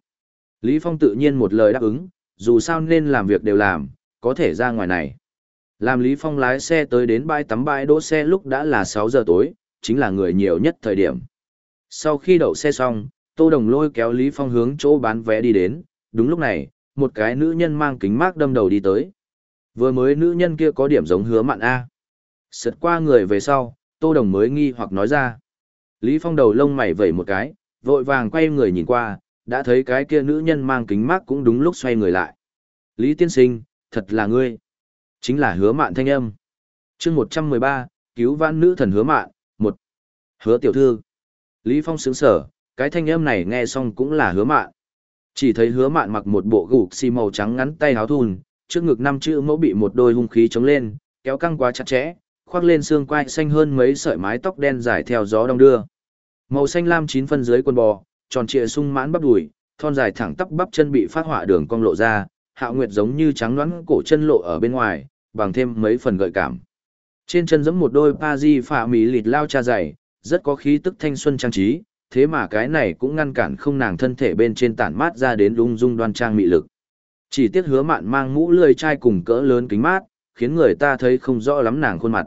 Lý Phong tự nhiên một lời đáp ứng, dù sao nên làm việc đều làm, có thể ra ngoài này. Làm Lý Phong lái xe tới đến bãi tắm bãi đỗ xe lúc đã là 6 giờ tối, chính là người nhiều nhất thời điểm. Sau khi đậu xe xong, Tô Đồng lôi kéo Lý Phong hướng chỗ bán vé đi đến, đúng lúc này, một cái nữ nhân mang kính mát đâm đầu đi tới. Vừa mới nữ nhân kia có điểm giống hứa mạn A. Sượt qua người về sau, Tô Đồng mới nghi hoặc nói ra. Lý Phong đầu lông mày vẩy một cái, vội vàng quay người nhìn qua, đã thấy cái kia nữ nhân mang kính mát cũng đúng lúc xoay người lại. Lý tiên sinh, thật là ngươi. Chính là hứa mạn thanh âm. chương 113, cứu vãn nữ thần hứa mạn, một Hứa tiểu thư. Lý Phong sướng sở, cái thanh âm này nghe xong cũng là hứa mạn. Chỉ thấy hứa mạn mặc một bộ gục xi màu trắng ngắn tay háo thun, trước ngực năm chữ mẫu bị một đôi hung khí chống lên, kéo căng quá chặt chẽ, khoác lên xương quai xanh hơn mấy sợi mái tóc đen dài theo gió đông đưa. Màu xanh lam chín phân dưới quần bò, tròn trịa sung mãn bắp đùi, thon dài thẳng tắp bắp chân bị phát họa đường cong lộ ra, hạo nguyệt giống như trắng nõn cổ chân lộ ở bên ngoài, bằng thêm mấy phần gợi cảm. Trên chân giẫm một đôi pa di phạ mỹ lịt lao cha dày, rất có khí tức thanh xuân trang trí, thế mà cái này cũng ngăn cản không nàng thân thể bên trên tản mát ra đến lung dung đoan trang mị lực. Chỉ tiếc hứa mạn mang mũ lười chai cùng cỡ lớn kính mát, khiến người ta thấy không rõ lắm nàng khuôn mặt.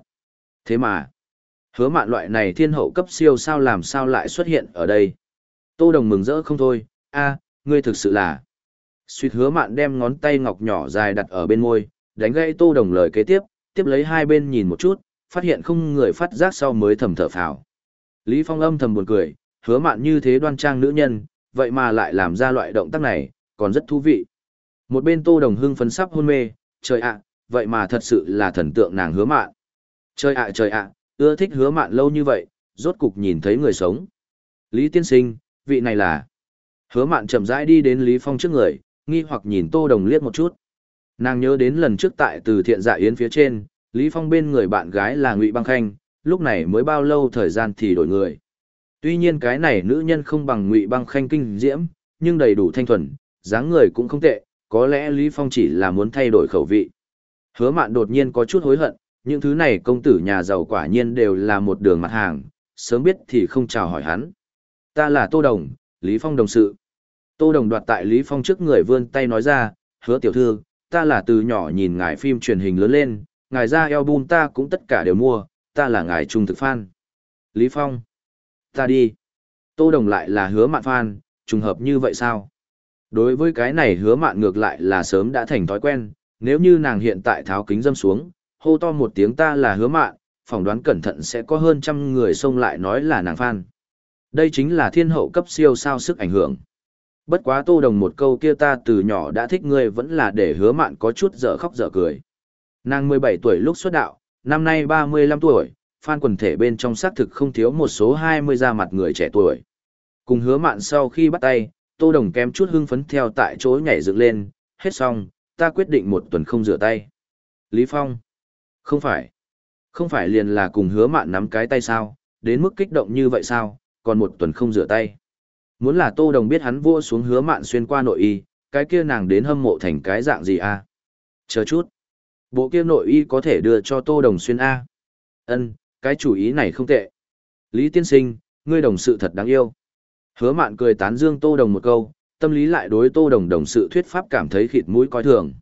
Thế mà, hứa mạn loại này thiên hậu cấp siêu sao làm sao lại xuất hiện ở đây. Tô Đồng mừng rỡ không thôi, a ngươi thực sự là. Suýt hứa mạn đem ngón tay ngọc nhỏ dài đặt ở bên môi, đánh gãy Tô Đồng lời kế tiếp, tiếp lấy hai bên nhìn một chút, phát hiện không người phát giác sau mới thầm thở phào. Lý Phong âm thầm buồn cười, hứa mạn như thế đoan trang nữ nhân, vậy mà lại làm ra loại động tác này, còn rất thú vị. Một bên Tô Đồng hưng phấn sắp hôn mê, trời ạ, vậy mà thật sự là thần tượng nàng hứa mạn. Trời ạ trời ạ, ưa thích hứa mạn lâu như vậy, rốt cục nhìn thấy người sống. Lý tiên sinh, vị này là... Hứa mạn chậm rãi đi đến Lý Phong trước người, nghi hoặc nhìn Tô Đồng liếc một chút. Nàng nhớ đến lần trước tại từ thiện dạ yến phía trên, Lý Phong bên người bạn gái là Ngụy Băng Khanh, lúc này mới bao lâu thời gian thì đổi người. Tuy nhiên cái này nữ nhân không bằng Ngụy Băng Khanh kinh diễm, nhưng đầy đủ thanh thuần, dáng người cũng không tệ, có lẽ Lý Phong chỉ là muốn thay đổi khẩu vị. Hứa mạn đột nhiên có chút hối hận, những thứ này công tử nhà giàu quả nhiên đều là một đường mặt hàng, sớm biết thì không chào hỏi hắn. Ta là Tô Đồng, Lý Phong đồng sự. Tô Đồng đoạt tại Lý Phong trước người vươn tay nói ra, hứa tiểu thư, ta là từ nhỏ nhìn ngài phim truyền hình lớn lên, ngài ra album ta cũng tất cả đều mua, ta là ngài trung thực fan. Lý Phong. Ta đi. Tô Đồng lại là hứa mạn fan, trùng hợp như vậy sao? Đối với cái này hứa mạn ngược lại là sớm đã thành thói quen, nếu như nàng hiện tại tháo kính dâm xuống, hô to một tiếng ta là hứa mạn, phỏng đoán cẩn thận sẽ có hơn trăm người xông lại nói là nàng fan. Đây chính là thiên hậu cấp siêu sao sức ảnh hưởng. Bất quá tô đồng một câu kia ta từ nhỏ đã thích ngươi vẫn là để hứa mạn có chút dở khóc dở cười. Nàng 17 tuổi lúc xuất đạo, năm nay 35 tuổi, fan quần thể bên trong xác thực không thiếu một số 20 ra mặt người trẻ tuổi. Cùng hứa mạn sau khi bắt tay, tô đồng kém chút hưng phấn theo tại chỗ nhảy dựng lên, hết xong, ta quyết định một tuần không rửa tay. Lý Phong. Không phải. Không phải liền là cùng hứa mạn nắm cái tay sao, đến mức kích động như vậy sao, còn một tuần không rửa tay. Muốn là Tô Đồng biết hắn vua xuống hứa mạn xuyên qua nội y, cái kia nàng đến hâm mộ thành cái dạng gì a? Chờ chút. Bộ kia nội y có thể đưa cho Tô Đồng xuyên a. Ân, cái chủ ý này không tệ. Lý tiên sinh, ngươi đồng sự thật đáng yêu. Hứa mạn cười tán dương Tô Đồng một câu, tâm lý lại đối Tô Đồng đồng sự thuyết pháp cảm thấy khịt mũi coi thường.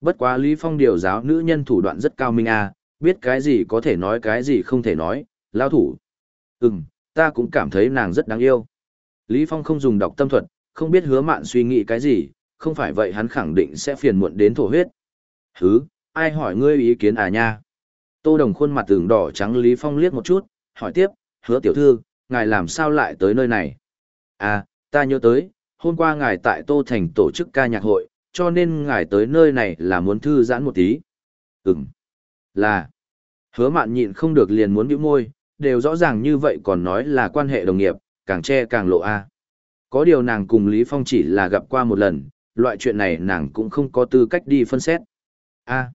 Bất quá Lý Phong điều giáo nữ nhân thủ đoạn rất cao minh a, biết cái gì có thể nói cái gì không thể nói, lao thủ. Ừm, ta cũng cảm thấy nàng rất đáng yêu. Lý Phong không dùng đọc tâm thuật, không biết hứa mạn suy nghĩ cái gì, không phải vậy hắn khẳng định sẽ phiền muộn đến thổ huyết. Hứ, ai hỏi ngươi ý kiến à nha? Tô Đồng khuôn mặt tưởng đỏ trắng Lý Phong liếc một chút, hỏi tiếp, hứa tiểu thư, ngài làm sao lại tới nơi này? À, ta nhớ tới, hôm qua ngài tại Tô Thành tổ chức ca nhạc hội, cho nên ngài tới nơi này là muốn thư giãn một tí. Ừm, là. Hứa mạn nhịn không được liền muốn bĩu môi, đều rõ ràng như vậy còn nói là quan hệ đồng nghiệp, càng che càng lộ a. Có điều nàng cùng Lý Phong chỉ là gặp qua một lần, loại chuyện này nàng cũng không có tư cách đi phân xét. A.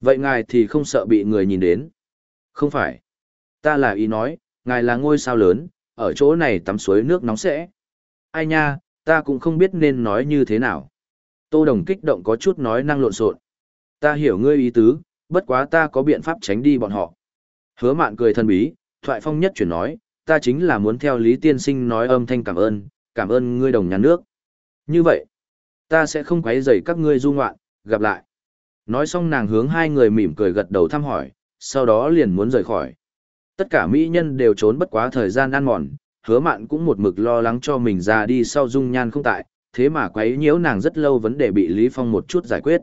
vậy ngài thì không sợ bị người nhìn đến? Không phải. Ta là ý nói, ngài là ngôi sao lớn, ở chỗ này tắm suối nước nóng sẽ. Ai nha, ta cũng không biết nên nói như thế nào. Tô Đồng kích động có chút nói năng lộn xộn. Ta hiểu ngươi ý tứ, bất quá ta có biện pháp tránh đi bọn họ. Hứa mạn cười thân bí, thoại phong nhất chuyển nói, ta chính là muốn theo Lý Tiên Sinh nói âm thanh cảm ơn, cảm ơn ngươi đồng nhà nước. Như vậy, ta sẽ không quấy rầy các ngươi du ngoạn, gặp lại. Nói xong nàng hướng hai người mỉm cười gật đầu thăm hỏi, sau đó liền muốn rời khỏi. Tất cả mỹ nhân đều trốn bất quá thời gian ăn mòn, hứa mạn cũng một mực lo lắng cho mình ra đi sau dung nhan không tại, thế mà quấy nhiễu nàng rất lâu vấn đề bị Lý Phong một chút giải quyết.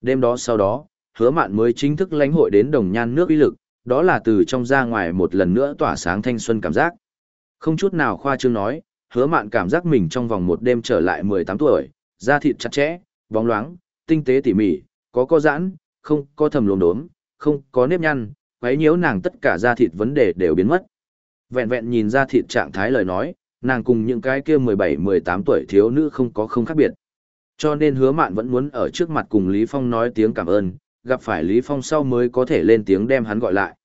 Đêm đó sau đó, hứa mạn mới chính thức lãnh hội đến đồng nhan nước uy lực, đó là từ trong ra ngoài một lần nữa tỏa sáng thanh xuân cảm giác. Không chút nào khoa trương nói, hứa mạn cảm giác mình trong vòng một đêm trở lại 18 tuổi, da thịt chặt chẽ, bóng loáng, tinh tế tỉ mỉ, có co giãn, không có thầm lồm đốm, không có nếp nhăn, quấy nhiễu nàng tất cả da thịt vấn đề đều biến mất. Vẹn vẹn nhìn da thịt trạng thái lời nói, nàng cùng những cái kia 17-18 tuổi thiếu nữ không có không khác biệt. Cho nên hứa mạn vẫn muốn ở trước mặt cùng Lý Phong nói tiếng cảm ơn, gặp phải Lý Phong sau mới có thể lên tiếng đem hắn gọi lại.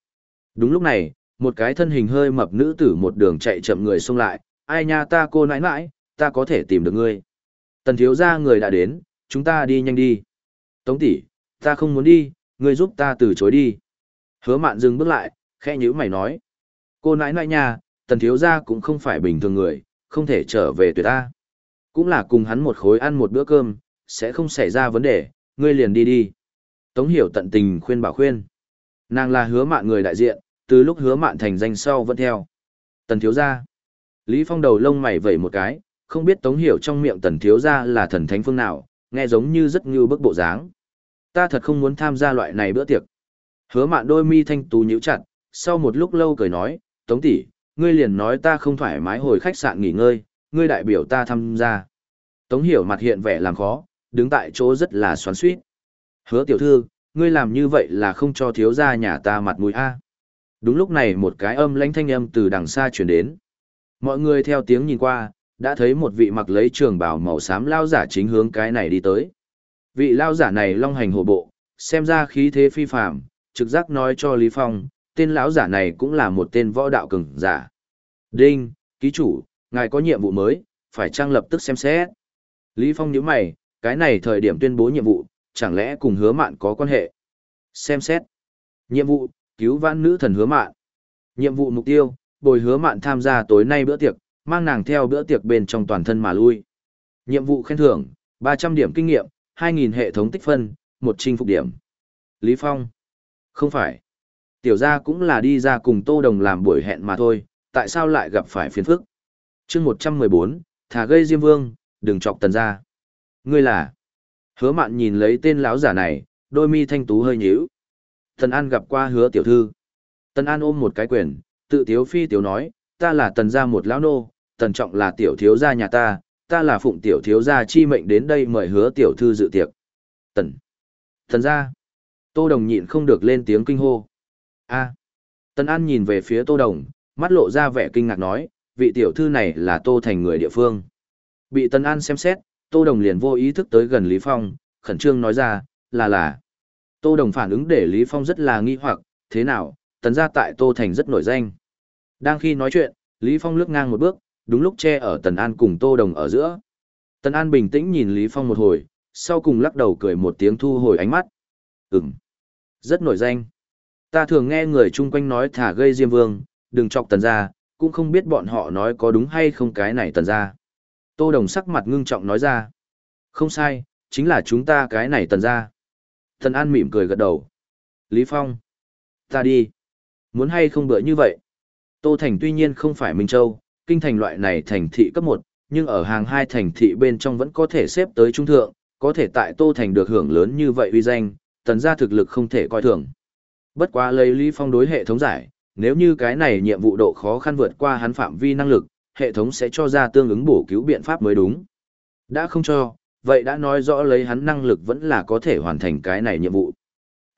Đúng lúc này, một cái thân hình hơi mập nữ tử một đường chạy chậm người xông lại, ai nha ta cô nãi nãi, ta có thể tìm được ngươi. Tần thiếu gia người đã đến, chúng ta đi nhanh đi. Tống tỷ, ta không muốn đi, ngươi giúp ta từ chối đi. Hứa mạn dừng bước lại, khẽ nhíu mày nói. Cô nãi nãi nha, tần thiếu gia cũng không phải bình thường người, không thể trở về tuyệt ta. Cũng là cùng hắn một khối ăn một bữa cơm, sẽ không xảy ra vấn đề, ngươi liền đi đi. Tống hiểu tận tình khuyên bảo khuyên. Nàng là hứa mạn người đại diện, từ lúc hứa mạn thành danh sau vẫn theo. Tần thiếu gia. Lý Phong đầu lông mày vẩy một cái, không biết Tống hiểu trong miệng tần thiếu gia là thần thánh phương nào, nghe giống như rất như bức bộ dáng. Ta thật không muốn tham gia loại này bữa tiệc. Hứa mạn đôi mi thanh tú nhíu chặt, sau một lúc lâu cười nói, Tống tỷ, ngươi liền nói ta không thoải mái hồi khách sạn nghỉ ngơi, ngươi đại biểu ta tham gia. Tống hiểu mặt hiện vẻ làm khó, đứng tại chỗ rất là xoắn xuýt. Hứa tiểu thư, ngươi làm như vậy là không cho thiếu gia nhà ta mặt mũi a. Đúng lúc này một cái âm lãnh thanh âm từ đằng xa truyền đến. Mọi người theo tiếng nhìn qua, đã thấy một vị mặc lấy trường bào màu xám lao giả chính hướng cái này đi tới. Vị lao giả này long hành hổ bộ, xem ra khí thế phi phàm, trực giác nói cho Lý Phong, tên lão giả này cũng là một tên võ đạo cường giả. Đinh, ký chủ, ngài có nhiệm vụ mới, phải trang lập tức xem xét. Lý Phong nhíu mày, cái này thời điểm tuyên bố nhiệm vụ, chẳng lẽ cùng hứa mạn có quan hệ? Xem xét. Nhiệm vụ, cứu vãn nữ thần hứa mạn. Nhiệm vụ mục tiêu, bồi hứa mạn tham gia tối nay bữa tiệc, mang nàng theo bữa tiệc bên trong toàn thân mà lui. Nhiệm vụ khen thưởng, 300 điểm kinh nghiệm, 2.000 hệ thống tích phân, một chinh phục điểm. Lý Phong. Không phải. Tiểu gia cũng là đi ra cùng Tô Đồng làm buổi hẹn mà thôi, tại sao lại gặp phải phiền phức? chương 114, thả gây Diêm Vương, đừng chọc tần gia. Ngươi là? Hứa mạn nhìn lấy tên lão giả này, đôi mi thanh tú hơi nhíu. Tần An gặp qua hứa tiểu thư. Tần An ôm một cái quyền, tự tiếu phi tiểu nói, ta là tần gia một lão nô, tần trọng là tiểu thiếu gia nhà ta, ta là phụng tiểu thiếu gia chi mệnh đến đây mời hứa tiểu thư dự tiệc. Tần. Tần gia. Tô Đồng nhịn không được lên tiếng kinh hô. A. Tần An nhìn về phía Tô Đồng, mắt lộ ra vẻ kinh ngạc nói, vị tiểu thư này là Tô Thành người địa phương. Bị Tần An xem xét, Tô Đồng liền vô ý thức tới gần Lý Phong, khẩn trương nói ra, là là. Tô Đồng phản ứng để Lý Phong rất là nghi hoặc, thế nào, tần gia tại Tô Thành rất nổi danh. Đang khi nói chuyện, Lý Phong lướt ngang một bước, đúng lúc che ở Tần An cùng Tô Đồng ở giữa. Tần An bình tĩnh nhìn Lý Phong một hồi, sau cùng lắc đầu cười một tiếng thu hồi ánh mắt. Ừm, rất nổi danh. Ta thường nghe người chung quanh nói thả gây Diêm Vương, đừng chọc Tần gia, cũng không biết bọn họ nói có đúng hay không cái này Tần gia. Tô Đồng sắc mặt ngưng trọng nói ra. Không sai, chính là chúng ta cái này Tần gia. Tần An mỉm cười gật đầu. Lý Phong. Ta đi. Muốn hay không bữa như vậy? Tô Thành tuy nhiên không phải Minh Châu, kinh thành loại này thành thị cấp 1, nhưng ở hàng hai thành thị bên trong vẫn có thể xếp tới trung thượng, có thể tại Tô Thành được hưởng lớn như vậy uy danh, tần gia thực lực không thể coi thường. Bất quá lấy Lý Phong đối hệ thống giải, nếu như cái này nhiệm vụ độ khó khăn vượt qua hắn phạm vi năng lực, hệ thống sẽ cho ra tương ứng bổ cứu biện pháp mới đúng. Đã không cho, vậy đã nói rõ lấy hắn năng lực vẫn là có thể hoàn thành cái này nhiệm vụ.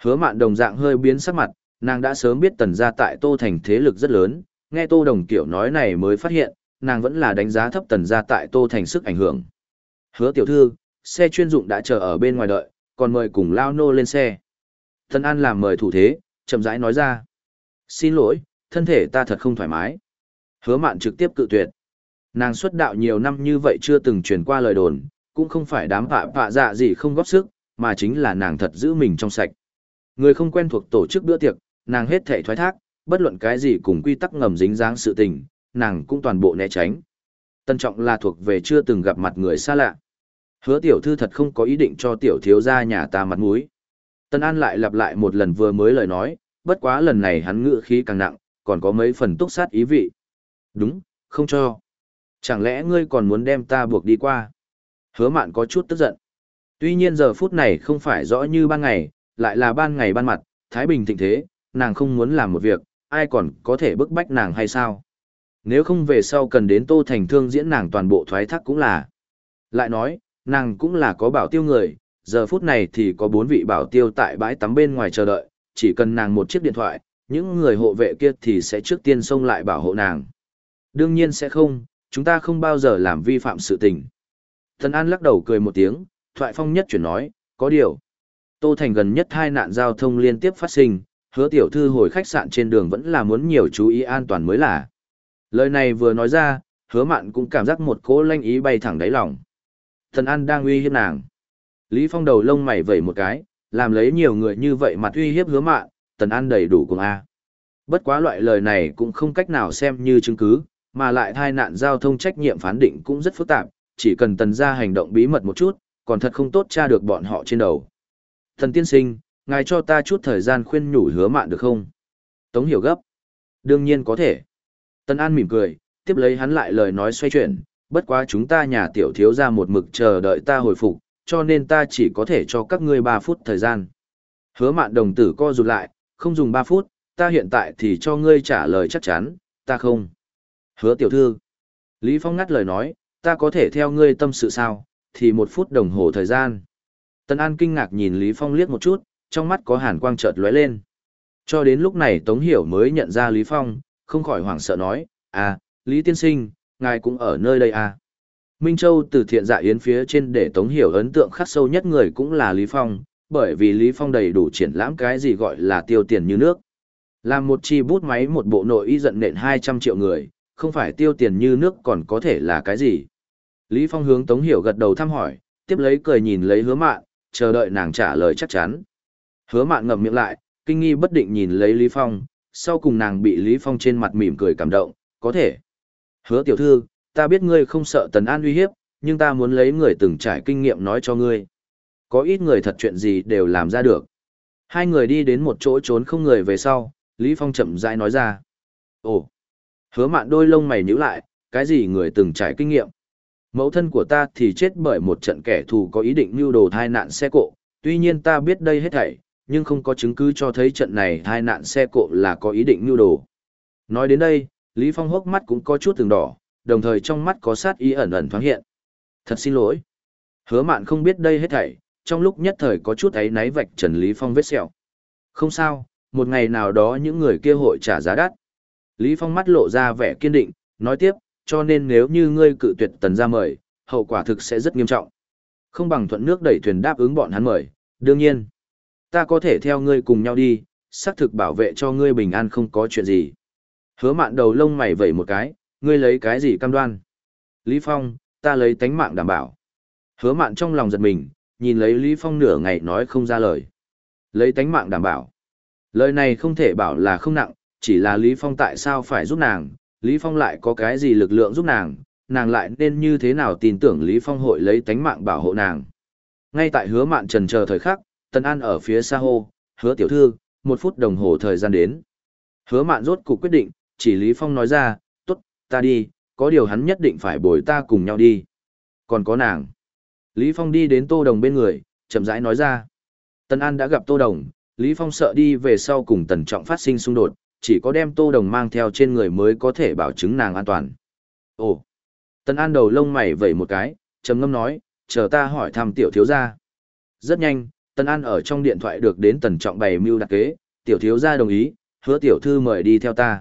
Hứa mạn đồng dạng hơi biến sắc mặt, nàng đã sớm biết tần gia tại Tô Thành thế lực rất lớn, nghe Tô Đồng Kiểu nói này mới phát hiện, nàng vẫn là đánh giá thấp tần gia tại Tô Thành sức ảnh hưởng. Hứa tiểu thư, xe chuyên dụng đã chờ ở bên ngoài đợi, còn mời cùng lao nô lên xe. Tần An làm mời thủ thế, chậm rãi nói ra. Xin lỗi, thân thể ta thật không thoải mái. Hứa mạn trực tiếp cự tuyệt. Nàng xuất đạo nhiều năm như vậy chưa từng truyền qua lời đồn, cũng không phải đám phạ phạ dạ gì không góp sức, mà chính là nàng thật giữ mình trong sạch. Người không quen thuộc tổ chức bữa tiệc, nàng hết thể thoái thác, bất luận cái gì cùng quy tắc ngầm dính dáng sự tình, nàng cũng toàn bộ né tránh. Tân trọng là thuộc về chưa từng gặp mặt người xa lạ. Hứa tiểu thư thật không có ý định cho tiểu thiếu gia nhà ta mặt mũi. Tân An lại lặp lại một lần vừa mới lời nói, bất quá lần này hắn ngựa khí càng nặng, còn có mấy phần túc sát ý vị. Đúng, không cho. Chẳng lẽ ngươi còn muốn đem ta buộc đi qua? Hứa mạn có chút tức giận. Tuy nhiên giờ phút này không phải rõ như ban ngày, lại là ban ngày ban mặt, Thái Bình thịnh thế, nàng không muốn làm một việc, ai còn có thể bức bách nàng hay sao? Nếu không về sau cần đến Tô Thành Thương diễn nàng toàn bộ thoái thác cũng là. Lại nói, nàng cũng là có bảo tiêu người, giờ phút này thì có bốn vị bảo tiêu tại bãi tắm bên ngoài chờ đợi, chỉ cần nàng một chiếc điện thoại, những người hộ vệ kia thì sẽ trước tiên xông lại bảo hộ nàng. Đương nhiên sẽ không, chúng ta không bao giờ làm vi phạm sự tình. Thần An lắc đầu cười một tiếng, thoại phong nhất chuyển nói, có điều. Tô Thành gần nhất hai nạn giao thông liên tiếp phát sinh, hứa tiểu thư hồi khách sạn trên đường vẫn là muốn nhiều chú ý an toàn mới là. Lời này vừa nói ra, hứa mạn cũng cảm giác một cỗ lanh ý bay thẳng đáy lòng. Thần An đang uy hiếp nàng. Lý Phong đầu lông mày vẩy một cái, làm lấy nhiều người như vậy mặt uy hiếp hứa mạn, Tần An đầy đủ cùng A. Bất quá loại lời này cũng không cách nào xem như chứng cứ, mà lại thai nạn giao thông trách nhiệm phán định cũng rất phức tạp, chỉ cần tần gia hành động bí mật một chút, còn thật không tốt tra được bọn họ trên đầu. Thần tiên sinh, ngài cho ta chút thời gian khuyên nhủ hứa mạn được không? Tống hiểu gấp. Đương nhiên có thể. Tân An mỉm cười, tiếp lấy hắn lại lời nói xoay chuyển, bất quá chúng ta nhà tiểu thiếu ra một mực chờ đợi ta hồi phục, cho nên ta chỉ có thể cho các ngươi 3 phút thời gian. Hứa mạn đồng tử co rụt lại, không dùng 3 phút, ta hiện tại thì cho ngươi trả lời chắc chắn, ta không. Hứa tiểu thư. Lý Phong ngắt lời nói, ta có thể theo ngươi tâm sự sao, thì một phút đồng hồ thời gian. Tân An kinh ngạc nhìn Lý Phong liếc một chút, trong mắt có hàn quang chợt lóe lên. Cho đến lúc này Tống Hiểu mới nhận ra Lý Phong, không khỏi hoảng sợ nói, à, Lý Tiên Sinh, ngài cũng ở nơi đây à. Minh Châu từ thiện dạ yến phía trên để Tống Hiểu ấn tượng khắc sâu nhất người cũng là Lý Phong, bởi vì Lý Phong đầy đủ triển lãm cái gì gọi là tiêu tiền như nước. Làm một chi bút máy một bộ nội y giận nện 200 triệu người, không phải tiêu tiền như nước còn có thể là cái gì. Lý Phong hướng Tống Hiểu gật đầu thăm hỏi, tiếp lấy cười nhìn lấy hứa mạn, chờ đợi nàng trả lời chắc chắn. Hứa mạn ngậm miệng lại, kinh nghi bất định nhìn lấy Lý Phong, sau cùng nàng bị Lý Phong trên mặt mỉm cười cảm động, có thể. Hứa tiểu thư, ta biết ngươi không sợ Tần An uy hiếp, nhưng ta muốn lấy người từng trải kinh nghiệm nói cho ngươi. Có ít người thật chuyện gì đều làm ra được. Hai người đi đến một chỗ trốn không người về sau, Lý Phong chậm rãi nói ra. Ồ, hứa mạn đôi lông mày nhíu lại, cái gì người từng trải kinh nghiệm. Mẫu thân của ta thì chết bởi một trận kẻ thù có ý định mưu đồ thai nạn xe cộ, tuy nhiên ta biết đây hết thảy, nhưng không có chứng cứ cho thấy trận này thai nạn xe cộ là có ý định mưu đồ. Nói đến đây, Lý Phong hốc mắt cũng có chút từng đỏ, đồng thời trong mắt có sát ý ẩn ẩn thoáng hiện. Thật xin lỗi. Hứa mạn không biết đây hết thảy, trong lúc nhất thời có chút ấy náy vạch trần Lý Phong vết sẹo. Không sao, một ngày nào đó những người kia hội trả giá đắt. Lý Phong mắt lộ ra vẻ kiên định, nói tiếp, cho nên nếu như ngươi cự tuyệt tần gia mời, hậu quả thực sẽ rất nghiêm trọng. Không bằng thuận nước đẩy thuyền đáp ứng bọn hắn mời, đương nhiên. Ta có thể theo ngươi cùng nhau đi, xác thực bảo vệ cho ngươi bình an không có chuyện gì. Hứa mạn đầu lông mày vẩy một cái, ngươi lấy cái gì cam đoan? Lý Phong, ta lấy tánh mạng đảm bảo. Hứa mạn trong lòng giật mình, nhìn lấy Lý Phong nửa ngày nói không ra lời. Lấy tánh mạng đảm bảo. Lời này không thể bảo là không nặng, chỉ là Lý Phong tại sao phải giúp nàng, Lý Phong lại có cái gì lực lượng giúp nàng, nàng lại nên như thế nào tin tưởng Lý Phong hội lấy tánh mạng bảo hộ nàng. Ngay tại hứa mạn trần chờ thời khắc, Tân An ở phía xa hô, hứa tiểu thư, một phút đồng hồ thời gian đến. Hứa mạn rốt cục quyết định, chỉ Lý Phong nói ra, tốt, ta đi, có điều hắn nhất định phải bồi ta cùng nhau đi. Còn có nàng. Lý Phong đi đến Tô Đồng bên người, chậm rãi nói ra. Tân An đã gặp Tô Đồng, Lý Phong sợ đi về sau cùng Tần Trọng phát sinh xung đột, chỉ có đem Tô Đồng mang theo trên người mới có thể bảo chứng nàng an toàn. Ồ! Tân An đầu lông mày vẩy một cái, trầm ngâm nói, chờ ta hỏi thăm tiểu thiếu gia. Rất nhanh, Tân An ở trong điện thoại được đến Tần Trọng bày mưu đặc kế, tiểu thiếu gia đồng ý, hứa tiểu thư mời đi theo ta.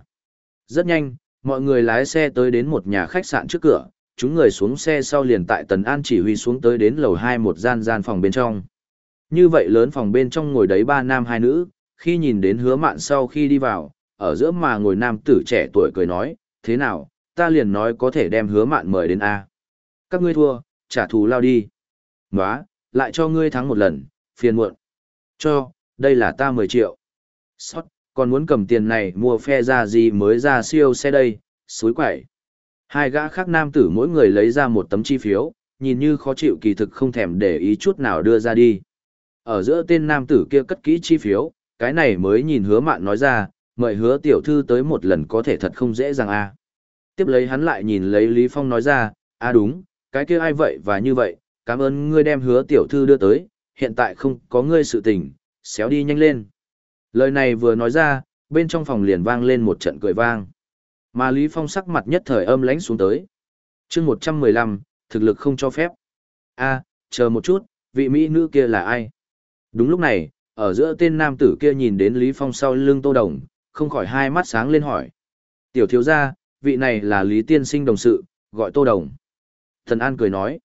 Rất nhanh, mọi người lái xe tới đến một nhà khách sạn trước cửa, chúng người xuống xe sau liền tại Tần An chỉ huy xuống tới đến lầu 2 một gian gian phòng bên trong. Như vậy lớn phòng bên trong ngồi đấy ba nam hai nữ, khi nhìn đến hứa mạn sau khi đi vào, ở giữa mà ngồi nam tử trẻ tuổi cười nói, thế nào, ta liền nói có thể đem hứa mạn mời đến A. Các ngươi thua, trả thù lao đi. Nóa, lại cho ngươi thắng một lần, phiền muộn. Cho, đây là ta 10 triệu. Sót, còn muốn cầm tiền này mua phe ra gì mới ra siêu xe đây, suối quẩy. Hai gã khác nam tử mỗi người lấy ra một tấm chi phiếu, nhìn như khó chịu kỳ thực không thèm để ý chút nào đưa ra đi. Ở giữa tên nam tử kia cất kỹ chi phiếu, cái này mới nhìn hứa mạn nói ra, mời hứa tiểu thư tới một lần có thể thật không dễ dàng a. Tiếp lấy hắn lại nhìn lấy Lý Phong nói ra, a đúng, cái kia ai vậy và như vậy, cảm ơn ngươi đem hứa tiểu thư đưa tới, hiện tại không có ngươi sự tình, xéo đi nhanh lên. Lời này vừa nói ra, bên trong phòng liền vang lên một trận cười vang. Mà Lý Phong sắc mặt nhất thời âm lãnh xuống tới. chương 115, thực lực không cho phép. a chờ một chút, vị mỹ nữ kia là ai? Đúng lúc này, ở giữa tên nam tử kia nhìn đến Lý Phong sau lưng Tô Đồng, không khỏi hai mắt sáng lên hỏi. Tiểu thiếu gia, vị này là Lý Tiên Sinh đồng sự, gọi Tô Đồng. Thần An cười nói.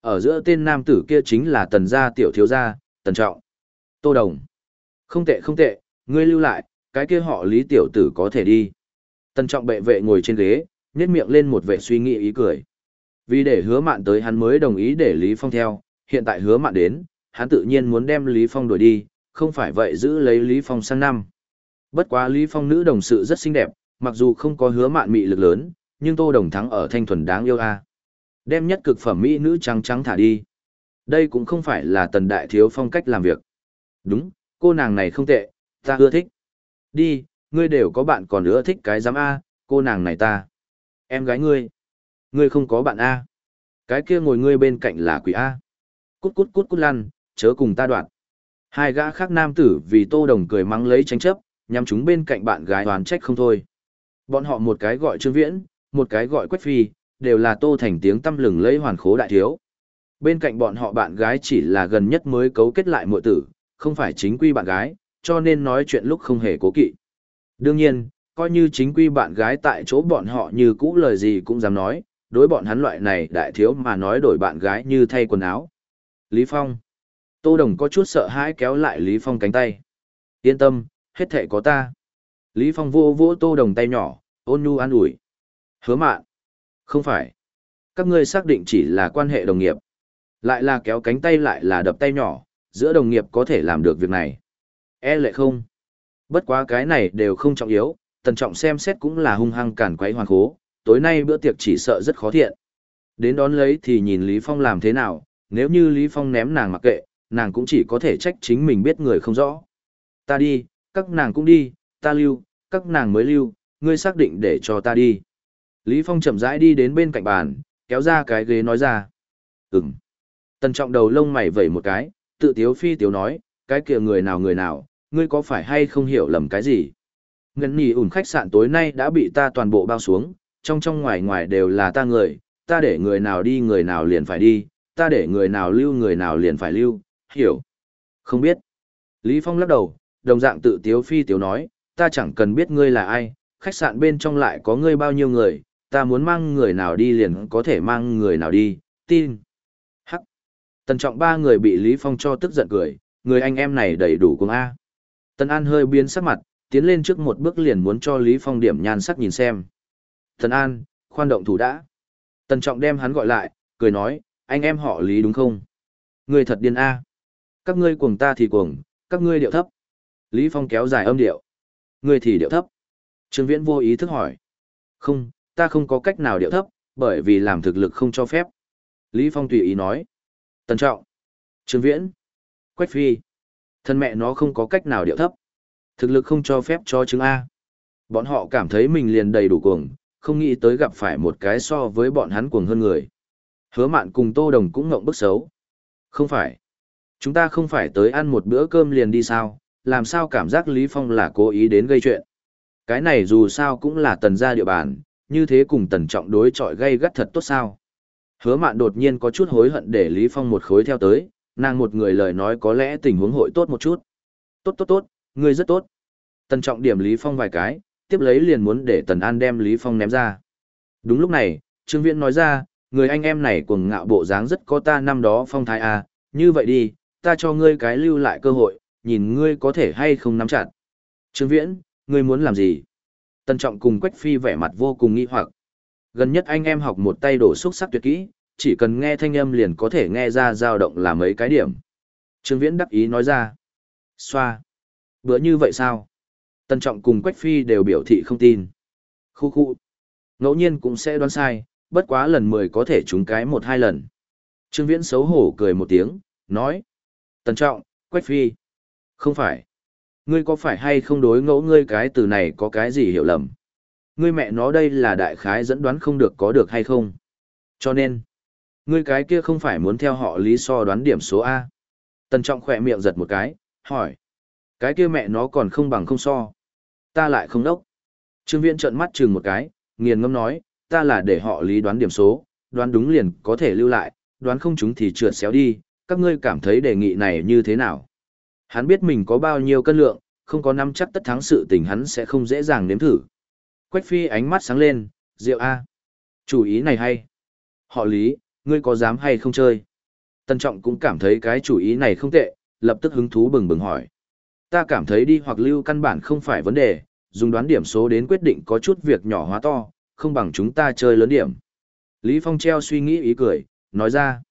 Ở giữa tên nam tử kia chính là tần gia tiểu thiếu gia, tần trọng. Tô Đồng. Không tệ không tệ, ngươi lưu lại, cái kia họ Lý tiểu tử có thể đi. Tần trọng bệ vệ ngồi trên ghế, nhét miệng lên một vẻ suy nghĩ ý cười. Vì để hứa mạn tới hắn mới đồng ý để Lý Phong theo, hiện tại hứa mạn đến, hắn tự nhiên muốn đem Lý Phong đuổi đi, không phải vậy giữ lấy Lý Phong sang năm. Bất quá Lý Phong nữ đồng sự rất xinh đẹp, mặc dù không có hứa mạn mị lực lớn, nhưng Tô Đồng thắng ở thanh thuần đáng yêu a. Đem nhất cực phẩm mỹ nữ trắng trắng thả đi. Đây cũng không phải là tần đại thiếu phong cách làm việc. Đúng, cô nàng này không tệ, ta ưa thích. Đi, ngươi đều có bạn còn ưa thích cái giám A, cô nàng này ta. Em gái ngươi. Ngươi không có bạn A. Cái kia ngồi ngươi bên cạnh là quỷ A. Cút cút cút cút lăn, chớ cùng ta đoạn. Hai gã khác nam tử vì Tô Đồng cười mắng lấy tranh chấp, nhằm chúng bên cạnh bạn gái oán trách không thôi. Bọn họ một cái gọi Trương Viễn, một cái gọi Quách Phi, đều là Tô Thành tiếng tâm lừng lấy hoàn khố đại thiếu. Bên cạnh bọn họ bạn gái chỉ là gần nhất mới cấu kết lại muội tử, không phải chính quy bạn gái, cho nên nói chuyện lúc không hề cố kỵ. Đương nhiên, coi như chính quy bạn gái tại chỗ bọn họ như cũ lời gì cũng dám nói, đối bọn hắn loại này đại thiếu mà nói đổi bạn gái như thay quần áo. Lý Phong. Tô Đồng có chút sợ hãi kéo lại Lý Phong cánh tay. Yên tâm, hết thể có ta. Lý Phong vô vỗ Tô Đồng tay nhỏ, ôn nhu an ủi. Hứa mạn. Không phải. Các ngươi xác định chỉ là quan hệ đồng nghiệp. Lại là kéo cánh tay lại là đập tay nhỏ, giữa đồng nghiệp có thể làm được việc này. E lệ không. Bất quá cái này đều không trọng yếu, tần trọng xem xét cũng là hung hăng cản quấy hoàn khố, tối nay bữa tiệc chỉ sợ rất khó thiện. Đến đón lấy thì nhìn Lý Phong làm thế nào, nếu như Lý Phong ném nàng mặc kệ, nàng cũng chỉ có thể trách chính mình biết người không rõ. Ta đi, các nàng cũng đi, ta lưu, các nàng mới lưu, ngươi xác định để cho ta đi. Lý Phong chậm rãi đi đến bên cạnh bàn, kéo ra cái ghế nói ra. Ừm. Tần trọng đầu lông mày vẩy một cái, tự tiếu phi tiếu nói, cái kia người nào người nào, ngươi có phải hay không hiểu lầm cái gì? Ngân nhì ủn khách sạn tối nay đã bị ta toàn bộ bao xuống, trong trong ngoài ngoài đều là ta người, ta để người nào đi người nào liền phải đi, ta để người nào lưu người nào liền phải lưu, hiểu? Không biết. Lý Phong lắc đầu, đồng dạng tự tiếu phi tiếu nói, ta chẳng cần biết ngươi là ai, khách sạn bên trong lại có ngươi bao nhiêu người, ta muốn mang người nào đi liền có thể mang người nào đi, tin. Hắc. Tần trọng ba người bị Lý Phong cho tức giận cười, người anh em này đầy đủ cùng A. Tần An hơi biến sắc mặt, tiến lên trước một bước liền muốn cho Lý Phong điểm nhan sắc nhìn xem. Tần An, khoan động thủ đã. Tần trọng đem hắn gọi lại, cười nói, anh em họ Lý đúng không? Người thật điên A. Các ngươi cuồng ta thì cuồng, các ngươi điệu thấp. Lý Phong kéo dài âm điệu. ngươi thì điệu thấp. Trương Viễn vô ý thức hỏi. Không, ta không có cách nào điệu thấp, bởi vì làm thực lực không cho phép. Lý Phong tùy ý nói. Tần trọng. Trương Viễn. Quách Phi. Thân mẹ nó không có cách nào điệu thấp. Thực lực không cho phép cho chứng A. Bọn họ cảm thấy mình liền đầy đủ cuồng, không nghĩ tới gặp phải một cái so với bọn hắn cuồng hơn người. Hứa mạn cùng Tô Đồng cũng ngộng bức xấu. Không phải. Chúng ta không phải tới ăn một bữa cơm liền đi sao, làm sao cảm giác Lý Phong là cố ý đến gây chuyện. Cái này dù sao cũng là tần gia địa bàn, như thế cùng tần trọng đối chọi gây gắt thật tốt sao. Hứa mạn đột nhiên có chút hối hận để Lý Phong một khối theo tới, nàng một người lời nói có lẽ tình huống hội tốt một chút. Tốt tốt tốt, ngươi rất tốt. Tần trọng điểm Lý Phong vài cái, tiếp lấy liền muốn để Tần An đem Lý Phong ném ra. Đúng lúc này, Trương Viễn nói ra, người anh em này cuồng ngạo bộ dáng rất có ta năm đó phong thái à, như vậy đi, ta cho ngươi cái lưu lại cơ hội, nhìn ngươi có thể hay không nắm chặt. Trương Viễn, ngươi muốn làm gì? Tần Trọng cùng Quách Phi vẻ mặt vô cùng nghi hoặc. Gần nhất anh em học một tay đổ xuất sắc tuyệt kỹ, chỉ cần nghe thanh âm liền có thể nghe ra dao động là mấy cái điểm. Trương Viễn đắc ý nói ra. Xoa. Bữa như vậy sao? Tần Trọng cùng Quách Phi đều biểu thị không tin. Khu khu. Ngẫu nhiên cũng sẽ đoán sai, bất quá lần mười có thể trúng cái một hai lần. Trương Viễn xấu hổ cười một tiếng, nói. Tần Trọng, Quách Phi. Không phải. Ngươi có phải hay không đối ngẫu ngươi cái từ này có cái gì hiểu lầm? Ngươi mẹ nó đây là đại khái dẫn đoán không được có được hay không? Cho nên, ngươi cái kia không phải muốn theo họ lý so đoán điểm số A. Tần trọng khỏe miệng giật một cái, hỏi. Cái kia mẹ nó còn không bằng không so. Ta lại không đốc. Trương Viễn trợn mắt chừng một cái, nghiền ngâm nói, ta là để họ lý đoán điểm số, đoán đúng liền có thể lưu lại, đoán không chúng thì trượt xéo đi, các ngươi cảm thấy đề nghị này như thế nào? Hắn biết mình có bao nhiêu cân lượng, không có nắm chắc tất thắng sự tình hắn sẽ không dễ dàng nếm thử. Quách phi ánh mắt sáng lên, rượu A. Chủ ý này hay. Họ lý, ngươi có dám hay không chơi? Tân trọng cũng cảm thấy cái chủ ý này không tệ, lập tức hứng thú bừng bừng hỏi. Ta cảm thấy đi hoặc lưu căn bản không phải vấn đề, dùng đoán điểm số đến quyết định có chút việc nhỏ hóa to, không bằng chúng ta chơi lớn điểm. Lý Phong treo suy nghĩ ý cười, nói ra.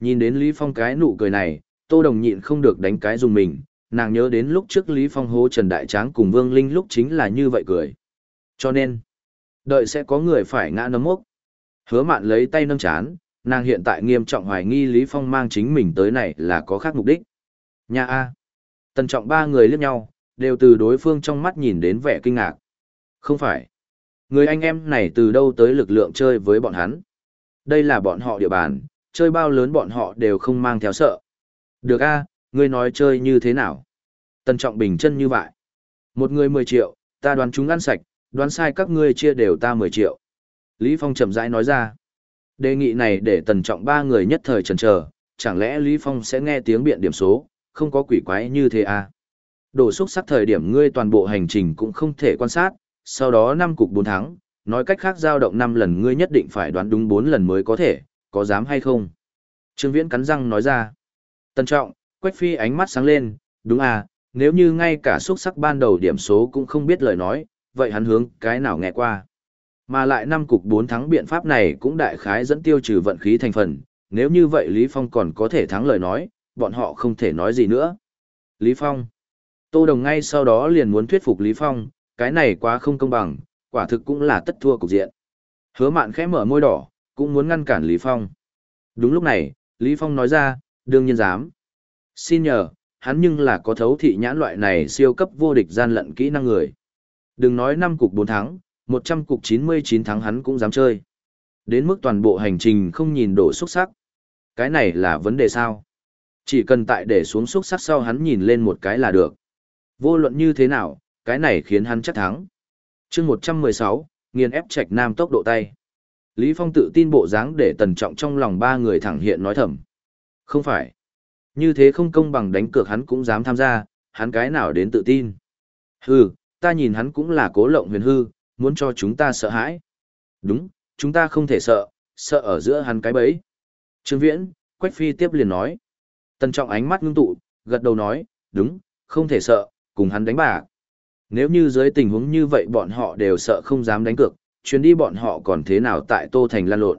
Nhìn đến Lý Phong cái nụ cười này, Tô Đồng nhịn không được đánh cái dùng mình, nàng nhớ đến lúc trước Lý Phong hố Trần Đại Tráng cùng Vương Linh lúc chính là như vậy cười. Cho nên, đợi sẽ có người phải ngã nấm mốc. Hứa mạn lấy tay nâng chán, nàng hiện tại nghiêm trọng hoài nghi Lý Phong mang chính mình tới này là có khác mục đích. Nhà A. Tần trọng ba người liếc nhau, đều từ đối phương trong mắt nhìn đến vẻ kinh ngạc. Không phải. Người anh em này từ đâu tới lực lượng chơi với bọn hắn. Đây là bọn họ địa bàn, chơi bao lớn bọn họ đều không mang theo sợ. Được a, ngươi nói chơi như thế nào? Tần Trọng bình chân như vậy. Một người 10 triệu, ta đoán chúng ăn sạch, đoán sai các ngươi chia đều ta 10 triệu. Lý Phong chậm rãi nói ra. Đề nghị này để Tần Trọng ba người nhất thời chần chờ, chẳng lẽ Lý Phong sẽ nghe tiếng biện điểm số, không có quỷ quái như thế à? Đổ xúc sắc thời điểm ngươi toàn bộ hành trình cũng không thể quan sát, sau đó năm cục 4 tháng, nói cách khác dao động 5 lần ngươi nhất định phải đoán đúng 4 lần mới có thể, có dám hay không? Trương Viễn cắn răng nói ra. Tân trọng, Quách Phi ánh mắt sáng lên, đúng à, nếu như ngay cả xuất sắc ban đầu điểm số cũng không biết lời nói, vậy hắn hướng cái nào nghe qua. Mà lại năm cục 4 thắng biện pháp này cũng đại khái dẫn tiêu trừ vận khí thành phần, nếu như vậy Lý Phong còn có thể thắng lời nói, bọn họ không thể nói gì nữa. Lý Phong. Tô Đồng ngay sau đó liền muốn thuyết phục Lý Phong, cái này quá không công bằng, quả thực cũng là tất thua cục diện. Hứa mạn khẽ mở môi đỏ, cũng muốn ngăn cản Lý Phong. Đúng lúc này, Lý Phong nói ra, đương nhiên dám. Xin nhờ, hắn nhưng là có thấu thị nhãn loại này siêu cấp vô địch gian lận kỹ năng người. Đừng nói 5 cục 4 thắng, 100 cục 99 thắng hắn cũng dám chơi. Đến mức toàn bộ hành trình không nhìn đổ xuất sắc. Cái này là vấn đề sao? Chỉ cần tại để xuống xuất sắc sau hắn nhìn lên một cái là được. Vô luận như thế nào, cái này khiến hắn chắc thắng. chương 116, nghiền ép trạch nam tốc độ tay. Lý Phong tự tin bộ dáng để tần trọng trong lòng ba người thẳng hiện nói thầm. Không phải. Như thế không công bằng đánh cược hắn cũng dám tham gia, hắn cái nào đến tự tin. Hừ, ta nhìn hắn cũng là cố lộng huyền hư, muốn cho chúng ta sợ hãi. Đúng, chúng ta không thể sợ, sợ ở giữa hắn cái bấy. Trương Viễn, Quách Phi tiếp liền nói. Tần trọng ánh mắt ngưng tụ, gật đầu nói, đúng, không thể sợ, cùng hắn đánh bạc. Nếu như dưới tình huống như vậy bọn họ đều sợ không dám đánh cược, chuyến đi bọn họ còn thế nào tại Tô Thành lan lộn.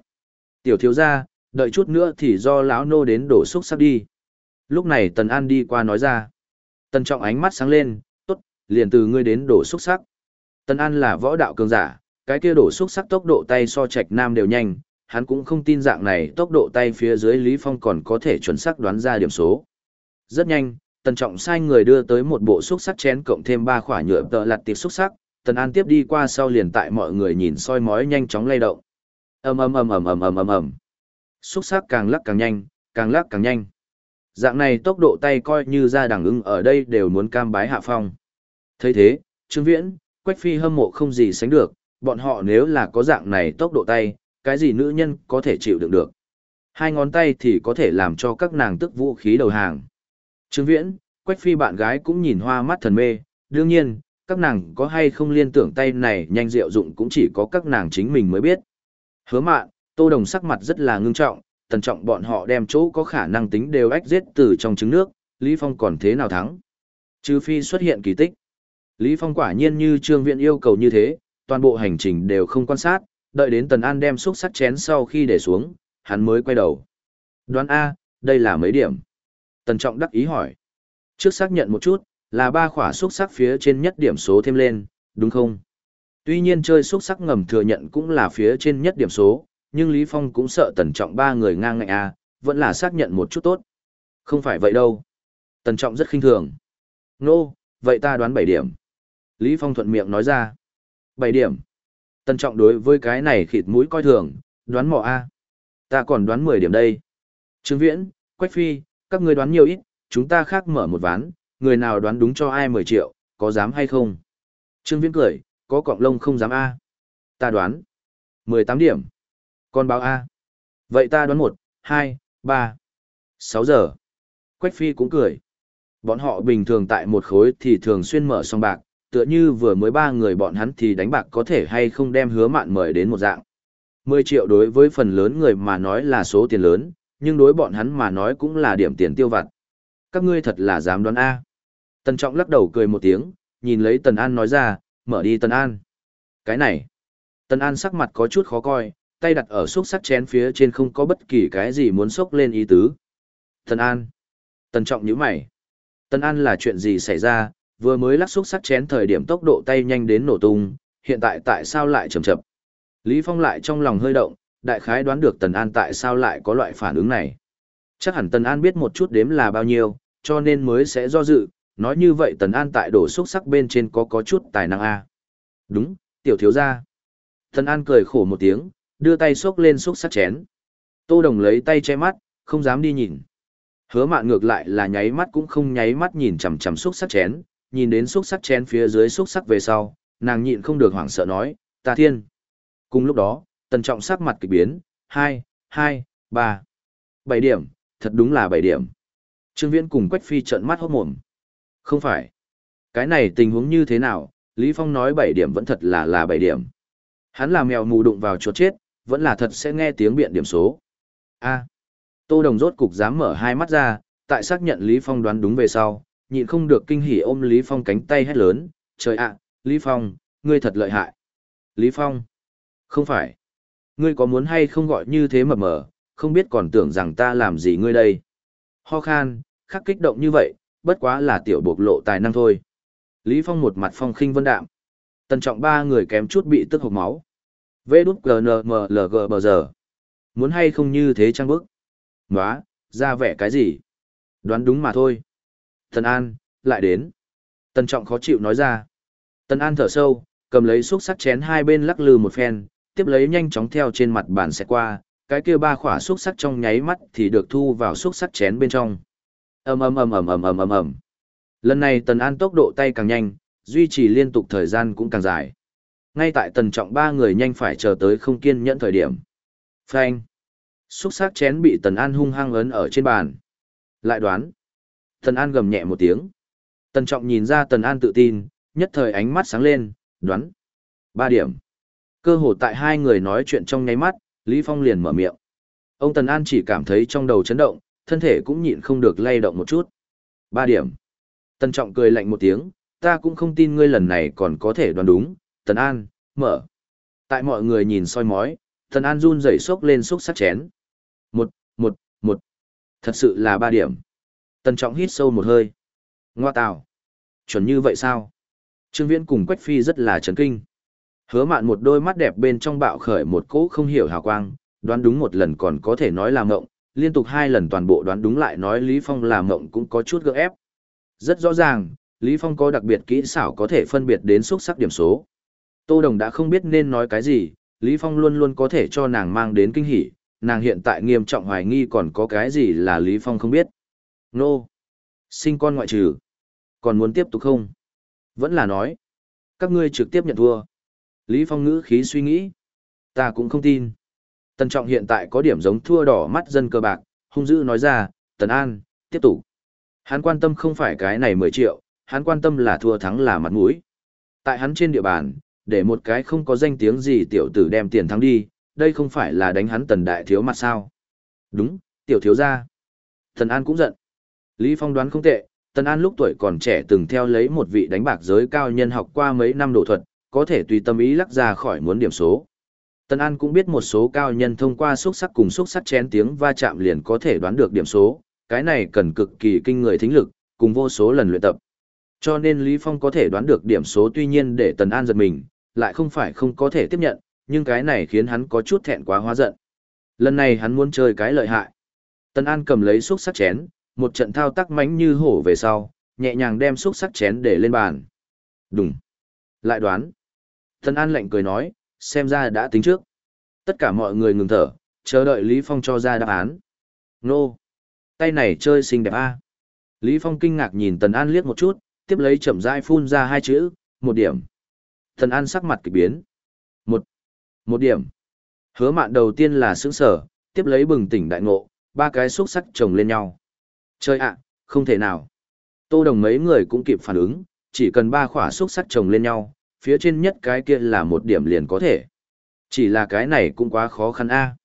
Tiểu thiếu gia, đợi chút nữa thì do lão nô đến đổ xúc sắc đi. Lúc này Tần An đi qua nói ra. Tần Trọng ánh mắt sáng lên, tốt, liền từ ngươi đến đổ xúc sắc. Tần An là võ đạo cường giả, cái kia đổ xúc sắc tốc độ tay so Trạch Nam đều nhanh, hắn cũng không tin dạng này tốc độ tay phía dưới Lý Phong còn có thể chuẩn xác đoán ra điểm số. Rất nhanh, Tần Trọng sai người đưa tới một bộ xúc sắc chén cộng thêm ba khỏa nhựa tợ lặt tiệp xúc sắc, Tần An tiếp đi qua sau liền tại mọi người nhìn soi mói nhanh chóng lay động. Ầm ầm ầm ầm ầm ầm ầm ầm. Xúc sắc càng lắc càng nhanh, càng lắc càng nhanh. Dạng này tốc độ tay coi như ra đẳng ưng ở đây đều muốn cam bái hạ phong. thấy thế, Trương Viễn, Quách Phi hâm mộ không gì sánh được, bọn họ nếu là có dạng này tốc độ tay, cái gì nữ nhân có thể chịu đựng được. Hai ngón tay thì có thể làm cho các nàng tức vũ khí đầu hàng. Trương Viễn, Quách Phi bạn gái cũng nhìn hoa mắt thần mê, đương nhiên, các nàng có hay không liên tưởng tay này nhanh diệu dụng cũng chỉ có các nàng chính mình mới biết. Hứa mạn, Tô Đồng sắc mặt rất là ngưng trọng, tần trọng bọn họ đem chỗ có khả năng tính đều ách giết từ trong trứng nước, Lý Phong còn thế nào thắng. Trừ phi xuất hiện kỳ tích. Lý Phong quả nhiên như trương viện yêu cầu như thế, toàn bộ hành trình đều không quan sát, đợi đến tần an đem xúc sắc chén sau khi để xuống, hắn mới quay đầu. Đoán A, đây là mấy điểm. Tần trọng đắc ý hỏi. Trước xác nhận một chút, là ba khỏa xúc sắc phía trên nhất điểm số thêm lên, đúng không? Tuy nhiên chơi xúc sắc ngầm thừa nhận cũng là phía trên nhất điểm số, nhưng Lý Phong cũng sợ tần trọng ba người ngang ngạnh a, vẫn là xác nhận một chút tốt. Không phải vậy đâu. Tần trọng rất khinh thường. Nô, no, vậy ta đoán 7 điểm. Lý Phong thuận miệng nói ra. 7 điểm. Tần trọng đối với cái này khịt mũi coi thường, đoán mò a. Ta còn đoán 10 điểm đây. Trương Viễn, Quách Phi, các người đoán nhiều ít, chúng ta khác mở một ván, người nào đoán đúng cho ai 10 triệu, có dám hay không? Trương Viễn cười, có cọng lông không dám a. Ta đoán. 18 điểm. Con báo A. Vậy ta đoán một, hai, ba, sáu giờ. Quách Phi cũng cười. Bọn họ bình thường tại một khối thì thường xuyên mở song bạc, tựa như vừa mới ba người bọn hắn thì đánh bạc có thể hay không đem hứa mạn mời đến một dạng. Mười triệu đối với phần lớn người mà nói là số tiền lớn, nhưng đối bọn hắn mà nói cũng là điểm tiền tiêu vặt. Các ngươi thật là dám đoán A. Tần Trọng lắc đầu cười một tiếng, nhìn lấy Tần An nói ra, mở đi Tần An. Cái này. Tần An sắc mặt có chút khó coi, tay đặt ở xúc sắc chén phía trên không có bất kỳ cái gì muốn xốc lên ý tứ. Tần An. Tần Trọng nhíu mày. Tần An là chuyện gì xảy ra, vừa mới lắc xúc sắc chén thời điểm tốc độ tay nhanh đến nổ tung, hiện tại tại sao lại chậm chậm. Lý Phong lại trong lòng hơi động, đại khái đoán được Tần An tại sao lại có loại phản ứng này. Chắc hẳn Tần An biết một chút đếm là bao nhiêu, cho nên mới sẽ do dự, nói như vậy Tần An tại đổ xúc sắc bên trên có có chút tài năng a. Đúng, tiểu thiếu gia. Tần An cười khổ một tiếng, đưa tay xốc lên xúc sắc chén. Tô Đồng lấy tay che mắt, không dám đi nhìn. Hứa mạn ngược lại là nháy mắt cũng không nháy mắt nhìn chằm chằm xúc sắc chén, nhìn đến xúc sắc chén phía dưới xúc sắc về sau, nàng nhịn không được hoảng sợ nói, ta thiên. Cùng lúc đó, tần trọng sắc mặt kỳ biến, hai, hai, ba, bảy điểm, thật đúng là bảy điểm. Trương Viễn cùng Quách Phi trợn mắt hốt mồm. Không phải. Cái này tình huống như thế nào, Lý Phong nói bảy điểm vẫn thật là là bảy điểm. Hắn là mèo mù đụng vào chuột chết, vẫn là thật sẽ nghe tiếng biện điểm số. A. Tô Đồng rốt cục dám mở hai mắt ra, tại xác nhận Lý Phong đoán đúng về sau, nhịn không được kinh hỉ ôm Lý Phong cánh tay hét lớn, trời ạ, Lý Phong, ngươi thật lợi hại. Lý Phong. Không phải. Ngươi có muốn hay không gọi như thế mập mờ, không biết còn tưởng rằng ta làm gì ngươi đây. Ho khan, khắc kích động như vậy, bất quá là tiểu bộc lộ tài năng thôi. Lý Phong một mặt phong khinh vân đạm. Tần trọng ba người kém chút bị tức hộc máu. Vê đút GNMLG bờ giờ. Muốn hay không như thế trang bức. Nóa, ra vẻ cái gì? Đoán đúng mà thôi. Tần An, lại đến. Tần trọng khó chịu nói ra. Tần An thở sâu, cầm lấy xúc sắc chén hai bên lắc lư một phen, tiếp lấy nhanh chóng theo trên mặt bàn xẹt qua, cái kia ba khỏa xúc sắc trong nháy mắt thì được thu vào xúc sắc chén bên trong. Ầm ầm ầm ầm ầm ầm ầm ầm. Lần này Tần An tốc độ tay càng nhanh, duy trì liên tục thời gian cũng càng dài. Ngay tại tần trọng ba người nhanh phải chờ tới không kiên nhẫn thời điểm. Phanh. Xúc xác chén bị Tần An hung hăng ấn ở trên bàn. Lại đoán. Tần An gầm nhẹ một tiếng. Tần trọng nhìn ra Tần An tự tin, nhất thời ánh mắt sáng lên, đoán. Ba điểm. Cơ hồ tại hai người nói chuyện trong nháy mắt, Lý Phong liền mở miệng. Ông Tần An chỉ cảm thấy trong đầu chấn động, thân thể cũng nhịn không được lay động một chút. Ba điểm. Tần Trọng cười lạnh một tiếng, ta cũng không tin ngươi lần này còn có thể đoán đúng. Tần An, mở. Tại mọi người nhìn soi mói, Tần An run rẩy sốc lên xúc sắc chén. Một, một, một. Thật sự là ba điểm. Tần Trọng hít sâu một hơi. Ngoa tào. Chuẩn như vậy sao? Trương Viễn cùng Quách Phi rất là chấn kinh. Hứa mạn một đôi mắt đẹp bên trong bạo khởi một cỗ không hiểu hào quang, đoán đúng một lần còn có thể nói là mộng, liên tục hai lần toàn bộ đoán đúng lại nói Lý Phong là mộng cũng có chút gượng ép. Rất rõ ràng, Lý Phong có đặc biệt kỹ xảo có thể phân biệt đến xuất sắc điểm số. Tô Đồng đã không biết nên nói cái gì, Lý Phong luôn luôn có thể cho nàng mang đến kinh hỉ, nàng hiện tại nghiêm trọng hoài nghi còn có cái gì là Lý Phong không biết. Nô! Sinh con ngoại trừ. Còn muốn tiếp tục không? Vẫn là nói. Các ngươi trực tiếp nhận thua. Lý Phong ngữ khí suy nghĩ. Ta cũng không tin. Tần Trọng hiện tại có điểm giống thua đỏ mắt dân cơ bạc, hung dữ nói ra, Tần An, tiếp tục. Hắn quan tâm không phải cái này 10 triệu, hắn quan tâm là thua thắng là mặt mũi. Tại hắn trên địa bàn, để một cái không có danh tiếng gì tiểu tử đem tiền thắng đi, đây không phải là đánh hắn tần đại thiếu mặt sao. Đúng, tiểu thiếu gia. Tần An cũng giận. Lý Phong đoán không tệ, Tần An lúc tuổi còn trẻ từng theo lấy một vị đánh bạc giới cao nhân học qua mấy năm đồ thuật, có thể tùy tâm ý lắc ra khỏi muốn điểm số. Tần An cũng biết một số cao nhân thông qua xúc sắc cùng xúc sắc chén tiếng va chạm liền có thể đoán được điểm số, cái này cần cực kỳ kinh người thính lực, cùng vô số lần luyện tập. Cho nên Lý Phong có thể đoán được điểm số tuy nhiên để Tần An giật mình, lại không phải không có thể tiếp nhận, nhưng cái này khiến hắn có chút thẹn quá hóa giận. Lần này hắn muốn chơi cái lợi hại. Tần An cầm lấy xúc sắc chén, một trận thao tác mánh như hổ về sau, nhẹ nhàng đem xúc sắc chén để lên bàn. Đúng. Lại đoán. Tần An lạnh cười nói, xem ra đã tính trước. Tất cả mọi người ngừng thở, chờ đợi Lý Phong cho ra đáp án. Nô! Tay này chơi xinh đẹp a. Lý Phong kinh ngạc nhìn Tần An liếc một chút, tiếp lấy chậm rãi phun ra hai chữ, một điểm. Thần An sắc mặt kỳ biến. Một. Một điểm. Hứa mạn đầu tiên là sững sở, tiếp lấy bừng tỉnh đại ngộ, ba cái xúc sắc chồng lên nhau. Chơi ạ, không thể nào. Tô đồng mấy người cũng kịp phản ứng, chỉ cần ba khỏa xúc sắc chồng lên nhau, phía trên nhất cái kia là một điểm liền có thể. Chỉ là cái này cũng quá khó khăn a.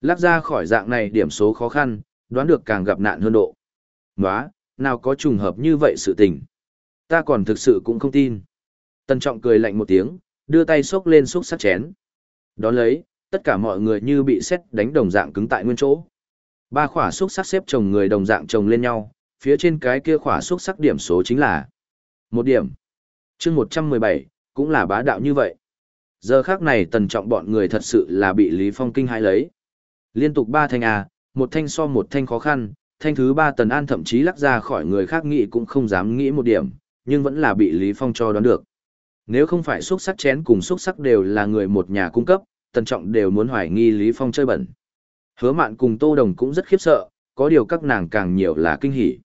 Lắc ra khỏi dạng này điểm số khó khăn, đoán được càng gặp nạn hơn độ. Nóa, nào có trùng hợp như vậy sự tình. Ta còn thực sự cũng không tin. Tần trọng cười lạnh một tiếng, đưa tay xốc lên xúc sắc chén. Đón lấy, tất cả mọi người như bị sét đánh đồng dạng cứng tại nguyên chỗ. Ba khỏa xúc sắc xếp chồng người đồng dạng chồng lên nhau, phía trên cái kia khỏa xúc sắc điểm số chính là một điểm. chương 117, cũng là bá đạo như vậy. Giờ khác này tần trọng bọn người thật sự là bị Lý Phong kinh hãi lấy. Liên tục ba thanh à, một thanh so một thanh khó khăn, thanh thứ ba tần an thậm chí lắc ra khỏi người khác nghĩ cũng không dám nghĩ một điểm, nhưng vẫn là bị Lý Phong cho đoán được. Nếu không phải xúc sắc chén cùng xúc sắc đều là người một nhà cung cấp, tần trọng đều muốn hoài nghi Lý Phong chơi bẩn. Hứa mạn cùng Tô Đồng cũng rất khiếp sợ, có điều các nàng càng nhiều là kinh hỉ.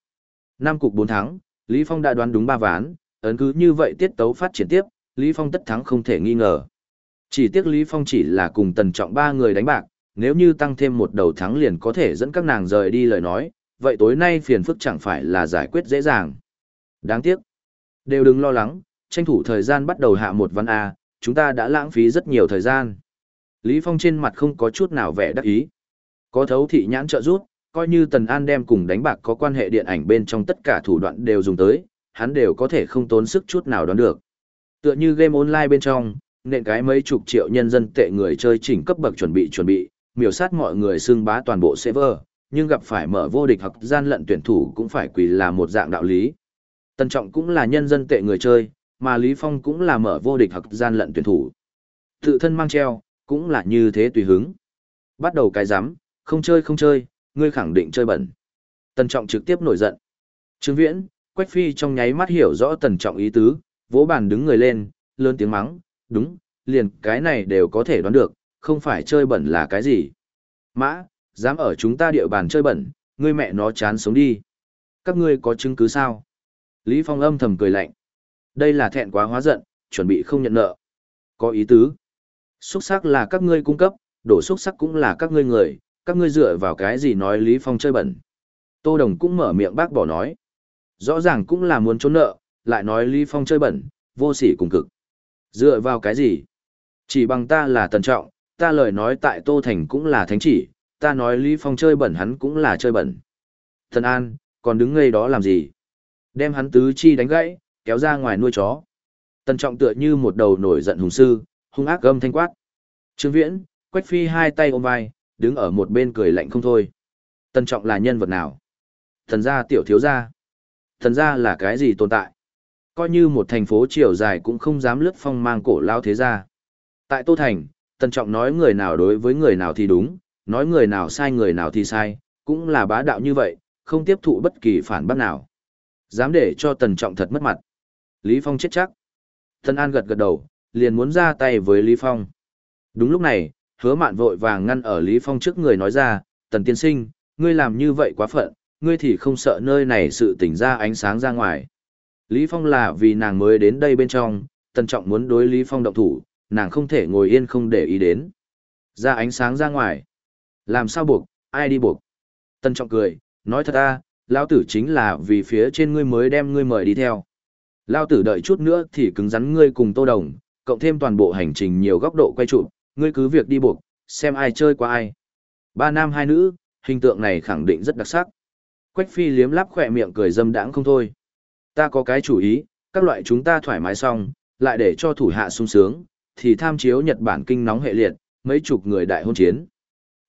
Năm cục bốn thắng, Lý Phong đã đoán đúng ba ván, ấn cứ như vậy tiết tấu phát triển tiếp, Lý Phong tất thắng không thể nghi ngờ. Chỉ tiếc Lý Phong chỉ là cùng tần trọng ba người đánh bạc, nếu như tăng thêm một đầu thắng liền có thể dẫn các nàng rời đi lời nói, vậy tối nay phiền phức chẳng phải là giải quyết dễ dàng. Đáng tiếc. Đều đừng lo lắng, tranh thủ thời gian bắt đầu hạ một văn A, chúng ta đã lãng phí rất nhiều thời gian. Lý Phong trên mặt không có chút nào vẻ đắc ý. Có thấu thị nhãn trợ giúp, coi như Tần An đem cùng đánh bạc có quan hệ điện ảnh bên trong tất cả thủ đoạn đều dùng tới, hắn đều có thể không tốn sức chút nào đoán được. Tựa như game online bên trong, nện cái mấy chục triệu nhân dân tệ người chơi chỉnh cấp bậc chuẩn bị chuẩn bị, miểu sát mọi người xưng bá toàn bộ server, nhưng gặp phải mở vô địch hoặc gian lận tuyển thủ cũng phải quỳ là một dạng đạo lý. Tân Trọng cũng là nhân dân tệ người chơi, mà Lý Phong cũng là mở vô địch hoặc gian lận tuyển thủ. Tự thân mang treo, cũng là như thế tùy hứng. Bắt đầu cái giám, không chơi không chơi, ngươi khẳng định chơi bẩn. Tần Trọng trực tiếp nổi giận. Trương Viễn, Quách Phi trong nháy mắt hiểu rõ Tần Trọng ý tứ, vỗ bàn đứng người lên, lớn tiếng mắng, đúng, liền cái này đều có thể đoán được, không phải chơi bẩn là cái gì. Mã, dám ở chúng ta địa bàn chơi bẩn, ngươi mẹ nó chán sống đi. Các ngươi có chứng cứ sao? Lý Phong âm thầm cười lạnh. Đây là thẹn quá hóa giận, chuẩn bị không nhận nợ. Có ý tứ. Xúc sắc là các ngươi cung cấp, đổ xúc sắc cũng là các ngươi người, các ngươi dựa vào cái gì nói Lý Phong chơi bẩn. Tô Đồng cũng mở miệng bác bỏ nói. Rõ ràng cũng là muốn trốn nợ, lại nói Lý Phong chơi bẩn, vô sỉ cùng cực. Dựa vào cái gì? Chỉ bằng ta là tần trọng, ta lời nói tại Tô Thành cũng là thánh chỉ, ta nói Lý Phong chơi bẩn hắn cũng là chơi bẩn. Thần An, còn đứng ngây đó làm gì? Đem hắn tứ chi đánh gãy, kéo ra ngoài nuôi chó. Tần trọng tựa như một đầu nổi giận hùng sư, hung ác gầm thanh quát. Trương Viễn, Quách Phi hai tay ôm vai, đứng ở một bên cười lạnh không thôi. Tần trọng là nhân vật nào? Thần gia tiểu thiếu gia. Thần gia là cái gì tồn tại? Coi như một thành phố chiều dài cũng không dám lướt phong mang cổ lao thế gia. Tại Tô Thành, Tần Trọng nói người nào đối với người nào thì đúng, nói người nào sai người nào thì sai, cũng là bá đạo như vậy, không tiếp thụ bất kỳ phản bác nào. Dám để cho Tần Trọng thật mất mặt. Lý Phong chết chắc. Tần An gật gật đầu, liền muốn ra tay với Lý Phong. Đúng lúc này, hứa mạn vội vàng ngăn ở Lý Phong trước người nói ra, Tần Tiên Sinh, ngươi làm như vậy quá phận, ngươi thì không sợ nơi này sự tỉnh ra ánh sáng ra ngoài. Lý Phong là vì nàng mới đến đây bên trong, Tần Trọng muốn đối Lý Phong động thủ, nàng không thể ngồi yên không để ý đến. Ra ánh sáng ra ngoài. Làm sao buộc, ai đi buộc? Tần Trọng cười, nói thật ta, Lão tử chính là vì phía trên ngươi mới đem ngươi mời đi theo. Lao tử đợi chút nữa thì cứng rắn ngươi cùng tô đồng, cộng thêm toàn bộ hành trình nhiều góc độ quay chụp, ngươi cứ việc đi buộc, xem ai chơi qua ai. Ba nam hai nữ, hình tượng này khẳng định rất đặc sắc. Quách phi liếm láp khỏe miệng cười dâm đãng không thôi. Ta có cái chủ ý, các loại chúng ta thoải mái xong, lại để cho thủ hạ sung sướng, thì tham chiếu Nhật Bản kinh nóng hệ liệt, mấy chục người đại hôn chiến.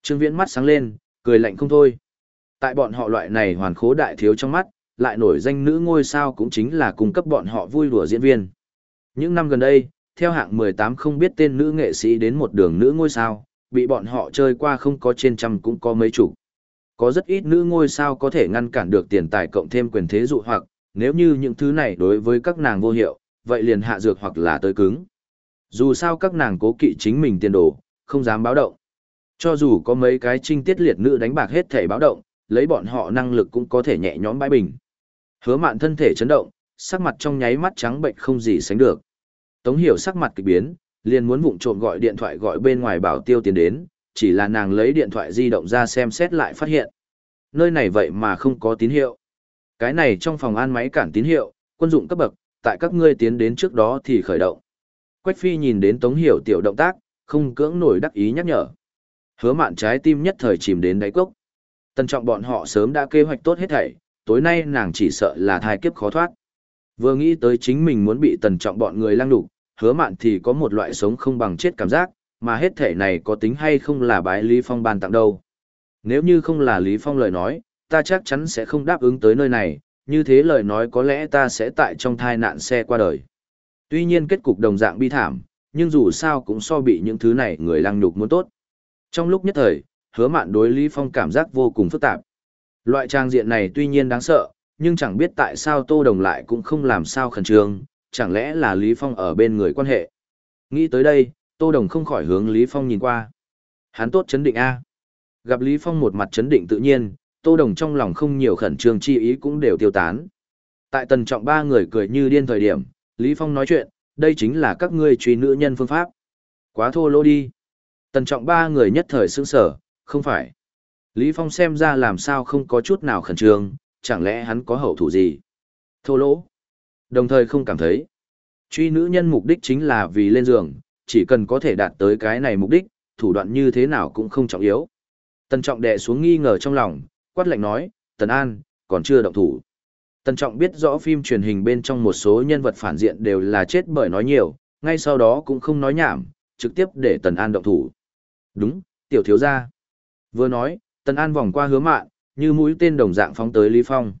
Trương Viễn mắt sáng lên, cười lạnh không thôi. Tại bọn họ loại này hoàn khố đại thiếu trong mắt, lại nổi danh nữ ngôi sao cũng chính là cung cấp bọn họ vui đùa diễn viên. Những năm gần đây, theo hạng 18 không biết tên nữ nghệ sĩ đến một đường nữ ngôi sao, bị bọn họ chơi qua không có trên trăm cũng có mấy chục. Có rất ít nữ ngôi sao có thể ngăn cản được tiền tài cộng thêm quyền thế dụ hoặc, nếu như những thứ này đối với các nàng vô hiệu, vậy liền hạ dược hoặc là tới cứng. Dù sao các nàng cố kỵ chính mình tiền đồ, không dám báo động. Cho dù có mấy cái trinh tiết liệt nữ đánh bạc hết thể báo động, lấy bọn họ năng lực cũng có thể nhẹ nhõm bãi bình. Hứa mạn thân thể chấn động, sắc mặt trong nháy mắt trắng bệnh không gì sánh được. Tống hiểu sắc mặt kỳ biến, liền muốn vụng trộm gọi điện thoại gọi bên ngoài bảo tiêu tiền đến, chỉ là nàng lấy điện thoại di động ra xem xét lại phát hiện. Nơi này vậy mà không có tín hiệu. Cái này trong phòng an máy cản tín hiệu, quân dụng cấp bậc, tại các ngươi tiến đến trước đó thì khởi động. Quách Phi nhìn đến Tống Hiểu tiểu động tác, không cưỡng nổi đắc ý nhắc nhở. Hứa mạn trái tim nhất thời chìm đến đáy cốc. Tân trọng bọn họ sớm đã kế hoạch tốt hết thảy, tối nay nàng chỉ sợ là thai kiếp khó thoát. Vừa nghĩ tới chính mình muốn bị tần trọng bọn người lăng đục, hứa mạn thì có một loại sống không bằng chết cảm giác, mà hết thể này có tính hay không là bái Lý Phong ban tặng đâu. Nếu như không là Lý Phong lời nói, ta chắc chắn sẽ không đáp ứng tới nơi này, như thế lời nói có lẽ ta sẽ tại trong thai nạn xe qua đời. Tuy nhiên kết cục đồng dạng bi thảm, nhưng dù sao cũng so bị những thứ này người lăng nhục muốn tốt. Trong lúc nhất thời, hứa mạn đối Lý Phong cảm giác vô cùng phức tạp. Loại trang diện này tuy nhiên đáng sợ, nhưng chẳng biết tại sao Tô Đồng lại cũng không làm sao khẩn trương, chẳng lẽ là Lý Phong ở bên người quan hệ. Nghĩ tới đây, Tô Đồng không khỏi hướng Lý Phong nhìn qua. Hắn tốt chấn định A. Gặp Lý Phong một mặt chấn định tự nhiên, Tô Đồng trong lòng không nhiều khẩn trương chi ý cũng đều tiêu tán. Tại tần trọng ba người cười như điên thời điểm, Lý Phong nói chuyện, đây chính là các ngươi truy nữ nhân phương pháp. Quá thô lỗ đi. Tần trọng ba người nhất thời sững sở, không phải. Lý Phong xem ra làm sao không có chút nào khẩn trương, chẳng lẽ hắn có hậu thủ gì? Thô lỗ. Đồng thời không cảm thấy. Truy nữ nhân mục đích chính là vì lên giường, chỉ cần có thể đạt tới cái này mục đích, thủ đoạn như thế nào cũng không trọng yếu. Tần trọng đè xuống nghi ngờ trong lòng, quát lạnh nói, Tần An, còn chưa động thủ. Tần trọng biết rõ phim truyền hình bên trong một số nhân vật phản diện đều là chết bởi nói nhiều, ngay sau đó cũng không nói nhảm, trực tiếp để Tần An động thủ. Đúng, tiểu thiếu gia. Vừa nói, Tần An vòng qua hứa mạn, như mũi tên đồng dạng phóng tới Lý Phong.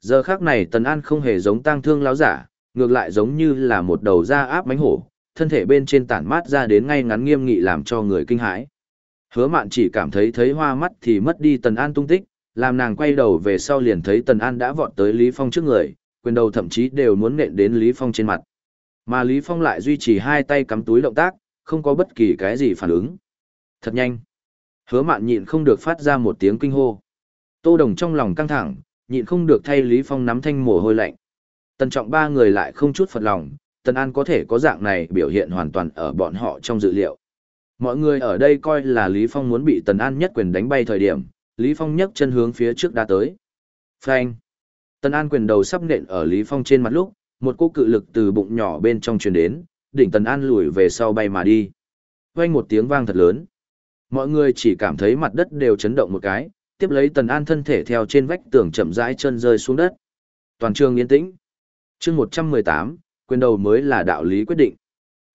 Giờ khác này Tần An không hề giống tang thương láo giả, ngược lại giống như là một đầu da áp mánh hổ, thân thể bên trên tản mát ra đến ngay ngắn nghiêm nghị làm cho người kinh hãi. Hứa mạn chỉ cảm thấy thấy hoa mắt thì mất đi Tần An tung tích, làm nàng quay đầu về sau liền thấy Tần An đã vọt tới Lý Phong trước người, quyền đầu thậm chí đều muốn nện đến Lý Phong trên mặt. Mà Lý Phong lại duy trì hai tay cắm túi động tác, không có bất kỳ cái gì phản ứng. Thật nhanh. Hứa mạn nhịn không được phát ra một tiếng kinh hô. Tô Đồng trong lòng căng thẳng, nhịn không được thay Lý Phong nắm thanh mồ hôi lạnh. Tần trọng ba người lại không chút phật lòng, Tần An có thể có dạng này biểu hiện hoàn toàn ở bọn họ trong dự liệu. Mọi người ở đây coi là Lý Phong muốn bị Tần An nhất quyền đánh bay thời điểm, Lý Phong nhấc chân hướng phía trước đã tới. Phanh! Tần An quyền đầu sắp nện ở Lý Phong trên mặt lúc, một cô cự lực từ bụng nhỏ bên trong truyền đến, đỉnh Tần An lùi về sau bay mà đi. Vang một tiếng vang thật lớn. Mọi người chỉ cảm thấy mặt đất đều chấn động một cái, tiếp lấy Tần An thân thể theo trên vách tường chậm rãi chân rơi xuống đất. Toàn trường yên tĩnh. Chương 118, quyền đầu mới là đạo lý quyết định.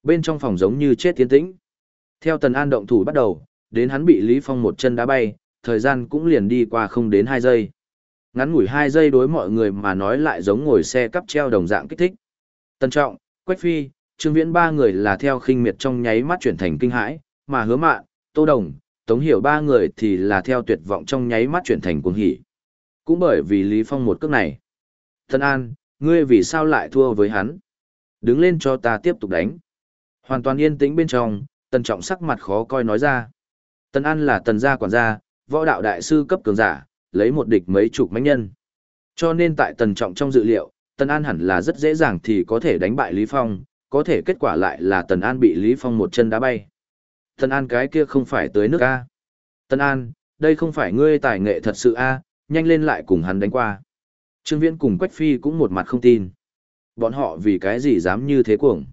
Bên trong phòng giống như chết tiến tĩnh. Theo Tần An động thủ bắt đầu, đến hắn bị Lý Phong một chân đá bay, thời gian cũng liền đi qua không đến 2 giây. Ngắn ngủi 2 giây đối mọi người mà nói lại giống ngồi xe cắp treo đồng dạng kích thích. Tân Trọng, Quách Phi, Trương Viễn ba người là theo khinh miệt trong nháy mắt chuyển thành kinh hãi, mà hứa mạn, Tô Đồng, Tống Hiểu ba người thì là theo tuyệt vọng trong nháy mắt chuyển thành cuồng hỉ. Cũng bởi vì Lý Phong một cước này. Thân An, ngươi vì sao lại thua với hắn? Đứng lên cho ta tiếp tục đánh. Hoàn toàn yên tĩnh bên trong, Tần Trọng sắc mặt khó coi nói ra. Tần An là tần gia quản gia, võ đạo đại sư cấp cường giả, lấy một địch mấy chục mãnh nhân. Cho nên tại Tần Trọng trong dự liệu, Tần An hẳn là rất dễ dàng thì có thể đánh bại Lý Phong, có thể kết quả lại là Tần An bị Lý Phong một chân đá bay. Tần An cái kia không phải tới nước A. Tần An, đây không phải ngươi tài nghệ thật sự A, nhanh lên lại cùng hắn đánh qua. Trương Viễn cùng Quách Phi cũng một mặt không tin. Bọn họ vì cái gì dám như thế cuồng.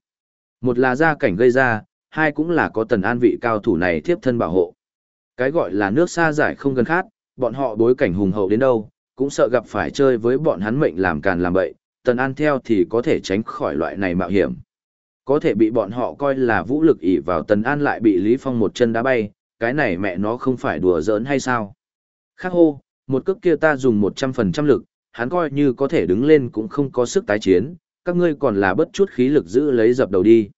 Một là gia cảnh gây ra, hai cũng là có Tần An vị cao thủ này thiếp thân bảo hộ. Cái gọi là nước xa giải không gần khát, bọn họ bối cảnh hùng hậu đến đâu, cũng sợ gặp phải chơi với bọn hắn mệnh làm càn làm bậy, Tần An theo thì có thể tránh khỏi loại này mạo hiểm. Có thể bị bọn họ coi là vũ lực ỷ vào Tần An lại bị Lý Phong một chân đá bay, cái này mẹ nó không phải đùa giỡn hay sao? Khắc hô, một cước kia ta dùng 100% lực, hắn coi như có thể đứng lên cũng không có sức tái chiến, các ngươi còn là bất chút khí lực giữ lấy dập đầu đi.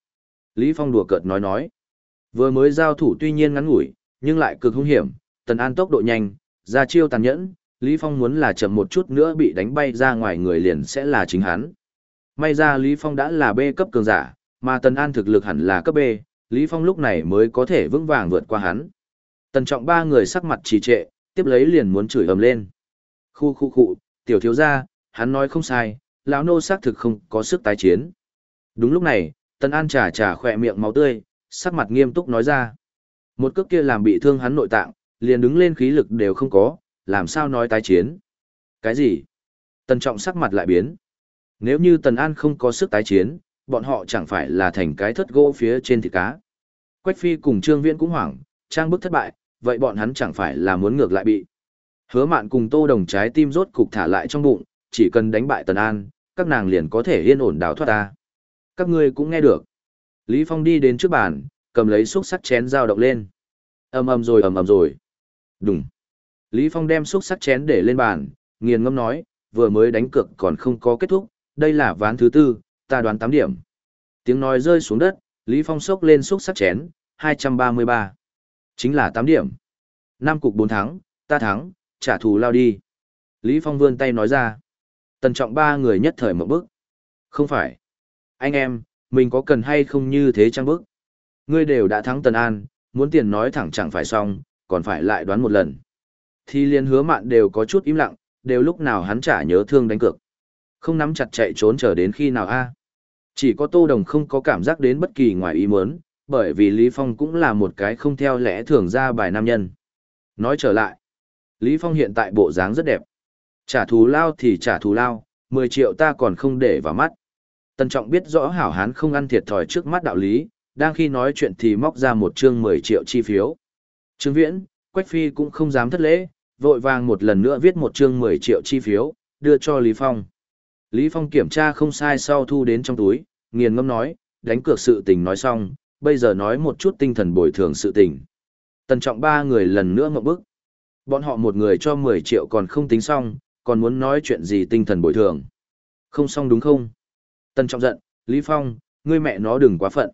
Lý Phong đùa cợt nói nói. Vừa mới giao thủ tuy nhiên ngắn ngủi, nhưng lại cực hung hiểm, Tần An tốc độ nhanh, ra chiêu tàn nhẫn, Lý Phong muốn là chậm một chút nữa bị đánh bay ra ngoài người liền sẽ là chính hắn. May ra Lý Phong đã là B cấp cường giả, mà Tần An thực lực hẳn là cấp B, Lý Phong lúc này mới có thể vững vàng vượt qua hắn. Tần trọng ba người sắc mặt trì trệ, tiếp lấy liền muốn chửi ầm lên. Khu khu khu, tiểu thiếu gia, hắn nói không sai, lão nô xác thực không có sức tái chiến. Đúng lúc này, Tần An trà trà khỏe miệng máu tươi, sắc mặt nghiêm túc nói ra. Một cước kia làm bị thương hắn nội tạng, liền đứng lên khí lực đều không có, làm sao nói tái chiến. Cái gì? Tần trọng sắc mặt lại biến. Nếu như Tần An không có sức tái chiến, bọn họ chẳng phải là thành cái thất gỗ phía trên thịt cá. Quách Phi cùng Trương Viễn cũng hoảng, trang bức thất bại, vậy bọn hắn chẳng phải là muốn ngược lại bị. Hứa mạn cùng tô đồng trái tim rốt cục thả lại trong bụng, chỉ cần đánh bại Tần An, các nàng liền có thể yên ổn đào thoát ta. Các ngươi cũng nghe được. Lý Phong đi đến trước bàn, cầm lấy xúc sắc chén dao động lên. ầm ầm rồi ầm ầm rồi. Đùng. Lý Phong đem xúc sắc chén để lên bàn, nghiền ngâm nói, vừa mới đánh cược còn không có kết thúc, đây là ván thứ tư, ta đoán 8 điểm. Tiếng nói rơi xuống đất, Lý Phong sốc lên xúc sắc chén, 233. Chính là 8 điểm. Năm cục 4 thắng, ta thắng, trả thù lao đi. Lý Phong vươn tay nói ra. Tần trọng ba người nhất thời một bước. Không phải. Anh em, mình có cần hay không như thế trang bức? Ngươi đều đã thắng Tần An, muốn tiền nói thẳng chẳng phải xong, còn phải lại đoán một lần. Thì liên hứa mạn đều có chút im lặng, đều lúc nào hắn chả nhớ thương đánh cược. Không nắm chặt chạy trốn chờ đến khi nào a Chỉ có Tô Đồng không có cảm giác đến bất kỳ ngoài ý muốn, bởi vì Lý Phong cũng là một cái không theo lẽ thường ra bài nam nhân. Nói trở lại, Lý Phong hiện tại bộ dáng rất đẹp. Trả thù lao thì trả thù lao, 10 triệu ta còn không để vào mắt. Tần Trọng biết rõ hảo hán không ăn thiệt thòi trước mắt đạo lý, đang khi nói chuyện thì móc ra một chương 10 triệu chi phiếu. Trương Viễn, Quách Phi cũng không dám thất lễ, vội vàng một lần nữa viết một chương 10 triệu chi phiếu, đưa cho Lý Phong. Lý Phong kiểm tra không sai sau thu đến trong túi, nghiền ngâm nói, đánh cược sự tình nói xong, bây giờ nói một chút tinh thần bồi thường sự tình. Tần trọng ba người lần nữa ngậm bức. Bọn họ một người cho 10 triệu còn không tính xong, còn muốn nói chuyện gì tinh thần bồi thường. Không xong đúng không? Tần trọng giận, Lý Phong, ngươi mẹ nó đừng quá phận.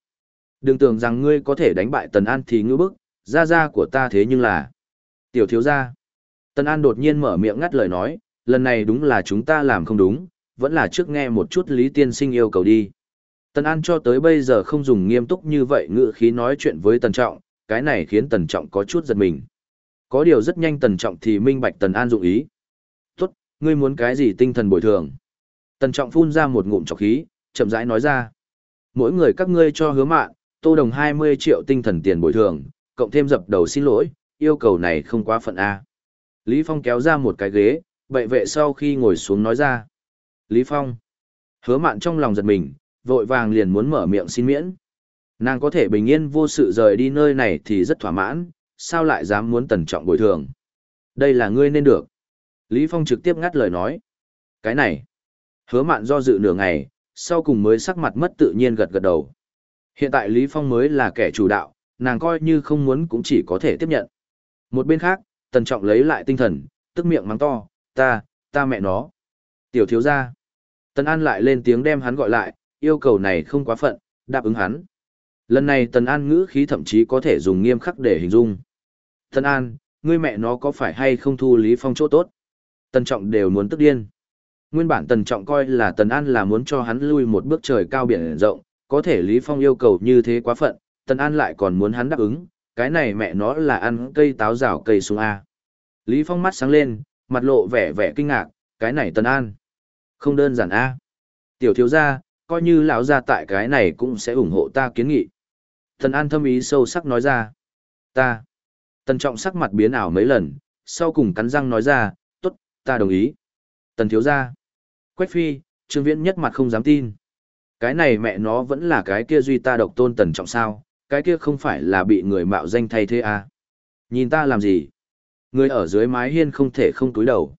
Đừng tưởng rằng ngươi có thể đánh bại Tần An thì ngữ bức, ra ra của ta thế nhưng là... Tiểu thiếu gia. Tần An đột nhiên mở miệng ngắt lời nói, lần này đúng là chúng ta làm không đúng, vẫn là trước nghe một chút Lý Tiên Sinh yêu cầu đi. Tần An cho tới bây giờ không dùng nghiêm túc như vậy ngữ khí nói chuyện với Tần Trọng, cái này khiến Tần Trọng có chút giật mình. Có điều rất nhanh Tần Trọng thì minh bạch Tần An dụng ý. Tốt, ngươi muốn cái gì tinh thần bồi thường? Tần Trọng phun ra một ngụm trọc khí, chậm rãi nói ra. Mỗi người các ngươi cho hứa mạng, tô đồng 20 triệu tinh thần tiền bồi thường, cộng thêm dập đầu xin lỗi, yêu cầu này không quá phận A. Lý Phong kéo ra một cái ghế, bệ vệ sau khi ngồi xuống nói ra. Lý Phong. Hứa mạn trong lòng giật mình, vội vàng liền muốn mở miệng xin miễn. Nàng có thể bình yên vô sự rời đi nơi này thì rất thỏa mãn, sao lại dám muốn tần trọng bồi thường. Đây là ngươi nên được. Lý Phong trực tiếp ngắt lời nói. Cái này. Hứa mạn do dự nửa ngày, sau cùng mới sắc mặt mất tự nhiên gật gật đầu. Hiện tại Lý Phong mới là kẻ chủ đạo, nàng coi như không muốn cũng chỉ có thể tiếp nhận. Một bên khác, tần trọng lấy lại tinh thần, tức miệng mắng to, ta, ta mẹ nó. Tiểu thiếu gia. Tần An lại lên tiếng đem hắn gọi lại, yêu cầu này không quá phận, đáp ứng hắn. Lần này Tần An ngữ khí thậm chí có thể dùng nghiêm khắc để hình dung. Tần An, ngươi mẹ nó có phải hay không thu Lý Phong chỗ tốt? Tần Trọng đều muốn tức điên. Nguyên bản Tần Trọng coi là Tần An là muốn cho hắn lui một bước trời cao biển rộng, có thể Lý Phong yêu cầu như thế quá phận, Tần An lại còn muốn hắn đáp ứng, cái này mẹ nó là ăn cây táo rào cây xuống A. Lý Phong mắt sáng lên, mặt lộ vẻ vẻ kinh ngạc, cái này Tần An. Không đơn giản A. Tiểu thiếu gia, coi như lão gia tại cái này cũng sẽ ủng hộ ta kiến nghị. Tần An thâm ý sâu sắc nói ra. Ta. Tần Trọng sắc mặt biến ảo mấy lần, sau cùng cắn răng nói ra, tốt, ta đồng ý. Tần thiếu gia. Quách phi, Trương Viễn nhất mặt không dám tin. Cái này mẹ nó vẫn là cái kia duy ta độc tôn Tần Trọng sao, cái kia không phải là bị người mạo danh thay thế à. Nhìn ta làm gì? Người ở dưới mái hiên không thể không túi đầu.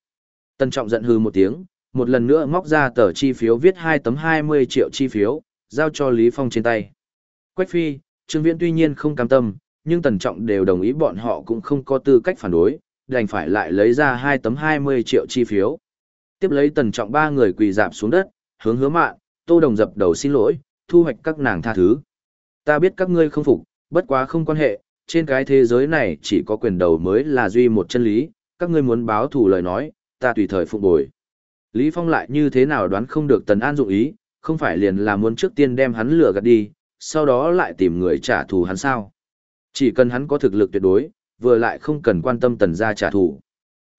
Tần Trọng giận hư một tiếng, một lần nữa móc ra tờ chi phiếu viết hai tấm 20 triệu chi phiếu, giao cho Lý Phong trên tay. Quách Phi, Trương Viễn tuy nhiên không cam tâm, nhưng Tần Trọng đều đồng ý bọn họ cũng không có tư cách phản đối, đành phải lại lấy ra hai tấm 20 triệu chi phiếu. Tiếp lấy Tần Trọng ba người quỳ dạp xuống đất, hướng hứa mạn, Tô Đồng dập đầu xin lỗi, thu hoạch các nàng tha thứ. Ta biết các ngươi không phục, bất quá không quan hệ, trên cái thế giới này chỉ có quyền đầu mới là duy một chân lý, các ngươi muốn báo thù lời nói, ta tùy thời phục bồi. Lý Phong lại như thế nào đoán không được Tần An dụng ý, không phải liền là muốn trước tiên đem hắn lừa gạt đi, sau đó lại tìm người trả thù hắn sao. Chỉ cần hắn có thực lực tuyệt đối, vừa lại không cần quan tâm Tần gia trả thù.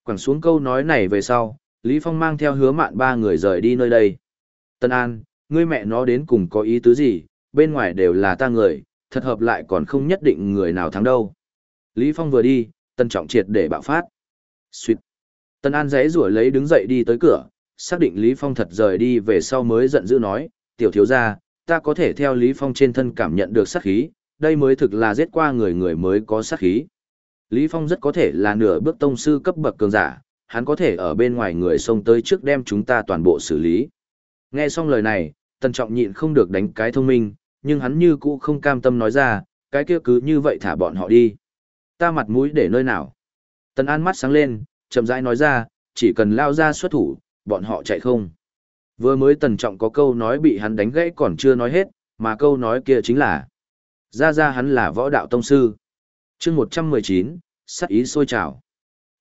Quẳng xuống câu nói này về sau, Lý Phong mang theo hứa mạn ba người rời đi nơi đây. Tần An, ngươi mẹ nó đến cùng có ý tứ gì, bên ngoài đều là ta người, thật hợp lại còn không nhất định người nào thắng đâu. Lý Phong vừa đi, Tần Trọng triệt để bạo phát. Xuyệt. Tần An giấy rủa lấy đứng dậy đi tới cửa, xác định Lý Phong thật rời đi về sau mới giận dữ nói, tiểu thiếu gia, ta có thể theo Lý Phong trên thân cảm nhận được sát khí, đây mới thực là giết qua người người mới có sát khí. Lý Phong rất có thể là nửa bước tông sư cấp bậc cường giả, hắn có thể ở bên ngoài người xông tới trước đem chúng ta toàn bộ xử lý. Nghe xong lời này, Tần Trọng nhịn không được đánh cái thông minh, nhưng hắn như cũ không cam tâm nói ra, cái kia cứ như vậy thả bọn họ đi. Ta mặt mũi để nơi nào? Tần An mắt sáng lên, chậm rãi nói ra, chỉ cần lao ra xuất thủ, bọn họ chạy không. Vừa mới tần trọng có câu nói bị hắn đánh gãy còn chưa nói hết, mà câu nói kia chính là ra ra hắn là võ đạo tông sư. chương 119, sắc ý sôi trào.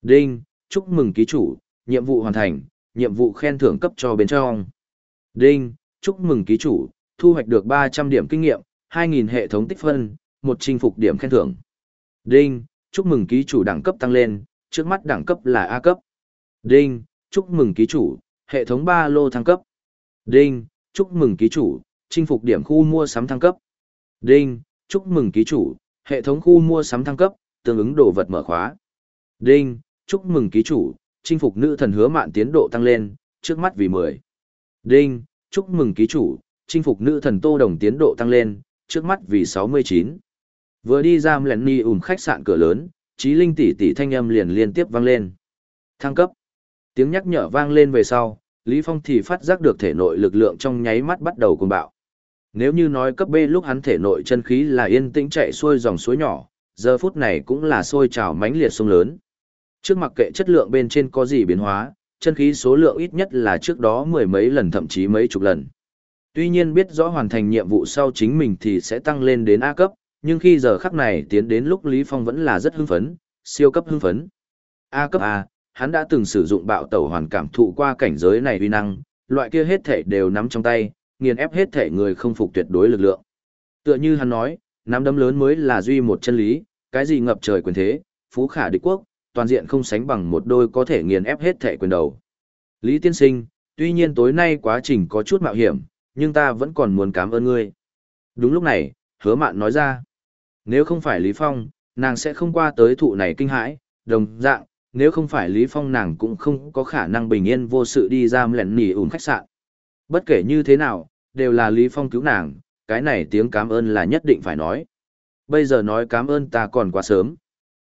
Đinh, chúc mừng ký chủ, nhiệm vụ hoàn thành, nhiệm vụ khen thưởng cấp cho bên trong. Đinh, chúc mừng ký chủ, thu hoạch được 300 điểm kinh nghiệm, 2.000 hệ thống tích phân, một chinh phục điểm khen thưởng. Đinh, chúc mừng ký chủ đẳng cấp tăng lên, trước mắt đẳng cấp là A cấp. Đinh, chúc mừng ký chủ, hệ thống ba lô thăng cấp. Đinh, chúc mừng ký chủ, chinh phục điểm khu mua sắm thăng cấp. Đinh, chúc mừng ký chủ, hệ thống khu mua sắm thăng cấp, tương ứng đồ vật mở khóa. Đinh, chúc mừng ký chủ, chinh phục nữ thần hứa mạn tiến độ tăng lên, trước mắt vì 10. Đinh, chúc mừng ký chủ, chinh phục nữ thần tô đồng tiến độ tăng lên, trước mắt vì 69. Vừa đi ra lẹn ni khách sạn cửa lớn, trí linh tỷ tỷ thanh âm liền liên tiếp vang lên. Thăng cấp. Tiếng nhắc nhở vang lên về sau, Lý Phong thì phát giác được thể nội lực lượng trong nháy mắt bắt đầu cuồng bạo. Nếu như nói cấp B lúc hắn thể nội chân khí là yên tĩnh chạy xuôi dòng suối nhỏ, giờ phút này cũng là sôi trào mãnh liệt sông lớn. Trước mặc kệ chất lượng bên trên có gì biến hóa, chân khí số lượng ít nhất là trước đó mười mấy lần thậm chí mấy chục lần. Tuy nhiên biết rõ hoàn thành nhiệm vụ sau chính mình thì sẽ tăng lên đến A cấp, nhưng khi giờ khắc này tiến đến lúc Lý Phong vẫn là rất hưng phấn, siêu cấp hưng phấn. A cấp A, hắn đã từng sử dụng bạo tẩu hoàn cảm thụ qua cảnh giới này uy năng, loại kia hết thể đều nắm trong tay, nghiền ép hết thể người không phục tuyệt đối lực lượng. Tựa như hắn nói, nắm đấm lớn mới là duy một chân lý, cái gì ngập trời quyền thế, phú khả địch quốc, toàn diện không sánh bằng một đôi có thể nghiền ép hết thể quyền đầu. Lý tiên sinh, tuy nhiên tối nay quá trình có chút mạo hiểm, nhưng ta vẫn còn muốn cảm ơn ngươi. Đúng lúc này, hứa mạn nói ra, nếu không phải Lý Phong, nàng sẽ không qua tới thụ này kinh hãi, đồng dạng, nếu không phải Lý Phong nàng cũng không có khả năng bình yên vô sự đi ra lẻn nỉ ủn khách sạn. Bất kể như thế nào, đều là Lý Phong cứu nàng, cái này tiếng cảm ơn là nhất định phải nói. Bây giờ nói cảm ơn ta còn quá sớm.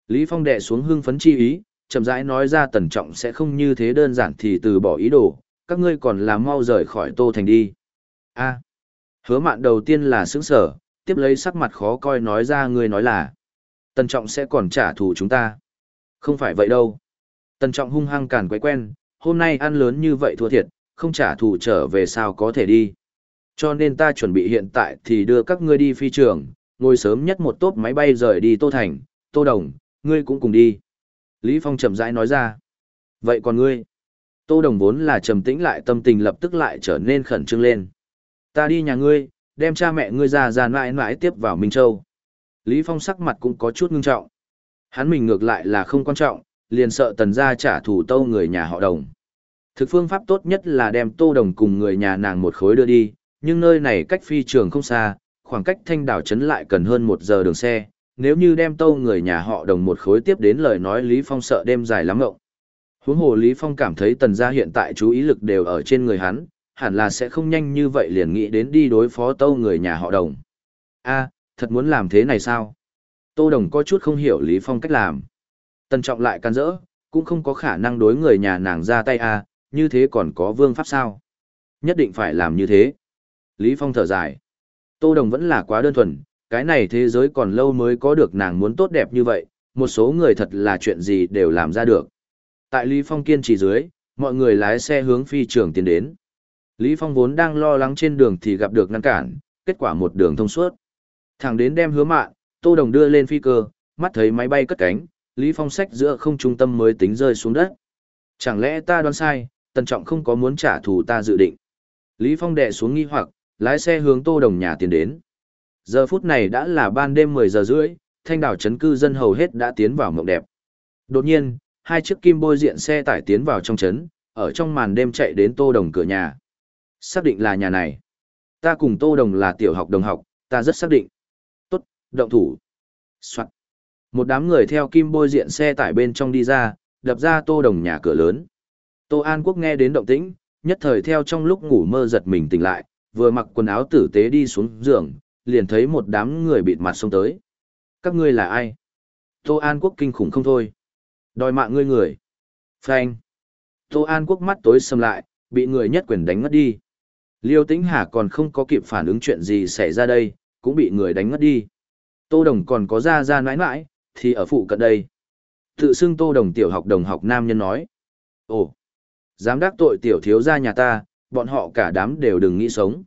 Lý Phong đệ xuống hưng phấn chi ý, chậm rãi nói ra tần trọng sẽ không như thế đơn giản thì từ bỏ ý đồ, các ngươi còn là mau rời khỏi Tô Thành đi. A. hứa mạn đầu tiên là sững sở, tiếp lấy sắc mặt khó coi nói ra ngươi nói là tần trọng sẽ còn trả thù chúng ta. Không phải vậy đâu. Tần trọng hung hăng càn quấy quen, hôm nay ăn lớn như vậy thua thiệt, không trả thù trở về sao có thể đi. Cho nên ta chuẩn bị hiện tại thì đưa các ngươi đi phi trường, ngồi sớm nhất một tốp máy bay rời đi Tô Thành, Tô Đồng, ngươi cũng cùng đi. Lý Phong chậm rãi nói ra. Vậy còn ngươi? Tô Đồng vốn là trầm tĩnh lại tâm tình lập tức lại trở nên khẩn trương lên. Ta đi nhà ngươi, đem cha mẹ ngươi ra ra mãi mãi tiếp vào Minh Châu. Lý Phong sắc mặt cũng có chút ngưng trọng. Hắn mình ngược lại là không quan trọng, liền sợ tần gia trả thù tâu người nhà họ đồng. Thực phương pháp tốt nhất là đem tô đồng cùng người nhà nàng một khối đưa đi, nhưng nơi này cách phi trường không xa, khoảng cách thanh đảo trấn lại cần hơn một giờ đường xe. Nếu như đem tâu người nhà họ đồng một khối tiếp đến lời nói Lý Phong sợ đêm dài lắm ngộng. Huống hồ Lý Phong cảm thấy tần gia hiện tại chú ý lực đều ở trên người hắn, hẳn là sẽ không nhanh như vậy liền nghĩ đến đi đối phó tâu người nhà họ đồng. a thật muốn làm thế này sao? Tô Đồng có chút không hiểu Lý Phong cách làm. Tần Trọng lại can rỡ, cũng không có khả năng đối người nhà nàng ra tay à, như thế còn có vương pháp sao? Nhất định phải làm như thế. Lý Phong thở dài. Tô Đồng vẫn là quá đơn thuần, cái này thế giới còn lâu mới có được nàng muốn tốt đẹp như vậy, một số người thật là chuyện gì đều làm ra được. Tại Lý Phong kiên trì dưới, mọi người lái xe hướng phi trường tiến đến. Lý Phong vốn đang lo lắng trên đường thì gặp được ngăn cản, kết quả một đường thông suốt. Thẳng đến đem hứa mạn, Tô Đồng đưa lên phi cơ, mắt thấy máy bay cất cánh, Lý Phong sách giữa không trung tâm mới tính rơi xuống đất. Chẳng lẽ ta đoán sai, Tần Trọng không có muốn trả thù ta dự định. Lý Phong đè xuống nghi hoặc, lái xe hướng Tô Đồng nhà tiến đến. Giờ phút này đã là ban đêm 10 giờ rưỡi, thanh đảo chấn cư dân hầu hết đã tiến vào mộng đẹp. Đột nhiên, hai chiếc kim bôi diện xe tải tiến vào trong chấn, ở trong màn đêm chạy đến Tô Đồng cửa nhà. Xác định là nhà này. Ta cùng Tô Đồng là tiểu học đồng học, ta rất xác định động thủ. Soạn. Một đám người theo kim bôi diện xe tải bên trong đi ra, đập ra tô đồng nhà cửa lớn. Tô An Quốc nghe đến động tĩnh, nhất thời theo trong lúc ngủ mơ giật mình tỉnh lại, vừa mặc quần áo tử tế đi xuống giường, liền thấy một đám người bịt mặt xông tới. Các ngươi là ai? Tô An Quốc kinh khủng không thôi. Đòi mạng ngươi người. Phanh. Tô An Quốc mắt tối sầm lại, bị người nhất quyền đánh ngất đi. Liêu Tĩnh Hà còn không có kịp phản ứng chuyện gì xảy ra đây, cũng bị người đánh ngất đi. Tô Đồng còn có ra ra nãi nãi, thì ở phụ cận đây. Tự xưng Tô Đồng tiểu học đồng học nam nhân nói. Ồ, dám đắc tội tiểu thiếu gia nhà ta, bọn họ cả đám đều đừng nghĩ sống.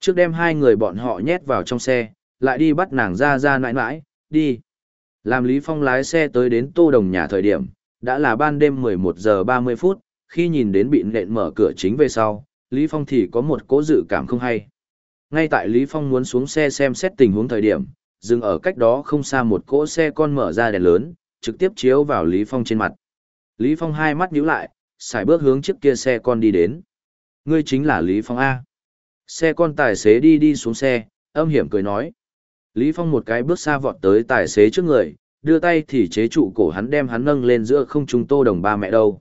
Trước đem hai người bọn họ nhét vào trong xe, lại đi bắt nàng ra ra nãi nãi, đi. Làm Lý Phong lái xe tới đến Tô Đồng nhà thời điểm, đã là ban đêm 11 giờ 30 phút, khi nhìn đến bị nện mở cửa chính về sau, Lý Phong thì có một cố dự cảm không hay. Ngay tại Lý Phong muốn xuống xe xem xét tình huống thời điểm, dừng ở cách đó không xa một cỗ xe con mở ra đèn lớn, trực tiếp chiếu vào Lý Phong trên mặt. Lý Phong hai mắt nhíu lại, xài bước hướng chiếc kia xe con đi đến. Ngươi chính là Lý Phong A. Xe con tài xế đi đi xuống xe, âm hiểm cười nói. Lý Phong một cái bước xa vọt tới tài xế trước người, đưa tay thì chế trụ cổ hắn đem hắn nâng lên giữa không trung tô đồng ba mẹ đâu.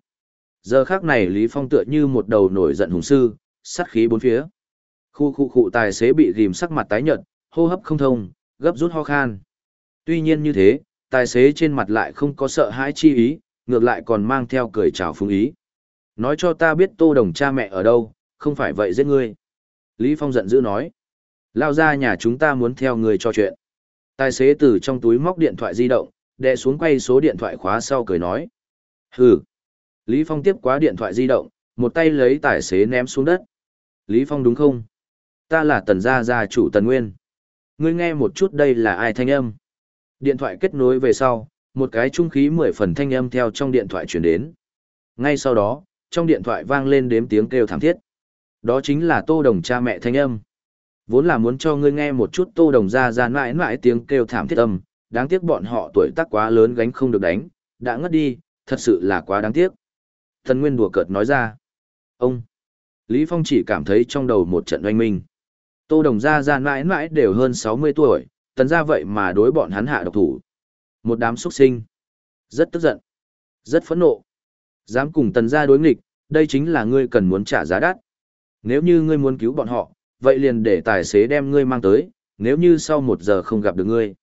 Giờ khác này Lý Phong tựa như một đầu nổi giận hùng sư, sát khí bốn phía. Khu khu khu tài xế bị ghim sắc mặt tái nhợt, hô hấp không thông, gấp rút ho khan. Tuy nhiên như thế, tài xế trên mặt lại không có sợ hãi chi ý, ngược lại còn mang theo cười chào phúng ý. Nói cho ta biết tô đồng cha mẹ ở đâu, không phải vậy giết ngươi. Lý Phong giận dữ nói. Lao ra nhà chúng ta muốn theo người cho chuyện. Tài xế từ trong túi móc điện thoại di động, đè xuống quay số điện thoại khóa sau cười nói. Hừ. Lý Phong tiếp quá điện thoại di động, một tay lấy tài xế ném xuống đất. Lý Phong đúng không? Ta là tần gia gia chủ tần nguyên. Ngươi nghe một chút đây là ai thanh âm. Điện thoại kết nối về sau, một cái trung khí mười phần thanh âm theo trong điện thoại chuyển đến. Ngay sau đó, trong điện thoại vang lên đếm tiếng kêu thảm thiết. Đó chính là tô đồng cha mẹ thanh âm. Vốn là muốn cho ngươi nghe một chút tô đồng ra ra mãi mãi tiếng kêu thảm thiết âm, đáng tiếc bọn họ tuổi tác quá lớn gánh không được đánh, đã ngất đi, thật sự là quá đáng tiếc. Thần Nguyên đùa cợt nói ra. Ông! Lý Phong chỉ cảm thấy trong đầu một trận oanh minh. Tô đồng gia ra mãi mãi đều hơn 60 tuổi, tần ra vậy mà đối bọn hắn hạ độc thủ. Một đám xuất sinh. Rất tức giận. Rất phẫn nộ. Dám cùng tần gia đối nghịch, đây chính là ngươi cần muốn trả giá đắt. Nếu như ngươi muốn cứu bọn họ, vậy liền để tài xế đem ngươi mang tới, nếu như sau một giờ không gặp được ngươi.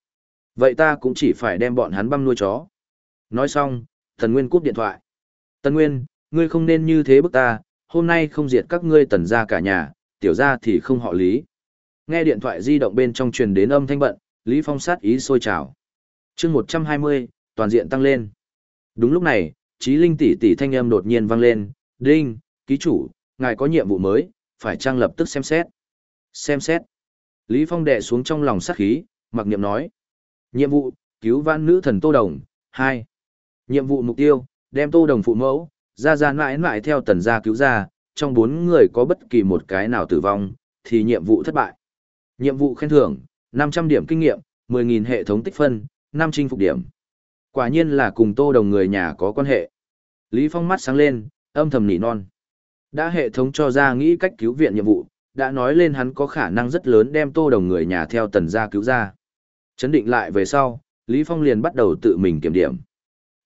Vậy ta cũng chỉ phải đem bọn hắn băm nuôi chó. Nói xong, Tần Nguyên cúp điện thoại. Tần Nguyên, ngươi không nên như thế bức ta, hôm nay không diệt các ngươi tần ra cả nhà, tiểu ra thì không họ lý. Nghe điện thoại di động bên trong truyền đến âm thanh bận, Lý Phong sát ý sôi trào. chương 120, toàn diện tăng lên. Đúng lúc này, trí linh tỷ tỷ thanh âm đột nhiên vang lên, đinh, ký chủ, ngài có nhiệm vụ mới, phải trang lập tức xem xét. Xem xét. Lý Phong đệ xuống trong lòng sát khí, mặc niệm nói. Nhiệm vụ, cứu vãn nữ thần Tô Đồng, 2. Nhiệm vụ mục tiêu, đem Tô Đồng phụ mẫu, ra ra mãi mãi theo tần gia cứu ra, trong bốn người có bất kỳ một cái nào tử vong, thì nhiệm vụ thất bại. Nhiệm vụ khen thưởng, 500 điểm kinh nghiệm, 10.000 hệ thống tích phân, 5 chinh phục điểm. Quả nhiên là cùng Tô Đồng người nhà có quan hệ. Lý Phong mắt sáng lên, âm thầm nỉ non. Đã hệ thống cho ra nghĩ cách cứu viện nhiệm vụ, đã nói lên hắn có khả năng rất lớn đem tô đồng người nhà theo tần gia cứu ra. Chấn định lại về sau, Lý Phong liền bắt đầu tự mình kiểm điểm.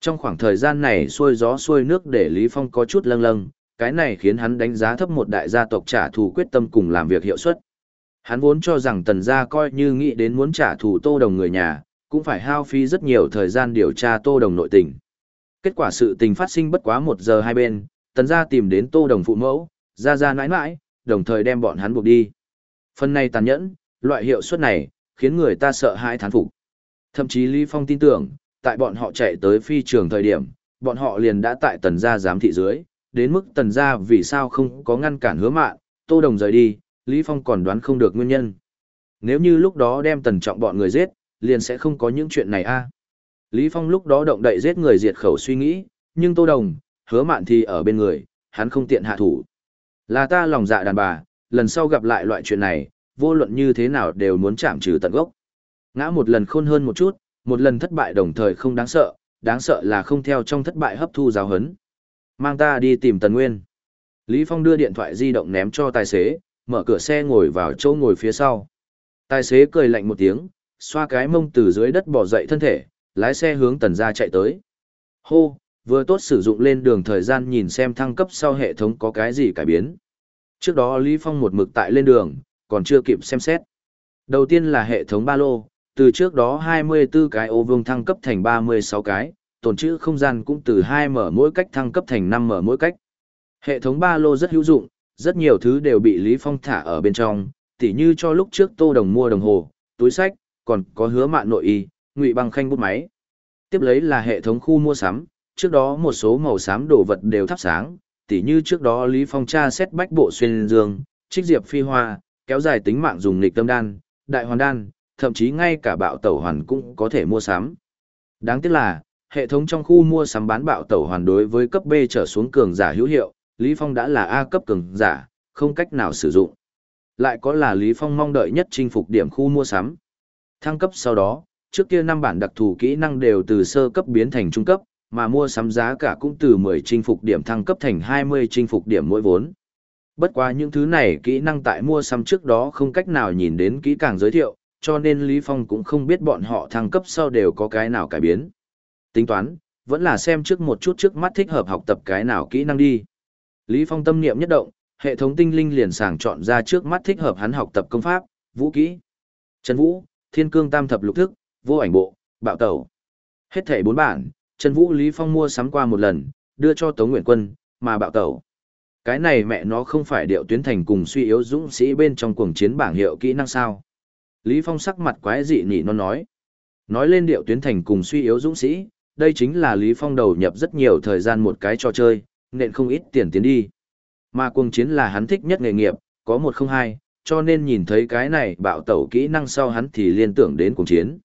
Trong khoảng thời gian này xuôi gió xuôi nước để Lý Phong có chút lâng lâng, cái này khiến hắn đánh giá thấp một đại gia tộc trả thù quyết tâm cùng làm việc hiệu suất. Hắn vốn cho rằng tần gia coi như nghĩ đến muốn trả thù tô đồng người nhà, cũng phải hao phí rất nhiều thời gian điều tra tô đồng nội tình. Kết quả sự tình phát sinh bất quá một giờ hai bên, tần gia tìm đến tô đồng phụ mẫu, ra ra nãi nãi, đồng thời đem bọn hắn buộc đi. Phần này tàn nhẫn, loại hiệu suất này, khiến người ta sợ hãi thán phục. Thậm chí Lý Phong tin tưởng, tại bọn họ chạy tới phi trường thời điểm, bọn họ liền đã tại tần gia giám thị dưới, đến mức tần gia vì sao không có ngăn cản hứa mạn, tô đồng rời đi, Lý Phong còn đoán không được nguyên nhân. Nếu như lúc đó đem tần trọng bọn người giết, liền sẽ không có những chuyện này a. Lý Phong lúc đó động đậy giết người diệt khẩu suy nghĩ, nhưng tô đồng, hứa mạn thì ở bên người, hắn không tiện hạ thủ. Là ta lòng dạ đàn bà, lần sau gặp lại loại chuyện này, vô luận như thế nào đều muốn chạm trừ tận gốc. Ngã một lần khôn hơn một chút, một lần thất bại đồng thời không đáng sợ, đáng sợ là không theo trong thất bại hấp thu giáo hấn. Mang ta đi tìm Tần Nguyên. Lý Phong đưa điện thoại di động ném cho tài xế, mở cửa xe ngồi vào chỗ ngồi phía sau. Tài xế cười lạnh một tiếng, xoa cái mông từ dưới đất bỏ dậy thân thể, lái xe hướng tần ra chạy tới. Hô, vừa tốt sử dụng lên đường thời gian nhìn xem thăng cấp sau hệ thống có cái gì cải biến. Trước đó Lý Phong một mực tại lên đường, còn chưa kịp xem xét. Đầu tiên là hệ thống ba lô, từ trước đó 24 cái ô vương thăng cấp thành 36 cái, tồn trữ không gian cũng từ 2 mở mỗi cách thăng cấp thành 5 mở mỗi cách. Hệ thống ba lô rất hữu dụng, rất nhiều thứ đều bị Lý Phong thả ở bên trong, tỉ như cho lúc trước Tô Đồng mua đồng hồ, túi sách, còn có hứa mạn nội y, ngụy băng khanh bút máy. Tiếp lấy là hệ thống khu mua sắm, trước đó một số màu xám đồ vật đều thắp sáng, tỉ như trước đó Lý Phong tra xét bách bộ xuyên dương, trích diệp phi hoa, kéo dài tính mạng dùng nghịch tâm đan, đại hoàn đan, thậm chí ngay cả bạo tẩu hoàn cũng có thể mua sắm. Đáng tiếc là, hệ thống trong khu mua sắm bán bạo tẩu hoàn đối với cấp B trở xuống cường giả hữu hiệu, Lý Phong đã là A cấp cường giả, không cách nào sử dụng. Lại có là Lý Phong mong đợi nhất chinh phục điểm khu mua sắm. Thăng cấp sau đó, trước kia năm bản đặc thù kỹ năng đều từ sơ cấp biến thành trung cấp, mà mua sắm giá cả cũng từ 10 chinh phục điểm thăng cấp thành 20 chinh phục điểm mỗi vốn. Bất quá những thứ này kỹ năng tại mua sắm trước đó không cách nào nhìn đến kỹ càng giới thiệu, cho nên Lý Phong cũng không biết bọn họ thăng cấp sau đều có cái nào cải biến. Tính toán, vẫn là xem trước một chút trước mắt thích hợp học tập cái nào kỹ năng đi. Lý Phong tâm niệm nhất động, hệ thống tinh linh liền sàng chọn ra trước mắt thích hợp hắn học tập công pháp, vũ kỹ. Trần Vũ, Thiên Cương Tam Thập Lục Thức, Vô Ảnh Bộ, Bạo Tẩu. Hết thảy bốn bản, Trần Vũ Lý Phong mua sắm qua một lần, đưa cho Tống Nguyện Quân, mà Bạo Tẩu. Cái này mẹ nó không phải điệu tuyến thành cùng suy yếu dũng sĩ bên trong cuồng chiến bảng hiệu kỹ năng sao. Lý Phong sắc mặt quái dị nị nó nói. Nói lên điệu tuyến thành cùng suy yếu dũng sĩ, đây chính là Lý Phong đầu nhập rất nhiều thời gian một cái trò chơi, nên không ít tiền tiến đi. Mà cuồng chiến là hắn thích nhất nghề nghiệp, có một không hai, cho nên nhìn thấy cái này bạo tẩu kỹ năng sau hắn thì liên tưởng đến cuồng chiến.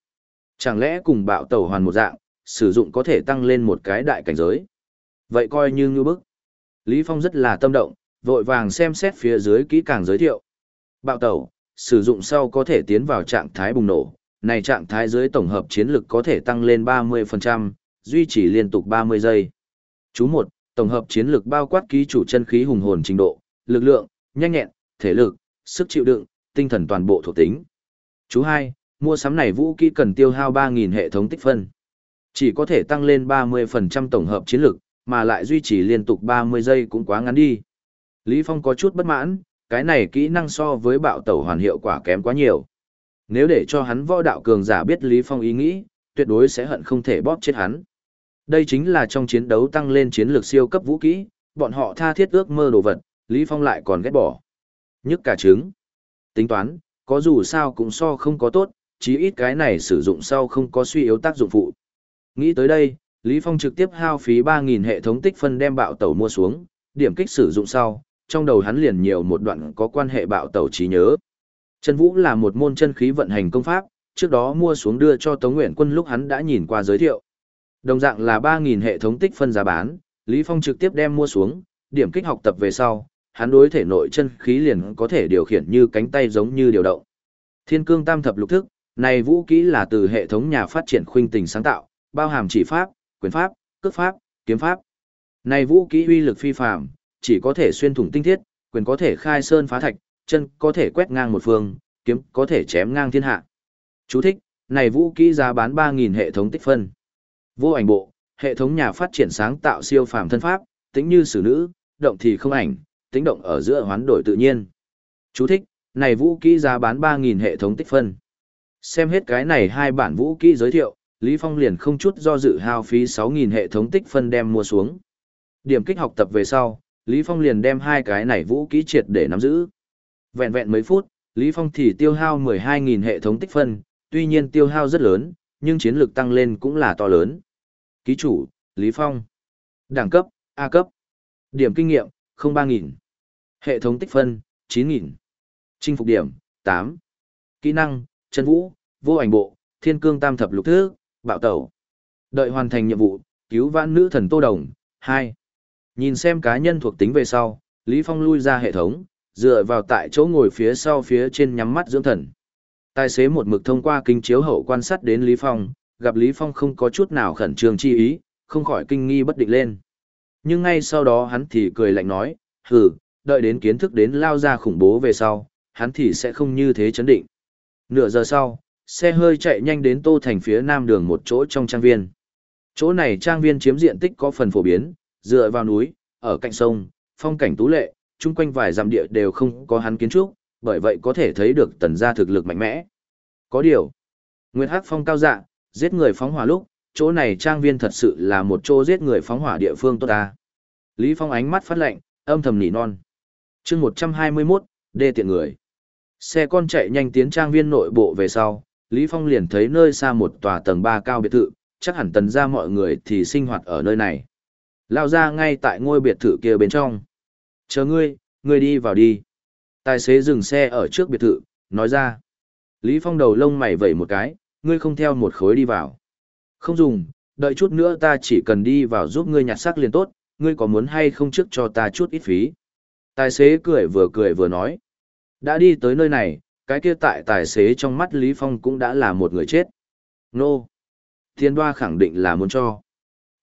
Chẳng lẽ cùng bạo tẩu hoàn một dạng, sử dụng có thể tăng lên một cái đại cảnh giới. Vậy coi như ngư bức. Lý Phong rất là tâm động, vội vàng xem xét phía dưới kỹ càng giới thiệu. Bạo tẩu, sử dụng sau có thể tiến vào trạng thái bùng nổ, này trạng thái dưới tổng hợp chiến lực có thể tăng lên 30%, duy trì liên tục 30 giây. Chú 1, tổng hợp chiến lược bao quát ký chủ chân khí hùng hồn trình độ, lực lượng, nhanh nhẹn, thể lực, sức chịu đựng, tinh thần toàn bộ thuộc tính. Chú 2, mua sắm này vũ khí cần tiêu hao 3.000 hệ thống tích phân. Chỉ có thể tăng lên 30% tổng hợp chiến lực, mà lại duy trì liên tục 30 giây cũng quá ngắn đi. Lý Phong có chút bất mãn, cái này kỹ năng so với bạo tẩu hoàn hiệu quả kém quá nhiều. Nếu để cho hắn võ đạo cường giả biết Lý Phong ý nghĩ, tuyệt đối sẽ hận không thể bóp chết hắn. Đây chính là trong chiến đấu tăng lên chiến lược siêu cấp vũ kỹ, bọn họ tha thiết ước mơ đồ vật, Lý Phong lại còn ghét bỏ. Nhức cả trứng. Tính toán, có dù sao cũng so không có tốt, chí ít cái này sử dụng sau không có suy yếu tác dụng phụ. Nghĩ tới đây, Lý Phong trực tiếp hao phí 3.000 hệ thống tích phân đem bạo tẩu mua xuống, điểm kích sử dụng sau, trong đầu hắn liền nhiều một đoạn có quan hệ bạo tẩu trí nhớ. Chân Vũ là một môn chân khí vận hành công pháp, trước đó mua xuống đưa cho Tống Nguyện Quân lúc hắn đã nhìn qua giới thiệu. Đồng dạng là 3.000 hệ thống tích phân giá bán, Lý Phong trực tiếp đem mua xuống, điểm kích học tập về sau, hắn đối thể nội chân khí liền có thể điều khiển như cánh tay giống như điều động. Thiên cương tam thập lục thức, này vũ kỹ là từ hệ thống nhà phát triển khuynh tình sáng tạo, bao hàm chỉ pháp, quyền pháp, cước pháp, kiếm pháp. Này vũ kỹ uy lực phi phàm, chỉ có thể xuyên thủng tinh thiết, quyền có thể khai sơn phá thạch, chân có thể quét ngang một phương, kiếm có thể chém ngang thiên hạ. Chú thích, này vũ kỹ giá bán 3.000 hệ thống tích phân. Vô ảnh bộ, hệ thống nhà phát triển sáng tạo siêu phàm thân pháp, tính như xử nữ, động thì không ảnh, tính động ở giữa hoán đổi tự nhiên. Chú thích, này vũ kỹ giá bán 3.000 hệ thống tích phân. Xem hết cái này hai bản vũ kỹ giới thiệu, Lý Phong liền không chút do dự hao phí 6.000 hệ thống tích phân đem mua xuống. Điểm kích học tập về sau, Lý Phong liền đem hai cái này vũ kỹ triệt để nắm giữ. Vẹn vẹn mấy phút, Lý Phong thì tiêu hao 12.000 hệ thống tích phân, tuy nhiên tiêu hao rất lớn, nhưng chiến lược tăng lên cũng là to lớn. Ký chủ, Lý Phong. Đẳng cấp, A cấp. Điểm kinh nghiệm, 03.000. Hệ thống tích phân, 9.000. Chinh phục điểm, 8. Kỹ năng, chân vũ, vô ảnh bộ, thiên cương tam thập lục thứ, bạo tẩu. Đợi hoàn thành nhiệm vụ, cứu vãn nữ thần Tô Đồng, 2. Nhìn xem cá nhân thuộc tính về sau, Lý Phong lui ra hệ thống, dựa vào tại chỗ ngồi phía sau phía trên nhắm mắt dưỡng thần. Tài xế một mực thông qua kính chiếu hậu quan sát đến Lý Phong, gặp Lý Phong không có chút nào khẩn trương chi ý, không khỏi kinh nghi bất định lên. Nhưng ngay sau đó hắn thì cười lạnh nói, hừ, đợi đến kiến thức đến lao ra khủng bố về sau, hắn thì sẽ không như thế chấn định. Nửa giờ sau, xe hơi chạy nhanh đến Tô Thành phía nam đường một chỗ trong trang viên. Chỗ này trang viên chiếm diện tích có phần phổ biến, dựa vào núi, ở cạnh sông, phong cảnh tú lệ, chung quanh vài dặm địa đều không có hắn kiến trúc, bởi vậy có thể thấy được tần gia thực lực mạnh mẽ. Có điều, Nguyệt Hắc Phong cao dạ, giết người phóng hỏa lúc, chỗ này trang viên thật sự là một chỗ giết người phóng hỏa địa phương tốt ta. Lý Phong ánh mắt phát lệnh âm thầm nỉ non. chương 121, đê tiện người. Xe con chạy nhanh tiến trang viên nội bộ về sau, Lý Phong liền thấy nơi xa một tòa tầng 3 cao biệt thự, chắc hẳn tần ra mọi người thì sinh hoạt ở nơi này. Lao ra ngay tại ngôi biệt thự kia bên trong. Chờ ngươi, ngươi đi vào đi. Tài xế dừng xe ở trước biệt thự, nói ra. Lý Phong đầu lông mày vẩy một cái, ngươi không theo một khối đi vào. Không dùng, đợi chút nữa ta chỉ cần đi vào giúp ngươi nhặt xác liền tốt, ngươi có muốn hay không trước cho ta chút ít phí. Tài xế cười vừa cười vừa nói. Đã đi tới nơi này, cái kia tại tài xế trong mắt Lý Phong cũng đã là một người chết. Nô. Thiên đoa khẳng định là muốn cho.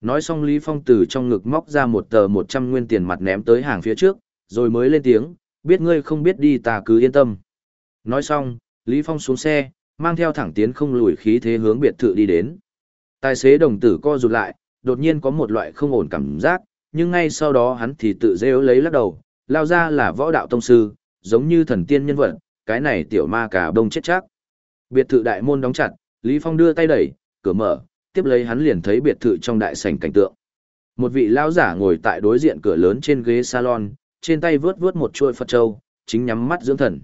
Nói xong Lý Phong từ trong ngực móc ra một tờ 100 nguyên tiền mặt ném tới hàng phía trước, rồi mới lên tiếng, biết ngươi không biết đi ta cứ yên tâm. Nói xong, Lý Phong xuống xe, mang theo thẳng tiến không lùi khí thế hướng biệt thự đi đến. Tài xế đồng tử co rụt lại, đột nhiên có một loại không ổn cảm giác, nhưng ngay sau đó hắn thì tự dễ lấy lắc đầu, lao ra là võ đạo tông sư, giống như thần tiên nhân vật, cái này tiểu ma cả đông chết chắc. Biệt thự đại môn đóng chặt, Lý Phong đưa tay đẩy, cửa mở, tiếp lấy hắn liền thấy biệt thự trong đại sảnh cảnh tượng. Một vị lão giả ngồi tại đối diện cửa lớn trên ghế salon, trên tay vướt vướt một chuôi Phật châu, chính nhắm mắt dưỡng thần.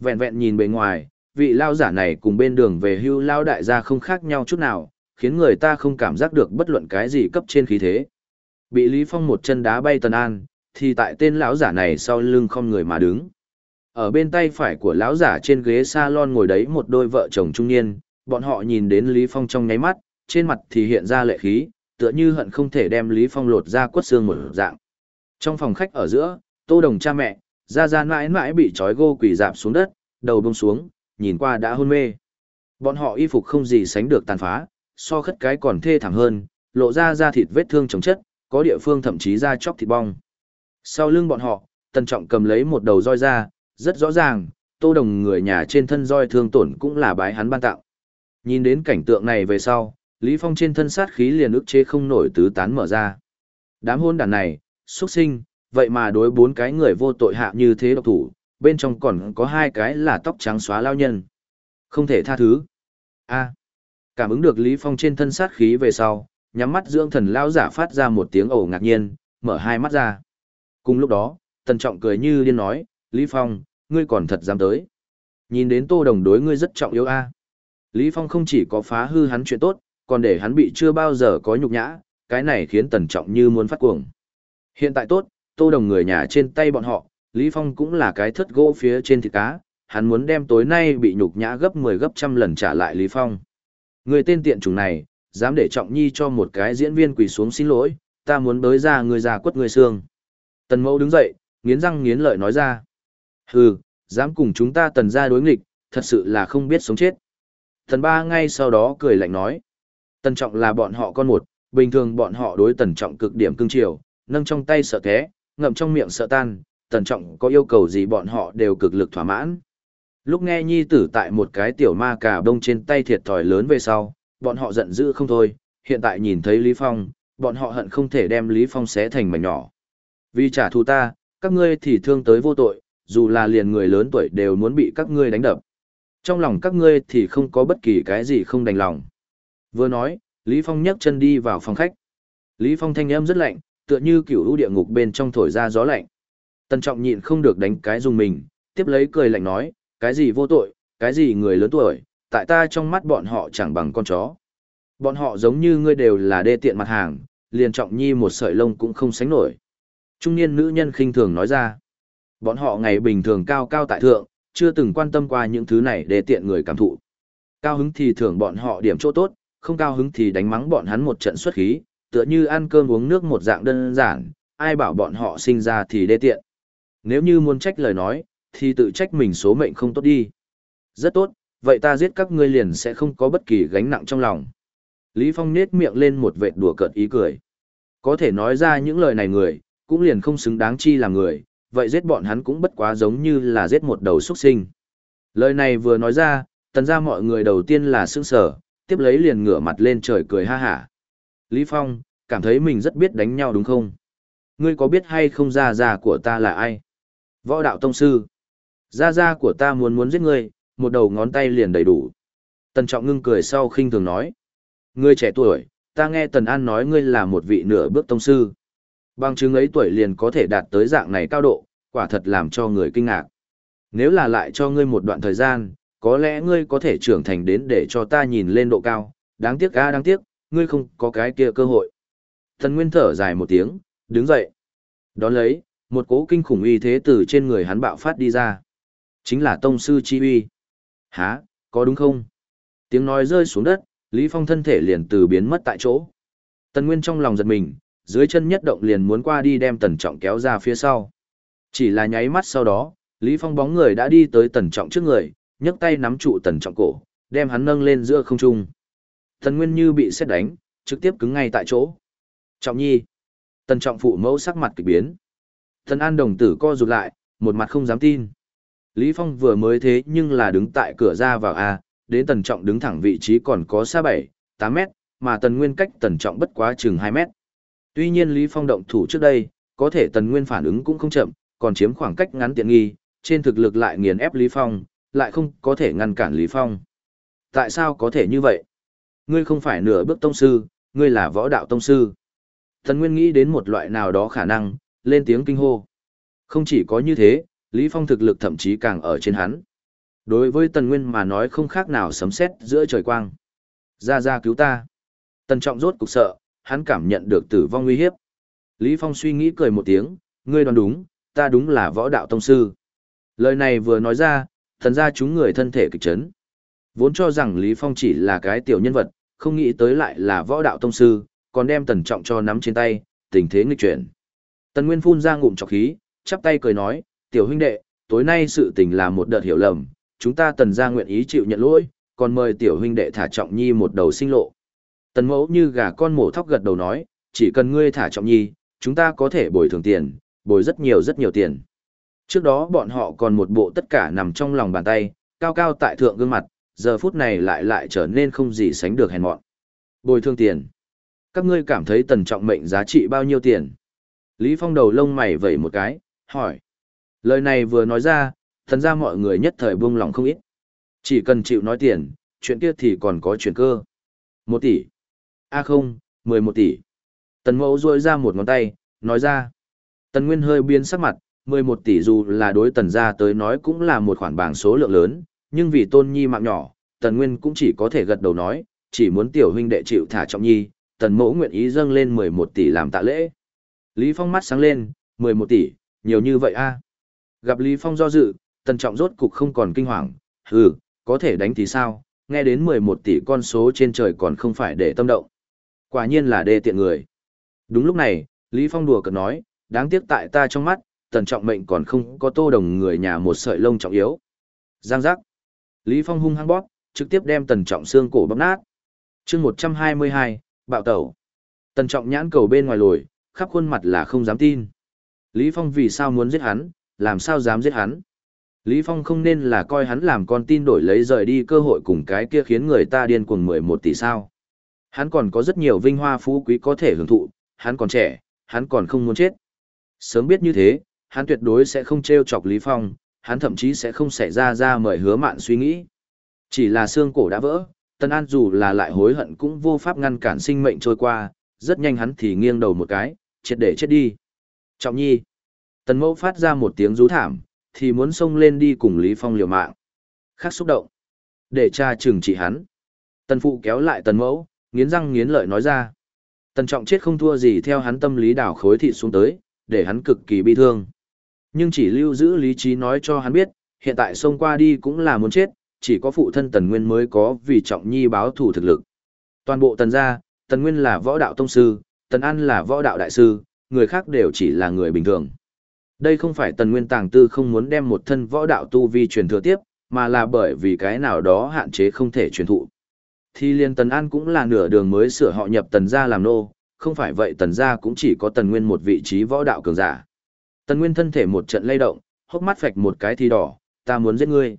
Vẹn vẹn nhìn bề ngoài, vị lão giả này cùng bên đường về hưu lão đại gia không khác nhau chút nào, khiến người ta không cảm giác được bất luận cái gì cấp trên khí thế. Bị Lý Phong một chân đá bay Tần An, thì tại tên lão giả này sau lưng không người mà đứng. Ở bên tay phải của lão giả trên ghế salon ngồi đấy một đôi vợ chồng trung niên, bọn họ nhìn đến Lý Phong trong nháy mắt, trên mặt thì hiện ra lệ khí, tựa như hận không thể đem Lý Phong lột ra quất xương một dạng. Trong phòng khách ở giữa, Tô Đồng cha mẹ, ra ra mãi mãi bị trói gô quỳ dạp xuống đất, đầu bông xuống, nhìn qua đã hôn mê. Bọn họ y phục không gì sánh được tàn phá, so khất cái còn thê thảm hơn, lộ ra da thịt vết thương chống chất, có địa phương thậm chí da chóc thịt bong. Sau lưng bọn họ, Tân Trọng cầm lấy một đầu roi ra, rất rõ ràng, Tô Đồng người nhà trên thân roi thương tổn cũng là bái hắn ban tạo. Nhìn đến cảnh tượng này về sau, Lý Phong trên thân sát khí liền ức chế không nổi tứ tán mở ra. Đám hôn đàn này, xuất sinh, vậy mà đối bốn cái người vô tội hạ như thế độc thủ, bên trong còn có hai cái là tóc trắng xóa lao nhân. Không thể tha thứ. A. cảm ứng được Lý Phong trên thân sát khí về sau, nhắm mắt dưỡng thần lao giả phát ra một tiếng ồ ngạc nhiên, mở hai mắt ra. Cùng lúc đó, Tần Trọng cười như điên nói, Lý Phong, ngươi còn thật dám tới. Nhìn đến tô đồng đối ngươi rất trọng yếu a. Lý Phong không chỉ có phá hư hắn chuyện tốt, còn để hắn bị chưa bao giờ có nhục nhã, cái này khiến Tần Trọng như muốn phát cuồng. Hiện tại tốt, tô đồng người nhà trên tay bọn họ, Lý Phong cũng là cái thất gỗ phía trên thịt cá, hắn muốn đem tối nay bị nhục nhã gấp 10 gấp trăm lần trả lại Lý Phong. Người tên tiện chủng này, dám để Trọng Nhi cho một cái diễn viên quỳ xuống xin lỗi, ta muốn bới ra người già quất người xương. Tần Mẫu đứng dậy, nghiến răng nghiến lợi nói ra. Hừ, dám cùng chúng ta tần ra đối nghịch, thật sự là không biết sống chết. Tần ba ngay sau đó cười lạnh nói. Tần trọng là bọn họ con một, bình thường bọn họ đối tần trọng cực điểm cưng chiều, nâng trong tay sợ thế, ngậm trong miệng sợ tan, tần trọng có yêu cầu gì bọn họ đều cực lực thỏa mãn. Lúc nghe nhi tử tại một cái tiểu ma cà đông trên tay thiệt thòi lớn về sau, bọn họ giận dữ không thôi, hiện tại nhìn thấy Lý Phong, bọn họ hận không thể đem Lý Phong xé thành mảnh nhỏ. Vì trả thù ta, các ngươi thì thương tới vô tội, dù là liền người lớn tuổi đều muốn bị các ngươi đánh đập. Trong lòng các ngươi thì không có bất kỳ cái gì không đành lòng. Vừa nói, Lý Phong nhấc chân đi vào phòng khách. Lý Phong thanh âm rất lạnh, tựa như kiểu lũ địa ngục bên trong thổi ra gió lạnh. Tân trọng nhịn không được đánh cái dùng mình, tiếp lấy cười lạnh nói, cái gì vô tội, cái gì người lớn tuổi, tại ta trong mắt bọn họ chẳng bằng con chó. Bọn họ giống như ngươi đều là đê tiện mặt hàng, liền trọng nhi một sợi lông cũng không sánh nổi. Trung niên nữ nhân khinh thường nói ra. Bọn họ ngày bình thường cao cao tại thượng, chưa từng quan tâm qua những thứ này để tiện người cảm thụ. Cao hứng thì thưởng bọn họ điểm chỗ tốt, không cao hứng thì đánh mắng bọn hắn một trận xuất khí, tựa như ăn cơm uống nước một dạng đơn giản, ai bảo bọn họ sinh ra thì đê tiện. Nếu như muốn trách lời nói, thì tự trách mình số mệnh không tốt đi. Rất tốt, vậy ta giết các ngươi liền sẽ không có bất kỳ gánh nặng trong lòng. Lý Phong nết miệng lên một vệt đùa cợt ý cười. Có thể nói ra những lời này người, cũng liền không xứng đáng chi là người, vậy giết bọn hắn cũng bất quá giống như là giết một đầu xuất sinh. Lời này vừa nói ra, tần ra mọi người đầu tiên là sững sở, tiếp lấy liền ngửa mặt lên trời cười ha hả. Lý Phong, cảm thấy mình rất biết đánh nhau đúng không? Ngươi có biết hay không ra già của ta là ai? Võ đạo tông sư. gia gia của ta muốn muốn giết ngươi, một đầu ngón tay liền đầy đủ. Tần Trọng ngưng cười sau khinh thường nói. Ngươi trẻ tuổi, ta nghe Tần An nói ngươi là một vị nửa bước tông sư. Bằng chứng ấy tuổi liền có thể đạt tới dạng này cao độ, quả thật làm cho người kinh ngạc. Nếu là lại cho ngươi một đoạn thời gian, có lẽ ngươi có thể trưởng thành đến để cho ta nhìn lên độ cao, đáng tiếc a đáng tiếc, ngươi không có cái kia cơ hội. Tần Nguyên thở dài một tiếng, đứng dậy. Đón lấy, một cố kinh khủng uy thế từ trên người hắn bạo phát đi ra. Chính là tông sư chi uy. Hả, có đúng không? Tiếng nói rơi xuống đất, Lý Phong thân thể liền từ biến mất tại chỗ. Tần Nguyên trong lòng giật mình, dưới chân nhất động liền muốn qua đi đem tần trọng kéo ra phía sau. Chỉ là nháy mắt sau đó, Lý Phong bóng người đã đi tới tần trọng trước người, nhấc tay nắm trụ tần trọng cổ, đem hắn nâng lên giữa không trung. Tần Nguyên như bị xét đánh, trực tiếp cứng ngay tại chỗ. Trọng nhi. Tần trọng phụ mẫu sắc mặt kỳ biến. Tần an đồng tử co rụt lại, một mặt không dám tin. Lý Phong vừa mới thế nhưng là đứng tại cửa ra vào A, đến tần trọng đứng thẳng vị trí còn có xa 7, 8 mét, mà tần nguyên cách tần trọng bất quá chừng 2 mét. Tuy nhiên Lý Phong động thủ trước đây, có thể tần nguyên phản ứng cũng không chậm, còn chiếm khoảng cách ngắn tiện nghi, trên thực lực lại nghiền ép Lý Phong, lại không có thể ngăn cản Lý Phong. Tại sao có thể như vậy? Ngươi không phải nửa bước tông sư, ngươi là võ đạo tông sư. Tần Nguyên nghĩ đến một loại nào đó khả năng, lên tiếng kinh hô. Không chỉ có như thế, Lý Phong thực lực thậm chí càng ở trên hắn. Đối với Tần Nguyên mà nói không khác nào sấm sét giữa trời quang. Ra ra cứu ta. Tần Trọng rốt cục sợ, hắn cảm nhận được tử vong nguy hiếp. Lý Phong suy nghĩ cười một tiếng, ngươi đoán đúng, ta đúng là võ đạo tông sư. Lời này vừa nói ra, thần ra chúng người thân thể kịch chấn. Vốn cho rằng Lý Phong chỉ là cái tiểu nhân vật, không nghĩ tới lại là võ đạo tông sư, còn đem tần trọng cho nắm trên tay, tình thế nghịch chuyển. Tần Nguyên phun ra ngụm trọc khí, chắp tay cười nói, tiểu huynh đệ, tối nay sự tình là một đợt hiểu lầm, chúng ta tần ra nguyện ý chịu nhận lỗi, còn mời tiểu huynh đệ thả trọng nhi một đầu sinh lộ. Tần mẫu như gà con mổ thóc gật đầu nói, chỉ cần ngươi thả trọng nhi, chúng ta có thể bồi thường tiền, bồi rất nhiều rất nhiều tiền. Trước đó bọn họ còn một bộ tất cả nằm trong lòng bàn tay, cao cao tại thượng gương mặt, giờ phút này lại lại trở nên không gì sánh được hèn mọn. Bồi thường tiền. Các ngươi cảm thấy tần trọng mệnh giá trị bao nhiêu tiền? Lý Phong đầu lông mày vẩy một cái, hỏi. Lời này vừa nói ra, thần ra mọi người nhất thời buông lòng không ít. Chỉ cần chịu nói tiền, chuyện kia thì còn có chuyện cơ. Một tỷ. a à không, mười một tỷ. Tần mẫu rôi ra một ngón tay, nói ra. Tần Nguyên hơi biến sắc mặt, 11 tỷ dù là đối tần gia tới nói cũng là một khoản bảng số lượng lớn, nhưng vì tôn nhi mạng nhỏ, tần Nguyên cũng chỉ có thể gật đầu nói, chỉ muốn tiểu huynh đệ chịu thả trọng nhi, tần mẫu nguyện ý dâng lên 11 tỷ làm tạ lễ. Lý Phong mắt sáng lên, 11 tỷ, nhiều như vậy a Gặp Lý Phong do dự, tần trọng rốt cục không còn kinh hoàng, hừ, có thể đánh thì sao, nghe đến 11 tỷ con số trên trời còn không phải để tâm động. Quả nhiên là đê tiện người. Đúng lúc này, Lý Phong đùa cợt nói, đáng tiếc tại ta trong mắt, tần trọng mệnh còn không có tô đồng người nhà một sợi lông trọng yếu. Giang giác. Lý Phong hung hăng bóp, trực tiếp đem tần trọng xương cổ bóp nát. chương 122, bạo tẩu. Tần trọng nhãn cầu bên ngoài lồi, khắp khuôn mặt là không dám tin. Lý Phong vì sao muốn giết hắn, làm sao dám giết hắn. Lý Phong không nên là coi hắn làm con tin đổi lấy rời đi cơ hội cùng cái kia khiến người ta điên cuồng 11 tỷ sao. Hắn còn có rất nhiều vinh hoa phú quý có thể hưởng thụ, hắn còn trẻ, hắn còn không muốn chết. Sớm biết như thế, hắn tuyệt đối sẽ không trêu chọc Lý Phong, hắn thậm chí sẽ không xảy ra ra mời hứa mạn suy nghĩ. Chỉ là xương cổ đã vỡ, Tân An dù là lại hối hận cũng vô pháp ngăn cản sinh mệnh trôi qua, rất nhanh hắn thì nghiêng đầu một cái, triệt để chết đi. Trọng nhi. Tần mẫu phát ra một tiếng rú thảm, thì muốn xông lên đi cùng Lý Phong liều mạng. Khắc xúc động. Để cha trừng trị hắn. Tần phụ kéo lại tần mẫu, nghiến răng nghiến lợi nói ra. Tần trọng chết không thua gì theo hắn tâm lý đảo khối thịt xuống tới, để hắn cực kỳ bi thương. Nhưng chỉ lưu giữ lý trí nói cho hắn biết, hiện tại xông qua đi cũng là muốn chết, chỉ có phụ thân Tần Nguyên mới có vì trọng nhi báo thủ thực lực. Toàn bộ Tần gia, Tần Nguyên là võ đạo tông sư, Tần An là võ đạo đại sư, người khác đều chỉ là người bình thường. Đây không phải Tần Nguyên tàng tư không muốn đem một thân võ đạo tu vi truyền thừa tiếp, mà là bởi vì cái nào đó hạn chế không thể truyền thụ. Thì liên Tần An cũng là nửa đường mới sửa họ nhập Tần gia làm nô, không phải vậy Tần gia cũng chỉ có Tần Nguyên một vị trí võ đạo cường giả. Tần Nguyên thân thể một trận lay động, hốc mắt phạch một cái thì đỏ, ta muốn giết ngươi.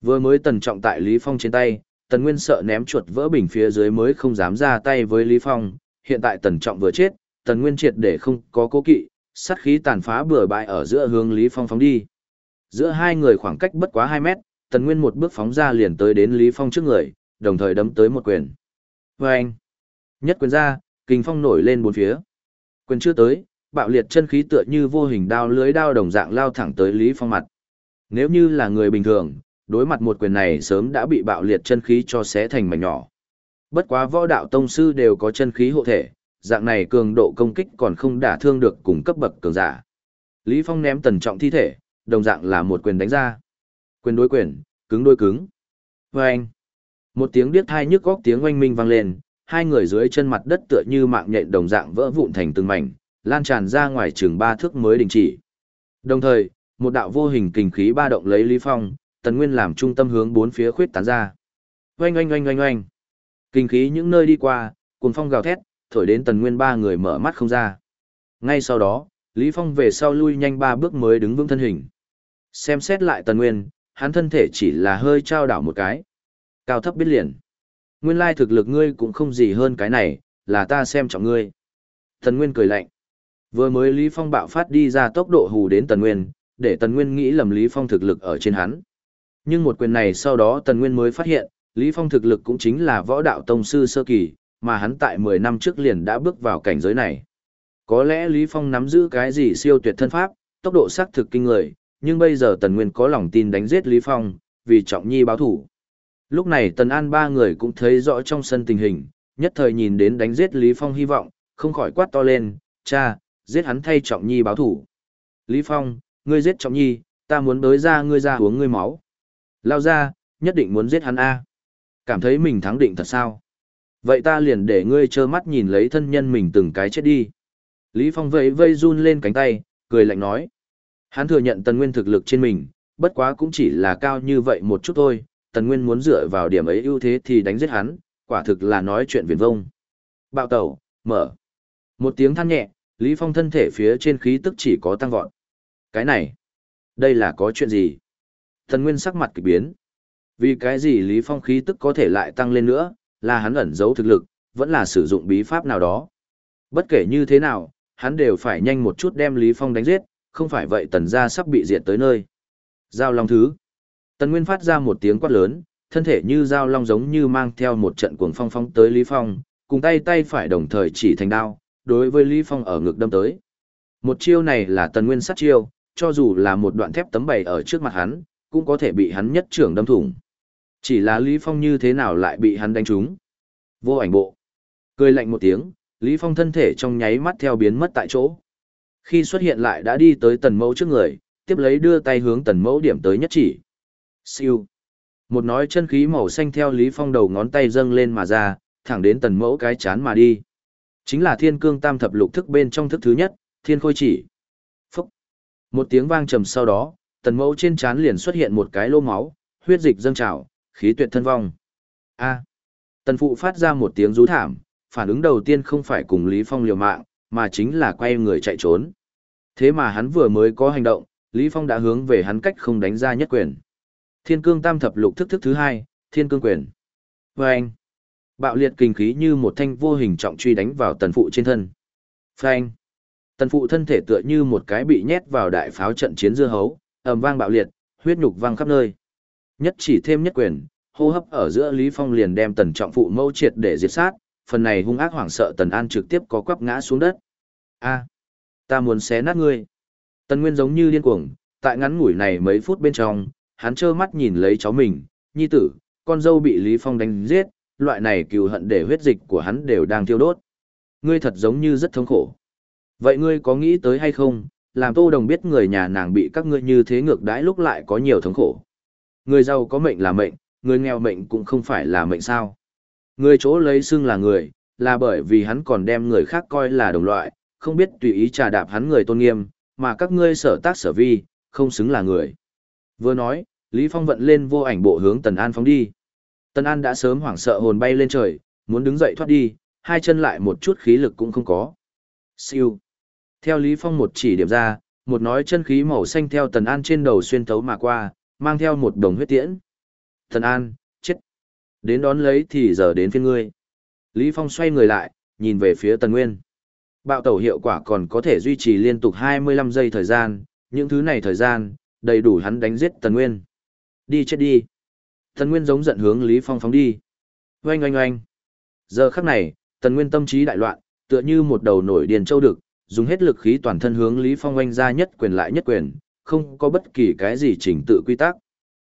Vừa mới Tần Trọng tại Lý Phong trên tay, Tần Nguyên sợ ném chuột vỡ bình phía dưới mới không dám ra tay với Lý Phong, hiện tại Tần Trọng vừa chết, Tần Nguyên triệt để không có cố kỵ, sát khí tàn phá bừa bãi ở giữa hướng Lý Phong phóng đi. Giữa hai người khoảng cách bất quá 2 mét, Tần Nguyên một bước phóng ra liền tới đến Lý Phong trước người, đồng thời đấm tới một quyền. Và anh, nhất quyền ra, kinh phong nổi lên bốn phía. Quyền chưa tới, bạo liệt chân khí tựa như vô hình đao lưới đao đồng dạng lao thẳng tới Lý Phong mặt. Nếu như là người bình thường, đối mặt một quyền này sớm đã bị bạo liệt chân khí cho xé thành mảnh nhỏ. Bất quá võ đạo tông sư đều có chân khí hộ thể, dạng này cường độ công kích còn không đả thương được cùng cấp bậc cường giả. Lý Phong ném tần trọng thi thể, đồng dạng là một quyền đánh ra. Quyền đối quyền, cứng đối cứng. Và anh, một tiếng điếc thai nhức góc tiếng oanh minh vang lên, hai người dưới chân mặt đất tựa như mạng nhện đồng dạng vỡ vụn thành từng mảnh, lan tràn ra ngoài trường ba thước mới đình chỉ. Đồng thời, một đạo vô hình kình khí ba động lấy Lý Phong, Tần Nguyên làm trung tâm hướng bốn phía khuyết tán ra. Oanh oanh oanh oanh oanh. Kinh khí những nơi đi qua, cuồng phong gào thét, thổi đến tần nguyên ba người mở mắt không ra. Ngay sau đó, Lý Phong về sau lui nhanh ba bước mới đứng vững thân hình. Xem xét lại tần nguyên, hắn thân thể chỉ là hơi trao đảo một cái. Cao thấp biết liền. Nguyên lai thực lực ngươi cũng không gì hơn cái này, là ta xem trọng ngươi. Tần Nguyên cười lạnh. Vừa mới Lý Phong bạo phát đi ra tốc độ hù đến Tần Nguyên, để Tần Nguyên nghĩ lầm Lý Phong thực lực ở trên hắn. Nhưng một quyền này sau đó Tần Nguyên mới phát hiện, Lý Phong thực lực cũng chính là võ đạo tông sư sơ kỳ, mà hắn tại 10 năm trước liền đã bước vào cảnh giới này. Có lẽ Lý Phong nắm giữ cái gì siêu tuyệt thân pháp, tốc độ sắc thực kinh người, nhưng bây giờ Tần Nguyên có lòng tin đánh giết Lý Phong, vì trọng nhi báo thủ. Lúc này Tần An ba người cũng thấy rõ trong sân tình hình, nhất thời nhìn đến đánh giết Lý Phong hy vọng, không khỏi quát to lên, cha, giết hắn thay trọng nhi báo thủ. Lý Phong, ngươi giết trọng nhi, ta muốn đối ra ngươi ra uống ngươi máu. Lao ra, nhất định muốn giết hắn A. Cảm thấy mình thắng định thật sao? Vậy ta liền để ngươi trơ mắt nhìn lấy thân nhân mình từng cái chết đi. Lý Phong vẫy vây run lên cánh tay, cười lạnh nói. Hắn thừa nhận tần nguyên thực lực trên mình, bất quá cũng chỉ là cao như vậy một chút thôi, tần nguyên muốn dựa vào điểm ấy ưu thế thì đánh giết hắn, quả thực là nói chuyện viển vông. Bạo tẩu, mở. Một tiếng than nhẹ, Lý Phong thân thể phía trên khí tức chỉ có tăng vọt. Cái này, đây là có chuyện gì? Tần Nguyên sắc mặt kỳ biến. Vì cái gì Lý Phong khí tức có thể lại tăng lên nữa, là hắn ẩn giấu thực lực, vẫn là sử dụng bí pháp nào đó. Bất kể như thế nào, hắn đều phải nhanh một chút đem Lý Phong đánh giết, không phải vậy tần gia sắp bị diệt tới nơi. Giao Long thứ. Tần Nguyên phát ra một tiếng quát lớn, thân thể như Giao Long giống như mang theo một trận cuồng phong phong tới Lý Phong, cùng tay tay phải đồng thời chỉ thành đao, đối với Lý Phong ở ngực đâm tới. Một chiêu này là Tần Nguyên sát chiêu, cho dù là một đoạn thép tấm bày ở trước mặt hắn, cũng có thể bị hắn nhất trưởng đâm thủng. Chỉ là Lý Phong như thế nào lại bị hắn đánh trúng. Vô ảnh bộ. Cười lạnh một tiếng, Lý Phong thân thể trong nháy mắt theo biến mất tại chỗ. Khi xuất hiện lại đã đi tới tần mẫu trước người, tiếp lấy đưa tay hướng tần mẫu điểm tới nhất chỉ. Siêu. Một nói chân khí màu xanh theo Lý Phong đầu ngón tay dâng lên mà ra, thẳng đến tần mẫu cái chán mà đi. Chính là thiên cương tam thập lục thức bên trong thức thứ nhất, thiên khôi chỉ. Phúc. Một tiếng vang trầm sau đó, tần mẫu trên chán liền xuất hiện một cái lô máu, huyết dịch dâng trào, khí tuyệt thân vong. A. Tần phụ phát ra một tiếng rú thảm, phản ứng đầu tiên không phải cùng Lý Phong liều mạng, mà chính là quay người chạy trốn. Thế mà hắn vừa mới có hành động, Lý Phong đã hướng về hắn cách không đánh ra nhất quyền. Thiên cương tam thập lục thức thức thứ hai, thiên cương quyền. Vâng! bạo liệt kinh khí như một thanh vô hình trọng truy đánh vào tần phụ trên thân. Phanh. Tần phụ thân thể tựa như một cái bị nhét vào đại pháo trận chiến dưa hấu, ầm vang bạo liệt, huyết nhục vang khắp nơi. Nhất chỉ thêm nhất quyền, hô hấp ở giữa Lý Phong liền đem tần trọng phụ mâu triệt để diệt sát, phần này hung ác hoảng sợ tần an trực tiếp có quắp ngã xuống đất. A, ta muốn xé nát ngươi. Tần Nguyên giống như điên cuồng, tại ngắn ngủi này mấy phút bên trong, hắn trơ mắt nhìn lấy cháu mình, nhi tử, con dâu bị Lý Phong đánh giết, loại này cừu hận để huyết dịch của hắn đều đang thiêu đốt. Ngươi thật giống như rất thống khổ. Vậy ngươi có nghĩ tới hay không, làm Tô Đồng biết người nhà nàng bị các ngươi như thế ngược đãi lúc lại có nhiều thống khổ. Người giàu có mệnh là mệnh, người nghèo mệnh cũng không phải là mệnh sao. Người chỗ lấy xưng là người, là bởi vì hắn còn đem người khác coi là đồng loại, không biết tùy ý trà đạp hắn người tôn nghiêm, mà các ngươi sở tác sở vi, không xứng là người. Vừa nói, Lý Phong vận lên vô ảnh bộ hướng Tần An phóng đi. Tần An đã sớm hoảng sợ hồn bay lên trời, muốn đứng dậy thoát đi, hai chân lại một chút khí lực cũng không có. Siêu. Theo Lý Phong một chỉ điểm ra, một nói chân khí màu xanh theo Tần An trên đầu xuyên thấu mà qua, mang theo một đồng huyết tiễn. thần An, chết. Đến đón lấy thì giờ đến phiên ngươi. Lý Phong xoay người lại, nhìn về phía Tần Nguyên. Bạo tẩu hiệu quả còn có thể duy trì liên tục 25 giây thời gian, những thứ này thời gian, đầy đủ hắn đánh giết Tần Nguyên. Đi chết đi. Tần Nguyên giống giận hướng Lý Phong phóng đi. Oanh oanh oanh. Giờ khắc này, Tần Nguyên tâm trí đại loạn, tựa như một đầu nổi điền châu đực, dùng hết lực khí toàn thân hướng Lý Phong oanh ra nhất quyền lại nhất quyền, không có bất kỳ cái gì chỉnh tự quy tắc.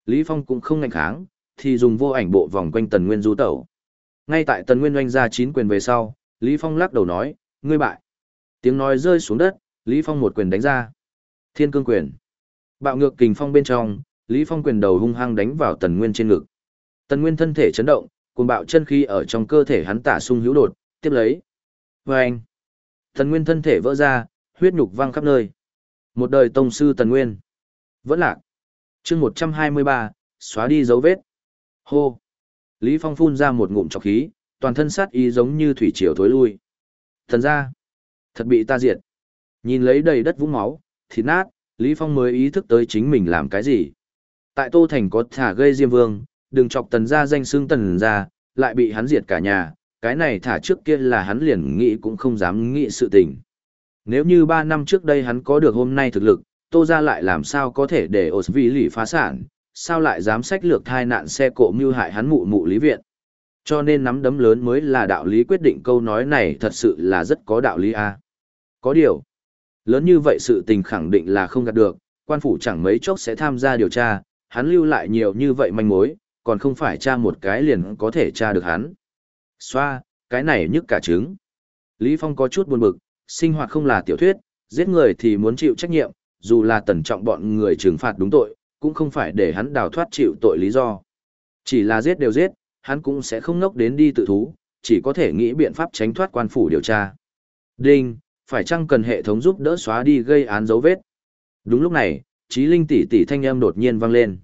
Lý Phong cũng không ngạnh kháng, thì dùng vô ảnh bộ vòng quanh Tần Nguyên du tẩu. Ngay tại Tần Nguyên oanh ra chín quyền về sau, Lý Phong lắc đầu nói, ngươi bại. Tiếng nói rơi xuống đất, Lý Phong một quyền đánh ra. Thiên cương quyền. Bạo ngược kình phong bên trong, Lý Phong quyền đầu hung hăng đánh vào Tần Nguyên trên ngực. Tần Nguyên thân thể chấn động, cuồng bạo chân khí ở trong cơ thể hắn tả sung hữu đột, tiếp lấy. Vâng! Tần Nguyên thân thể vỡ ra, huyết nhục văng khắp nơi. Một đời tông sư Tần Nguyên. Vẫn lạc. chương 123, xóa đi dấu vết. Hô! Lý Phong phun ra một ngụm trọc khí, toàn thân sát ý giống như thủy triều thối lui. Thần ra, thật bị ta diệt. Nhìn lấy đầy đất vũng máu, thịt nát, Lý Phong mới ý thức tới chính mình làm cái gì. Tại Tô Thành có thả gây Diêm Vương, đừng chọc tần ra danh xương tần ra, lại bị hắn diệt cả nhà, cái này thả trước kia là hắn liền nghĩ cũng không dám nghĩ sự tình. Nếu như 3 năm trước đây hắn có được hôm nay thực lực, Tô ra lại làm sao có thể để ổ lì phá sản, sao lại dám sách lược thai nạn xe cộ mưu hại hắn mụ mụ lý viện. Cho nên nắm đấm lớn mới là đạo lý quyết định câu nói này thật sự là rất có đạo lý a. Có điều, lớn như vậy sự tình khẳng định là không gạt được, quan phủ chẳng mấy chốc sẽ tham gia điều tra, hắn lưu lại nhiều như vậy manh mối, còn không phải tra một cái liền có thể tra được hắn. Xoa, cái này nhức cả trứng. Lý Phong có chút buồn bực, sinh hoạt không là tiểu thuyết, giết người thì muốn chịu trách nhiệm, dù là tần trọng bọn người trừng phạt đúng tội, cũng không phải để hắn đào thoát chịu tội lý do. Chỉ là giết đều giết, hắn cũng sẽ không ngốc đến đi tự thú, chỉ có thể nghĩ biện pháp tránh thoát quan phủ điều tra. Đinh, phải chăng cần hệ thống giúp đỡ xóa đi gây án dấu vết? Đúng lúc này, trí linh tỷ tỷ thanh âm đột nhiên vang lên.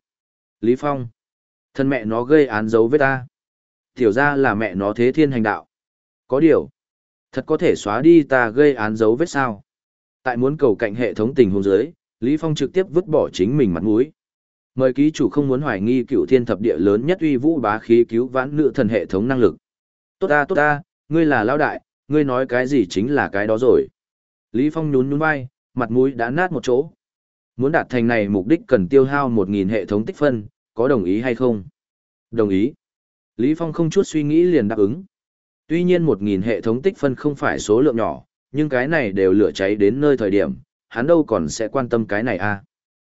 Lý Phong, thân mẹ nó gây án dấu vết ta. Tiểu ra là mẹ nó thế thiên hành đạo. Có điều, thật có thể xóa đi ta gây án dấu vết sao? Tại muốn cầu cạnh hệ thống tình hôn giới, Lý Phong trực tiếp vứt bỏ chính mình mặt mũi. Mời ký chủ không muốn hoài nghi cựu thiên thập địa lớn nhất uy vũ bá khí cứu vãn nữ thần hệ thống năng lực. Tốt ta tốt ta, ngươi là lão đại, ngươi nói cái gì chính là cái đó rồi. Lý Phong nhún nhún vai, mặt mũi đã nát một chỗ. Muốn đạt thành này mục đích cần tiêu hao 1.000 hệ thống tích phân, có đồng ý hay không? Đồng ý. Lý Phong không chút suy nghĩ liền đáp ứng. Tuy nhiên 1.000 hệ thống tích phân không phải số lượng nhỏ, nhưng cái này đều lửa cháy đến nơi thời điểm, hắn đâu còn sẽ quan tâm cái này à.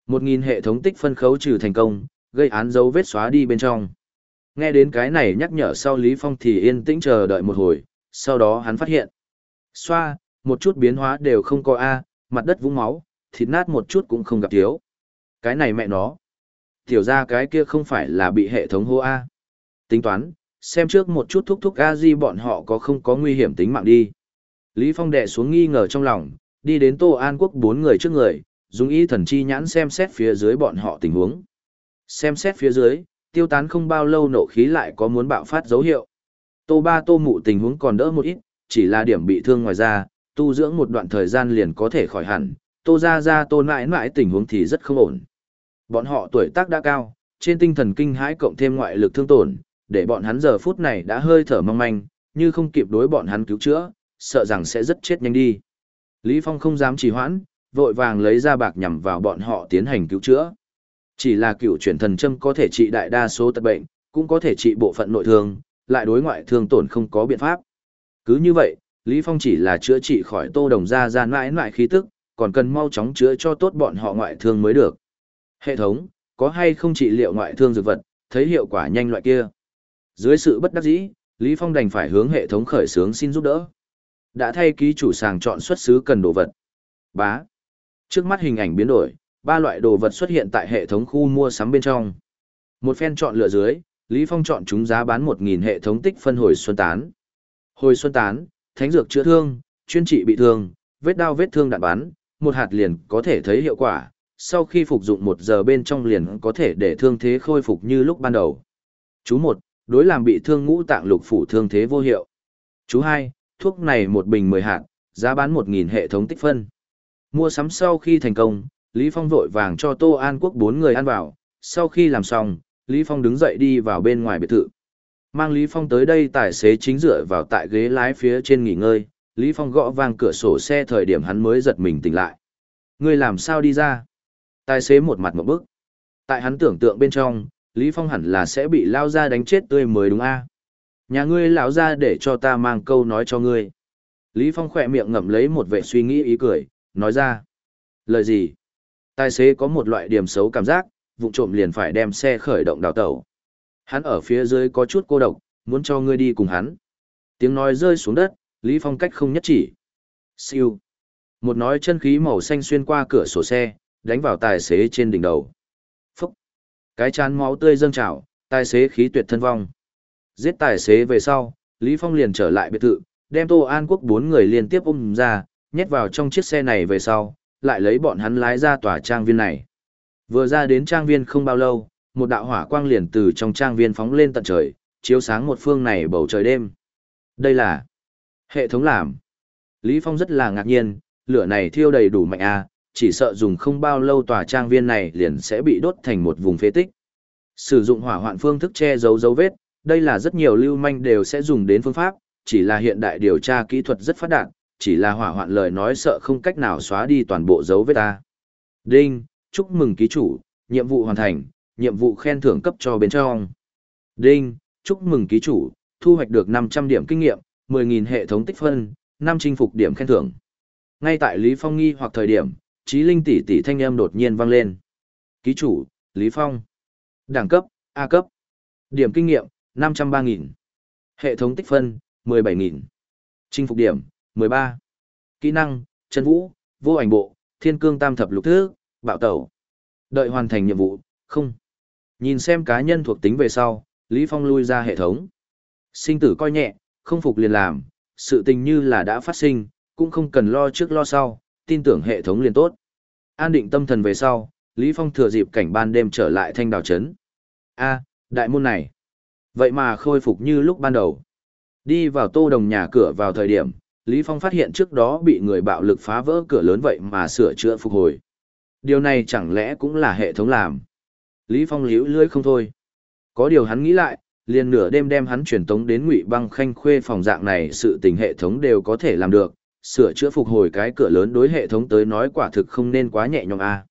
Một nghìn hệ thống tích phân khấu trừ thành công, gây án dấu vết xóa đi bên trong. Nghe đến cái này nhắc nhở sau Lý Phong thì yên tĩnh chờ đợi một hồi, sau đó hắn phát hiện. Xoa, một chút biến hóa đều không có A, mặt đất vũng máu, thịt nát một chút cũng không gặp thiếu. Cái này mẹ nó. Tiểu ra cái kia không phải là bị hệ thống hô A. Tính toán, xem trước một chút thúc thúc A di bọn họ có không có nguy hiểm tính mạng đi. Lý Phong đệ xuống nghi ngờ trong lòng, đi đến Tô An Quốc bốn người trước người, dùng ý thần chi nhãn xem xét phía dưới bọn họ tình huống. Xem xét phía dưới, tiêu tán không bao lâu nộ khí lại có muốn bạo phát dấu hiệu. Tô ba tô mụ tình huống còn đỡ một ít, chỉ là điểm bị thương ngoài ra, tu dưỡng một đoạn thời gian liền có thể khỏi hẳn, tô ra ra tô mãi mãi tình huống thì rất không ổn. Bọn họ tuổi tác đã cao, trên tinh thần kinh hãi cộng thêm ngoại lực thương tổn, để bọn hắn giờ phút này đã hơi thở mong manh, như không kịp đối bọn hắn cứu chữa, sợ rằng sẽ rất chết nhanh đi. Lý Phong không dám trì hoãn, vội vàng lấy ra bạc nhằm vào bọn họ tiến hành cứu chữa. Chỉ là cựu chuyển thần châm có thể trị đại đa số tật bệnh, cũng có thể trị bộ phận nội thương, lại đối ngoại thương tổn không có biện pháp. Cứ như vậy, Lý Phong chỉ là chữa trị khỏi tô đồng ra ra mãi mãi khí tức, còn cần mau chóng chữa cho tốt bọn họ ngoại thương mới được. Hệ thống, có hay không trị liệu ngoại thương dược vật, thấy hiệu quả nhanh loại kia. Dưới sự bất đắc dĩ, Lý Phong đành phải hướng hệ thống khởi xướng xin giúp đỡ. Đã thay ký chủ sàng chọn xuất xứ cần đồ vật. Bá. Trước mắt hình ảnh biến đổi, ba loại đồ vật xuất hiện tại hệ thống khu mua sắm bên trong. Một phen chọn lựa dưới, Lý Phong chọn chúng giá bán 1.000 hệ thống tích phân hồi xuân tán. Hồi xuân tán, thánh dược chữa thương, chuyên trị bị thương, vết đau vết thương đạn bắn, một hạt liền có thể thấy hiệu quả, sau khi phục dụng một giờ bên trong liền có thể để thương thế khôi phục như lúc ban đầu. Chú một đối làm bị thương ngũ tạng lục phủ thương thế vô hiệu. Chú hai, thuốc này một bình 10 hạt, giá bán 1.000 hệ thống tích phân. Mua sắm sau khi thành công, Lý Phong vội vàng cho Tô An Quốc bốn người ăn vào, sau khi làm xong, Lý Phong đứng dậy đi vào bên ngoài biệt thự. Mang Lý Phong tới đây tài xế chính dựa vào tại ghế lái phía trên nghỉ ngơi, Lý Phong gõ vang cửa sổ xe thời điểm hắn mới giật mình tỉnh lại. Ngươi làm sao đi ra? Tài xế một mặt một bức. Tại hắn tưởng tượng bên trong, Lý Phong hẳn là sẽ bị lao ra đánh chết tươi mới đúng a. Nhà ngươi lão ra để cho ta mang câu nói cho ngươi. Lý Phong khỏe miệng ngậm lấy một vệ suy nghĩ ý cười, nói ra. Lời gì? Tài xế có một loại điểm xấu cảm giác, vụ trộm liền phải đem xe khởi động đào tẩu. Hắn ở phía dưới có chút cô độc, muốn cho ngươi đi cùng hắn. Tiếng nói rơi xuống đất, Lý Phong cách không nhất chỉ. Siêu. Một nói chân khí màu xanh xuyên qua cửa sổ xe, đánh vào tài xế trên đỉnh đầu. Cái chán máu tươi dâng trào, tài xế khí tuyệt thân vong. Giết tài xế về sau, Lý Phong liền trở lại biệt thự, đem Tô An Quốc bốn người liên tiếp ôm ra, nhét vào trong chiếc xe này về sau, lại lấy bọn hắn lái ra tòa trang viên này. Vừa ra đến trang viên không bao lâu, một đạo hỏa quang liền từ trong trang viên phóng lên tận trời, chiếu sáng một phương này bầu trời đêm. Đây là hệ thống làm. Lý Phong rất là ngạc nhiên, lửa này thiêu đầy đủ mạnh a, chỉ sợ dùng không bao lâu tòa trang viên này liền sẽ bị đốt thành một vùng phế tích. Sử dụng hỏa hoạn phương thức che giấu dấu vết, đây là rất nhiều lưu manh đều sẽ dùng đến phương pháp, chỉ là hiện đại điều tra kỹ thuật rất phát đạt, chỉ là hỏa hoạn lời nói sợ không cách nào xóa đi toàn bộ dấu vết ta. Đinh, chúc mừng ký chủ, nhiệm vụ hoàn thành, nhiệm vụ khen thưởng cấp cho bên trong. Đinh, chúc mừng ký chủ, thu hoạch được 500 điểm kinh nghiệm, 10.000 hệ thống tích phân, 5 chinh phục điểm khen thưởng. Ngay tại Lý Phong nghi hoặc thời điểm, trí linh tỷ tỷ thanh âm đột nhiên vang lên. Ký chủ, Lý Phong. Đẳng cấp, A cấp. Điểm kinh nghiệm, 503.000. Hệ thống tích phân, 17.000. Chinh phục điểm, 13. Kỹ năng, chân vũ, vô ảnh bộ, thiên cương tam thập lục thứ, bạo tẩu. Đợi hoàn thành nhiệm vụ, không. Nhìn xem cá nhân thuộc tính về sau, Lý Phong lui ra hệ thống. Sinh tử coi nhẹ, không phục liền làm, sự tình như là đã phát sinh, cũng không cần lo trước lo sau, tin tưởng hệ thống liền tốt. An định tâm thần về sau, Lý Phong thừa dịp cảnh ban đêm trở lại thanh đào trấn. A, đại môn này. Vậy mà khôi phục như lúc ban đầu. Đi vào tô đồng nhà cửa vào thời điểm, Lý Phong phát hiện trước đó bị người bạo lực phá vỡ cửa lớn vậy mà sửa chữa phục hồi. Điều này chẳng lẽ cũng là hệ thống làm. Lý Phong liễu lưỡi không thôi. Có điều hắn nghĩ lại, liền nửa đêm đem hắn truyền tống đến ngụy băng khanh khuê phòng dạng này sự tình hệ thống đều có thể làm được, sửa chữa phục hồi cái cửa lớn đối hệ thống tới nói quả thực không nên quá nhẹ nhõm a.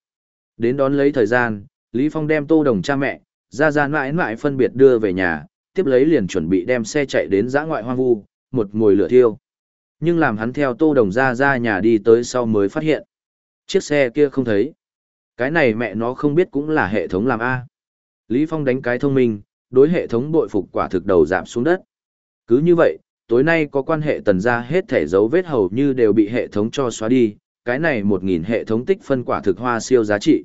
Đến đón lấy thời gian, Lý Phong đem Tô Đồng cha mẹ, ra ra mãi mãi phân biệt đưa về nhà, tiếp lấy liền chuẩn bị đem xe chạy đến giã ngoại hoang vu, một ngồi lửa thiêu. Nhưng làm hắn theo Tô Đồng ra ra nhà đi tới sau mới phát hiện. Chiếc xe kia không thấy. Cái này mẹ nó không biết cũng là hệ thống làm A. Lý Phong đánh cái thông minh, đối hệ thống bội phục quả thực đầu giảm xuống đất. Cứ như vậy, tối nay có quan hệ tần gia hết thể dấu vết hầu như đều bị hệ thống cho xóa đi, cái này một nghìn hệ thống tích phân quả thực hoa siêu giá trị.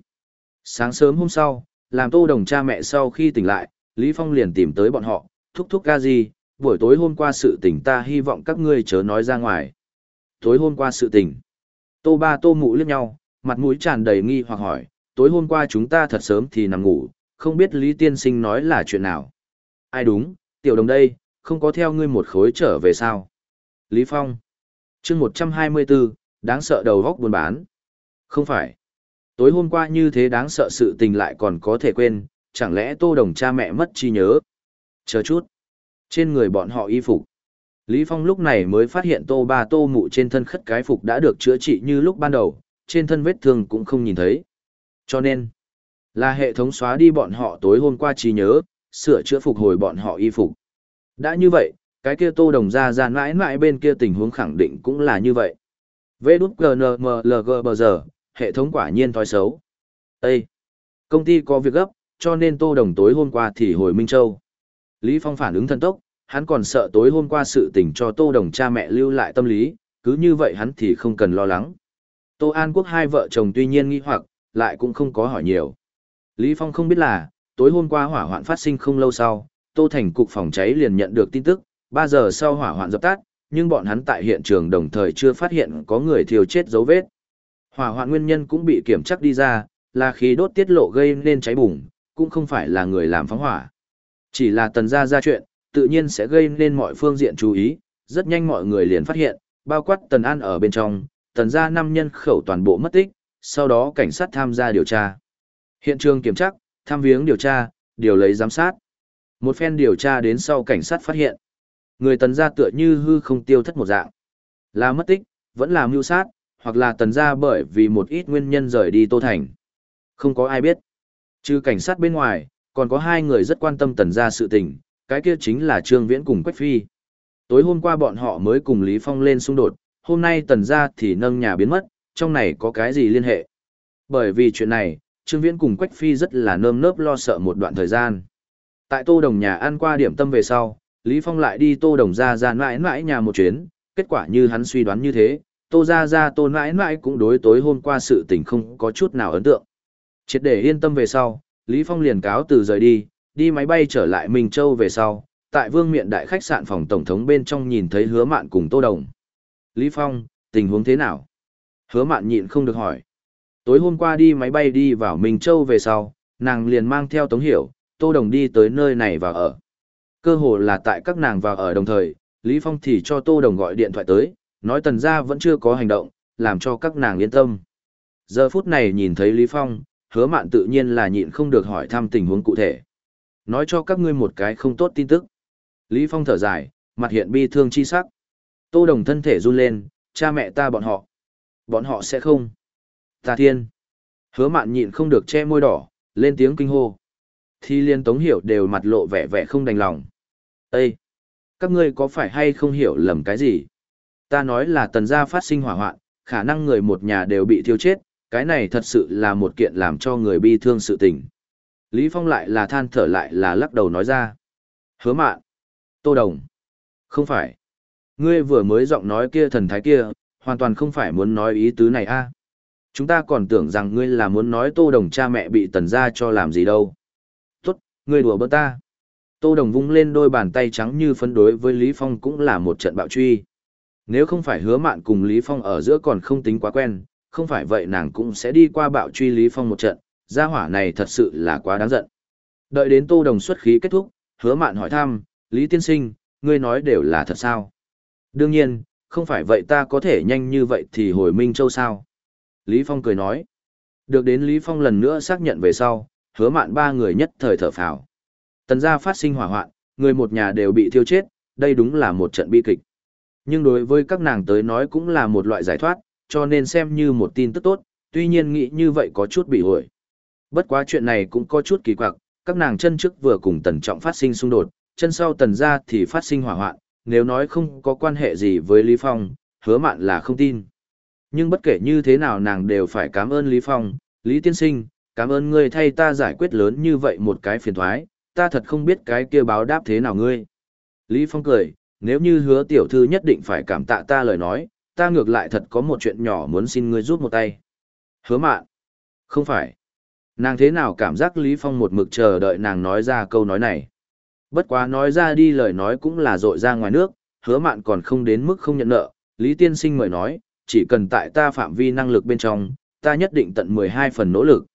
Sáng sớm hôm sau, làm tô đồng cha mẹ sau khi tỉnh lại, Lý Phong liền tìm tới bọn họ, thúc thúc ca gì, buổi tối hôm qua sự tình ta hy vọng các ngươi chớ nói ra ngoài. Tối hôm qua sự tình. Tô ba tô mụ liếc nhau, mặt mũi tràn đầy nghi hoặc hỏi, tối hôm qua chúng ta thật sớm thì nằm ngủ, không biết Lý Tiên Sinh nói là chuyện nào. Ai đúng, tiểu đồng đây, không có theo ngươi một khối trở về sao. Lý Phong. chương 124, đáng sợ đầu góc buôn bán. Không phải. Tối hôm qua như thế đáng sợ sự tình lại còn có thể quên, chẳng lẽ tô đồng cha mẹ mất trí nhớ. Chờ chút. Trên người bọn họ y phục. Lý Phong lúc này mới phát hiện tô ba tô mụ trên thân khất cái phục đã được chữa trị như lúc ban đầu, trên thân vết thương cũng không nhìn thấy. Cho nên, là hệ thống xóa đi bọn họ tối hôm qua trí nhớ, sửa chữa phục hồi bọn họ y phục. Đã như vậy, cái kia tô đồng ra ra mãi mãi bên kia tình huống khẳng định cũng là như vậy. Vê đút GNMLG bờ giờ, hệ thống quả nhiên thói xấu. Ê! Công ty có việc gấp, cho nên tô đồng tối hôm qua thì hồi Minh Châu. Lý Phong phản ứng thần tốc, hắn còn sợ tối hôm qua sự tình cho tô đồng cha mẹ lưu lại tâm lý, cứ như vậy hắn thì không cần lo lắng. Tô An Quốc hai vợ chồng tuy nhiên nghi hoặc, lại cũng không có hỏi nhiều. Lý Phong không biết là, tối hôm qua hỏa hoạn phát sinh không lâu sau, Tô Thành cục phòng cháy liền nhận được tin tức, 3 giờ sau hỏa hoạn dập tắt, nhưng bọn hắn tại hiện trường đồng thời chưa phát hiện có người thiêu chết dấu vết. Hỏa hoạn nguyên nhân cũng bị kiểm chắc đi ra, là khí đốt tiết lộ gây nên cháy bùng, cũng không phải là người làm phóng hỏa. Chỉ là tần gia ra chuyện, tự nhiên sẽ gây nên mọi phương diện chú ý, rất nhanh mọi người liền phát hiện, bao quát tần an ở bên trong, tần gia năm nhân khẩu toàn bộ mất tích, sau đó cảnh sát tham gia điều tra. Hiện trường kiểm tra, tham viếng điều tra, điều lấy giám sát. Một phen điều tra đến sau cảnh sát phát hiện. Người tần gia tựa như hư không tiêu thất một dạng. Là mất tích, vẫn là mưu sát, hoặc là tần gia bởi vì một ít nguyên nhân rời đi Tô Thành. Không có ai biết. Trừ cảnh sát bên ngoài, còn có hai người rất quan tâm tần gia sự tình, cái kia chính là Trương Viễn cùng Quách Phi. Tối hôm qua bọn họ mới cùng Lý Phong lên xung đột, hôm nay tần gia thì nâng nhà biến mất, trong này có cái gì liên hệ. Bởi vì chuyện này, Trương Viễn cùng Quách Phi rất là nơm nớp lo sợ một đoạn thời gian. Tại Tô Đồng nhà ăn qua điểm tâm về sau, Lý Phong lại đi Tô Đồng ra ra mãi mãi nhà một chuyến, kết quả như hắn suy đoán như thế, Tô ra ra Tô mãi mãi cũng đối tối hôm qua sự tình không có chút nào ấn tượng. Triệt để yên tâm về sau, Lý Phong liền cáo từ rời đi, đi máy bay trở lại Minh Châu về sau, tại Vương Miện Đại khách sạn phòng tổng thống bên trong nhìn thấy Hứa Mạn cùng Tô Đồng. Lý Phong, tình huống thế nào? Hứa Mạn nhịn không được hỏi. Tối hôm qua đi máy bay đi vào Minh Châu về sau, nàng liền mang theo Tống Hiểu, Tô Đồng đi tới nơi này và ở. Cơ hồ là tại các nàng vào ở đồng thời, Lý Phong thì cho Tô Đồng gọi điện thoại tới, nói tần gia vẫn chưa có hành động, làm cho các nàng yên tâm. Giờ phút này nhìn thấy Lý Phong, hứa mạn tự nhiên là nhịn không được hỏi thăm tình huống cụ thể. Nói cho các ngươi một cái không tốt tin tức. Lý Phong thở dài, mặt hiện bi thương chi sắc. Tô Đồng thân thể run lên, cha mẹ ta bọn họ. Bọn họ sẽ không. Ta thiên. Hứa mạn nhịn không được che môi đỏ, lên tiếng kinh hô. Thi liên tống hiểu đều mặt lộ vẻ vẻ không đành lòng. Ê! Các ngươi có phải hay không hiểu lầm cái gì? Ta nói là tần gia phát sinh hỏa hoạn, khả năng người một nhà đều bị thiêu chết, cái này thật sự là một kiện làm cho người bi thương sự tình. Lý Phong lại là than thở lại là lắc đầu nói ra. Hứa mạn. Tô Đồng. Không phải. Ngươi vừa mới giọng nói kia thần thái kia, hoàn toàn không phải muốn nói ý tứ này a. Chúng ta còn tưởng rằng ngươi là muốn nói Tô Đồng cha mẹ bị tần gia cho làm gì đâu. Người ngươi đùa bớt ta. Tô Đồng vung lên đôi bàn tay trắng như phân đối với Lý Phong cũng là một trận bạo truy. Nếu không phải hứa mạn cùng Lý Phong ở giữa còn không tính quá quen, không phải vậy nàng cũng sẽ đi qua bạo truy Lý Phong một trận, gia hỏa này thật sự là quá đáng giận. Đợi đến Tô Đồng xuất khí kết thúc, hứa mạn hỏi thăm, Lý Tiên Sinh, ngươi nói đều là thật sao? Đương nhiên, không phải vậy ta có thể nhanh như vậy thì hồi Minh Châu sao? Lý Phong cười nói. Được đến Lý Phong lần nữa xác nhận về sau, hứa mạn ba người nhất thời thở phào. Tần gia phát sinh hỏa hoạn, người một nhà đều bị thiêu chết, đây đúng là một trận bi kịch. Nhưng đối với các nàng tới nói cũng là một loại giải thoát, cho nên xem như một tin tức tốt, tuy nhiên nghĩ như vậy có chút bị hồi. Bất quá chuyện này cũng có chút kỳ quặc, các nàng chân trước vừa cùng tần trọng phát sinh xung đột, chân sau tần gia thì phát sinh hỏa hoạn, nếu nói không có quan hệ gì với Lý Phong, hứa mạn là không tin. Nhưng bất kể như thế nào nàng đều phải cảm ơn Lý Phong, Lý Tiên Sinh, cảm ơn ngươi thay ta giải quyết lớn như vậy một cái phiền thoái, ta thật không biết cái kia báo đáp thế nào ngươi. Lý Phong cười, nếu như hứa tiểu thư nhất định phải cảm tạ ta lời nói, ta ngược lại thật có một chuyện nhỏ muốn xin ngươi giúp một tay. Hứa mạn. Không phải. Nàng thế nào cảm giác Lý Phong một mực chờ đợi nàng nói ra câu nói này. Bất quá nói ra đi lời nói cũng là dội ra ngoài nước, hứa mạn còn không đến mức không nhận nợ. Lý tiên sinh mời nói, chỉ cần tại ta phạm vi năng lực bên trong, ta nhất định tận 12 phần nỗ lực.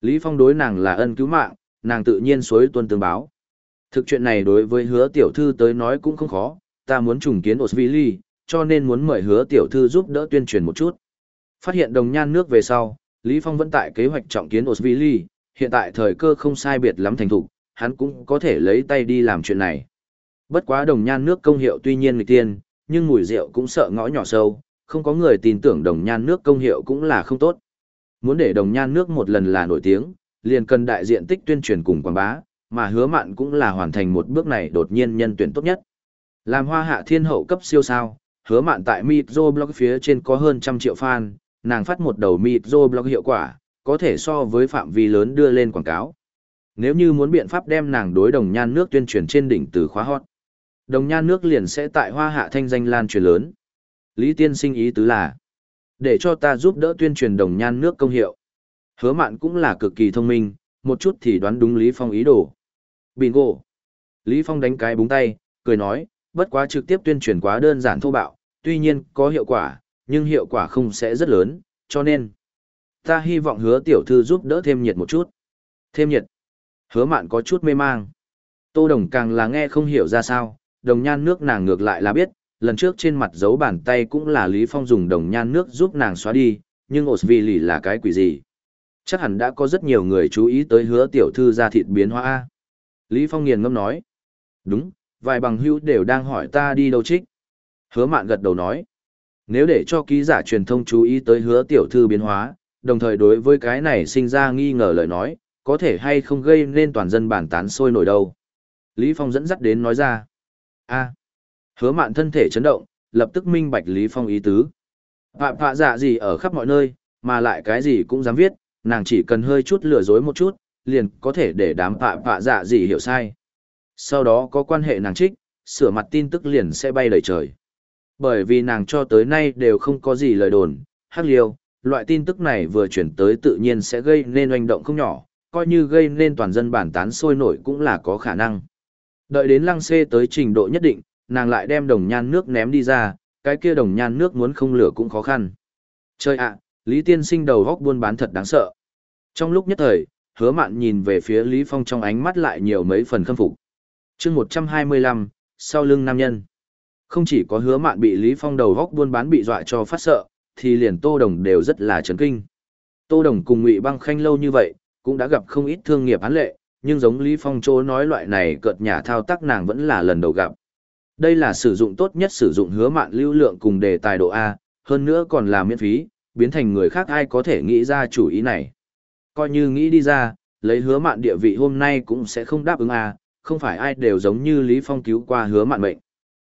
Lý Phong đối nàng là ân cứu mạng, nàng tự nhiên suối tuân tương báo. Thực chuyện này đối với hứa tiểu thư tới nói cũng không khó, ta muốn trùng kiến Osvili, cho nên muốn mời hứa tiểu thư giúp đỡ tuyên truyền một chút. Phát hiện đồng nhan nước về sau, Lý Phong vẫn tại kế hoạch trọng kiến Osvili, hiện tại thời cơ không sai biệt lắm thành thục, hắn cũng có thể lấy tay đi làm chuyện này. Bất quá đồng nhan nước công hiệu tuy nhiên người tiên, nhưng mùi rượu cũng sợ ngõ nhỏ sâu, không có người tin tưởng đồng nhan nước công hiệu cũng là không tốt. Muốn để đồng nhan nước một lần là nổi tiếng, liền cần đại diện tích tuyên truyền cùng quảng bá, mà hứa mạn cũng là hoàn thành một bước này đột nhiên nhân tuyển tốt nhất. Làm hoa hạ thiên hậu cấp siêu sao, hứa mạn tại Mitro blog phía trên có hơn trăm triệu fan, nàng phát một đầu Mitro blog hiệu quả, có thể so với phạm vi lớn đưa lên quảng cáo. Nếu như muốn biện pháp đem nàng đối đồng nhan nước tuyên truyền trên đỉnh từ khóa hot, đồng nhan nước liền sẽ tại hoa hạ thanh danh lan truyền lớn. Lý tiên sinh ý tứ là, để cho ta giúp đỡ tuyên truyền đồng nhan nước công hiệu. Hứa mạn cũng là cực kỳ thông minh, một chút thì đoán đúng Lý Phong ý đồ. Bingo! Lý Phong đánh cái búng tay, cười nói, bất quá trực tiếp tuyên truyền quá đơn giản thô bạo, tuy nhiên có hiệu quả, nhưng hiệu quả không sẽ rất lớn, cho nên ta hy vọng hứa tiểu thư giúp đỡ thêm nhiệt một chút. Thêm nhiệt. Hứa mạn có chút mê mang. Tô Đồng càng là nghe không hiểu ra sao, đồng nhan nước nàng ngược lại là biết, lần trước trên mặt dấu bàn tay cũng là Lý Phong dùng đồng nhan nước giúp nàng xóa đi, nhưng Osvili vì lì là cái quỷ gì. Chắc hẳn đã có rất nhiều người chú ý tới hứa tiểu thư ra thịt biến hóa. Lý Phong nghiền ngâm nói. Đúng, vài bằng hữu đều đang hỏi ta đi đâu trích. Hứa mạn gật đầu nói. Nếu để cho ký giả truyền thông chú ý tới hứa tiểu thư biến hóa, đồng thời đối với cái này sinh ra nghi ngờ lời nói, có thể hay không gây nên toàn dân bản tán sôi nổi đâu. Lý Phong dẫn dắt đến nói ra. a hứa mạn thân thể chấn động, lập tức minh bạch Lý Phong ý tứ. Phạm phạ dạ gì ở khắp mọi nơi, mà lại cái gì cũng dám viết, nàng chỉ cần hơi chút lừa dối một chút, liền có thể để đám phạ phạ dạ gì hiểu sai. Sau đó có quan hệ nàng trích, sửa mặt tin tức liền sẽ bay đầy trời. Bởi vì nàng cho tới nay đều không có gì lời đồn, hắc liêu, loại tin tức này vừa chuyển tới tự nhiên sẽ gây nên oanh động không nhỏ, coi như gây nên toàn dân bản tán sôi nổi cũng là có khả năng. Đợi đến lăng xê tới trình độ nhất định, nàng lại đem đồng nhan nước ném đi ra, cái kia đồng nhan nước muốn không lửa cũng khó khăn. Chơi ạ, Lý Tiên Sinh đầu góc buôn bán thật đáng sợ. Trong lúc nhất thời, hứa mạn nhìn về phía Lý Phong trong ánh mắt lại nhiều mấy phần khâm phục. chương 125, sau lưng nam nhân. Không chỉ có hứa mạn bị Lý Phong đầu góc buôn bán bị dọa cho phát sợ, thì liền Tô Đồng đều rất là chấn kinh. Tô Đồng cùng Ngụy Băng Khanh lâu như vậy, cũng đã gặp không ít thương nghiệp án lệ, nhưng giống Lý Phong chỗ nói loại này cợt nhà thao tác nàng vẫn là lần đầu gặp. Đây là sử dụng tốt nhất sử dụng hứa mạn lưu lượng cùng đề tài độ A, hơn nữa còn là miễn phí, biến thành người khác ai có thể nghĩ ra chủ ý này. Coi như nghĩ đi ra, lấy hứa mạn địa vị hôm nay cũng sẽ không đáp ứng A, không phải ai đều giống như Lý Phong cứu qua hứa mạn mệnh.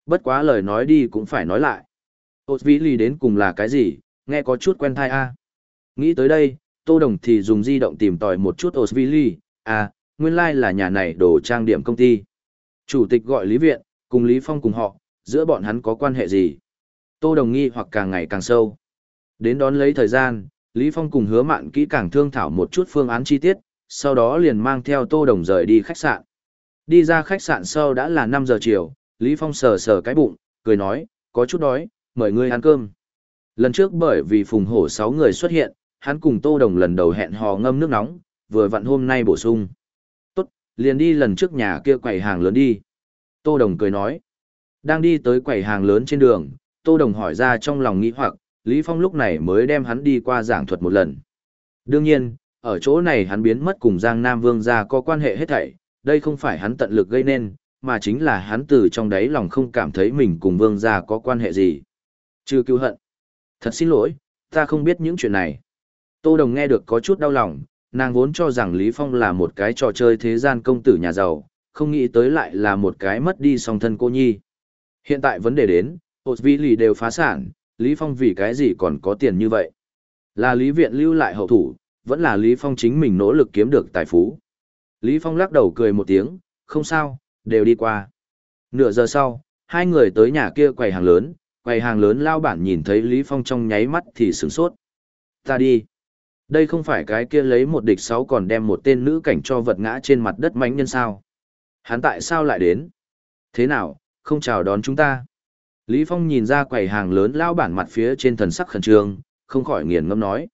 Bất quá lời nói đi cũng phải nói lại. Ôt vĩ lì đến cùng là cái gì, nghe có chút quen thai A. Nghĩ tới đây, Tô Đồng thì dùng di động tìm tòi một chút Osvili, à, nguyên lai like là nhà này đồ trang điểm công ty. Chủ tịch gọi Lý Viện, cùng Lý Phong cùng họ, giữa bọn hắn có quan hệ gì? Tô Đồng nghi hoặc càng ngày càng sâu. Đến đón lấy thời gian, Lý Phong cùng hứa mạn kỹ càng thương thảo một chút phương án chi tiết, sau đó liền mang theo Tô Đồng rời đi khách sạn. Đi ra khách sạn sau đã là 5 giờ chiều, Lý Phong sờ sờ cái bụng, cười nói, có chút đói, mời ngươi ăn cơm. Lần trước bởi vì phùng hổ 6 người xuất hiện, hắn cùng Tô Đồng lần đầu hẹn hò ngâm nước nóng, vừa vặn hôm nay bổ sung. Tốt, liền đi lần trước nhà kia quầy hàng lớn đi. Tô Đồng cười nói. Đang đi tới quầy hàng lớn trên đường, Tô Đồng hỏi ra trong lòng nghĩ hoặc, Lý Phong lúc này mới đem hắn đi qua giảng thuật một lần. Đương nhiên, ở chỗ này hắn biến mất cùng Giang Nam Vương gia có quan hệ hết thảy, đây không phải hắn tận lực gây nên, mà chính là hắn từ trong đáy lòng không cảm thấy mình cùng Vương gia có quan hệ gì. Chưa cứu hận. Thật xin lỗi, ta không biết những chuyện này. Tô Đồng nghe được có chút đau lòng, nàng vốn cho rằng Lý Phong là một cái trò chơi thế gian công tử nhà giàu, không nghĩ tới lại là một cái mất đi song thân cô nhi. Hiện tại vấn đề đến, hột vi lì đều phá sản, Lý Phong vì cái gì còn có tiền như vậy? Là Lý Viện lưu lại hậu thủ, vẫn là Lý Phong chính mình nỗ lực kiếm được tài phú. Lý Phong lắc đầu cười một tiếng, không sao, đều đi qua. Nửa giờ sau, hai người tới nhà kia quầy hàng lớn, quầy hàng lớn lao bản nhìn thấy Lý Phong trong nháy mắt thì sửng sốt. Ta đi. Đây không phải cái kia lấy một địch sáu còn đem một tên nữ cảnh cho vật ngã trên mặt đất mánh nhân sao. Hắn tại sao lại đến? Thế nào, không chào đón chúng ta? Lý Phong nhìn ra quầy hàng lớn lao bản mặt phía trên thần sắc khẩn trương, không khỏi nghiền ngâm nói.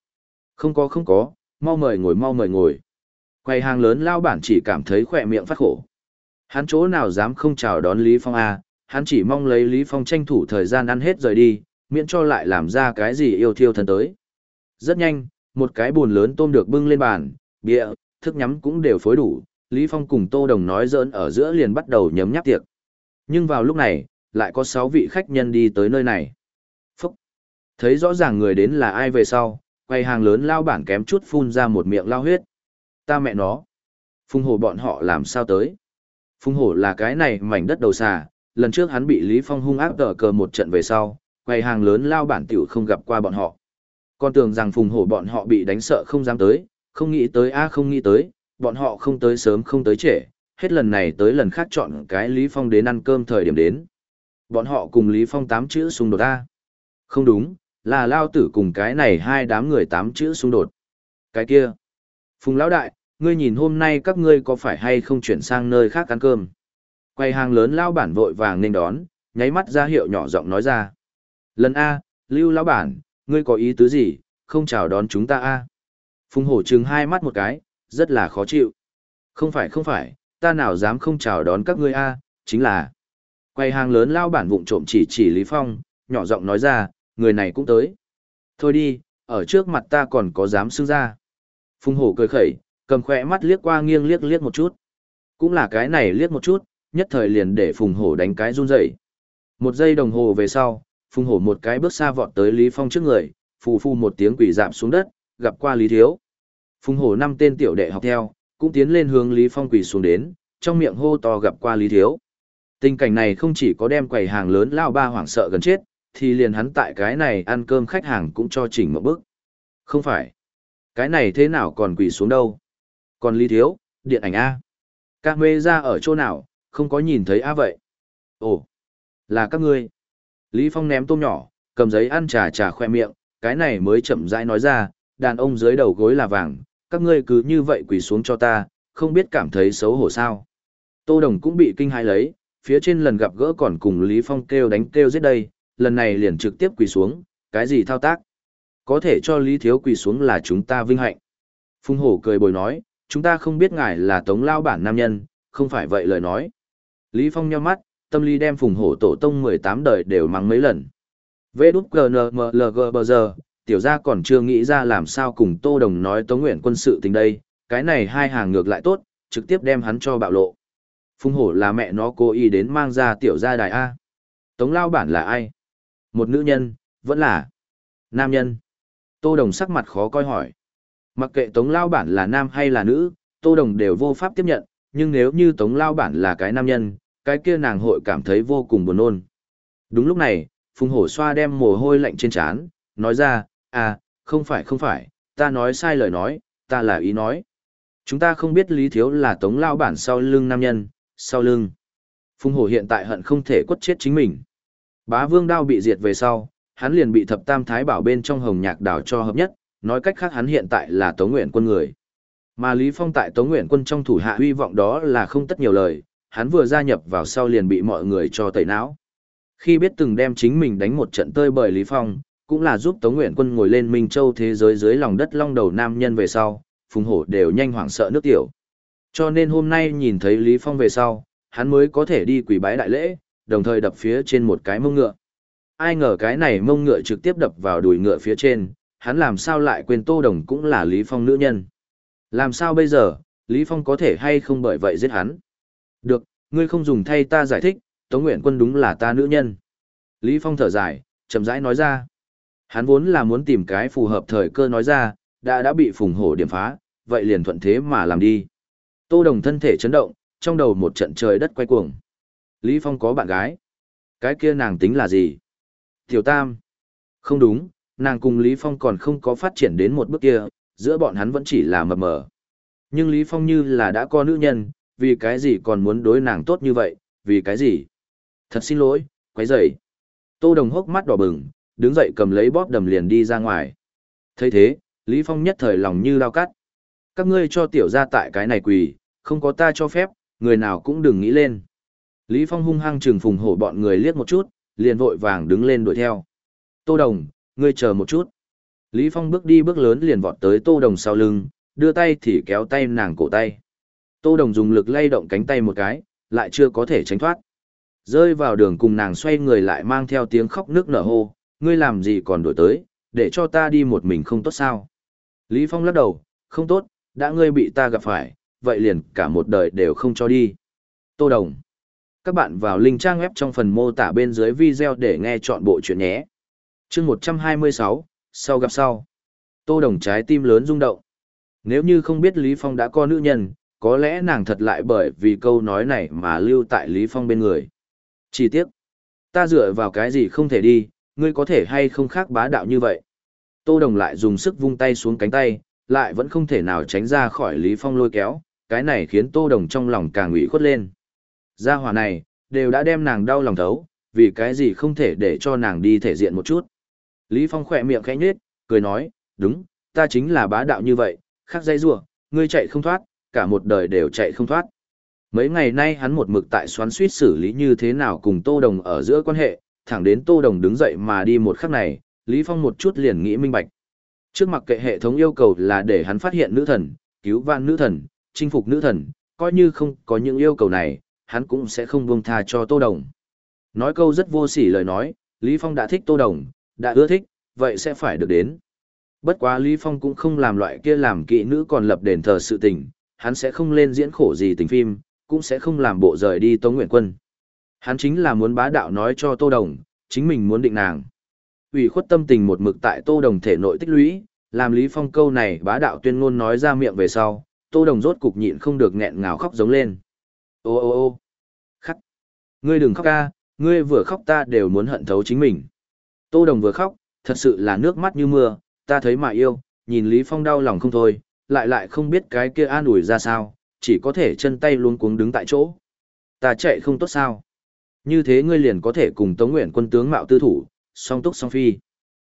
Không có không có, mau mời ngồi mau mời ngồi. Quầy hàng lớn lao bản chỉ cảm thấy khỏe miệng phát khổ. Hắn chỗ nào dám không chào đón Lý Phong à, hắn chỉ mong lấy Lý Phong tranh thủ thời gian ăn hết rời đi, miễn cho lại làm ra cái gì yêu thiêu thân tới. Rất nhanh, một cái bùn lớn tôm được bưng lên bàn, bịa thức nhắm cũng đều phối đủ, Lý Phong cùng Tô Đồng nói giỡn ở giữa liền bắt đầu nhấm nháp tiệc. Nhưng vào lúc này, lại có 6 vị khách nhân đi tới nơi này. Phúc! Thấy rõ ràng người đến là ai về sau, quay hàng lớn lao bản kém chút phun ra một miệng lao huyết. Ta mẹ nó! Phung hổ bọn họ làm sao tới? Phung hổ là cái này mảnh đất đầu xà, lần trước hắn bị Lý Phong hung ác tờ cờ một trận về sau, quầy hàng lớn lao bản tiểu không gặp qua bọn họ. Con tưởng rằng phùng hổ bọn họ bị đánh sợ không dám tới, không nghĩ tới a không nghĩ tới, bọn họ không tới sớm không tới trễ, hết lần này tới lần khác chọn cái Lý Phong đến ăn cơm thời điểm đến. Bọn họ cùng Lý Phong tám chữ xung đột a. Không đúng, là lao tử cùng cái này hai đám người tám chữ xung đột. Cái kia. Phùng lão đại, ngươi nhìn hôm nay các ngươi có phải hay không chuyển sang nơi khác ăn cơm? Quay hàng lớn lao bản vội vàng nên đón, nháy mắt ra hiệu nhỏ giọng nói ra. Lần A, Lưu lão bản, ngươi có ý tứ gì, không chào đón chúng ta A. Phùng hổ trừng hai mắt một cái, rất là khó chịu. Không phải không phải, ta nào dám không chào đón các ngươi A, chính là. Quay hàng lớn lao bản vụng trộm chỉ chỉ Lý Phong, nhỏ giọng nói ra, người này cũng tới. Thôi đi, ở trước mặt ta còn có dám xưng ra. Phùng hổ cười khẩy, cầm khỏe mắt liếc qua nghiêng liếc liếc một chút. Cũng là cái này liếc một chút, nhất thời liền để phùng hổ đánh cái run rẩy. Một giây đồng hồ về sau, phùng hổ một cái bước xa vọt tới Lý Phong trước người, phù phù một tiếng quỷ dạm xuống đất, gặp qua Lý Thiếu. Phùng hổ năm tên tiểu đệ học theo, cũng tiến lên hướng Lý Phong quỳ xuống đến, trong miệng hô to gặp qua Lý Thiếu. Tình cảnh này không chỉ có đem quầy hàng lớn lao ba hoảng sợ gần chết, thì liền hắn tại cái này ăn cơm khách hàng cũng cho chỉnh một bước. Không phải. Cái này thế nào còn quỳ xuống đâu? Còn Lý Thiếu, điện ảnh A. Các mê ra ở chỗ nào, không có nhìn thấy A vậy. Ồ, là các ngươi. Lý Phong ném tôm nhỏ, cầm giấy ăn trà trà khoe miệng, cái này mới chậm rãi nói ra, đàn ông dưới đầu gối là vàng, các ngươi cứ như vậy quỳ xuống cho ta, không biết cảm thấy xấu hổ sao. Tô Đồng cũng bị kinh hãi lấy, phía trên lần gặp gỡ còn cùng Lý Phong kêu đánh kêu giết đây, lần này liền trực tiếp quỳ xuống, cái gì thao tác. Có thể cho Lý Thiếu quỳ xuống là chúng ta vinh hạnh. Phung hổ cười bồi nói, chúng ta không biết ngài là tống lao bản nam nhân, không phải vậy lời nói. Lý Phong nheo mắt, tâm lý đem phùng hổ tổ tông 18 đời đều mắng mấy lần. Vê đút GNMLG bờ giờ, tiểu gia còn chưa nghĩ ra làm sao cùng Tô Đồng nói Tống Nguyện quân sự tình đây, cái này hai hàng ngược lại tốt, trực tiếp đem hắn cho bạo lộ. Phùng hổ là mẹ nó cố ý đến mang ra tiểu gia đài A. Tống lao bản là ai? Một nữ nhân, vẫn là nam nhân. Tô Đồng sắc mặt khó coi hỏi. Mặc kệ Tống lao bản là nam hay là nữ, Tô Đồng đều vô pháp tiếp nhận, nhưng nếu như Tống lao bản là cái nam nhân, cái kia nàng hội cảm thấy vô cùng buồn nôn. Đúng lúc này, Phùng Hổ xoa đem mồ hôi lạnh trên trán, nói ra, à, không phải không phải, ta nói sai lời nói, ta là ý nói. Chúng ta không biết Lý Thiếu là Tống lao bản sau lưng nam nhân, sau lưng. Phùng Hổ hiện tại hận không thể quất chết chính mình. Bá Vương Đao bị diệt về sau, hắn liền bị Thập Tam Thái Bảo bên trong Hồng Nhạc Đảo cho hợp nhất, nói cách khác hắn hiện tại là Tống Nguyện quân người. Mà Lý Phong tại Tống Nguyện quân trong thủ hạ huy vọng đó là không tất nhiều lời, hắn vừa gia nhập vào sau liền bị mọi người cho tẩy não. Khi biết từng đem chính mình đánh một trận tơi bởi Lý Phong, cũng là giúp Tống Nguyện quân ngồi lên Minh Châu thế giới dưới lòng đất long đầu nam nhân về sau, Phùng Hổ đều nhanh hoảng sợ nước tiểu. Cho nên hôm nay nhìn thấy Lý Phong về sau, hắn mới có thể đi quỷ bái đại lễ, đồng thời đập phía trên một cái mông ngựa. Ai ngờ cái này mông ngựa trực tiếp đập vào đùi ngựa phía trên, hắn làm sao lại quên Tô Đồng cũng là Lý Phong nữ nhân. Làm sao bây giờ, Lý Phong có thể hay không bởi vậy giết hắn? Được, ngươi không dùng thay ta giải thích, Tống Nguyện Quân đúng là ta nữ nhân. Lý Phong thở dài, chậm rãi nói ra. Hắn vốn là muốn tìm cái phù hợp thời cơ nói ra, đã đã bị phùng hổ điểm phá, vậy liền thuận thế mà làm đi. Tô Đồng thân thể chấn động, trong đầu một trận trời đất quay cuồng. Lý Phong có bạn gái. Cái kia nàng tính là gì? Tiểu Tam. Không đúng, nàng cùng Lý Phong còn không có phát triển đến một bước kia, giữa bọn hắn vẫn chỉ là mập mờ. Nhưng Lý Phong như là đã có nữ nhân, vì cái gì còn muốn đối nàng tốt như vậy, vì cái gì? Thật xin lỗi, quấy rầy. Tô Đồng hốc mắt đỏ bừng, đứng dậy cầm lấy bóp đầm liền đi ra ngoài. thấy thế, Lý Phong nhất thời lòng như lao cắt. Các ngươi cho tiểu ra tại cái này quỳ, không có ta cho phép, người nào cũng đừng nghĩ lên. Lý Phong hung hăng trừng phùng hổ bọn người liếc một chút, liền vội vàng đứng lên đuổi theo. Tô Đồng, ngươi chờ một chút. Lý Phong bước đi bước lớn liền vọt tới Tô Đồng sau lưng, đưa tay thì kéo tay nàng cổ tay. Tô Đồng dùng lực lay động cánh tay một cái, lại chưa có thể tránh thoát. Rơi vào đường cùng nàng xoay người lại mang theo tiếng khóc nước nở hô, ngươi làm gì còn đổi tới, để cho ta đi một mình không tốt sao. Lý Phong lắc đầu, không tốt, đã ngươi bị ta gặp phải, vậy liền cả một đời đều không cho đi. Tô Đồng. Các bạn vào link trang web trong phần mô tả bên dưới video để nghe chọn bộ chuyện nhé. chương 126, sau gặp sau. Tô Đồng trái tim lớn rung động. Nếu như không biết Lý Phong đã có nữ nhân, có lẽ nàng thật lại bởi vì câu nói này mà lưu tại Lý Phong bên người. Chỉ tiếc, ta dựa vào cái gì không thể đi, ngươi có thể hay không khác bá đạo như vậy. Tô Đồng lại dùng sức vung tay xuống cánh tay, lại vẫn không thể nào tránh ra khỏi Lý Phong lôi kéo, cái này khiến Tô Đồng trong lòng càng ủy khuất lên. Gia hỏa này, đều đã đem nàng đau lòng thấu, vì cái gì không thể để cho nàng đi thể diện một chút. Lý Phong khỏe miệng khẽ nhếch, cười nói, đúng, ta chính là bá đạo như vậy, khác dây rùa, ngươi chạy không thoát, cả một đời đều chạy không thoát. Mấy ngày nay hắn một mực tại xoắn suýt xử lý như thế nào cùng Tô Đồng ở giữa quan hệ, thẳng đến Tô Đồng đứng dậy mà đi một khắc này, Lý Phong một chút liền nghĩ minh bạch. Trước mặt kệ hệ thống yêu cầu là để hắn phát hiện nữ thần, cứu vãn nữ thần, chinh phục nữ thần, coi như không có những yêu cầu này, hắn cũng sẽ không buông tha cho Tô Đồng. Nói câu rất vô sỉ lời nói, Lý Phong đã thích Tô Đồng, đã ưa thích, vậy sẽ phải được đến. Bất quá Lý Phong cũng không làm loại kia làm kỵ nữ còn lập đền thờ sự tình, hắn sẽ không lên diễn khổ gì tình phim, cũng sẽ không làm bộ rời đi Tống Nguyện Quân. Hắn chính là muốn bá đạo nói cho Tô Đồng, chính mình muốn định nàng. ủy khuất tâm tình một mực tại Tô Đồng thể nội tích lũy, làm Lý Phong câu này bá đạo tuyên ngôn nói ra miệng về sau, Tô Đồng rốt cục nhịn không được nghẹn ngào khóc giống lên. Ô ô ô khắc. Ngươi đừng khóc ca, ngươi vừa khóc ta đều muốn hận thấu chính mình. Tô Đồng vừa khóc, thật sự là nước mắt như mưa, ta thấy mà yêu, nhìn Lý Phong đau lòng không thôi, lại lại không biết cái kia an ủi ra sao, chỉ có thể chân tay luôn cuống đứng tại chỗ. Ta chạy không tốt sao? Như thế ngươi liền có thể cùng Tống Nguyện quân tướng mạo tư thủ, song túc song phi.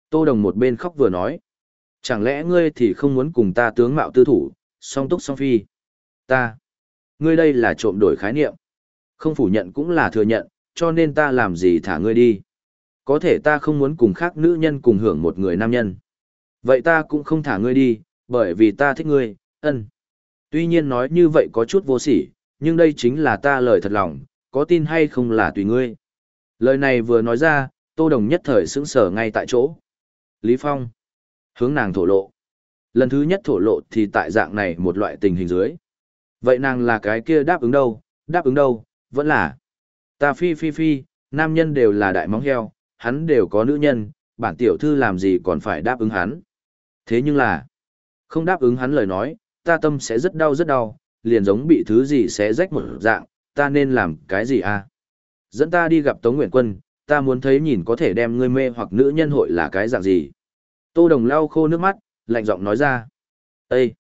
Tô Đồng một bên khóc vừa nói. Chẳng lẽ ngươi thì không muốn cùng ta tướng mạo tư thủ, song túc song phi? Ta. Ngươi đây là trộm đổi khái niệm. Không phủ nhận cũng là thừa nhận, cho nên ta làm gì thả ngươi đi. Có thể ta không muốn cùng khác nữ nhân cùng hưởng một người nam nhân. Vậy ta cũng không thả ngươi đi, bởi vì ta thích ngươi, ân. Tuy nhiên nói như vậy có chút vô sỉ, nhưng đây chính là ta lời thật lòng, có tin hay không là tùy ngươi. Lời này vừa nói ra, Tô Đồng nhất thời sững sờ ngay tại chỗ. Lý Phong. Hướng nàng thổ lộ. Lần thứ nhất thổ lộ thì tại dạng này một loại tình hình dưới. Vậy nàng là cái kia đáp ứng đâu, đáp ứng đâu, vẫn là. Ta phi phi phi, nam nhân đều là đại móng heo, hắn đều có nữ nhân, bản tiểu thư làm gì còn phải đáp ứng hắn. Thế nhưng là, không đáp ứng hắn lời nói, ta tâm sẽ rất đau rất đau, liền giống bị thứ gì sẽ rách một dạng, ta nên làm cái gì à? Dẫn ta đi gặp Tống Nguyện Quân, ta muốn thấy nhìn có thể đem ngươi mê hoặc nữ nhân hội là cái dạng gì. Tô Đồng lau khô nước mắt, lạnh giọng nói ra. Ê!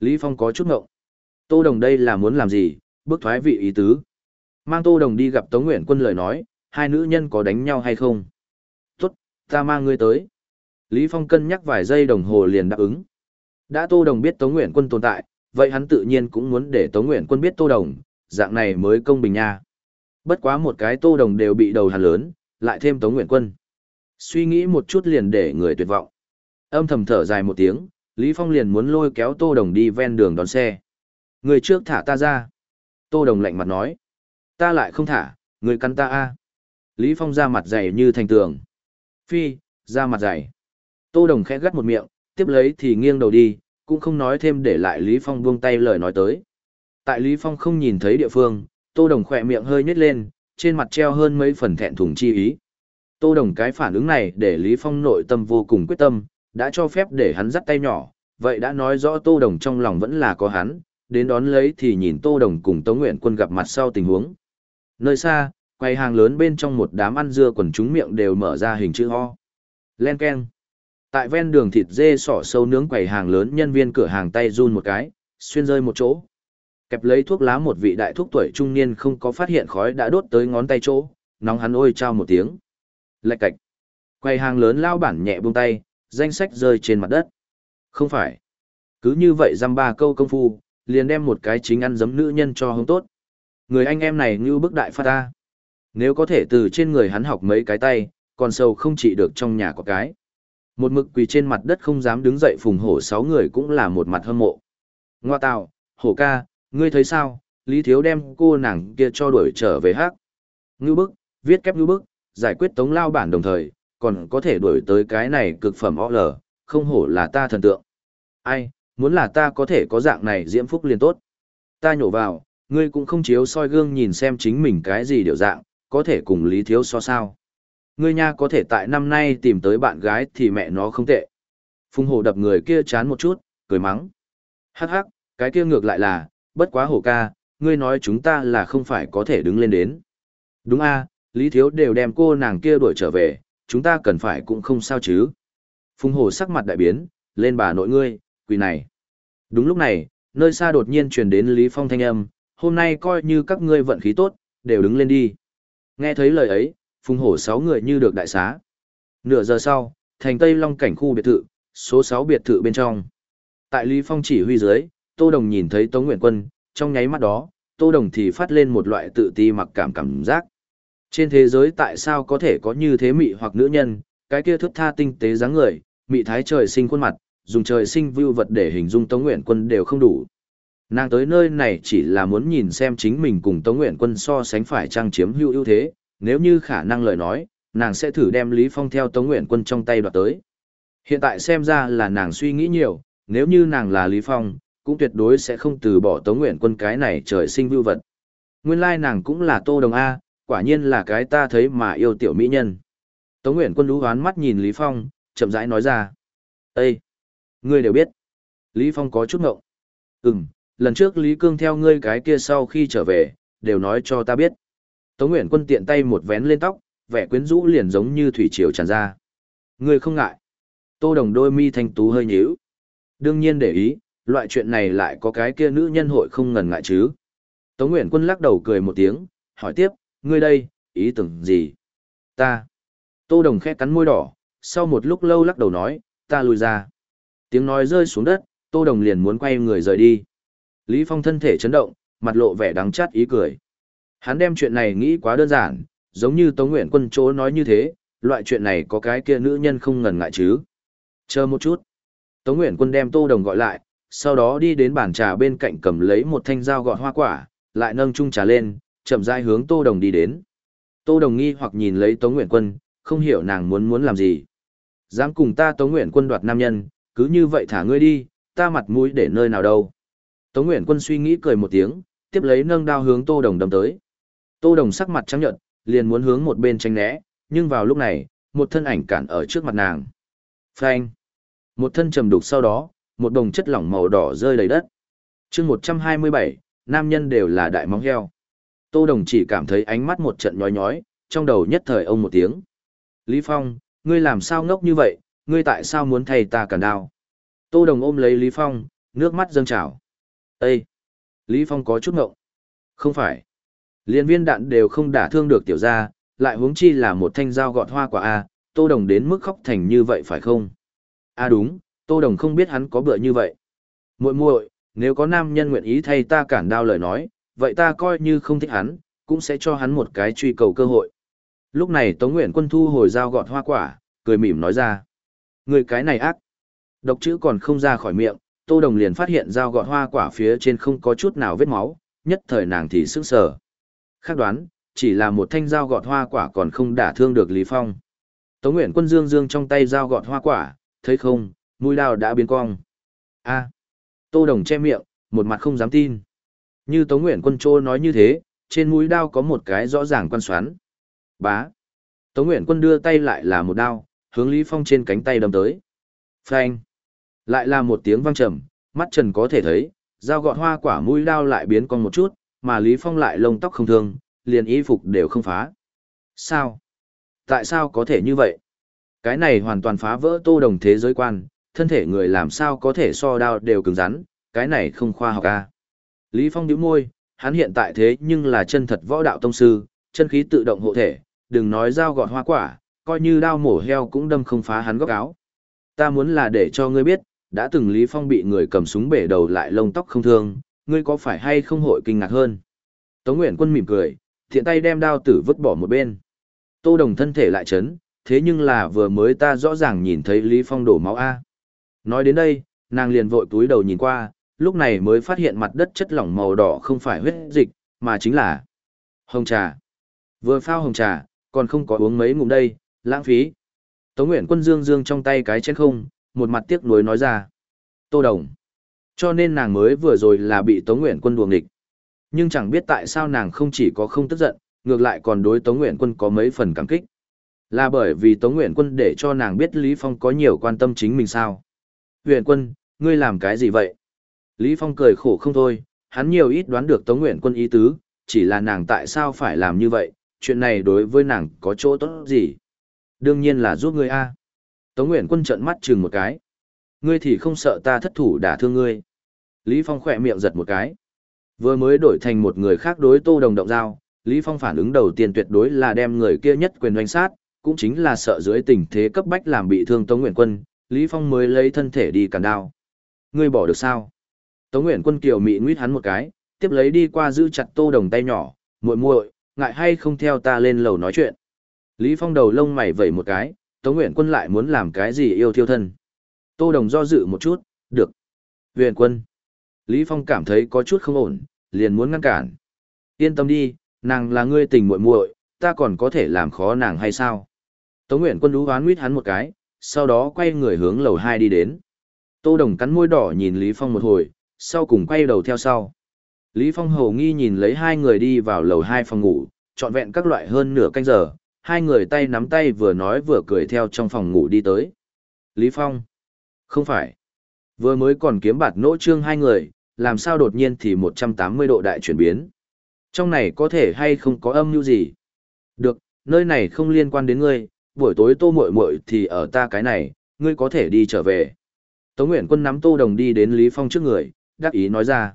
Lý Phong có chút ngộng. Tô Đồng đây là muốn làm gì, bước thoái vị ý tứ. Mang Tô Đồng đi gặp Tống Nguyện Quân lời nói, hai nữ nhân có đánh nhau hay không? Tốt, ta mang ngươi tới. Lý Phong cân nhắc vài giây đồng hồ liền đáp ứng. Đã Tô Đồng biết Tống Nguyện Quân tồn tại, vậy hắn tự nhiên cũng muốn để Tống Nguyện Quân biết Tô Đồng, dạng này mới công bình nha. Bất quá một cái Tô Đồng đều bị đầu hàn lớn, lại thêm Tống Nguyện Quân. Suy nghĩ một chút liền để người tuyệt vọng. Âm thầm thở dài một tiếng, Lý Phong liền muốn lôi kéo Tô Đồng đi ven đường đón xe. Người trước thả ta ra. Tô Đồng lạnh mặt nói. Ta lại không thả, người cắn ta a. Lý Phong ra mặt dày như thành tường. Phi, ra mặt dày. Tô Đồng khẽ gắt một miệng, tiếp lấy thì nghiêng đầu đi, cũng không nói thêm để lại Lý Phong buông tay lời nói tới. Tại Lý Phong không nhìn thấy địa phương, Tô Đồng khỏe miệng hơi nhếch lên, trên mặt treo hơn mấy phần thẹn thùng chi ý. Tô Đồng cái phản ứng này để Lý Phong nội tâm vô cùng quyết tâm, đã cho phép để hắn dắt tay nhỏ, vậy đã nói rõ Tô Đồng trong lòng vẫn là có hắn, đến đón lấy thì nhìn Tô Đồng cùng Tống Nguyện Quân gặp mặt sau tình huống. Nơi xa, quầy hàng lớn bên trong một đám ăn dưa quần chúng miệng đều mở ra hình chữ ho. Len keng. Tại ven đường thịt dê sỏ sâu nướng quầy hàng lớn nhân viên cửa hàng tay run một cái, xuyên rơi một chỗ. Kẹp lấy thuốc lá một vị đại thuốc tuổi trung niên không có phát hiện khói đã đốt tới ngón tay chỗ, nóng hắn ôi trao một tiếng. Lạch cạch. Quầy hàng lớn lao bản nhẹ buông tay, danh sách rơi trên mặt đất. Không phải. Cứ như vậy dăm ba câu công phu, liền đem một cái chính ăn giấm nữ nhân cho hông tốt. Người anh em này như bức đại phát ta. Nếu có thể từ trên người hắn học mấy cái tay, còn sâu không chỉ được trong nhà có cái. Một mực quỳ trên mặt đất không dám đứng dậy phùng hổ sáu người cũng là một mặt hâm mộ. Ngoa tạo, hổ ca, ngươi thấy sao, Lý Thiếu đem cô nàng kia cho đuổi trở về hát. Ngưu bức, viết kép ngưu bức, giải quyết tống lao bản đồng thời, còn có thể đuổi tới cái này cực phẩm OL, không hổ là ta thần tượng. Ai, muốn là ta có thể có dạng này diễm phúc liền tốt. Ta nhổ vào, ngươi cũng không chiếu soi gương nhìn xem chính mình cái gì điều dạng, có thể cùng Lý Thiếu so sao. Ngươi nha có thể tại năm nay tìm tới bạn gái thì mẹ nó không tệ. Phùng hổ đập người kia chán một chút, cười mắng. Hắc hắc, cái kia ngược lại là, bất quá hổ ca, ngươi nói chúng ta là không phải có thể đứng lên đến. Đúng a, Lý Thiếu đều đem cô nàng kia đuổi trở về, chúng ta cần phải cũng không sao chứ. Phùng hổ sắc mặt đại biến, lên bà nội ngươi, quỳ này. Đúng lúc này, nơi xa đột nhiên truyền đến Lý Phong thanh âm, hôm nay coi như các ngươi vận khí tốt, đều đứng lên đi. Nghe thấy lời ấy, phùng hổ sáu người như được đại xá. Nửa giờ sau, thành Tây Long cảnh khu biệt thự, số 6 biệt thự bên trong. Tại Lý Phong chỉ huy dưới, Tô Đồng nhìn thấy Tống Nguyện Quân, trong nháy mắt đó, Tô Đồng thì phát lên một loại tự ti mặc cảm cảm giác. Trên thế giới tại sao có thể có như thế mị hoặc nữ nhân, cái kia thức tha tinh tế dáng người, mị thái trời sinh khuôn mặt, dùng trời sinh vưu vật để hình dung Tống Nguyện Quân đều không đủ. Nàng tới nơi này chỉ là muốn nhìn xem chính mình cùng Tống Nguyện Quân so sánh phải trang chiếm hữu ưu thế, nếu như khả năng lời nói, nàng sẽ thử đem Lý Phong theo Tống Nguyện Quân trong tay đoạt tới. Hiện tại xem ra là nàng suy nghĩ nhiều, nếu như nàng là Lý Phong, cũng tuyệt đối sẽ không từ bỏ Tống Nguyện Quân cái này trời sinh vưu vật. Nguyên lai nàng cũng là Tô Đồng A, quả nhiên là cái ta thấy mà yêu tiểu mỹ nhân. Tống Nguyện Quân đú hoán mắt nhìn Lý Phong, chậm rãi nói ra. Ê! Ngươi đều biết. Lý Phong có chút ngộng. Ừm, lần trước Lý Cương theo ngươi cái kia sau khi trở về, đều nói cho ta biết. Tống Nguyện Quân tiện tay một vén lên tóc, vẻ quyến rũ liền giống như thủy triều tràn ra. Ngươi không ngại. Tô Đồng đôi mi thanh tú hơi nhíu. Đương nhiên để ý, loại chuyện này lại có cái kia nữ nhân hội không ngần ngại chứ. Tống Nguyễn Quân lắc đầu cười một tiếng, hỏi tiếp, ngươi đây, ý tưởng gì? Ta. Tô Đồng khẽ cắn môi đỏ, sau một lúc lâu lắc đầu nói, ta lùi ra. Tiếng nói rơi xuống đất, Tô Đồng liền muốn quay người rời đi. Lý Phong thân thể chấn động, mặt lộ vẻ đắng chát ý cười. Hắn đem chuyện này nghĩ quá đơn giản, giống như Tống Nguyễn Quân chỗ nói như thế, loại chuyện này có cái kia nữ nhân không ngần ngại chứ. Chờ một chút. Tống Nguyễn Quân đem Tô Đồng gọi lại, sau đó đi đến bàn trà bên cạnh cầm lấy một thanh dao gọt hoa quả, lại nâng chung trà lên, chậm rãi hướng Tô Đồng đi đến. Tô Đồng nghi hoặc nhìn lấy Tống Nguyện Quân, không hiểu nàng muốn muốn làm gì. Dám cùng ta Tống Nguyện Quân đoạt nam nhân, cứ như vậy thả ngươi đi, ta mặt mũi để nơi nào đâu. Tống Nguyện Quân suy nghĩ cười một tiếng, tiếp lấy nâng đao hướng Tô Đồng đâm tới. Tô Đồng sắc mặt trắng nhợt, liền muốn hướng một bên tránh né, nhưng vào lúc này, một thân ảnh cản ở trước mặt nàng. Phanh! Một thân trầm đục sau đó, một đồng chất lỏng màu đỏ rơi đầy đất. chương 127, nam nhân đều là đại móng heo. Tô Đồng chỉ cảm thấy ánh mắt một trận nhói nhói, trong đầu nhất thời ông một tiếng. Lý Phong, ngươi làm sao ngốc như vậy, ngươi tại sao muốn thay ta cản đao? Tô Đồng ôm lấy Lý Phong, nước mắt dâng trào. Ê! Lý Phong có chút ngộng. Không phải. Liên viên đạn đều không đả thương được tiểu gia, lại huống chi là một thanh dao gọt hoa quả A, Tô Đồng đến mức khóc thành như vậy phải không? À đúng, Tô Đồng không biết hắn có bựa như vậy. muội muội nếu có nam nhân nguyện ý thay ta cản đao lời nói, vậy ta coi như không thích hắn, cũng sẽ cho hắn một cái truy cầu cơ hội. Lúc này Tống Nguyện Quân thu hồi dao gọt hoa quả, cười mỉm nói ra. Người cái này ác. Độc chữ còn không ra khỏi miệng, Tô Đồng liền phát hiện dao gọt hoa quả phía trên không có chút nào vết máu, nhất thời nàng thì sức sở. Khác đoán, chỉ là một thanh dao gọt hoa quả còn không đả thương được Lý Phong. Tống Nguyện Quân dương dương trong tay dao gọt hoa quả, thấy không, mũi đao đã biến cong. A. Tô Đồng che miệng, một mặt không dám tin. Như Tống Nguyện Quân Trô nói như thế, trên mũi đao có một cái rõ ràng quan xoắn. Bá. Tống Nguyện Quân đưa tay lại là một đao, hướng Lý Phong trên cánh tay đâm tới. Phanh. Lại là một tiếng vang trầm, mắt trần có thể thấy, dao gọt hoa quả mũi đao lại biến cong một chút, mà Lý Phong lại lông tóc không thương, liền y phục đều không phá. Sao? Tại sao có thể như vậy? Cái này hoàn toàn phá vỡ tô đồng thế giới quan, thân thể người làm sao có thể so đao đều cứng rắn, cái này không khoa học a. Lý Phong nhíu môi, hắn hiện tại thế nhưng là chân thật võ đạo tông sư, chân khí tự động hộ thể, đừng nói dao gọt hoa quả, coi như đao mổ heo cũng đâm không phá hắn góc áo. Ta muốn là để cho ngươi biết, đã từng Lý Phong bị người cầm súng bể đầu lại lông tóc không thương, ngươi có phải hay không hội kinh ngạc hơn? Tống Nguyễn Quân mỉm cười, thiện tay đem đao tử vứt bỏ một bên. Tô Đồng thân thể lại chấn, thế nhưng là vừa mới ta rõ ràng nhìn thấy Lý Phong đổ máu A. Nói đến đây, nàng liền vội túi đầu nhìn qua, lúc này mới phát hiện mặt đất chất lỏng màu đỏ không phải huyết dịch, mà chính là hồng trà. Vừa phao hồng trà, còn không có uống mấy ngụm đây, lãng phí. Tống Nguyễn Quân dương dương trong tay cái chén không, một mặt tiếc nuối nói ra. Tô Đồng. Cho nên nàng mới vừa rồi là bị Tống Nguyễn Quân đuồng địch. Nhưng chẳng biết tại sao nàng không chỉ có không tức giận, ngược lại còn đối Tống Nguyễn Quân có mấy phần cảm kích. Là bởi vì Tống Nguyễn Quân để cho nàng biết Lý Phong có nhiều quan tâm chính mình sao. Nguyễn Quân, ngươi làm cái gì vậy? Lý Phong cười khổ không thôi, hắn nhiều ít đoán được Tống Nguyễn Quân ý tứ, chỉ là nàng tại sao phải làm như vậy, chuyện này đối với nàng có chỗ tốt gì? Đương nhiên là giúp ngươi a. Tống Nguyễn Quân trợn mắt chừng một cái. Ngươi thì không sợ ta thất thủ đả thương ngươi. Lý Phong khỏe miệng giật một cái. Vừa mới đổi thành một người khác đối Tô Đồng động giao, Lý Phong phản ứng đầu tiên tuyệt đối là đem người kia nhất quyền doanh sát, cũng chính là sợ dưới tình thế cấp bách làm bị thương Tống Nguyễn Quân, Lý Phong mới lấy thân thể đi cản đao. Ngươi bỏ được sao? Tống Nguyễn Quân kiều mị nguyết hắn một cái, tiếp lấy đi qua giữ chặt Tô Đồng tay nhỏ, muội muội, ngại hay không theo ta lên lầu nói chuyện. Lý Phong đầu lông mày vẩy một cái, Tống Nguyễn Quân lại muốn làm cái gì yêu thiêu thân. Tô Đồng do dự một chút, được. Nguyễn Quân. Lý Phong cảm thấy có chút không ổn, liền muốn ngăn cản. Yên tâm đi, nàng là ngươi tình muội muội, ta còn có thể làm khó nàng hay sao? Tống Nguyễn Quân đú hoán nguyết hắn một cái, sau đó quay người hướng lầu 2 đi đến. Tô Đồng cắn môi đỏ nhìn Lý Phong một hồi, sau cùng quay đầu theo sau. Lý Phong hầu nghi nhìn lấy hai người đi vào lầu 2 phòng ngủ, trọn vẹn các loại hơn nửa canh giờ, hai người tay nắm tay vừa nói vừa cười theo trong phòng ngủ đi tới. Lý Phong. Không phải. Vừa mới còn kiếm bạt nỗ trương hai người, làm sao đột nhiên thì 180 độ đại chuyển biến. Trong này có thể hay không có âm mưu gì? Được, nơi này không liên quan đến ngươi, buổi tối tô muội muội thì ở ta cái này, ngươi có thể đi trở về. Tống Nguyễn Quân nắm tô đồng đi đến Lý Phong trước người, đắc ý nói ra.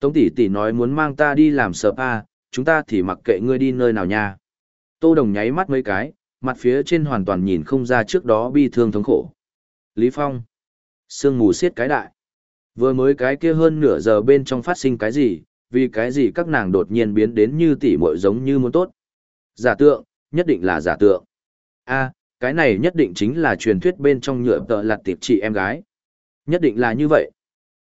Tống tỷ tỷ nói muốn mang ta đi làm sợp a, chúng ta thì mặc kệ ngươi đi nơi nào nha. Tô đồng nháy mắt mấy cái, mặt phía trên hoàn toàn nhìn không ra trước đó bi thương thống khổ. Lý Phong. Sương mù xiết cái đại. Vừa mới cái kia hơn nửa giờ bên trong phát sinh cái gì, vì cái gì các nàng đột nhiên biến đến như tỷ muội giống như muốn tốt. Giả tượng, nhất định là giả tượng a cái này nhất định chính là truyền thuyết bên trong nhựa tợ lặt tiệp chị em gái. Nhất định là như vậy.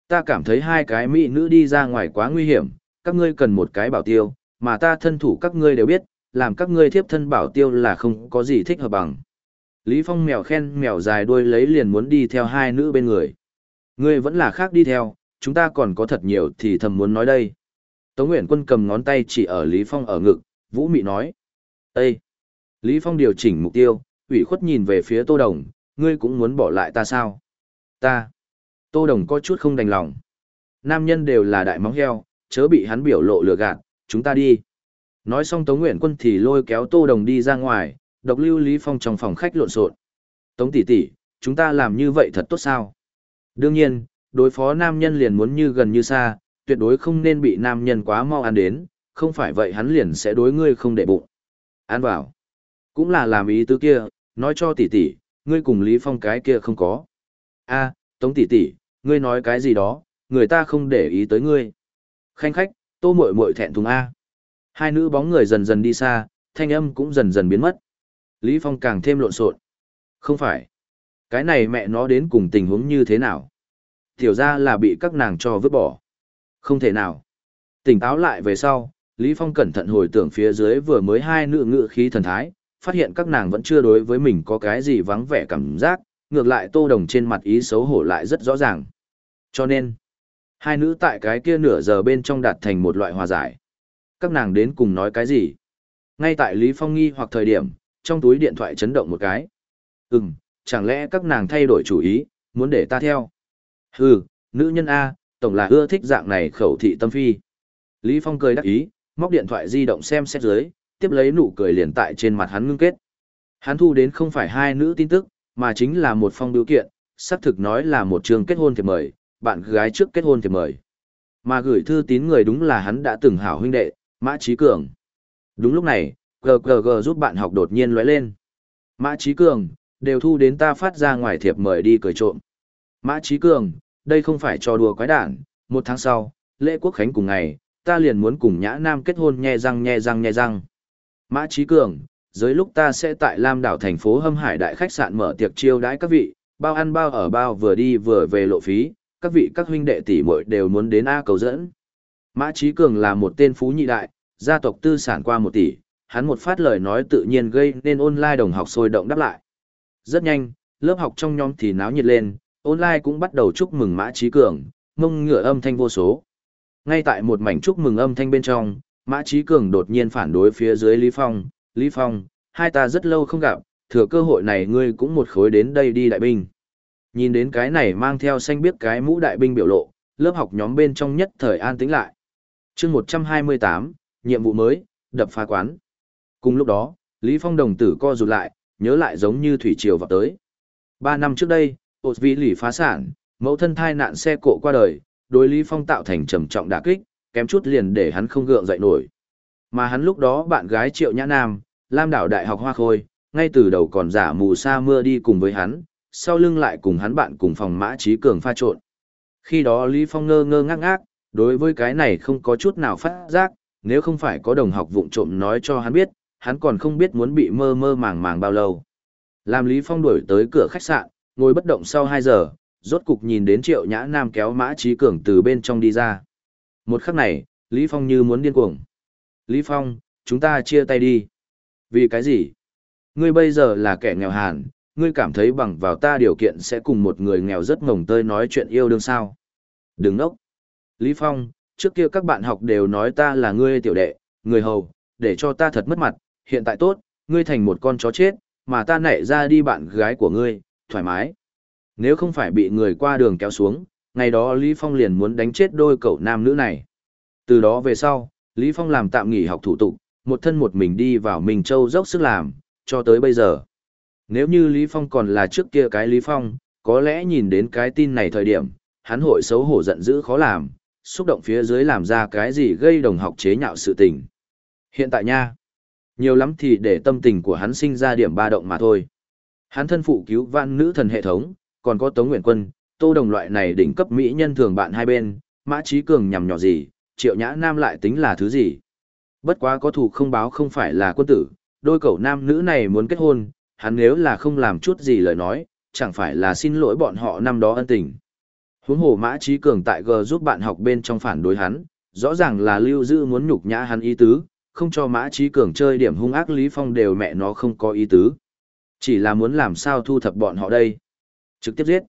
Ta cảm thấy hai cái mỹ nữ đi ra ngoài quá nguy hiểm, các ngươi cần một cái bảo tiêu, mà ta thân thủ các ngươi đều biết, làm các ngươi thiếp thân bảo tiêu là không có gì thích hợp bằng. Lý Phong mèo khen mèo dài đuôi lấy liền muốn đi theo hai nữ bên người. Ngươi vẫn là khác đi theo, chúng ta còn có thật nhiều thì thầm muốn nói đây. Tống Nguyễn Quân cầm ngón tay chỉ ở Lý Phong ở ngực, Vũ Mị nói. ây Lý Phong điều chỉnh mục tiêu, ủy khuất nhìn về phía Tô Đồng, ngươi cũng muốn bỏ lại ta sao? Ta! Tô Đồng có chút không đành lòng. Nam nhân đều là đại móng heo, chớ bị hắn biểu lộ lừa gạt, chúng ta đi. Nói xong Tống Nguyện Quân thì lôi kéo Tô Đồng đi ra ngoài, độc lưu Lý Phong trong phòng khách lộn xộn. Tống tỷ tỷ, chúng ta làm như vậy thật tốt sao? Đương nhiên, đối phó nam nhân liền muốn như gần như xa, tuyệt đối không nên bị nam nhân quá mau ăn đến, không phải vậy hắn liền sẽ đối ngươi không để bụng. Ăn vào. Cũng là làm ý tứ kia, nói cho tỷ tỷ, ngươi cùng Lý Phong cái kia không có. A, Tống tỷ tỷ, ngươi nói cái gì đó, người ta không để ý tới ngươi. Khanh khách, tô muội muội thẹn thùng A. Hai nữ bóng người dần dần đi xa, thanh âm cũng dần dần biến mất. Lý Phong càng thêm lộn xộn. Không phải. Cái này mẹ nó đến cùng tình huống như thế nào? Tiểu ra là bị các nàng cho vứt bỏ. Không thể nào. Tỉnh táo lại về sau, Lý Phong cẩn thận hồi tưởng phía dưới vừa mới hai nữ ngự khí thần thái, phát hiện các nàng vẫn chưa đối với mình có cái gì vắng vẻ cảm giác, ngược lại tô đồng trên mặt ý xấu hổ lại rất rõ ràng. Cho nên, hai nữ tại cái kia nửa giờ bên trong đạt thành một loại hòa giải. Các nàng đến cùng nói cái gì? Ngay tại Lý Phong nghi hoặc thời điểm, trong túi điện thoại chấn động một cái. Ừm, chẳng lẽ các nàng thay đổi chủ ý, muốn để ta theo? Hừ, nữ nhân A, tổng là ưa thích dạng này khẩu thị tâm phi. Lý Phong cười đắc ý, móc điện thoại di động xem xét dưới, tiếp lấy nụ cười liền tại trên mặt hắn ngưng kết. Hắn thu đến không phải hai nữ tin tức, mà chính là một phong biểu kiện, xác thực nói là một trường kết hôn thiệp mời, bạn gái trước kết hôn thiệp mời. Mà gửi thư tín người đúng là hắn đã từng hảo huynh đệ, Mã Trí Cường. Đúng lúc này, GGG giúp bạn học đột nhiên lóe lên. Mã Trí Cường, đều thu đến ta phát ra ngoài thiệp mời đi cười trộm. Mã Trí Cường, đây không phải trò đùa quái đản, một tháng sau, lễ quốc khánh cùng ngày, ta liền muốn cùng Nhã Nam kết hôn nhe răng nhe răng nhe răng. Mã Trí Cường, dưới lúc ta sẽ tại Lam đảo thành phố Hâm Hải đại khách sạn mở tiệc chiêu đãi các vị, bao ăn bao ở bao vừa đi vừa về lộ phí, các vị các huynh đệ tỷ muội đều muốn đến A cầu dẫn. Mã Trí Cường là một tên phú nhị đại, gia tộc tư sản qua một tỷ, hắn một phát lời nói tự nhiên gây nên online đồng học sôi động đáp lại. Rất nhanh, lớp học trong nhóm thì náo nhiệt lên, online cũng bắt đầu chúc mừng Mã Trí Cường, mông ngựa âm thanh vô số. Ngay tại một mảnh chúc mừng âm thanh bên trong, Mã Trí Cường đột nhiên phản đối phía dưới Lý Phong, Lý Phong, hai ta rất lâu không gặp, thừa cơ hội này ngươi cũng một khối đến đây đi đại binh. Nhìn đến cái này mang theo xanh biết cái mũ đại binh biểu lộ, lớp học nhóm bên trong nhất thời an tĩnh lại. chương 128, nhiệm vụ mới, đập phá quán. Cùng lúc đó, Lý Phong đồng tử co rụt lại, nhớ lại giống như thủy triều vào tới. Ba năm trước đây, ột Vi lì phá sản, mẫu thân thai nạn xe cộ qua đời, đối Lý Phong tạo thành trầm trọng đả kích, kém chút liền để hắn không gượng dậy nổi. Mà hắn lúc đó bạn gái Triệu Nhã Nam, Lam đảo Đại học Hoa Khôi, ngay từ đầu còn giả mù sa mưa đi cùng với hắn, sau lưng lại cùng hắn bạn cùng phòng mã trí cường pha trộn. Khi đó Lý Phong ngơ ngơ ngác ngác, đối với cái này không có chút nào phát giác, nếu không phải có đồng học vụng trộm nói cho hắn biết, hắn còn không biết muốn bị mơ mơ màng màng bao lâu. Làm Lý Phong đuổi tới cửa khách sạn, ngồi bất động sau 2 giờ, rốt cục nhìn đến Triệu Nhã Nam kéo Mã Trí Cường từ bên trong đi ra. Một khắc này, Lý Phong như muốn điên cuồng. Lý Phong, chúng ta chia tay đi. Vì cái gì? Ngươi bây giờ là kẻ nghèo hàn, ngươi cảm thấy bằng vào ta điều kiện sẽ cùng một người nghèo rất ngồng tơi nói chuyện yêu đương sao. Đừng nốc. Lý Phong, trước kia các bạn học đều nói ta là ngươi tiểu đệ, người hầu, để cho ta thật mất mặt, hiện tại tốt, ngươi thành một con chó chết, mà ta nảy ra đi bạn gái của ngươi, thoải mái. Nếu không phải bị người qua đường kéo xuống, ngày đó Lý Phong liền muốn đánh chết đôi cậu nam nữ này. Từ đó về sau, Lý Phong làm tạm nghỉ học thủ tục, một thân một mình đi vào Minh Châu dốc sức làm, cho tới bây giờ. Nếu như Lý Phong còn là trước kia cái Lý Phong, có lẽ nhìn đến cái tin này thời điểm, hắn hội xấu hổ giận dữ khó làm, xúc động phía dưới làm ra cái gì gây đồng học chế nhạo sự tình. Hiện tại nha, nhiều lắm thì để tâm tình của hắn sinh ra điểm ba động mà thôi. Hắn thân phụ cứu văn nữ thần hệ thống, còn có Tống Nguyện Quân, Tô Đồng loại này đỉnh cấp mỹ nhân thường bạn hai bên, Mã Trí Cường nhằm nhỏ gì, Triệu Nhã Nam lại tính là thứ gì. Bất quá có thủ không báo không phải là quân tử, đôi cậu nam nữ này muốn kết hôn, hắn nếu là không làm chút gì lời nói, chẳng phải là xin lỗi bọn họ năm đó ân tình. Huống hồ Mã Trí Cường tại G giúp bạn học bên trong phản đối hắn, rõ ràng là lưu dư muốn nhục nhã hắn ý tứ, không cho Mã Trí Cường chơi điểm hung ác Lý Phong đều mẹ nó không có ý tứ. Chỉ là muốn làm sao thu thập bọn họ đây. Trực tiếp giết.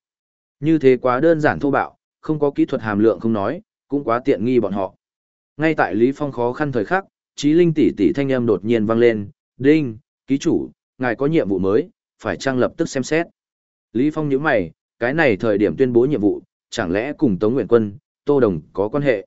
Như thế quá đơn giản thô bạo, không có kỹ thuật hàm lượng không nói, cũng quá tiện nghi bọn họ. Ngay tại Lý Phong khó khăn thời khắc, Trí Linh tỷ tỷ thanh âm đột nhiên vang lên, "Đinh, ký chủ, ngài có nhiệm vụ mới, phải trang lập tức xem xét." Lý Phong nhíu mày, cái này thời điểm tuyên bố nhiệm vụ, chẳng lẽ cùng Tống Nguyện Quân, Tô Đồng có quan hệ?